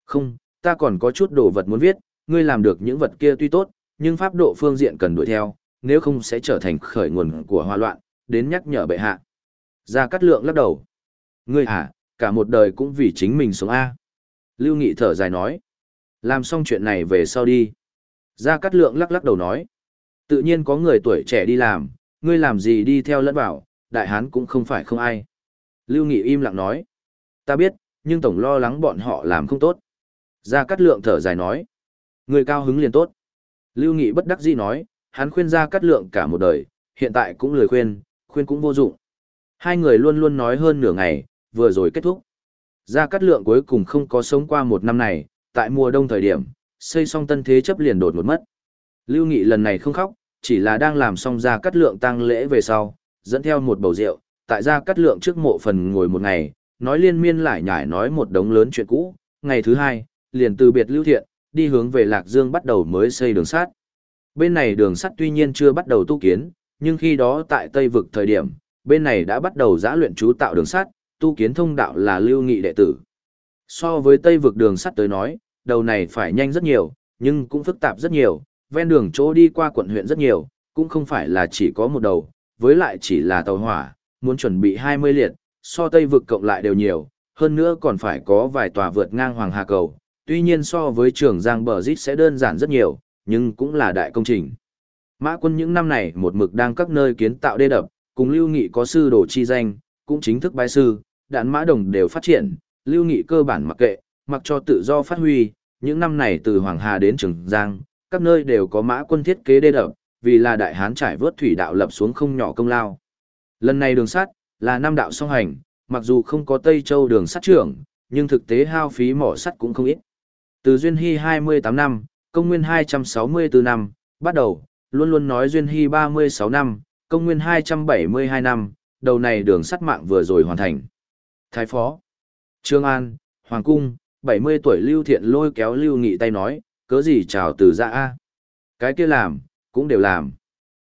không, ta còn có chút đồ vật muốn viết, ngươi làm được những vật kia tuy tốt, nhưng pháp độ phương diện cần đuổi theo, nếu không sẽ trở thành khởi nguồn của hoa loạn, đến nhắc nhở bệ hạ. Gia Cát Lượng lắc đầu. Ngươi hả, cả một đời cũng vì chính mình sống A. Lưu Nghị thở dài nói. Làm xong chuyện này về sau đi. Gia Cát Lượng lắc lắc đầu nói. Tự nhiên có người tuổi trẻ đi làm, ngươi làm gì đi theo lẫn bảo. đại hán cũng không phải không ai. Lưu Nghị im lặng nói. Ta biết, nhưng tổng lo lắng bọn họ làm không tốt. Gia Cát Lượng thở dài nói. Người cao hứng liền tốt. Lưu Nghị bất đắc dĩ nói, hắn khuyên Gia Cát Lượng cả một đời, hiện tại cũng lời khuyên, khuyên cũng vô dụng. Hai người luôn luôn nói hơn nửa ngày, vừa rồi kết thúc. Gia Cát Lượng cuối cùng không có sống qua một năm này, tại mùa đông thời điểm, xây xong tân thế chấp liền đột một mất. Lưu Nghị lần này không khóc, chỉ là đang làm xong Gia Cát Lượng tang lễ về sau, dẫn theo một bầu rượu, tại Gia Cát Lượng trước mộ phần ngồi một ngày, nói liên miên lại nhải nói một đống lớn chuyện cũ. Ngày thứ hai, liền từ biệt Lưu Thiện, đi hướng về Lạc Dương bắt đầu mới xây đường sắt. Bên này đường sắt tuy nhiên chưa bắt đầu tu kiến, nhưng khi đó tại Tây vực thời điểm, bên này đã bắt đầu giã luyện chú tạo đường sắt, tu kiến thông đạo là lưu nghị đệ tử. So với Tây vực đường sắt tới nói, đầu này phải nhanh rất nhiều, nhưng cũng phức tạp rất nhiều, ven đường chỗ đi qua quận huyện rất nhiều, cũng không phải là chỉ có một đầu, với lại chỉ là tàu hỏa, muốn chuẩn bị 20 liệt, so Tây vực cộng lại đều nhiều, hơn nữa còn phải có vài tòa vượt ngang Hoàng Hà Cầu, tuy nhiên so với trường Giang Bờ Dít sẽ đơn giản rất nhiều, nhưng cũng là đại công trình. Mã quân những năm này một mực đang các nơi kiến tạo đê đập, cùng Lưu Nghị có sư đồ chi danh, cũng chính thức bái sư, đạn mã đồng đều phát triển, Lưu Nghị cơ bản mặc kệ, mặc cho tự do phát huy, những năm này từ Hoàng Hà đến Trường Giang, các nơi đều có mã quân thiết kế đê đập, vì là đại hán trải vớt thủy đạo lập xuống không nhỏ công lao. Lần này đường sắt là năm đạo song hành, mặc dù không có Tây Châu đường sắt trưởng, nhưng thực tế hao phí mỏ sắt cũng không ít. Từ Duyên Hy 28 năm, công nguyên 264 năm, bắt đầu, luôn luôn nói Duyên Hy 36 năm, công nguyên 272 năm, đầu này đường sắt mạng vừa rồi hoàn thành. Thái Phó, Trương An, Hoàng Cung, 70 tuổi Lưu Thiện lôi kéo Lưu Nghị tay nói, cớ gì chào từ ra a Cái kia làm, cũng đều làm.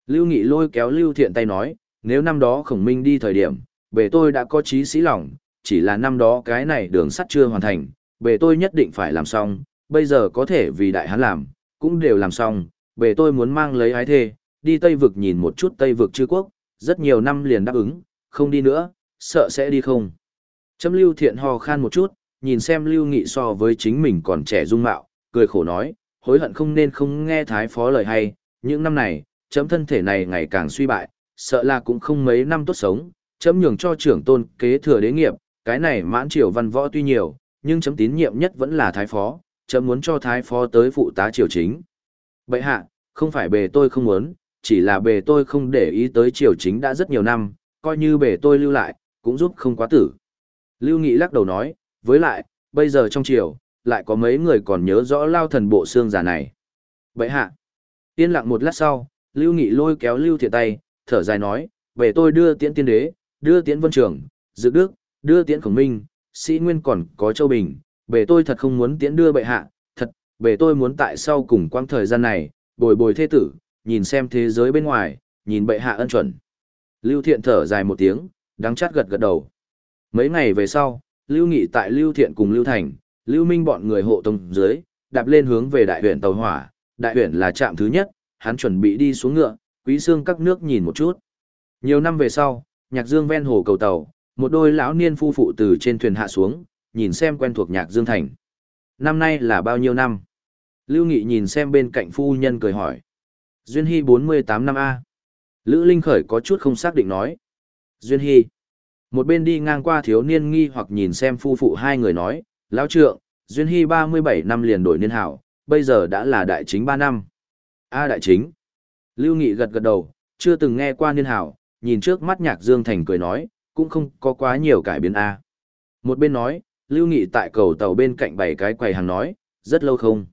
Lưu Nghị lôi kéo Lưu Thiện tay nói, nếu năm đó khổng minh đi thời điểm, bề tôi đã có trí sĩ lòng, chỉ là năm đó cái này đường sắt chưa hoàn thành, bề tôi nhất định phải làm xong, bây giờ có thể vì đại hán làm, cũng đều làm xong, bề tôi muốn mang lấy ái thê, đi Tây Vực nhìn một chút Tây Vực chư quốc, rất nhiều năm liền đáp ứng, không đi nữa, sợ sẽ đi không. Châm Lưu Thiện ho khan một chút, nhìn xem Lưu Nghị so với chính mình còn trẻ dung mạo, cười khổ nói, hối hận không nên không nghe Thái Phó lời hay, những năm này, chấm thân thể này ngày càng suy bại, sợ là cũng không mấy năm tốt sống, chấm nhường cho trưởng tôn kế thừa đế nghiệp, cái này mãn triều văn võ tuy nhiều, nhưng chấm tín nhiệm nhất vẫn là Thái Phó, chấm muốn cho Thái Phó tới phụ tá triều chính. Bệ hạ, không phải bề tôi không muốn, chỉ là bề tôi không để ý tới triều chính đã rất nhiều năm, coi như bề tôi lưu lại, cũng giúp không quá tử. Lưu Nghị lắc đầu nói, với lại, bây giờ trong triều, lại có mấy người còn nhớ rõ lao thần bộ xương giả này. vậy hạ, yên lặng một lát sau, Lưu Nghị lôi kéo Lưu Thiện tay, thở dài nói, về tôi đưa tiễn tiên đế, đưa tiễn vân trường, dự đức, đưa tiễn khổng minh, sĩ nguyên còn có châu bình, bề tôi thật không muốn tiễn đưa bệ hạ, thật, bề tôi muốn tại sau cùng quãng thời gian này, bồi bồi thế tử, nhìn xem thế giới bên ngoài, nhìn bệ hạ ân chuẩn. Lưu Thiện thở dài một tiếng, đắng chát gật gật đầu. Mấy ngày về sau, Lưu Nghị tại Lưu Thiện cùng Lưu Thành, Lưu Minh bọn người hộ tông dưới, đạp lên hướng về đại huyện tàu hỏa, đại huyện là trạm thứ nhất, hắn chuẩn bị đi xuống ngựa, quý xương các nước nhìn một chút. Nhiều năm về sau, nhạc dương ven hồ cầu tàu, một đôi lão niên phu phụ từ trên thuyền hạ xuống, nhìn xem quen thuộc nhạc dương thành. Năm nay là bao nhiêu năm? Lưu Nghị nhìn xem bên cạnh phu nhân cười hỏi. Duyên Hy 48 năm A. Lữ Linh Khởi có chút không xác định nói. Duyên Hy. Một bên đi ngang qua thiếu niên nghi hoặc nhìn xem phu phụ hai người nói, lão trượng, Duyên Hy 37 năm liền đổi niên hảo, bây giờ đã là đại chính 3 năm. A đại chính. Lưu Nghị gật gật đầu, chưa từng nghe qua niên hảo, nhìn trước mắt nhạc Dương Thành cười nói, cũng không có quá nhiều cải biến A. Một bên nói, Lưu Nghị tại cầu tàu bên cạnh bảy cái quầy hàng nói, rất lâu không.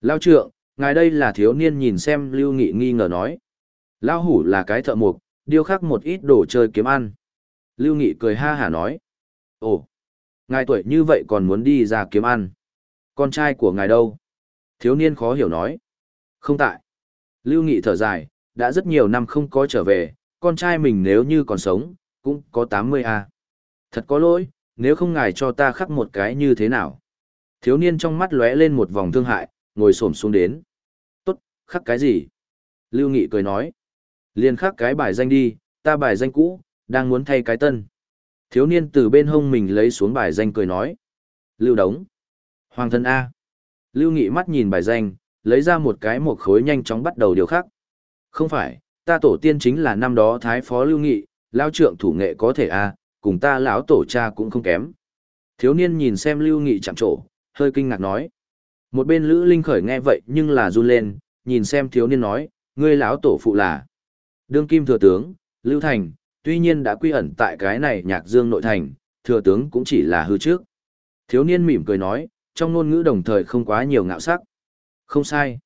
Lao trượng, ngài đây là thiếu niên nhìn xem Lưu Nghị nghi ngờ nói. Lão hủ là cái thợ mộc, điêu khắc một ít đồ chơi kiếm ăn. Lưu Nghị cười ha hả nói. Ồ, ngài tuổi như vậy còn muốn đi ra kiếm ăn. Con trai của ngài đâu? Thiếu niên khó hiểu nói. Không tại. Lưu Nghị thở dài, đã rất nhiều năm không có trở về, con trai mình nếu như còn sống, cũng có 80 a. Thật có lỗi, nếu không ngài cho ta khắc một cái như thế nào? Thiếu niên trong mắt lóe lên một vòng thương hại, ngồi xổm xuống đến. Khắc cái gì? Lưu Nghị cười nói. Liên khắc cái bài danh đi, ta bài danh cũ, đang muốn thay cái tân. Thiếu niên từ bên hông mình lấy xuống bài danh cười nói. Lưu Đống. Hoàng thân A. Lưu Nghị mắt nhìn bài danh, lấy ra một cái một khối nhanh chóng bắt đầu điều khắc. Không phải, ta tổ tiên chính là năm đó Thái Phó Lưu Nghị, lao trượng thủ nghệ có thể A, cùng ta lão tổ cha cũng không kém. Thiếu niên nhìn xem Lưu Nghị chạm trổ, hơi kinh ngạc nói. Một bên Lữ Linh khởi nghe vậy nhưng là run lên, nhìn xem thiếu niên nói, ngươi lão tổ phụ là. Đương kim thừa tướng, Lưu Thành, tuy nhiên đã quy ẩn tại cái này nhạc dương nội thành, thừa tướng cũng chỉ là hư trước. Thiếu niên mỉm cười nói, trong ngôn ngữ đồng thời không quá nhiều ngạo sắc. Không sai.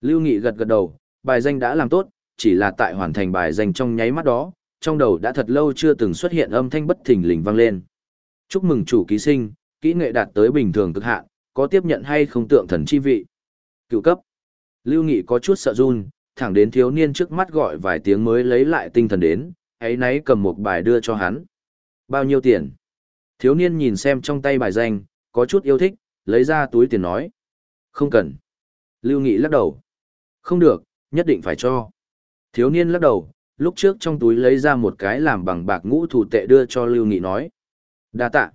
Lưu Nghị gật gật đầu, bài danh đã làm tốt, chỉ là tại hoàn thành bài danh trong nháy mắt đó, trong đầu đã thật lâu chưa từng xuất hiện âm thanh bất thình lình vang lên. Chúc mừng chủ ký sinh, kỹ nghệ đạt tới bình thường cực hạn, có tiếp nhận hay không tượng thần chi vị. Cựu cấp. Lưu Nghị có chút sợ run, thẳng đến thiếu niên trước mắt gọi vài tiếng mới lấy lại tinh thần đến, ấy nấy cầm một bài đưa cho hắn. Bao nhiêu tiền? Thiếu niên nhìn xem trong tay bài danh, có chút yêu thích, lấy ra túi tiền nói. Không cần. Lưu Nghị lắc đầu. Không được, nhất định phải cho. Thiếu niên lắc đầu, lúc trước trong túi lấy ra một cái làm bằng bạc ngũ thủ tệ đưa cho Lưu Nghị nói. đa tạ.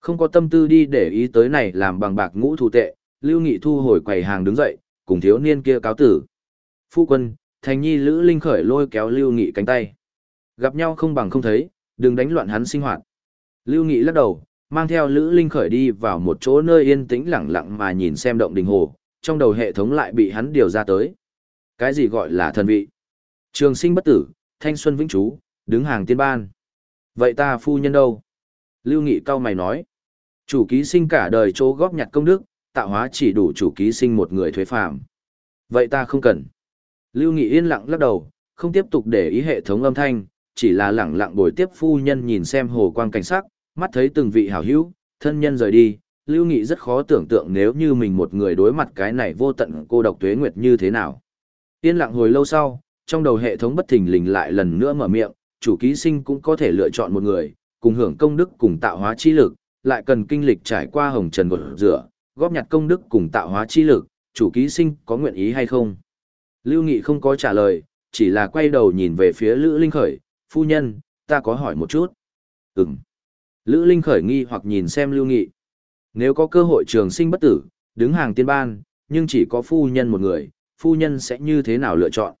Không có tâm tư đi để ý tới này làm bằng bạc ngũ thủ tệ, Lưu Nghị thu hồi quầy hàng đứng dậy, cùng thiếu niên kia cáo tử. Phu quân, thành nhi Lữ Linh khởi lôi kéo Lưu Nghị cánh tay. Gặp nhau không bằng không thấy, đừng đánh loạn hắn sinh hoạt. Lưu Nghị lắc đầu, mang theo Lữ Linh khởi đi vào một chỗ nơi yên tĩnh lặng lặng mà nhìn xem động đình hồ, trong đầu hệ thống lại bị hắn điều ra tới. Cái gì gọi là thần vị? Trường sinh bất tử, thanh xuân vĩnh trú, đứng hàng tiên ban. Vậy ta phu nhân đâu? Lưu Nghị cao mày nói. Chủ ký sinh cả đời chỗ góp nhặt công đức, tạo hóa chỉ đủ chủ ký sinh một người thuế phạm. Vậy ta không cần. Lưu Nghị yên lặng lắc đầu, không tiếp tục để ý hệ thống âm thanh, chỉ là lặng lặng bồi tiếp phu nhân nhìn xem hồ quang cảnh sắc, mắt thấy từng vị hảo hữu, thân nhân rời đi. Lưu Nghị rất khó tưởng tượng nếu như mình một người đối mặt cái này vô tận cô độc tuế nguyệt như thế nào. Yên lặng hồi lâu sau, trong đầu hệ thống bất thình lình lại lần nữa mở miệng, chủ ký sinh cũng có thể lựa chọn một người, cùng hưởng công đức cùng tạo hóa chi lực, lại cần kinh lịch trải qua hồng trần gột rửa, góp nhặt công đức cùng tạo hóa chi lực, chủ ký sinh có nguyện ý hay không? Lưu Nghị không có trả lời, chỉ là quay đầu nhìn về phía Lữ Linh Khởi, phu nhân, ta có hỏi một chút. Ừm. Lữ Linh Khởi nghi hoặc nhìn xem Lưu Nghị. Nếu có cơ hội trường sinh bất tử, đứng hàng tiên ban, nhưng chỉ có phu nhân một người, phu nhân sẽ như thế nào lựa chọn?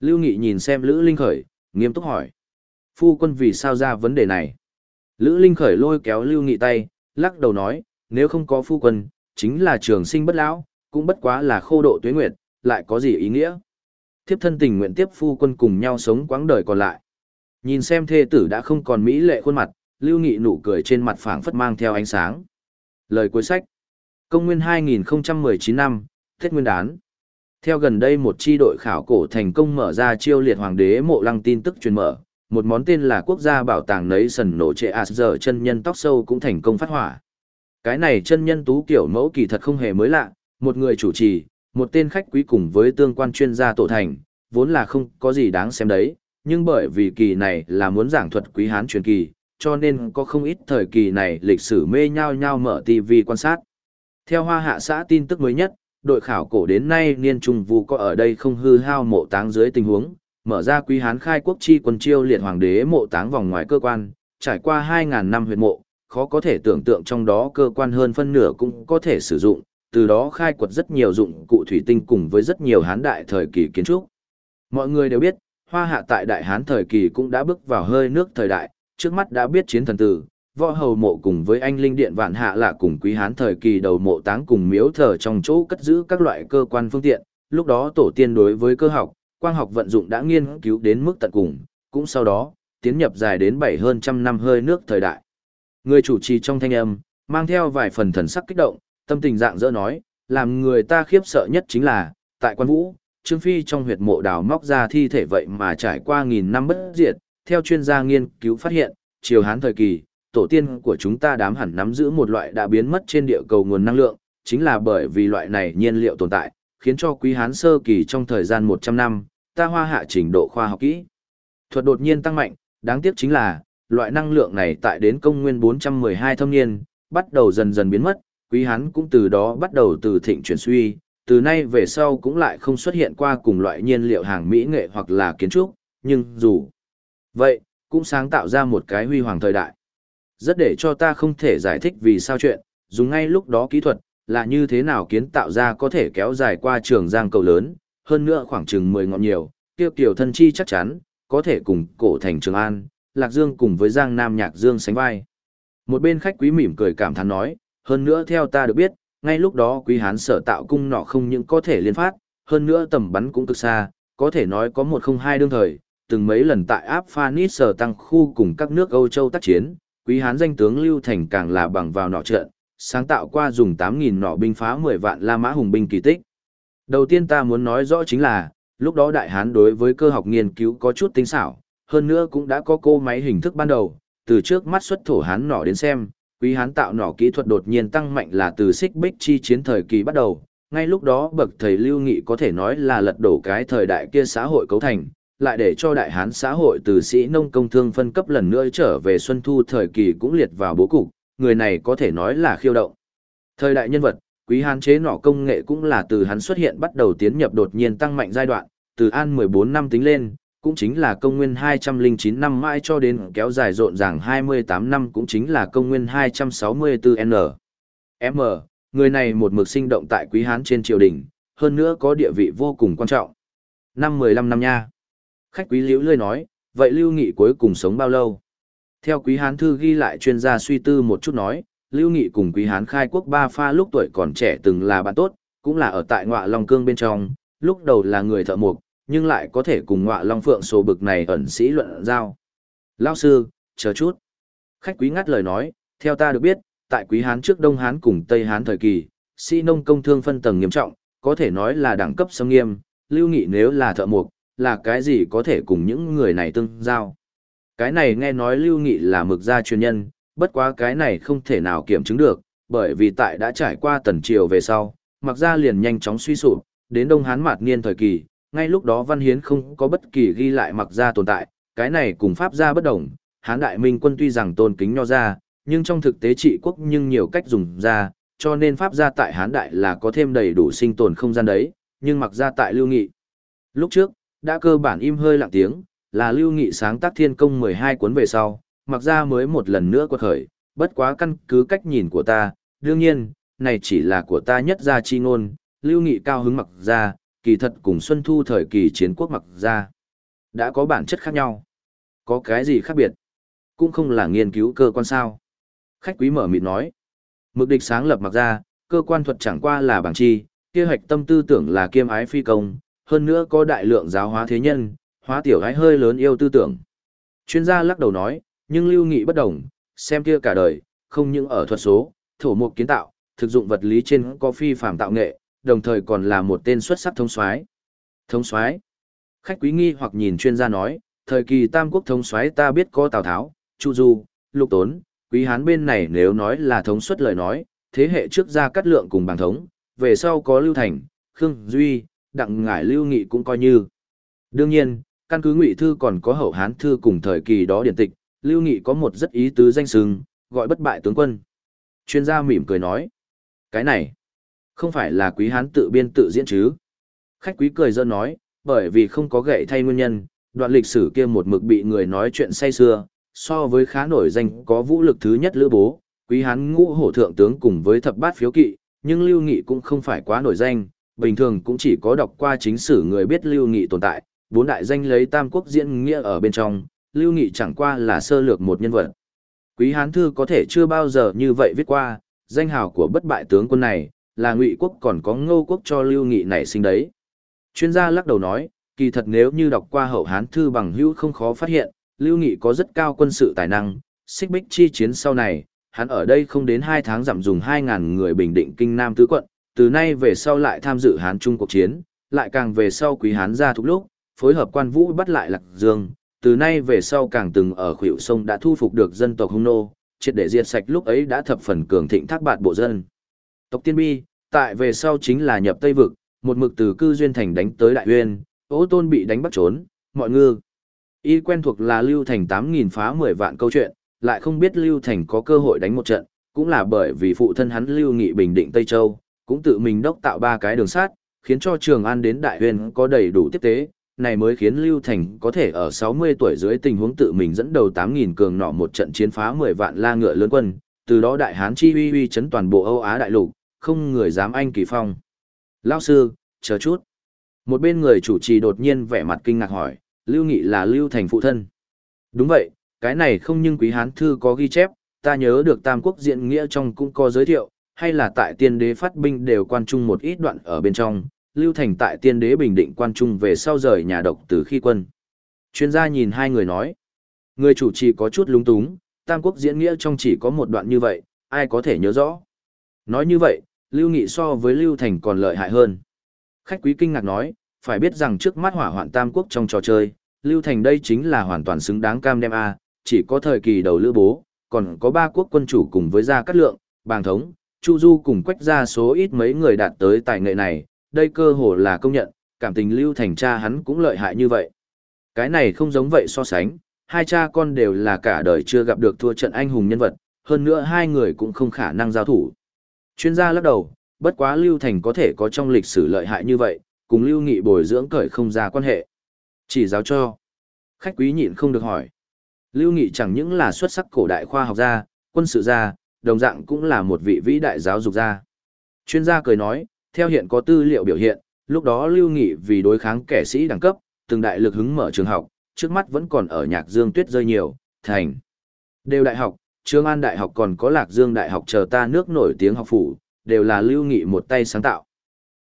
Lưu Nghị nhìn xem Lữ Linh Khởi, nghiêm túc hỏi. Phu quân vì sao ra vấn đề này? Lữ Linh Khởi lôi kéo Lưu Nghị tay, lắc đầu nói, nếu không có phu quân, chính là trường sinh bất lão, cũng bất quá là khô độ tuế nguyệt, lại có gì ý nghĩa? Thiếp thân tình nguyện tiếp phu quân cùng nhau sống quãng đời còn lại. Nhìn xem thê tử đã không còn mỹ lệ khuôn mặt, Lưu Nghị nụ cười trên mặt phảng phất mang theo ánh sáng. Lời cuối sách. Công nguyên 2019 năm, Tết Nguyên đán. Theo gần đây một chi đội khảo cổ thành công mở ra chiêu liệt hoàng đế mộ lăng tin tức truyền mở, một món tên là quốc gia bảo tàng nấy sần nổ trệ Asger chân nhân tóc sâu cũng thành công phát hỏa. Cái này chân nhân tú kiểu mẫu kỳ thật không hề mới lạ, một người chủ trì, một tên khách quý cùng với tương quan chuyên gia tổ thành, vốn là không có gì đáng xem đấy, nhưng bởi vì kỳ này là muốn giảng thuật quý hán truyền kỳ, cho nên có không ít thời kỳ này lịch sử mê nhau nhau mở TV quan sát. Theo hoa hạ xã tin tức mới nhất, đội khảo cổ đến nay niên trung vu có ở đây không hư hao mộ táng dưới tình huống, mở ra quý hán khai quốc chi quân chiêu liệt hoàng đế mộ táng vòng ngoài cơ quan, trải qua 2.000 năm huyệt mộ, khó có thể tưởng tượng trong đó cơ quan hơn phân nửa cũng có thể sử dụng, từ đó khai quật rất nhiều dụng cụ thủy tinh cùng với rất nhiều hán đại thời kỳ kiến trúc. Mọi người đều biết, hoa hạ tại đại hán thời kỳ cũng đã bước vào hơi nước thời đại, trước mắt đã biết chiến thần tử, võ hầu mộ cùng với anh linh điện vạn hạ là cùng quý hán thời kỳ đầu mộ táng cùng miếu thờ trong chỗ cất giữ các loại cơ quan phương tiện, lúc đó tổ tiên đối với cơ học, quang học vận dụng đã nghiên cứu đến mức tận cùng, cũng sau đó, tiến nhập dài đến bảy hơn trăm năm hơi nước thời đại. Người chủ trì trong thanh âm, mang theo vài phần thần sắc kích động, tâm tình dạng dỡ nói, làm người ta khiếp sợ nhất chính là, tại quan vũ, Trương Phi trong huyệt mộ đào móc ra thi thể vậy mà trải qua nghìn năm bất diệt, theo chuyên gia nghiên cứu phát hiện, triều Hán thời kỳ, tổ tiên của chúng ta đám hẳn nắm giữ một loại đã biến mất trên địa cầu nguồn năng lượng, chính là bởi vì loại này nhiên liệu tồn tại, khiến cho quý Hán sơ kỳ trong thời gian 100 năm, ta hoa hạ trình độ khoa học kỹ. Thuật đột nhiên tăng mạnh, đáng tiếc chính là, loại năng lượng này tại đến công nguyên 412 thâm niên, bắt đầu dần dần biến mất, quý Hán cũng từ đó bắt đầu từ thịnh chuyển suy, từ nay về sau cũng lại không xuất hiện qua cùng loại nhiên liệu hàng mỹ nghệ hoặc là kiến trúc, nhưng dù vậy, cũng sáng tạo ra một cái huy hoàng thời đại. Rất để cho ta không thể giải thích vì sao chuyện, dùng ngay lúc đó kỹ thuật, là như thế nào kiến tạo ra có thể kéo dài qua trường giang cầu lớn, hơn nữa khoảng chừng 10 ngọn nhiều, tiêu kiểu thân chi chắc chắn, có thể cùng cổ thành Trường An, Lạc Dương cùng với Giang Nam Nhạc Dương sánh vai. Một bên khách quý mỉm cười cảm thán nói, hơn nữa theo ta được biết, ngay lúc đó quý hán sở tạo cung nọ không những có thể liên phát, hơn nữa tầm bắn cũng cực xa, có thể nói có một không hai đương thời, từng mấy lần tại áp Phanis sở tăng khu cùng các nước Âu Châu tác chiến, quý hán danh tướng Lưu Thành càng là bằng vào nọ trận, sáng tạo qua dùng 8.000 nọ binh phá 10 vạn La Mã hùng binh kỳ tích. Đầu tiên ta muốn nói rõ chính là, lúc đó Đại Hán đối với cơ học nghiên cứu có chút tinh xảo, hơn nữa cũng đã có cô máy hình thức ban đầu, từ trước mắt xuất thổ Hán nỏ đến xem, quý Hán tạo nỏ kỹ thuật đột nhiên tăng mạnh là từ xích bích chi chiến thời kỳ bắt đầu, ngay lúc đó bậc thầy Lưu Nghị có thể nói là lật đổ cái thời đại kia xã hội cấu thành, lại để cho Đại Hán xã hội từ sĩ nông công thương phân cấp lần nữa trở về xuân thu thời kỳ cũng liệt vào bố cục, người này có thể nói là khiêu động. Thời đại nhân vật, quý hán chế nỏ công nghệ cũng là từ hắn xuất hiện bắt đầu tiến nhập đột nhiên tăng mạnh giai đoạn, từ an 14 năm tính lên, cũng chính là công nguyên 209 năm mãi cho đến kéo dài rộn ràng 28 năm cũng chính là công nguyên 264N. M, người này một mực sinh động tại quý hán trên triều đình, hơn nữa có địa vị vô cùng quan trọng. Năm 15 năm nha. Khách quý liễu lươi nói, vậy lưu nghị cuối cùng sống bao lâu? Theo quý hán thư ghi lại chuyên gia suy tư một chút nói, Lưu Nghị cùng Quý Hán khai quốc ba pha lúc tuổi còn trẻ từng là bạn tốt, cũng là ở tại ngọa Long Cương bên trong, lúc đầu là người thợ mộc, nhưng lại có thể cùng ngọa Long Phượng số bực này ẩn sĩ luận giao. Lao sư, chờ chút. Khách quý ngắt lời nói, theo ta được biết, tại Quý Hán trước Đông Hán cùng Tây Hán thời kỳ, sĩ nông công thương phân tầng nghiêm trọng, có thể nói là đẳng cấp sâm nghiêm, Lưu Nghị nếu là thợ mộc, là cái gì có thể cùng những người này tương giao. Cái này nghe nói Lưu Nghị là mực gia chuyên nhân, bất quá cái này không thể nào kiểm chứng được, bởi vì tại đã trải qua tần triều về sau, mặc gia liền nhanh chóng suy sụp, đến Đông Hán mạt niên thời kỳ, ngay lúc đó văn hiến không có bất kỳ ghi lại mặc gia tồn tại, cái này cùng pháp gia bất đồng, Hán đại minh quân tuy rằng tôn kính nho gia, nhưng trong thực tế trị quốc nhưng nhiều cách dùng ra, cho nên pháp gia tại Hán đại là có thêm đầy đủ sinh tồn không gian đấy, nhưng mặc gia tại Lưu Nghị. Lúc trước, đã cơ bản im hơi lặng tiếng, là Lưu Nghị sáng tác thiên công 12 cuốn về sau, mặc gia mới một lần nữa quật khởi, bất quá căn cứ cách nhìn của ta, đương nhiên, này chỉ là của ta nhất gia chi ngôn, lưu nghị cao hứng mặc gia kỳ thật cùng xuân thu thời kỳ chiến quốc mặc ra. Đã có bản chất khác nhau. Có cái gì khác biệt? Cũng không là nghiên cứu cơ quan sao. Khách quý mở mịt nói. Mực địch sáng lập mặc ra, cơ quan thuật chẳng qua là bảng chi, kia hoạch tâm tư tưởng là kiêm ái phi công, hơn nữa có đại lượng giáo hóa thế nhân, hóa tiểu ái hơi lớn yêu tư tưởng. Chuyên gia lắc đầu nói, nhưng lưu nghị bất đồng, xem kia cả đời, không những ở thuật số, thổ mục kiến tạo, thực dụng vật lý trên có phi phàm tạo nghệ, đồng thời còn là một tên xuất sắc thống soái. Thống soái? Khách quý nghi hoặc nhìn chuyên gia nói, thời kỳ Tam Quốc thống soái ta biết có Tào Tháo, Chu Du, Lục Tốn, Quý Hán bên này nếu nói là thống suất lời nói, thế hệ trước ra cắt lượng cùng bằng thống, về sau có Lưu Thành, Khương Duy, Đặng Ngải Lưu Nghị cũng coi như. Đương nhiên, căn cứ Ngụy Thư còn có hậu Hán Thư cùng thời kỳ đó điển tịch, Lưu Nghị có một rất ý tứ danh xưng, gọi bất bại tướng quân. Chuyên gia mỉm cười nói, cái này, không phải là quý hán tự biên tự diễn chứ. Khách quý cười dân nói, bởi vì không có gậy thay nguyên nhân, đoạn lịch sử kia một mực bị người nói chuyện say xưa, so với khá nổi danh có vũ lực thứ nhất lữ bố, quý hán ngũ hổ thượng tướng cùng với thập bát phiếu kỵ, nhưng Lưu Nghị cũng không phải quá nổi danh, bình thường cũng chỉ có đọc qua chính sử người biết Lưu Nghị tồn tại, bốn đại danh lấy Tam Quốc diễn nghĩa ở bên trong, Lưu Nghị chẳng qua là sơ lược một nhân vật. Quý Hán Thư có thể chưa bao giờ như vậy viết qua, danh hào của bất bại tướng quân này, là ngụy quốc còn có ngô quốc cho Lưu Nghị nảy sinh đấy. Chuyên gia lắc đầu nói, kỳ thật nếu như đọc qua hậu Hán Thư bằng hữu không khó phát hiện, Lưu Nghị có rất cao quân sự tài năng, xích bích chi chiến sau này, hắn ở đây không đến 2 tháng giảm dùng 2.000 người bình định kinh Nam Tứ Quận, từ nay về sau lại tham dự Hán Trung cuộc chiến, lại càng về sau quý Hán ra thúc lúc, phối hợp quan vũ bắt lại Lạc Dương, từ nay về sau càng từng ở khuỷu sông đã thu phục được dân tộc Hung Nô, triệt để diệt sạch lúc ấy đã thập phần cường thịnh thác bạt bộ dân. Tộc Tiên Bi, tại về sau chính là nhập Tây Vực, một mực từ cư duyên thành đánh tới Đại Uyên, Ô Tôn bị đánh bắt trốn, mọi ngư. Y quen thuộc là Lưu Thành 8.000 phá 10 vạn câu chuyện, lại không biết Lưu Thành có cơ hội đánh một trận, cũng là bởi vì phụ thân hắn Lưu Nghị bình định Tây Châu, cũng tự mình đốc tạo ba cái đường sát, khiến cho Trường An đến Đại Uyên có đầy đủ tiếp tế, này mới khiến Lưu Thành có thể ở 60 tuổi dưới tình huống tự mình dẫn đầu 8.000 cường nọ một trận chiến phá 10 vạn la ngựa lớn quân, từ đó đại hán chi uy uy chấn toàn bộ Âu Á đại lục, không người dám anh kỳ phong. Lao sư, chờ chút. Một bên người chủ trì đột nhiên vẻ mặt kinh ngạc hỏi, Lưu Nghị là Lưu Thành phụ thân. Đúng vậy, cái này không nhưng quý hán thư có ghi chép, ta nhớ được Tam Quốc diện nghĩa trong cũng có giới thiệu, hay là tại tiên đế phát binh đều quan trung một ít đoạn ở bên trong, Lưu Thành tại tiên đế bình định quan trung về sau rời nhà độc từ khi quân. Chuyên gia nhìn hai người nói. Người chủ trì có chút lúng túng, Tam Quốc diễn nghĩa trong chỉ có một đoạn như vậy, ai có thể nhớ rõ. Nói như vậy, Lưu Nghị so với Lưu Thành còn lợi hại hơn. Khách quý kinh ngạc nói, phải biết rằng trước mắt hỏa hoạn Tam Quốc trong trò chơi, Lưu Thành đây chính là hoàn toàn xứng đáng cam đem A, chỉ có thời kỳ đầu lữ bố, còn có ba quốc quân chủ cùng với Gia Cát Lượng, Bàng Thống, Chu Du cùng quách ra số ít mấy người đạt tới tài nghệ này, đây cơ hồ là công nhận, cảm tình lưu thành cha hắn cũng lợi hại như vậy. Cái này không giống vậy so sánh, hai cha con đều là cả đời chưa gặp được thua trận anh hùng nhân vật, hơn nữa hai người cũng không khả năng giao thủ. Chuyên gia lắc đầu, bất quá lưu thành có thể có trong lịch sử lợi hại như vậy, cùng lưu nghị bồi dưỡng cởi không ra quan hệ. Chỉ giáo cho. Khách quý nhịn không được hỏi. Lưu Nghị chẳng những là xuất sắc cổ đại khoa học gia, quân sự gia, đồng dạng cũng là một vị vĩ đại giáo dục gia. Chuyên gia cười nói, theo hiện có tư liệu biểu hiện, lúc đó Lưu Nghị vì đối kháng kẻ sĩ đẳng cấp, từng đại lực hứng mở trường học, trước mắt vẫn còn ở Nhạc Dương Tuyết rơi nhiều, thành. Đều đại học, Trương An Đại học còn có Lạc Dương Đại học chờ ta nước nổi tiếng học phủ, đều là Lưu Nghị một tay sáng tạo.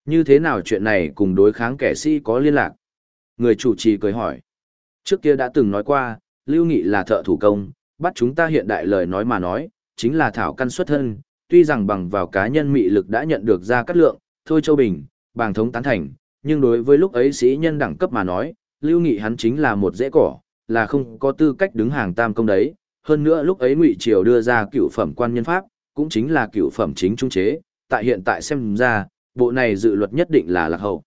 Như thế nào chuyện này cùng đối kháng kẻ sĩ có liên lạc? Người chủ trì cười hỏi. Trước kia đã từng nói qua, Lưu Nghị là thợ thủ công, bắt chúng ta hiện đại lời nói mà nói, chính là thảo căn xuất thân, tuy rằng bằng vào cá nhân mị lực đã nhận được ra cắt lượng, Thôi Châu Bình, bàng thống tán thành, nhưng đối với lúc ấy sĩ nhân đẳng cấp mà nói, Lưu Nghị hắn chính là một dễ cỏ, là không có tư cách đứng hàng tam công đấy. Hơn nữa lúc ấy Ngụy Triều đưa ra cựu phẩm quan nhân pháp, cũng chính là cựu phẩm chính trung chế, tại hiện tại xem ra, bộ này dự luật nhất định là lạc hậu.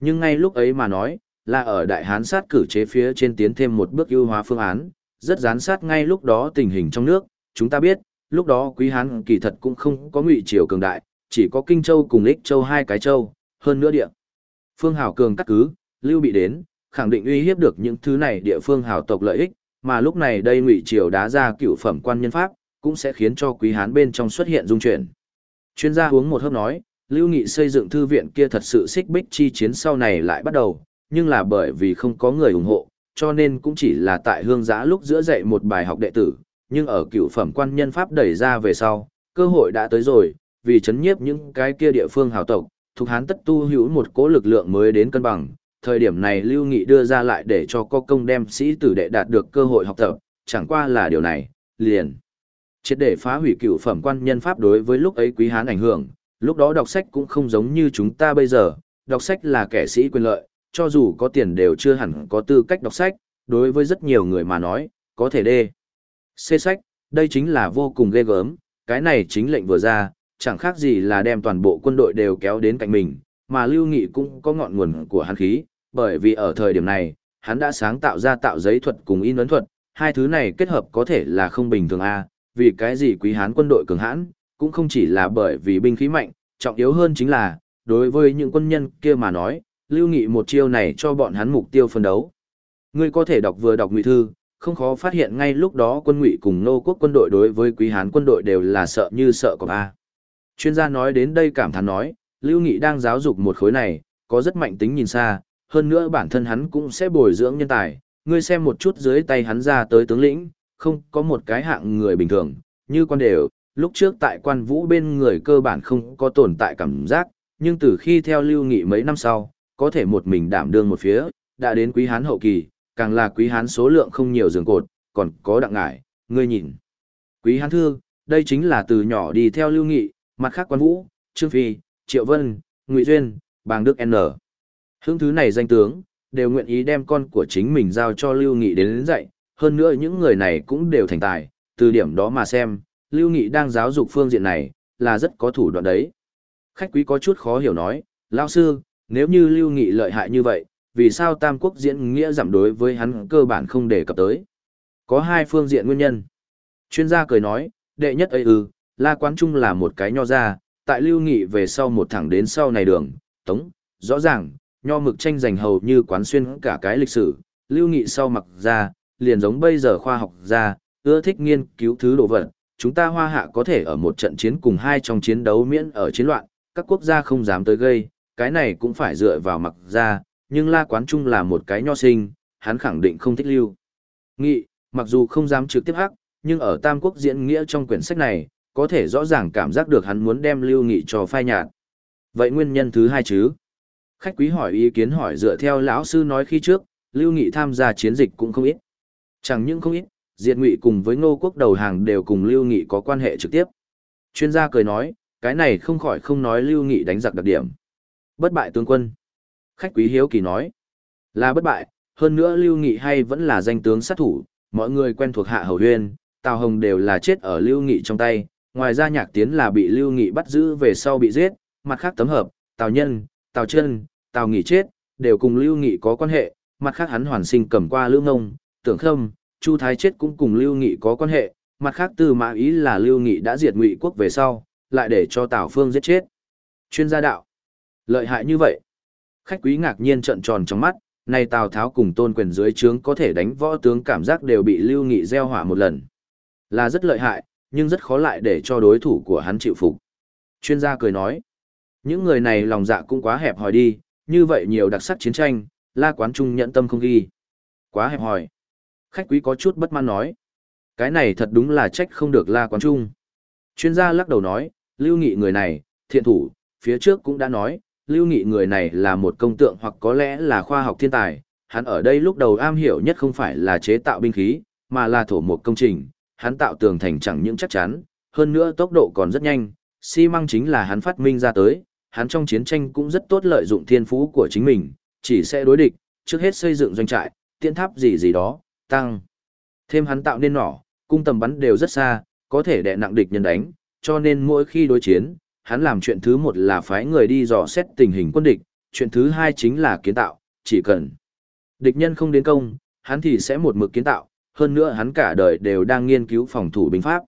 Nhưng ngay lúc ấy mà nói, là ở Đại Hán sát cử chế phía trên tiến thêm một bước ưu hóa phương án, rất gián sát ngay lúc đó tình hình trong nước, chúng ta biết, lúc đó Quý Hán kỳ thật cũng không có Ngụy Triều cường đại, chỉ có Kinh Châu cùng Ích Châu hai cái châu, hơn nữa địa. Phương Hảo Cường cắt cứ, Lưu bị đến, khẳng định uy hiếp được những thứ này địa phương hảo tộc lợi ích, mà lúc này đây Ngụy Triều đá ra cựu phẩm quan nhân pháp, cũng sẽ khiến cho quý hán bên trong xuất hiện dung chuyển. Chuyên gia uống một hớp nói, Lưu Nghị xây dựng thư viện kia thật sự xích bích chi chiến sau này lại bắt đầu, nhưng là bởi vì không có người ủng hộ, cho nên cũng chỉ là tại hương giã lúc giữa dạy một bài học đệ tử, nhưng ở cựu phẩm quan nhân pháp đẩy ra về sau, cơ hội đã tới rồi, vì chấn nhiếp những cái kia địa phương hào tộc, thuộc hán tất tu hữu một cố lực lượng mới đến cân bằng. Thời điểm này Lưu Nghị đưa ra lại để cho có công đem sĩ tử đệ đạt được cơ hội học tập, chẳng qua là điều này, liền. Triệt để phá hủy cựu phẩm quan nhân pháp đối với lúc ấy quý hán ảnh hưởng, Lúc đó đọc sách cũng không giống như chúng ta bây giờ, đọc sách là kẻ sĩ quyền lợi, cho dù có tiền đều chưa hẳn có tư cách đọc sách, đối với rất nhiều người mà nói, có thể đê. Xê sách, đây chính là vô cùng ghê gớm, cái này chính lệnh vừa ra, chẳng khác gì là đem toàn bộ quân đội đều kéo đến cạnh mình, mà Lưu Nghị cũng có ngọn nguồn của hắn khí, bởi vì ở thời điểm này, hắn đã sáng tạo ra tạo giấy thuật cùng in ấn thuật, hai thứ này kết hợp có thể là không bình thường a, vì cái gì quý hán quân đội cường hãn, cũng không chỉ là bởi vì binh khí mạnh, trọng yếu hơn chính là, đối với những quân nhân kia mà nói, lưu nghị một chiêu này cho bọn hắn mục tiêu phân đấu. Ngươi có thể đọc vừa đọc ngụy thư, không khó phát hiện ngay lúc đó quân ngụy cùng nô quốc quân đội đối với quý hán quân đội đều là sợ như sợ của a. Chuyên gia nói đến đây cảm thán nói, lưu nghị đang giáo dục một khối này, có rất mạnh tính nhìn xa, hơn nữa bản thân hắn cũng sẽ bồi dưỡng nhân tài, ngươi xem một chút dưới tay hắn ra tới tướng lĩnh, không có một cái hạng người bình thường, như quan đều, lúc trước tại quan vũ bên người cơ bản không có tồn tại cảm giác, nhưng từ khi theo lưu nghị mấy năm sau, có thể một mình đảm đương một phía, đã đến quý hán hậu kỳ, càng là quý hán số lượng không nhiều giường cột, còn có đặng ngải, ngươi nhìn. Quý hán thư, đây chính là từ nhỏ đi theo lưu nghị, mặt khác quan vũ, trương phi, triệu vân, ngụy duyên, bàng đức N. Hương thứ này danh tướng, đều nguyện ý đem con của chính mình giao cho lưu nghị đến, đến dạy, hơn nữa những người này cũng đều thành tài, từ điểm đó mà xem, Lưu Nghị đang giáo dục phương diện này, là rất có thủ đoạn đấy. Khách quý có chút khó hiểu nói, lão sư, nếu như Lưu Nghị lợi hại như vậy, vì sao Tam Quốc diễn nghĩa giảm đối với hắn cơ bản không đề cập tới? Có hai phương diện nguyên nhân. Chuyên gia cười nói, đệ nhất ấy ư, La Quán Trung là một cái nho ra, tại Lưu Nghị về sau một thẳng đến sau này đường, tống, rõ ràng, nho mực tranh giành hầu như quán xuyên cả cái lịch sử, Lưu Nghị sau mặc ra, liền giống bây giờ khoa học ra, ưa thích nghiên cứu thứ đồ vật, chúng ta hoa hạ có thể ở một trận chiến cùng hai trong chiến đấu miễn ở chiến loạn, các quốc gia không dám tới gây, cái này cũng phải dựa vào mặc ra, nhưng La Quán Trung là một cái nho sinh, hắn khẳng định không thích lưu. Nghị, mặc dù không dám trực tiếp hắc, nhưng ở Tam Quốc diễn nghĩa trong quyển sách này, có thể rõ ràng cảm giác được hắn muốn đem lưu nghị cho phai nhạt. Vậy nguyên nhân thứ hai chứ? Khách quý hỏi ý kiến hỏi dựa theo lão sư nói khi trước, lưu nghị tham gia chiến dịch cũng không ít. Chẳng những không ít, Diệt Ngụy cùng với Ngô Quốc đầu hàng đều cùng Lưu Nghị có quan hệ trực tiếp. Chuyên gia cười nói, cái này không khỏi không nói Lưu Nghị đánh giặc đặc điểm. Bất bại tướng quân. Khách quý hiếu kỳ nói, là bất bại, hơn nữa Lưu Nghị hay vẫn là danh tướng sát thủ, mọi người quen thuộc Hạ Hầu Huyên, Tào Hồng đều là chết ở Lưu Nghị trong tay, ngoài ra Nhạc Tiến là bị Lưu Nghị bắt giữ về sau bị giết, mặt khác tấm hợp, Tào Nhân, Tào Chân, Tào nghỉ chết, đều cùng Lưu Nghị có quan hệ, mặt khác hắn hoàn sinh cầm qua Lưu Ngông, Tưởng Khâm, Chu Thái chết cũng cùng Lưu Nghị có quan hệ, mặt khác từ mã ý là Lưu Nghị đã diệt Ngụy quốc về sau, lại để cho Tào Phương giết chết. Chuyên gia đạo. Lợi hại như vậy. Khách quý ngạc nhiên trợn tròn trong mắt, nay Tào Tháo cùng tôn quyền dưới trướng có thể đánh võ tướng cảm giác đều bị Lưu Nghị gieo hỏa một lần. Là rất lợi hại, nhưng rất khó lại để cho đối thủ của hắn chịu phục. Chuyên gia cười nói, những người này lòng dạ cũng quá hẹp hòi đi, như vậy nhiều đặc sắc chiến tranh, la quán trung nhận tâm không ghi. Quá hẹp hòi. Khách quý có chút bất mãn nói. Cái này thật đúng là trách không được la quán trung. Chuyên gia lắc đầu nói, lưu nghị người này, thiện thủ, phía trước cũng đã nói, lưu nghị người này là một công tượng hoặc có lẽ là khoa học thiên tài. Hắn ở đây lúc đầu am hiểu nhất không phải là chế tạo binh khí, mà là thổ một công trình. Hắn tạo tường thành chẳng những chắc chắn, hơn nữa tốc độ còn rất nhanh. Xi măng chính là hắn phát minh ra tới, hắn trong chiến tranh cũng rất tốt lợi dụng thiên phú của chính mình, chỉ sẽ đối địch, trước hết xây dựng doanh trại, tiện tháp gì gì đó, tăng. Thêm hắn tạo nên nỏ, cung tầm bắn đều rất xa, có thể đè nặng địch nhân đánh, cho nên mỗi khi đối chiến, hắn làm chuyện thứ một là phái người đi dò xét tình hình quân địch, chuyện thứ hai chính là kiến tạo, chỉ cần địch nhân không đến công, hắn thì sẽ một mực kiến tạo, hơn nữa hắn cả đời đều đang nghiên cứu phòng thủ binh pháp.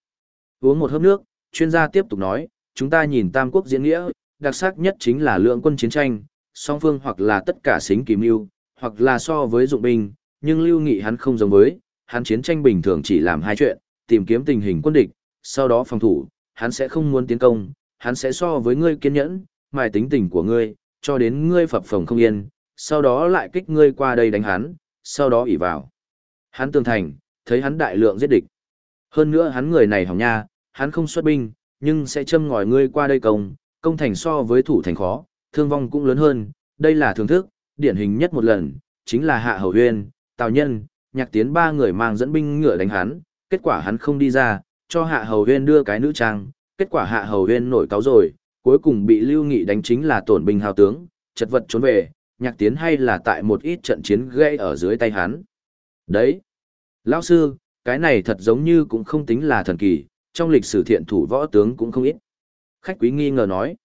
Uống một hớp nước, chuyên gia tiếp tục nói, chúng ta nhìn Tam Quốc diễn nghĩa, đặc sắc nhất chính là lượng quân chiến tranh, song phương hoặc là tất cả xính kỳ mưu, hoặc là so với dụng binh, nhưng Lưu Nghị hắn không giống với, hắn chiến tranh bình thường chỉ làm hai chuyện, tìm kiếm tình hình quân địch, sau đó phòng thủ, hắn sẽ không muốn tiến công, hắn sẽ so với ngươi kiên nhẫn, mài tính tình của ngươi, cho đến ngươi phập phồng không yên, sau đó lại kích ngươi qua đây đánh hắn, sau đó ỉ vào. Hắn tường thành, thấy hắn đại lượng giết địch. Hơn nữa hắn người này hỏng nha, hắn không xuất binh, nhưng sẽ châm ngòi ngươi qua đây công, công thành so với thủ thành khó, thương vong cũng lớn hơn, đây là thưởng thức, điển hình nhất một lần, chính là Hạ Hầu Huyên, Tào Nhân, Nhạc Tiến ba người mang dẫn binh ngựa đánh hắn, kết quả hắn không đi ra, cho Hạ Hầu Huyên đưa cái nữ trang, kết quả Hạ Hầu Huyên nổi cáo rồi, cuối cùng bị Lưu Nghị đánh chính là tổn binh hào tướng, chật vật trốn về, nhạc tiến hay là tại một ít trận chiến gây ở dưới tay hắn. Đấy! Lão sư, cái này thật giống như cũng không tính là thần kỳ, trong lịch sử thiện thủ võ tướng cũng không ít. Khách quý nghi ngờ nói,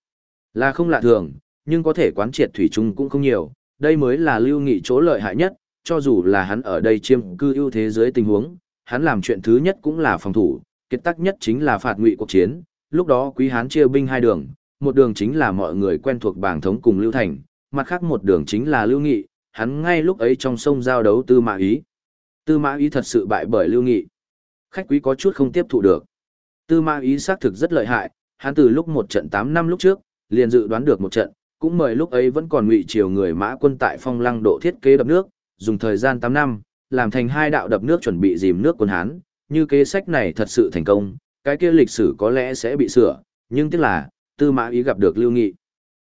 là không lạ thường, nhưng có thể quán triệt thủy chung cũng không nhiều, đây mới là lưu nghị chỗ lợi hại nhất, cho dù là hắn ở đây chiêm cư ưu thế dưới tình huống, hắn làm chuyện thứ nhất cũng là phòng thủ, kết tắc nhất chính là phạt ngụy cuộc chiến, lúc đó quý hán chia binh hai đường, một đường chính là mọi người quen thuộc bảng thống cùng lưu thành, mặt khác một đường chính là lưu nghị, hắn ngay lúc ấy trong sông giao đấu tư mã ý. Tư mã ý thật sự bại bởi lưu nghị. Khách quý có chút không tiếp thụ được. Tư mã ý xác thực rất lợi hại, hắn từ lúc một trận 8 năm lúc trước, liền dự đoán được một trận, cũng mời lúc ấy vẫn còn ngụy triều người mã quân tại phong lăng độ thiết kế đập nước, dùng thời gian 8 năm, làm thành hai đạo đập nước chuẩn bị dìm nước quân Hán, như kế sách này thật sự thành công, cái kia lịch sử có lẽ sẽ bị sửa, nhưng tiếc là, tư mã ý gặp được lưu nghị.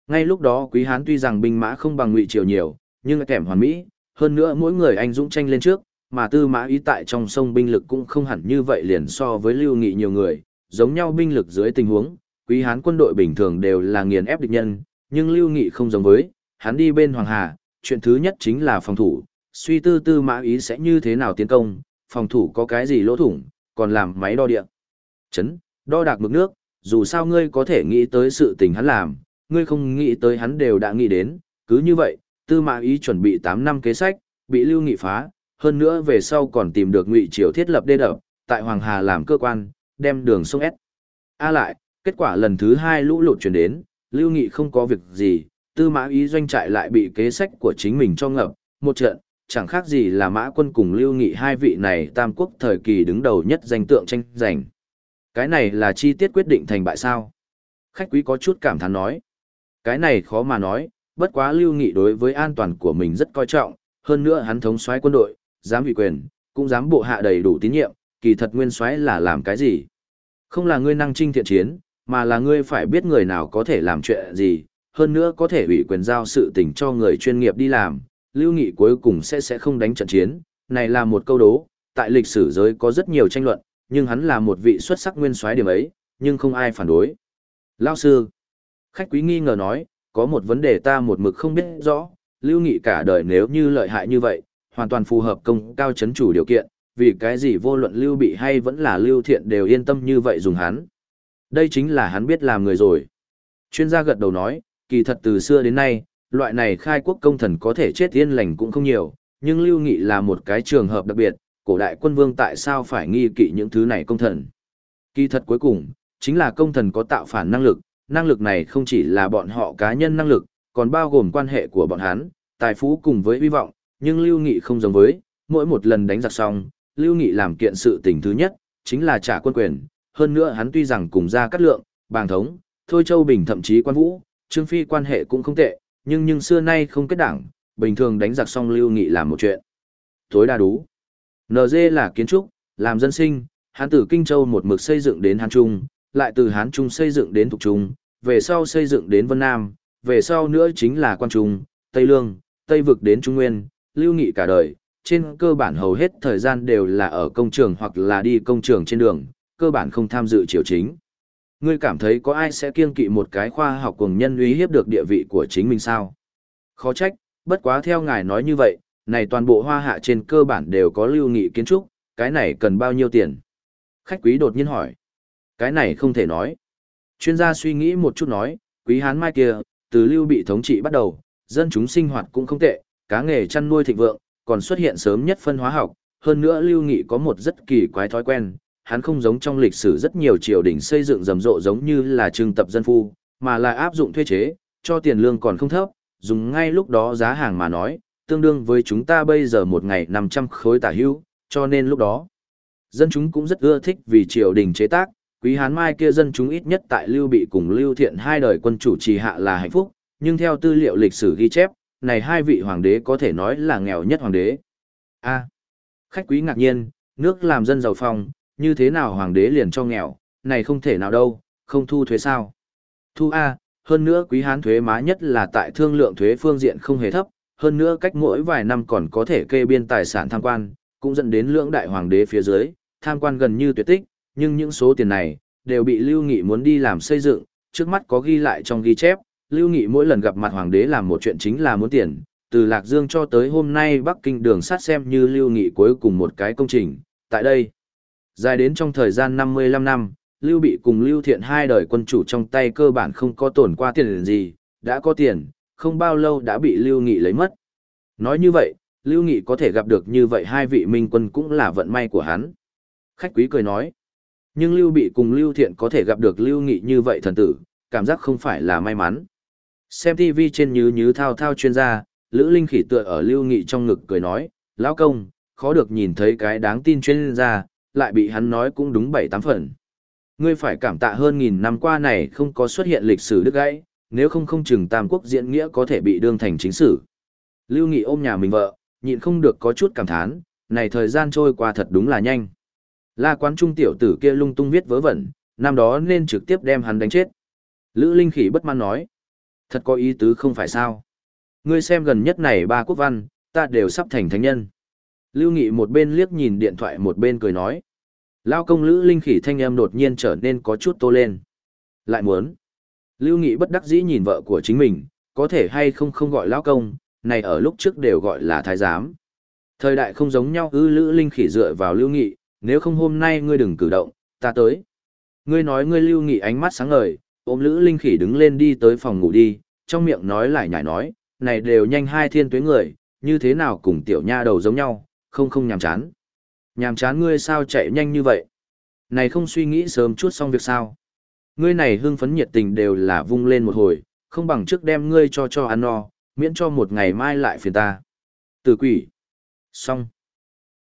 Ngay lúc đó quý Hán tuy rằng binh mã không bằng ngụy triều nhiều, nhưng kèm hoàn mỹ, hơn nữa mỗi người anh dũng tranh lên trước, mà tư mã ý tại trong sông binh lực cũng không hẳn như vậy liền so với lưu nghị nhiều người, giống nhau binh lực dưới tình huống, quý hán quân đội bình thường đều là nghiền ép địch nhân, nhưng lưu nghị không giống với, hắn đi bên Hoàng Hà, chuyện thứ nhất chính là phòng thủ, suy tư tư mã ý sẽ như thế nào tiến công, phòng thủ có cái gì lỗ thủng, còn làm máy đo địa. Chấn, đo đạc mực nước, dù sao ngươi có thể nghĩ tới sự tình hắn làm, ngươi không nghĩ tới hắn đều đã nghĩ đến, cứ như vậy, tư mã ý chuẩn bị 8 năm kế sách, bị lưu nghị phá, hơn nữa về sau còn tìm được ngụy triều thiết lập đê đập, tại Hoàng Hà làm cơ quan, đem đường sông S. A lại, kết quả lần thứ hai lũ lụt chuyển đến, lưu nghị không có việc gì, tư mã ý doanh trại lại bị kế sách của chính mình cho ngập, một trận, chẳng khác gì là mã quân cùng lưu nghị hai vị này tam quốc thời kỳ đứng đầu nhất danh tượng tranh giành. Cái này là chi tiết quyết định thành bại sao. Khách quý có chút cảm thán nói. Cái này khó mà nói, bất quá lưu nghị đối với an toàn của mình rất coi trọng, hơn nữa hắn thống soái quân đội, dám ủy quyền, cũng dám bộ hạ đầy đủ tín nhiệm, kỳ thật nguyên soái là làm cái gì? Không là ngươi năng trinh thiện chiến, mà là ngươi phải biết người nào có thể làm chuyện gì, hơn nữa có thể ủy quyền giao sự tình cho người chuyên nghiệp đi làm, lưu nghị cuối cùng sẽ sẽ không đánh trận chiến, này là một câu đố, tại lịch sử giới có rất nhiều tranh luận, nhưng hắn là một vị xuất sắc nguyên soái điểm ấy, nhưng không ai phản đối. Lao sư, khách quý nghi ngờ nói, có một vấn đề ta một mực không biết rõ, lưu nghị cả đời nếu như lợi hại như vậy, hoàn toàn phù hợp công cao chấn chủ điều kiện, vì cái gì vô luận lưu bị hay vẫn là lưu thiện đều yên tâm như vậy dùng hắn. Đây chính là hắn biết làm người rồi. Chuyên gia gật đầu nói, kỳ thật từ xưa đến nay, loại này khai quốc công thần có thể chết yên lành cũng không nhiều, nhưng lưu nghị là một cái trường hợp đặc biệt, cổ đại quân vương tại sao phải nghi kỵ những thứ này công thần. Kỳ thật cuối cùng, chính là công thần có tạo phản năng lực, năng lực này không chỉ là bọn họ cá nhân năng lực, còn bao gồm quan hệ của bọn hắn, tài phú cùng với hy vọng, nhưng Lưu Nghị không giống với, mỗi một lần đánh giặc xong, Lưu Nghị làm kiện sự tình thứ nhất, chính là trả quân quyền, hơn nữa hắn tuy rằng cùng ra cắt lượng, bàng thống, Thôi Châu Bình thậm chí quan vũ, Trương Phi quan hệ cũng không tệ, nhưng nhưng xưa nay không kết đảng, bình thường đánh giặc xong Lưu Nghị làm một chuyện. Tối đa đủ. NG là kiến trúc, làm dân sinh, hắn từ Kinh Châu một mực xây dựng đến Hán Trung, lại từ Hán Trung xây dựng đến Thục Trung, về sau xây dựng đến Vân Nam, về sau nữa chính là Quan Trung, Tây Lương, Tây Vực đến Trung Nguyên, lưu nghị cả đời, trên cơ bản hầu hết thời gian đều là ở công trường hoặc là đi công trường trên đường, cơ bản không tham dự triều chính. Ngươi cảm thấy có ai sẽ kiêng kỵ một cái khoa học cùng nhân uy hiếp được địa vị của chính mình sao? Khó trách, bất quá theo ngài nói như vậy, này toàn bộ hoa hạ trên cơ bản đều có lưu nghị kiến trúc, cái này cần bao nhiêu tiền? Khách quý đột nhiên hỏi. Cái này không thể nói. Chuyên gia suy nghĩ một chút nói, quý hán mai kia, từ lưu bị thống trị bắt đầu, dân chúng sinh hoạt cũng không tệ, cá nghề chăn nuôi thịnh vượng, còn xuất hiện sớm nhất phân hóa học, hơn nữa Lưu Nghị có một rất kỳ quái thói quen, hắn không giống trong lịch sử rất nhiều triều đình xây dựng rầm rộ giống như là trưng tập dân phu, mà là áp dụng thuê chế, cho tiền lương còn không thấp, dùng ngay lúc đó giá hàng mà nói, tương đương với chúng ta bây giờ một ngày 500 khối tả hữu, cho nên lúc đó, dân chúng cũng rất ưa thích vì triều đình chế tác, quý hán mai kia dân chúng ít nhất tại Lưu Bị cùng Lưu Thiện hai đời quân chủ trì hạ là hạnh phúc, nhưng theo tư liệu lịch sử ghi chép, này hai vị hoàng đế có thể nói là nghèo nhất hoàng đế. A. khách quý ngạc nhiên, nước làm dân giàu phong, như thế nào hoàng đế liền cho nghèo, này không thể nào đâu, không thu thuế sao. Thu A, hơn nữa quý hán thuế má nhất là tại thương lượng thuế phương diện không hề thấp, hơn nữa cách mỗi vài năm còn có thể kê biên tài sản tham quan, cũng dẫn đến lưỡng đại hoàng đế phía dưới, tham quan gần như tuyệt tích, nhưng những số tiền này, đều bị lưu nghị muốn đi làm xây dựng, trước mắt có ghi lại trong ghi chép, Lưu Nghị mỗi lần gặp mặt hoàng đế làm một chuyện chính là muốn tiền, từ Lạc Dương cho tới hôm nay Bắc Kinh đường sắt xem như Lưu Nghị cuối cùng một cái công trình, tại đây. Dài đến trong thời gian 55 năm, Lưu Bị cùng Lưu Thiện hai đời quân chủ trong tay cơ bản không có tổn qua tiền gì, đã có tiền, không bao lâu đã bị Lưu Nghị lấy mất. Nói như vậy, Lưu Nghị có thể gặp được như vậy hai vị minh quân cũng là vận may của hắn. Khách quý cười nói, nhưng Lưu Bị cùng Lưu Thiện có thể gặp được Lưu Nghị như vậy thần tử, cảm giác không phải là may mắn. Xem TV trên nhứ nhứ thao thao chuyên gia, Lữ Linh khỉ tựa ở Lưu Nghị trong ngực cười nói, lão công, khó được nhìn thấy cái đáng tin chuyên gia, lại bị hắn nói cũng đúng bảy tám phần. Ngươi phải cảm tạ hơn nghìn năm qua này không có xuất hiện lịch sử đứt gãy, nếu không không chừng Tam Quốc diễn nghĩa có thể bị đương thành chính sử. Lưu Nghị ôm nhà mình vợ, nhịn không được có chút cảm thán, này thời gian trôi qua thật đúng là nhanh. La quán trung tiểu tử kia lung tung viết vớ vẩn, năm đó nên trực tiếp đem hắn đánh chết. Lữ Linh Khỉ bất mãn nói, thật có ý tứ không phải sao. Ngươi xem gần nhất này ba quốc văn, ta đều sắp thành thánh nhân. Lưu Nghị một bên liếc nhìn điện thoại một bên cười nói. Lao công Lữ Linh Khỉ thanh âm đột nhiên trở nên có chút tô lên. Lại muốn. Lưu Nghị bất đắc dĩ nhìn vợ của chính mình, có thể hay không không gọi Lao công, này ở lúc trước đều gọi là thái giám. Thời đại không giống nhau ư Lữ Linh Khỉ dựa vào Lưu Nghị, nếu không hôm nay ngươi đừng cử động, ta tới. Ngươi nói ngươi Lưu Nghị ánh mắt sáng ngời, ôm Lữ Linh Khỉ đứng lên đi tới phòng ngủ đi, trong miệng nói lại nhải nói, này đều nhanh hai thiên tuế người, như thế nào cùng tiểu nha đầu giống nhau, không không nhàm chán. Nhàm chán ngươi sao chạy nhanh như vậy? Này không suy nghĩ sớm chút xong việc sao? Ngươi này hưng phấn nhiệt tình đều là vung lên một hồi, không bằng trước đem ngươi cho cho ăn no, miễn cho một ngày mai lại phiền ta. từ quỷ. Xong.